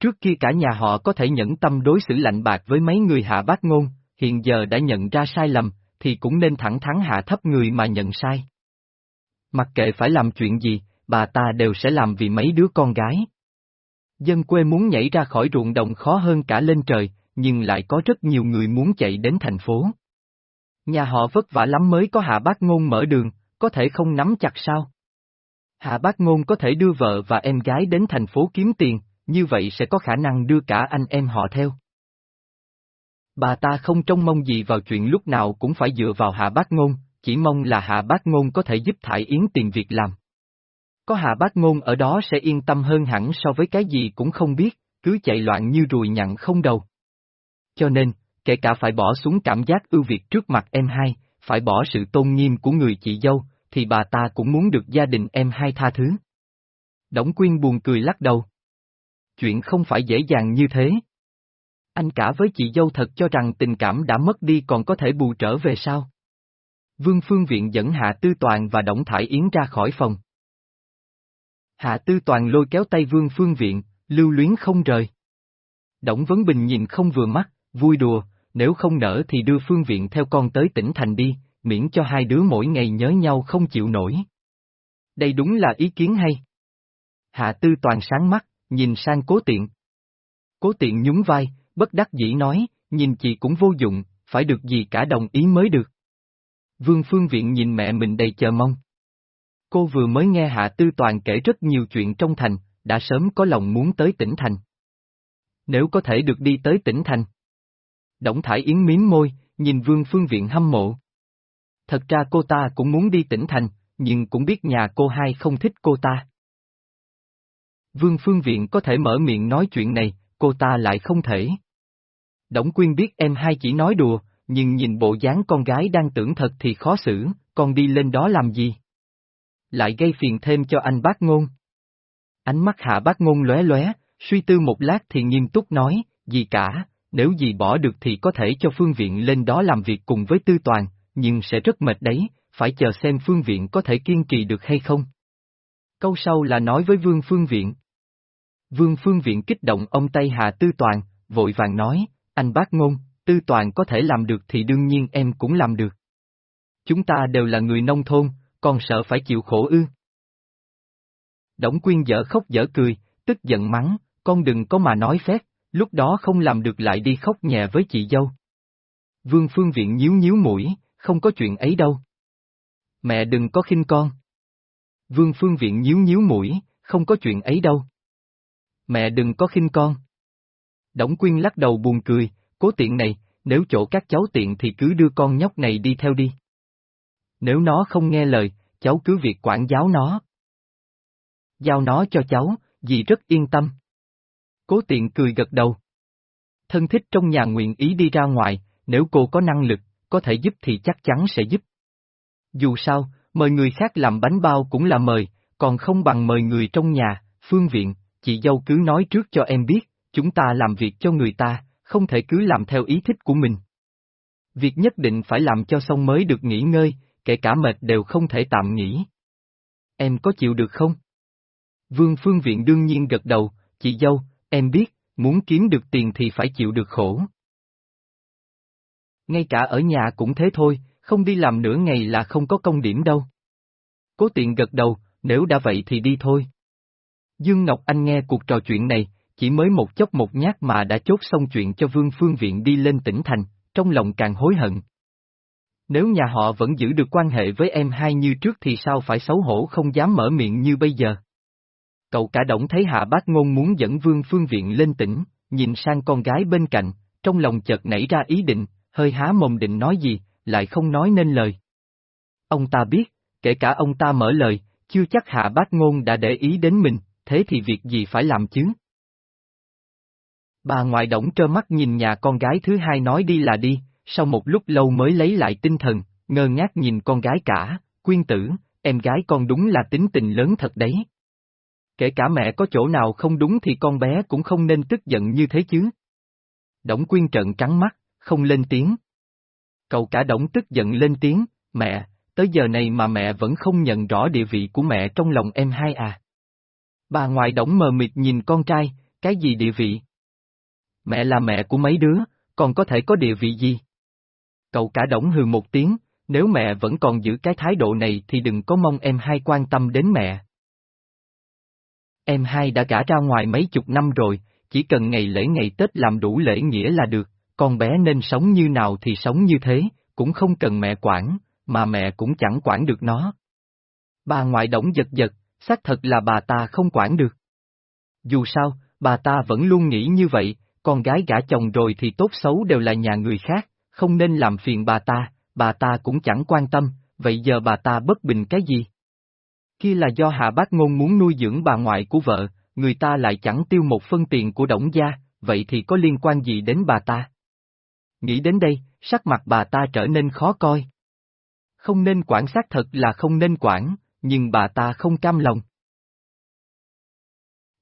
Trước kia cả nhà họ có thể nhẫn tâm đối xử lạnh bạc với mấy người hạ bác ngôn, hiện giờ đã nhận ra sai lầm, thì cũng nên thẳng thắn hạ thấp người mà nhận sai. Mặc kệ phải làm chuyện gì, bà ta đều sẽ làm vì mấy đứa con gái. Dân quê muốn nhảy ra khỏi ruộng đồng khó hơn cả lên trời, nhưng lại có rất nhiều người muốn chạy đến thành phố. Nhà họ vất vả lắm mới có hạ bác ngôn mở đường, có thể không nắm chặt sao? Hạ bác ngôn có thể đưa vợ và em gái đến thành phố kiếm tiền, như vậy sẽ có khả năng đưa cả anh em họ theo. Bà ta không trông mong gì vào chuyện lúc nào cũng phải dựa vào hạ bác ngôn, chỉ mong là hạ bác ngôn có thể giúp Thải Yến tiền việc làm. Có hạ bác ngôn ở đó sẽ yên tâm hơn hẳn so với cái gì cũng không biết, cứ chạy loạn như ruồi nhặn không đầu. Cho nên, kể cả phải bỏ xuống cảm giác ưu việt trước mặt em hai, phải bỏ sự tôn nghiêm của người chị dâu, thì bà ta cũng muốn được gia đình em hai tha thứ. Đổng Quyên buồn cười lắc đầu. Chuyện không phải dễ dàng như thế. Anh cả với chị dâu thật cho rằng tình cảm đã mất đi còn có thể bù trở về sao? Vương Phương Viện dẫn Hạ Tư Toàn và Đổng Thải Yến ra khỏi phòng. Hạ Tư Toàn lôi kéo tay Vương Phương Viện, lưu luyến không rời. Đổng Vấn Bình nhìn không vừa mắt, vui đùa, nếu không nở thì đưa Phương Viện theo con tới tỉnh thành đi, miễn cho hai đứa mỗi ngày nhớ nhau không chịu nổi. Đây đúng là ý kiến hay. Hạ Tư Toàn sáng mắt, nhìn sang cố tiện. Cố tiện nhún vai, bất đắc dĩ nói, nhìn chị cũng vô dụng, phải được gì cả đồng ý mới được. Vương Phương Viện nhìn mẹ mình đầy chờ mong. Cô vừa mới nghe Hạ Tư Toàn kể rất nhiều chuyện trong thành, đã sớm có lòng muốn tới tỉnh thành. Nếu có thể được đi tới tỉnh thành. Đổng Thải Yến miếm môi, nhìn Vương Phương Viện hâm mộ. Thật ra cô ta cũng muốn đi tỉnh thành, nhưng cũng biết nhà cô hai không thích cô ta. Vương Phương Viện có thể mở miệng nói chuyện này, cô ta lại không thể. Đổng Quyên biết em hai chỉ nói đùa, nhưng nhìn bộ dáng con gái đang tưởng thật thì khó xử, con đi lên đó làm gì? Lại gây phiền thêm cho anh bác ngôn. Ánh mắt hạ bác ngôn lóe lóe, suy tư một lát thì nghiêm túc nói, gì cả, nếu gì bỏ được thì có thể cho phương viện lên đó làm việc cùng với tư toàn, nhưng sẽ rất mệt đấy, phải chờ xem phương viện có thể kiên trì được hay không. Câu sau là nói với vương phương viện. Vương phương viện kích động ông tay hạ tư toàn, vội vàng nói, anh bác ngôn, tư toàn có thể làm được thì đương nhiên em cũng làm được. Chúng ta đều là người nông thôn, còn sợ phải chịu khổ ư. Đổng Quyên dở khóc dở cười, tức giận mắng, con đừng có mà nói phép, lúc đó không làm được lại đi khóc nhẹ với chị dâu. Vương Phương Viện nhíu nhíu mũi, không có chuyện ấy đâu. Mẹ đừng có khinh con. Vương Phương Viện nhíu nhíu mũi, không có chuyện ấy đâu. Mẹ đừng có khinh con. Đổng Quyên lắc đầu buồn cười, cố tiện này, nếu chỗ các cháu tiện thì cứ đưa con nhóc này đi theo đi. Nếu nó không nghe lời, cháu cứ việc quản giáo nó. Giao nó cho cháu, dì rất yên tâm. Cố tiện cười gật đầu. Thân thích trong nhà nguyện ý đi ra ngoài, nếu cô có năng lực, có thể giúp thì chắc chắn sẽ giúp. Dù sao, mời người khác làm bánh bao cũng là mời, còn không bằng mời người trong nhà, phương viện, chị dâu cứ nói trước cho em biết, chúng ta làm việc cho người ta, không thể cứ làm theo ý thích của mình. Việc nhất định phải làm cho xong mới được nghỉ ngơi, kể cả mệt đều không thể tạm nghỉ. Em có chịu được không? Vương Phương Viện đương nhiên gật đầu, chị dâu, em biết, muốn kiếm được tiền thì phải chịu được khổ. Ngay cả ở nhà cũng thế thôi, không đi làm nửa ngày là không có công điểm đâu. Cố tiện gật đầu, nếu đã vậy thì đi thôi. Dương Ngọc Anh nghe cuộc trò chuyện này, chỉ mới một chốc một nhát mà đã chốt xong chuyện cho Vương Phương Viện đi lên tỉnh thành, trong lòng càng hối hận. Nếu nhà họ vẫn giữ được quan hệ với em hai như trước thì sao phải xấu hổ không dám mở miệng như bây giờ. Cậu cả động thấy hạ bác ngôn muốn dẫn Vương Phương Viện lên tỉnh, nhìn sang con gái bên cạnh, trong lòng chợt nảy ra ý định, hơi há mồm định nói gì, lại không nói nên lời. Ông ta biết, kể cả ông ta mở lời, chưa chắc hạ bác ngôn đã để ý đến mình, thế thì việc gì phải làm chứ? Bà ngoại đổng trơ mắt nhìn nhà con gái thứ hai nói đi là đi, sau một lúc lâu mới lấy lại tinh thần, ngơ ngác nhìn con gái cả, quyên tử, em gái con đúng là tính tình lớn thật đấy. Kể cả mẹ có chỗ nào không đúng thì con bé cũng không nên tức giận như thế chứ. Đổng quyên trận trắng mắt, không lên tiếng. Cậu cả đống tức giận lên tiếng, mẹ, tới giờ này mà mẹ vẫn không nhận rõ địa vị của mẹ trong lòng em hai à. Bà ngoại đống mờ mịt nhìn con trai, cái gì địa vị? Mẹ là mẹ của mấy đứa, còn có thể có địa vị gì? Cậu cả đống hừ một tiếng, nếu mẹ vẫn còn giữ cái thái độ này thì đừng có mong em hai quan tâm đến mẹ. Em hai đã gả ra ngoài mấy chục năm rồi, chỉ cần ngày lễ ngày Tết làm đủ lễ nghĩa là được, con bé nên sống như nào thì sống như thế, cũng không cần mẹ quản, mà mẹ cũng chẳng quản được nó. Bà ngoại đổng giật giật, xác thật là bà ta không quản được. Dù sao, bà ta vẫn luôn nghĩ như vậy, con gái gả chồng rồi thì tốt xấu đều là nhà người khác, không nên làm phiền bà ta, bà ta cũng chẳng quan tâm, vậy giờ bà ta bất bình cái gì? Kia là do hạ bác ngôn muốn nuôi dưỡng bà ngoại của vợ, người ta lại chẳng tiêu một phân tiền của đổng gia, vậy thì có liên quan gì đến bà ta? Nghĩ đến đây, sắc mặt bà ta trở nên khó coi. Không nên quản sát thật là không nên quản, nhưng bà ta không cam lòng.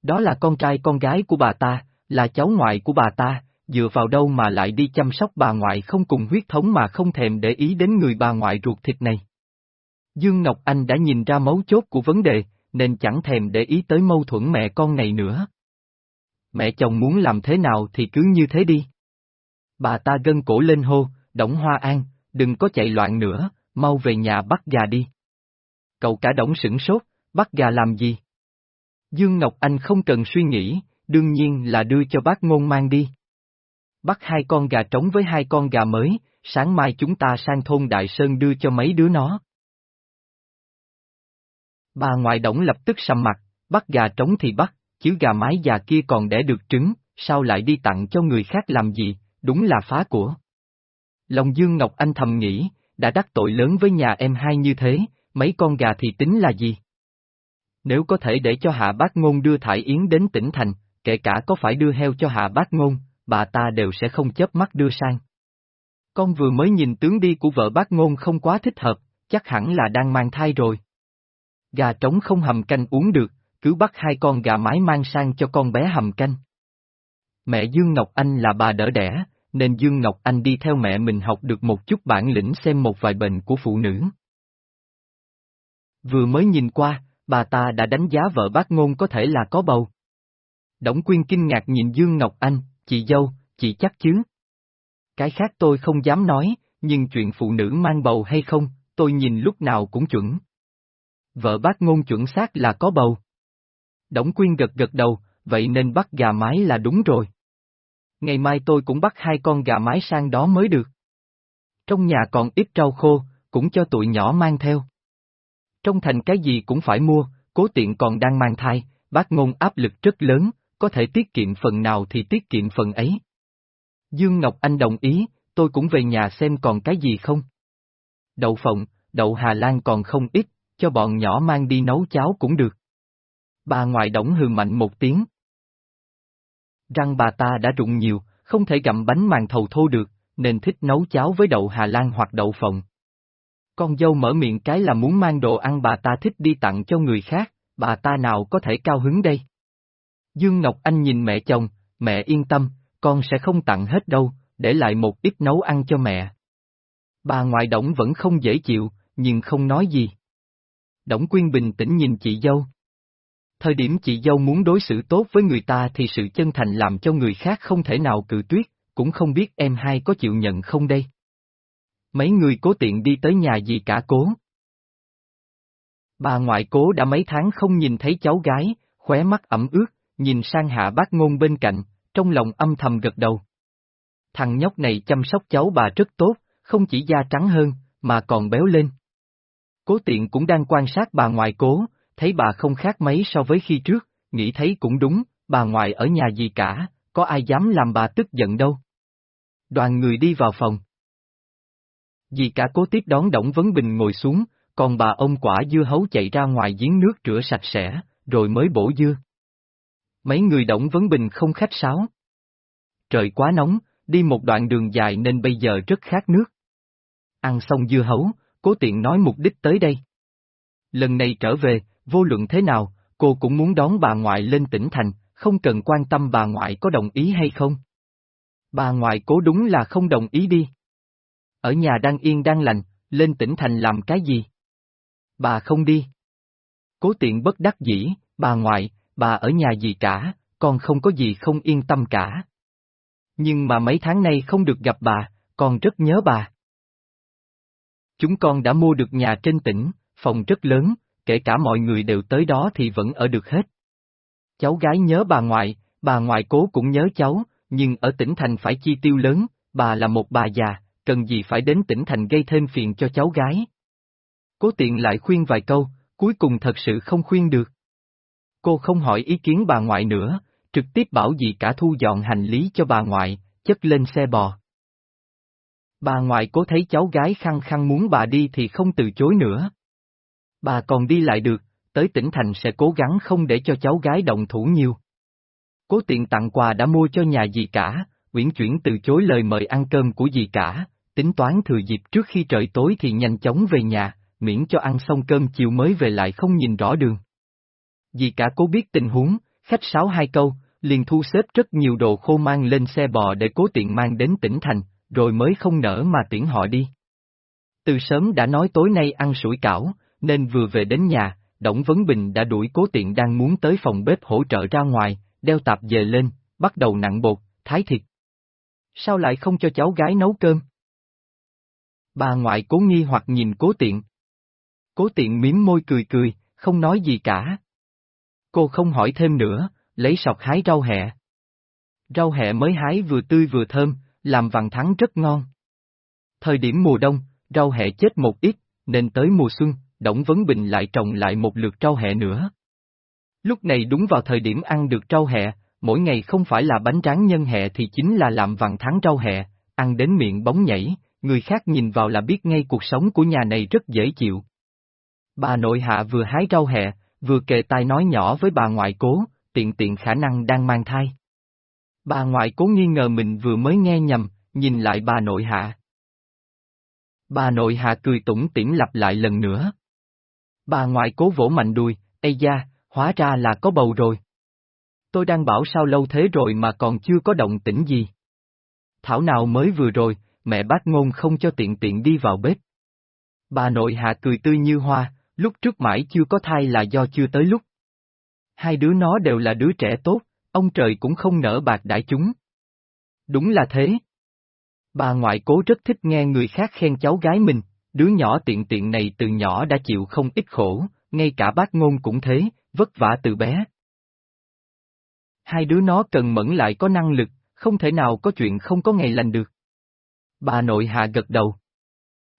Đó là con trai con gái của bà ta, là cháu ngoại của bà ta, dựa vào đâu mà lại đi chăm sóc bà ngoại không cùng huyết thống mà không thèm để ý đến người bà ngoại ruột thịt này. Dương Ngọc Anh đã nhìn ra mấu chốt của vấn đề, nên chẳng thèm để ý tới mâu thuẫn mẹ con này nữa. Mẹ chồng muốn làm thế nào thì cứ như thế đi. Bà ta gân cổ lên hô, Đổng Hoa An, đừng có chạy loạn nữa, mau về nhà bắt gà đi. Cậu cả Đổng sửng sốt, bắt gà làm gì? Dương Ngọc Anh không cần suy nghĩ, đương nhiên là đưa cho bác ngôn mang đi. Bắt hai con gà trống với hai con gà mới, sáng mai chúng ta sang thôn Đại Sơn đưa cho mấy đứa nó. Bà ngoại đổng lập tức sầm mặt, bắt gà trống thì bắt, chứ gà mái già kia còn đẻ được trứng, sao lại đi tặng cho người khác làm gì, đúng là phá của. Lòng Dương Ngọc Anh thầm nghĩ, đã đắc tội lớn với nhà em hai như thế, mấy con gà thì tính là gì? Nếu có thể để cho hạ bác ngôn đưa Thải Yến đến tỉnh thành, kể cả có phải đưa heo cho hạ bác ngôn, bà ta đều sẽ không chớp mắt đưa sang. Con vừa mới nhìn tướng đi của vợ bác ngôn không quá thích hợp, chắc hẳn là đang mang thai rồi. Gà trống không hầm canh uống được, cứ bắt hai con gà mái mang sang cho con bé hầm canh. Mẹ Dương Ngọc Anh là bà đỡ đẻ, nên Dương Ngọc Anh đi theo mẹ mình học được một chút bản lĩnh xem một vài bệnh của phụ nữ. Vừa mới nhìn qua, bà ta đã đánh giá vợ bác ngôn có thể là có bầu. Đổng Quyên kinh ngạc nhìn Dương Ngọc Anh, chị dâu, chị chắc chứ? Cái khác tôi không dám nói, nhưng chuyện phụ nữ mang bầu hay không, tôi nhìn lúc nào cũng chuẩn. Vợ bác ngôn chuẩn xác là có bầu. Đổng Quyên gật gật đầu, vậy nên bắt gà mái là đúng rồi. Ngày mai tôi cũng bắt hai con gà mái sang đó mới được. Trong nhà còn ít rau khô, cũng cho tụi nhỏ mang theo. Trong thành cái gì cũng phải mua, cố tiện còn đang mang thai, bác ngôn áp lực rất lớn, có thể tiết kiệm phần nào thì tiết kiệm phần ấy. Dương Ngọc Anh đồng ý, tôi cũng về nhà xem còn cái gì không. Đậu phộng, đậu Hà Lan còn không ít, cho bọn nhỏ mang đi nấu cháo cũng được. Bà ngoại đổng hừ mạnh một tiếng. Răng bà ta đã rụng nhiều, không thể gặm bánh màn thầu thô được, nên thích nấu cháo với đậu Hà Lan hoặc đậu phộng. Con dâu mở miệng cái là muốn mang đồ ăn bà ta thích đi tặng cho người khác, bà ta nào có thể cao hứng đây. Dương Ngọc Anh nhìn mẹ chồng, mẹ yên tâm, con sẽ không tặng hết đâu, để lại một ít nấu ăn cho mẹ. Bà ngoại động vẫn không dễ chịu, nhưng không nói gì. Đổng Quyên bình tĩnh nhìn chị dâu. Thời điểm chị dâu muốn đối xử tốt với người ta thì sự chân thành làm cho người khác không thể nào cự tuyết, cũng không biết em hai có chịu nhận không đây. Mấy người cố tiện đi tới nhà gì cả cố. Bà ngoại cố đã mấy tháng không nhìn thấy cháu gái, khóe mắt ẩm ướt, nhìn sang hạ bác ngôn bên cạnh, trong lòng âm thầm gật đầu. Thằng nhóc này chăm sóc cháu bà rất tốt, không chỉ da trắng hơn, mà còn béo lên. Cố tiện cũng đang quan sát bà ngoại cố, thấy bà không khác mấy so với khi trước, nghĩ thấy cũng đúng, bà ngoại ở nhà gì cả, có ai dám làm bà tức giận đâu. Đoàn người đi vào phòng. Dì cả cố tiếp đón Đổng Vấn Bình ngồi xuống, còn bà ông quả dưa hấu chạy ra ngoài giếng nước rửa sạch sẽ, rồi mới bổ dưa. Mấy người Đổng Vấn Bình không khách sáo. Trời quá nóng, đi một đoạn đường dài nên bây giờ rất khát nước. Ăn xong dưa hấu, cố tiện nói mục đích tới đây. Lần này trở về, vô luận thế nào, cô cũng muốn đón bà ngoại lên tỉnh thành, không cần quan tâm bà ngoại có đồng ý hay không. Bà ngoại cố đúng là không đồng ý đi. Ở nhà đang yên đang lành, lên tỉnh thành làm cái gì? Bà không đi. Cố tiện bất đắc dĩ, bà ngoại, bà ở nhà gì cả, con không có gì không yên tâm cả. Nhưng mà mấy tháng nay không được gặp bà, con rất nhớ bà. Chúng con đã mua được nhà trên tỉnh, phòng rất lớn, kể cả mọi người đều tới đó thì vẫn ở được hết. Cháu gái nhớ bà ngoại, bà ngoại cố cũng nhớ cháu, nhưng ở tỉnh thành phải chi tiêu lớn, bà là một bà già, cần gì phải đến tỉnh thành gây thêm phiền cho cháu gái. Cố tiện lại khuyên vài câu, cuối cùng thật sự không khuyên được. Cô không hỏi ý kiến bà ngoại nữa, trực tiếp bảo gì cả thu dọn hành lý cho bà ngoại, chất lên xe bò. Bà ngoại cố thấy cháu gái khăng khăng muốn bà đi thì không từ chối nữa. Bà còn đi lại được, tới tỉnh thành sẽ cố gắng không để cho cháu gái động thủ nhiều. Cố tiện tặng quà đã mua cho nhà dì cả, Uyển chuyển từ chối lời mời ăn cơm của dì cả, tính toán thừa dịp trước khi trời tối thì nhanh chóng về nhà, miễn cho ăn xong cơm chiều mới về lại không nhìn rõ đường. Dì cả cố biết tình huống, khách sáo hai câu, liền thu xếp rất nhiều đồ khô mang lên xe bò để cố tiện mang đến tỉnh thành, rồi mới không nỡ mà tiễn họ đi. Từ sớm đã nói tối nay ăn sủi cảo, nên vừa về đến nhà, Đổng Vấn Bình đã đuổi cố tiện đang muốn tới phòng bếp hỗ trợ ra ngoài, đeo tạp về lên, bắt đầu nặng bột, thái thịt. Sao lại không cho cháu gái nấu cơm? Bà ngoại cố nghi hoặc nhìn cố tiện. Cố tiện miếm môi cười cười, không nói gì cả. Cô không hỏi thêm nữa, lấy sọc hái rau hẹ. Rau hẹ mới hái vừa tươi vừa thơm, làm vằn thắng rất ngon. Thời điểm mùa đông, rau hẹ chết một ít, nên tới mùa xuân, Đổng Vấn Bình lại trồng lại một lượt rau hẹ nữa. Lúc này đúng vào thời điểm ăn được rau hẹ, mỗi ngày không phải là bánh tráng nhân hẹ thì chính là làm vàng thắng rau hẹ, ăn đến miệng bóng nhảy, người khác nhìn vào là biết ngay cuộc sống của nhà này rất dễ chịu. Bà nội hạ vừa hái rau hẹ, vừa kề tai nói nhỏ với bà ngoại cố, tiện tiện khả năng đang mang thai. Bà ngoại cố nghi ngờ mình vừa mới nghe nhầm, nhìn lại bà nội hạ. Bà nội hạ cười tủm tỉm lặp lại lần nữa. Bà ngoại cố vỗ mạnh đùi, Ây da, hóa ra là có bầu rồi. Tôi đang bảo sao lâu thế rồi mà còn chưa có động tĩnh gì. Thảo nào mới vừa rồi, mẹ bác ngôn không cho tiện tiện đi vào bếp. Bà nội hạ cười tươi như hoa, lúc trước mãi chưa có thai là do chưa tới lúc. Hai đứa nó đều là đứa trẻ tốt, ông trời cũng không nỡ bạc đãi chúng. Đúng là thế. Bà ngoại cố rất thích nghe người khác khen cháu gái mình, đứa nhỏ tiện tiện này từ nhỏ đã chịu không ít khổ, ngay cả bác ngôn cũng thế, vất vả từ bé. Hai đứa nó cần mẫn lại có năng lực, không thể nào có chuyện không có ngày lành được. Bà nội hạ gật đầu.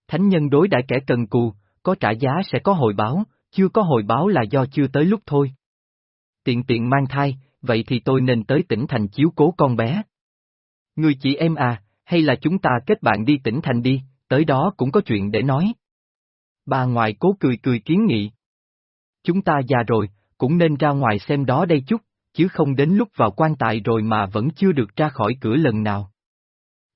Thánh nhân đối đãi kẻ cần cù, có trả giá sẽ có hồi báo, chưa có hồi báo là do chưa tới lúc thôi. Tiện tiện mang thai, vậy thì tôi nên tới tỉnh thành chiếu cố con bé. Người chị em à, hay là chúng ta kết bạn đi tỉnh thành đi, tới đó cũng có chuyện để nói. Bà ngoại cố cười cười kiến nghị. Chúng ta già rồi, cũng nên ra ngoài xem đó đây chút, chứ không đến lúc vào quan tài rồi mà vẫn chưa được ra khỏi cửa lần nào.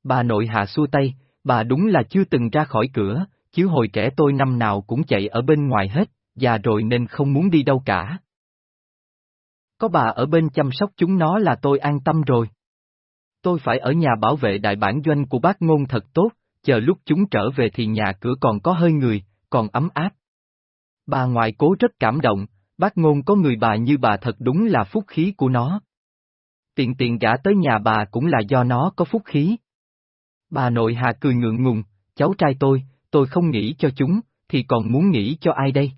Bà nội hạ xua tay, bà đúng là chưa từng ra khỏi cửa, chứ hồi trẻ tôi năm nào cũng chạy ở bên ngoài hết, già rồi nên không muốn đi đâu cả. Có bà ở bên chăm sóc chúng nó là tôi an tâm rồi. Tôi phải ở nhà bảo vệ đại bản doanh của bác ngôn thật tốt, chờ lúc chúng trở về thì nhà cửa còn có hơi người, còn ấm áp. Bà ngoại cố rất cảm động, bác ngôn có người bà như bà thật đúng là phúc khí của nó. Tiện tiện gã tới nhà bà cũng là do nó có phúc khí. Bà nội Hà cười ngượng ngùng, cháu trai tôi, tôi không nghĩ cho chúng, thì còn muốn nghĩ cho ai đây?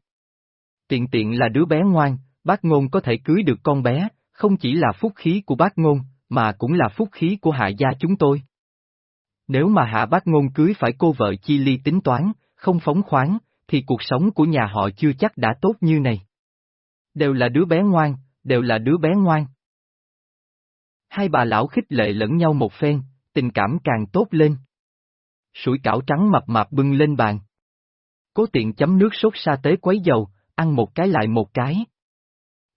Tiện tiện là đứa bé ngoan, bác ngôn có thể cưới được con bé, không chỉ là phúc khí của bác ngôn, mà cũng là phúc khí của hạ gia chúng tôi. Nếu mà hạ bác ngôn cưới phải cô vợ chi ly tính toán, không phóng khoáng, thì cuộc sống của nhà họ chưa chắc đã tốt như này. Đều là đứa bé ngoan, đều là đứa bé ngoan. Hai bà lão khích lệ lẫn nhau một phen, tình cảm càng tốt lên. Sủi cảo trắng mập mạp bưng lên bàn. Cố tiện chấm nước sốt sa tế quấy dầu, ăn một cái lại một cái.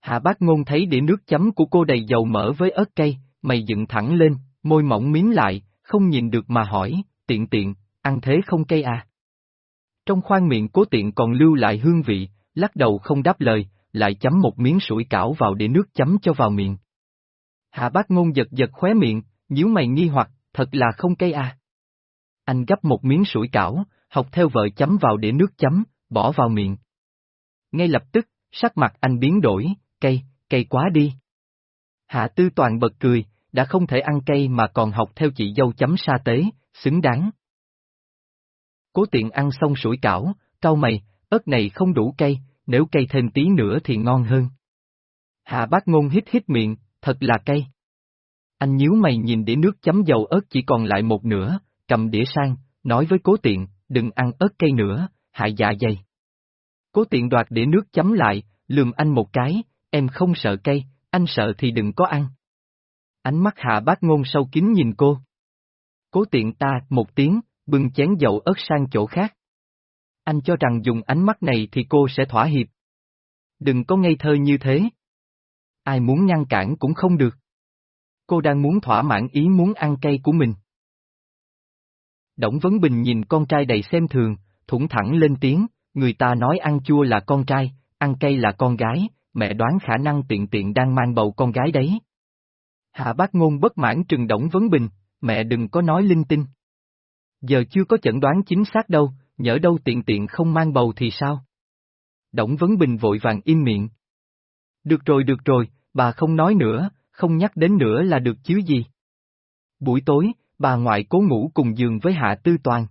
Hạ bác ngôn thấy đĩa nước chấm của cô đầy dầu mỡ với ớt cây, mày dựng thẳng lên, môi mỏng miếm lại, không nhìn được mà hỏi, tiện tiện, ăn thế không cây à? Trong khoang miệng cố tiện còn lưu lại hương vị, lắc đầu không đáp lời, lại chấm một miếng sủi cảo vào để nước chấm cho vào miệng. Hạ bác ngôn giật giật khóe miệng, nhíu mày nghi hoặc, thật là không cây à. Anh gấp một miếng sủi cảo, học theo vợ chấm vào để nước chấm, bỏ vào miệng. Ngay lập tức, sắc mặt anh biến đổi, cây, cây quá đi. Hạ tư toàn bật cười, đã không thể ăn cây mà còn học theo chị dâu chấm sa tế, xứng đáng. Cố tiện ăn xong sủi cảo, cau mày, ớt này không đủ cây, nếu cây thêm tí nữa thì ngon hơn. Hạ bác ngôn hít hít miệng, thật là cây. Anh nhíu mày nhìn đĩa nước chấm dầu ớt chỉ còn lại một nửa, cầm đĩa sang, nói với cố tiện, đừng ăn ớt cây nữa, hại dạ dày. Cố tiện đoạt đĩa nước chấm lại, lườm anh một cái, em không sợ cây, anh sợ thì đừng có ăn. Ánh mắt hạ bác ngôn sâu kín nhìn cô. Cố tiện ta, một tiếng, bưng chén dầu ớt sang chỗ khác. Anh cho rằng dùng ánh mắt này thì cô sẽ thỏa hiệp. Đừng có ngây thơ như thế. Ai muốn ngăn cản cũng không được. Cô đang muốn thỏa mãn ý muốn ăn cây của mình. Đổng Vấn Bình nhìn con trai đầy xem thường, thủng thẳng lên tiếng, người ta nói ăn chua là con trai, ăn cây là con gái, mẹ đoán khả năng tiện tiện đang mang bầu con gái đấy. Hạ bác ngôn bất mãn trừng Đổng Vấn Bình, mẹ đừng có nói linh tinh. Giờ chưa có chẩn đoán chính xác đâu, nhỡ đâu tiện tiện không mang bầu thì sao? Đổng Vấn Bình vội vàng im miệng. Được rồi được rồi, bà không nói nữa, không nhắc đến nữa là được chứ gì. Buổi tối, bà ngoại cố ngủ cùng giường với Hạ Tư Toàn.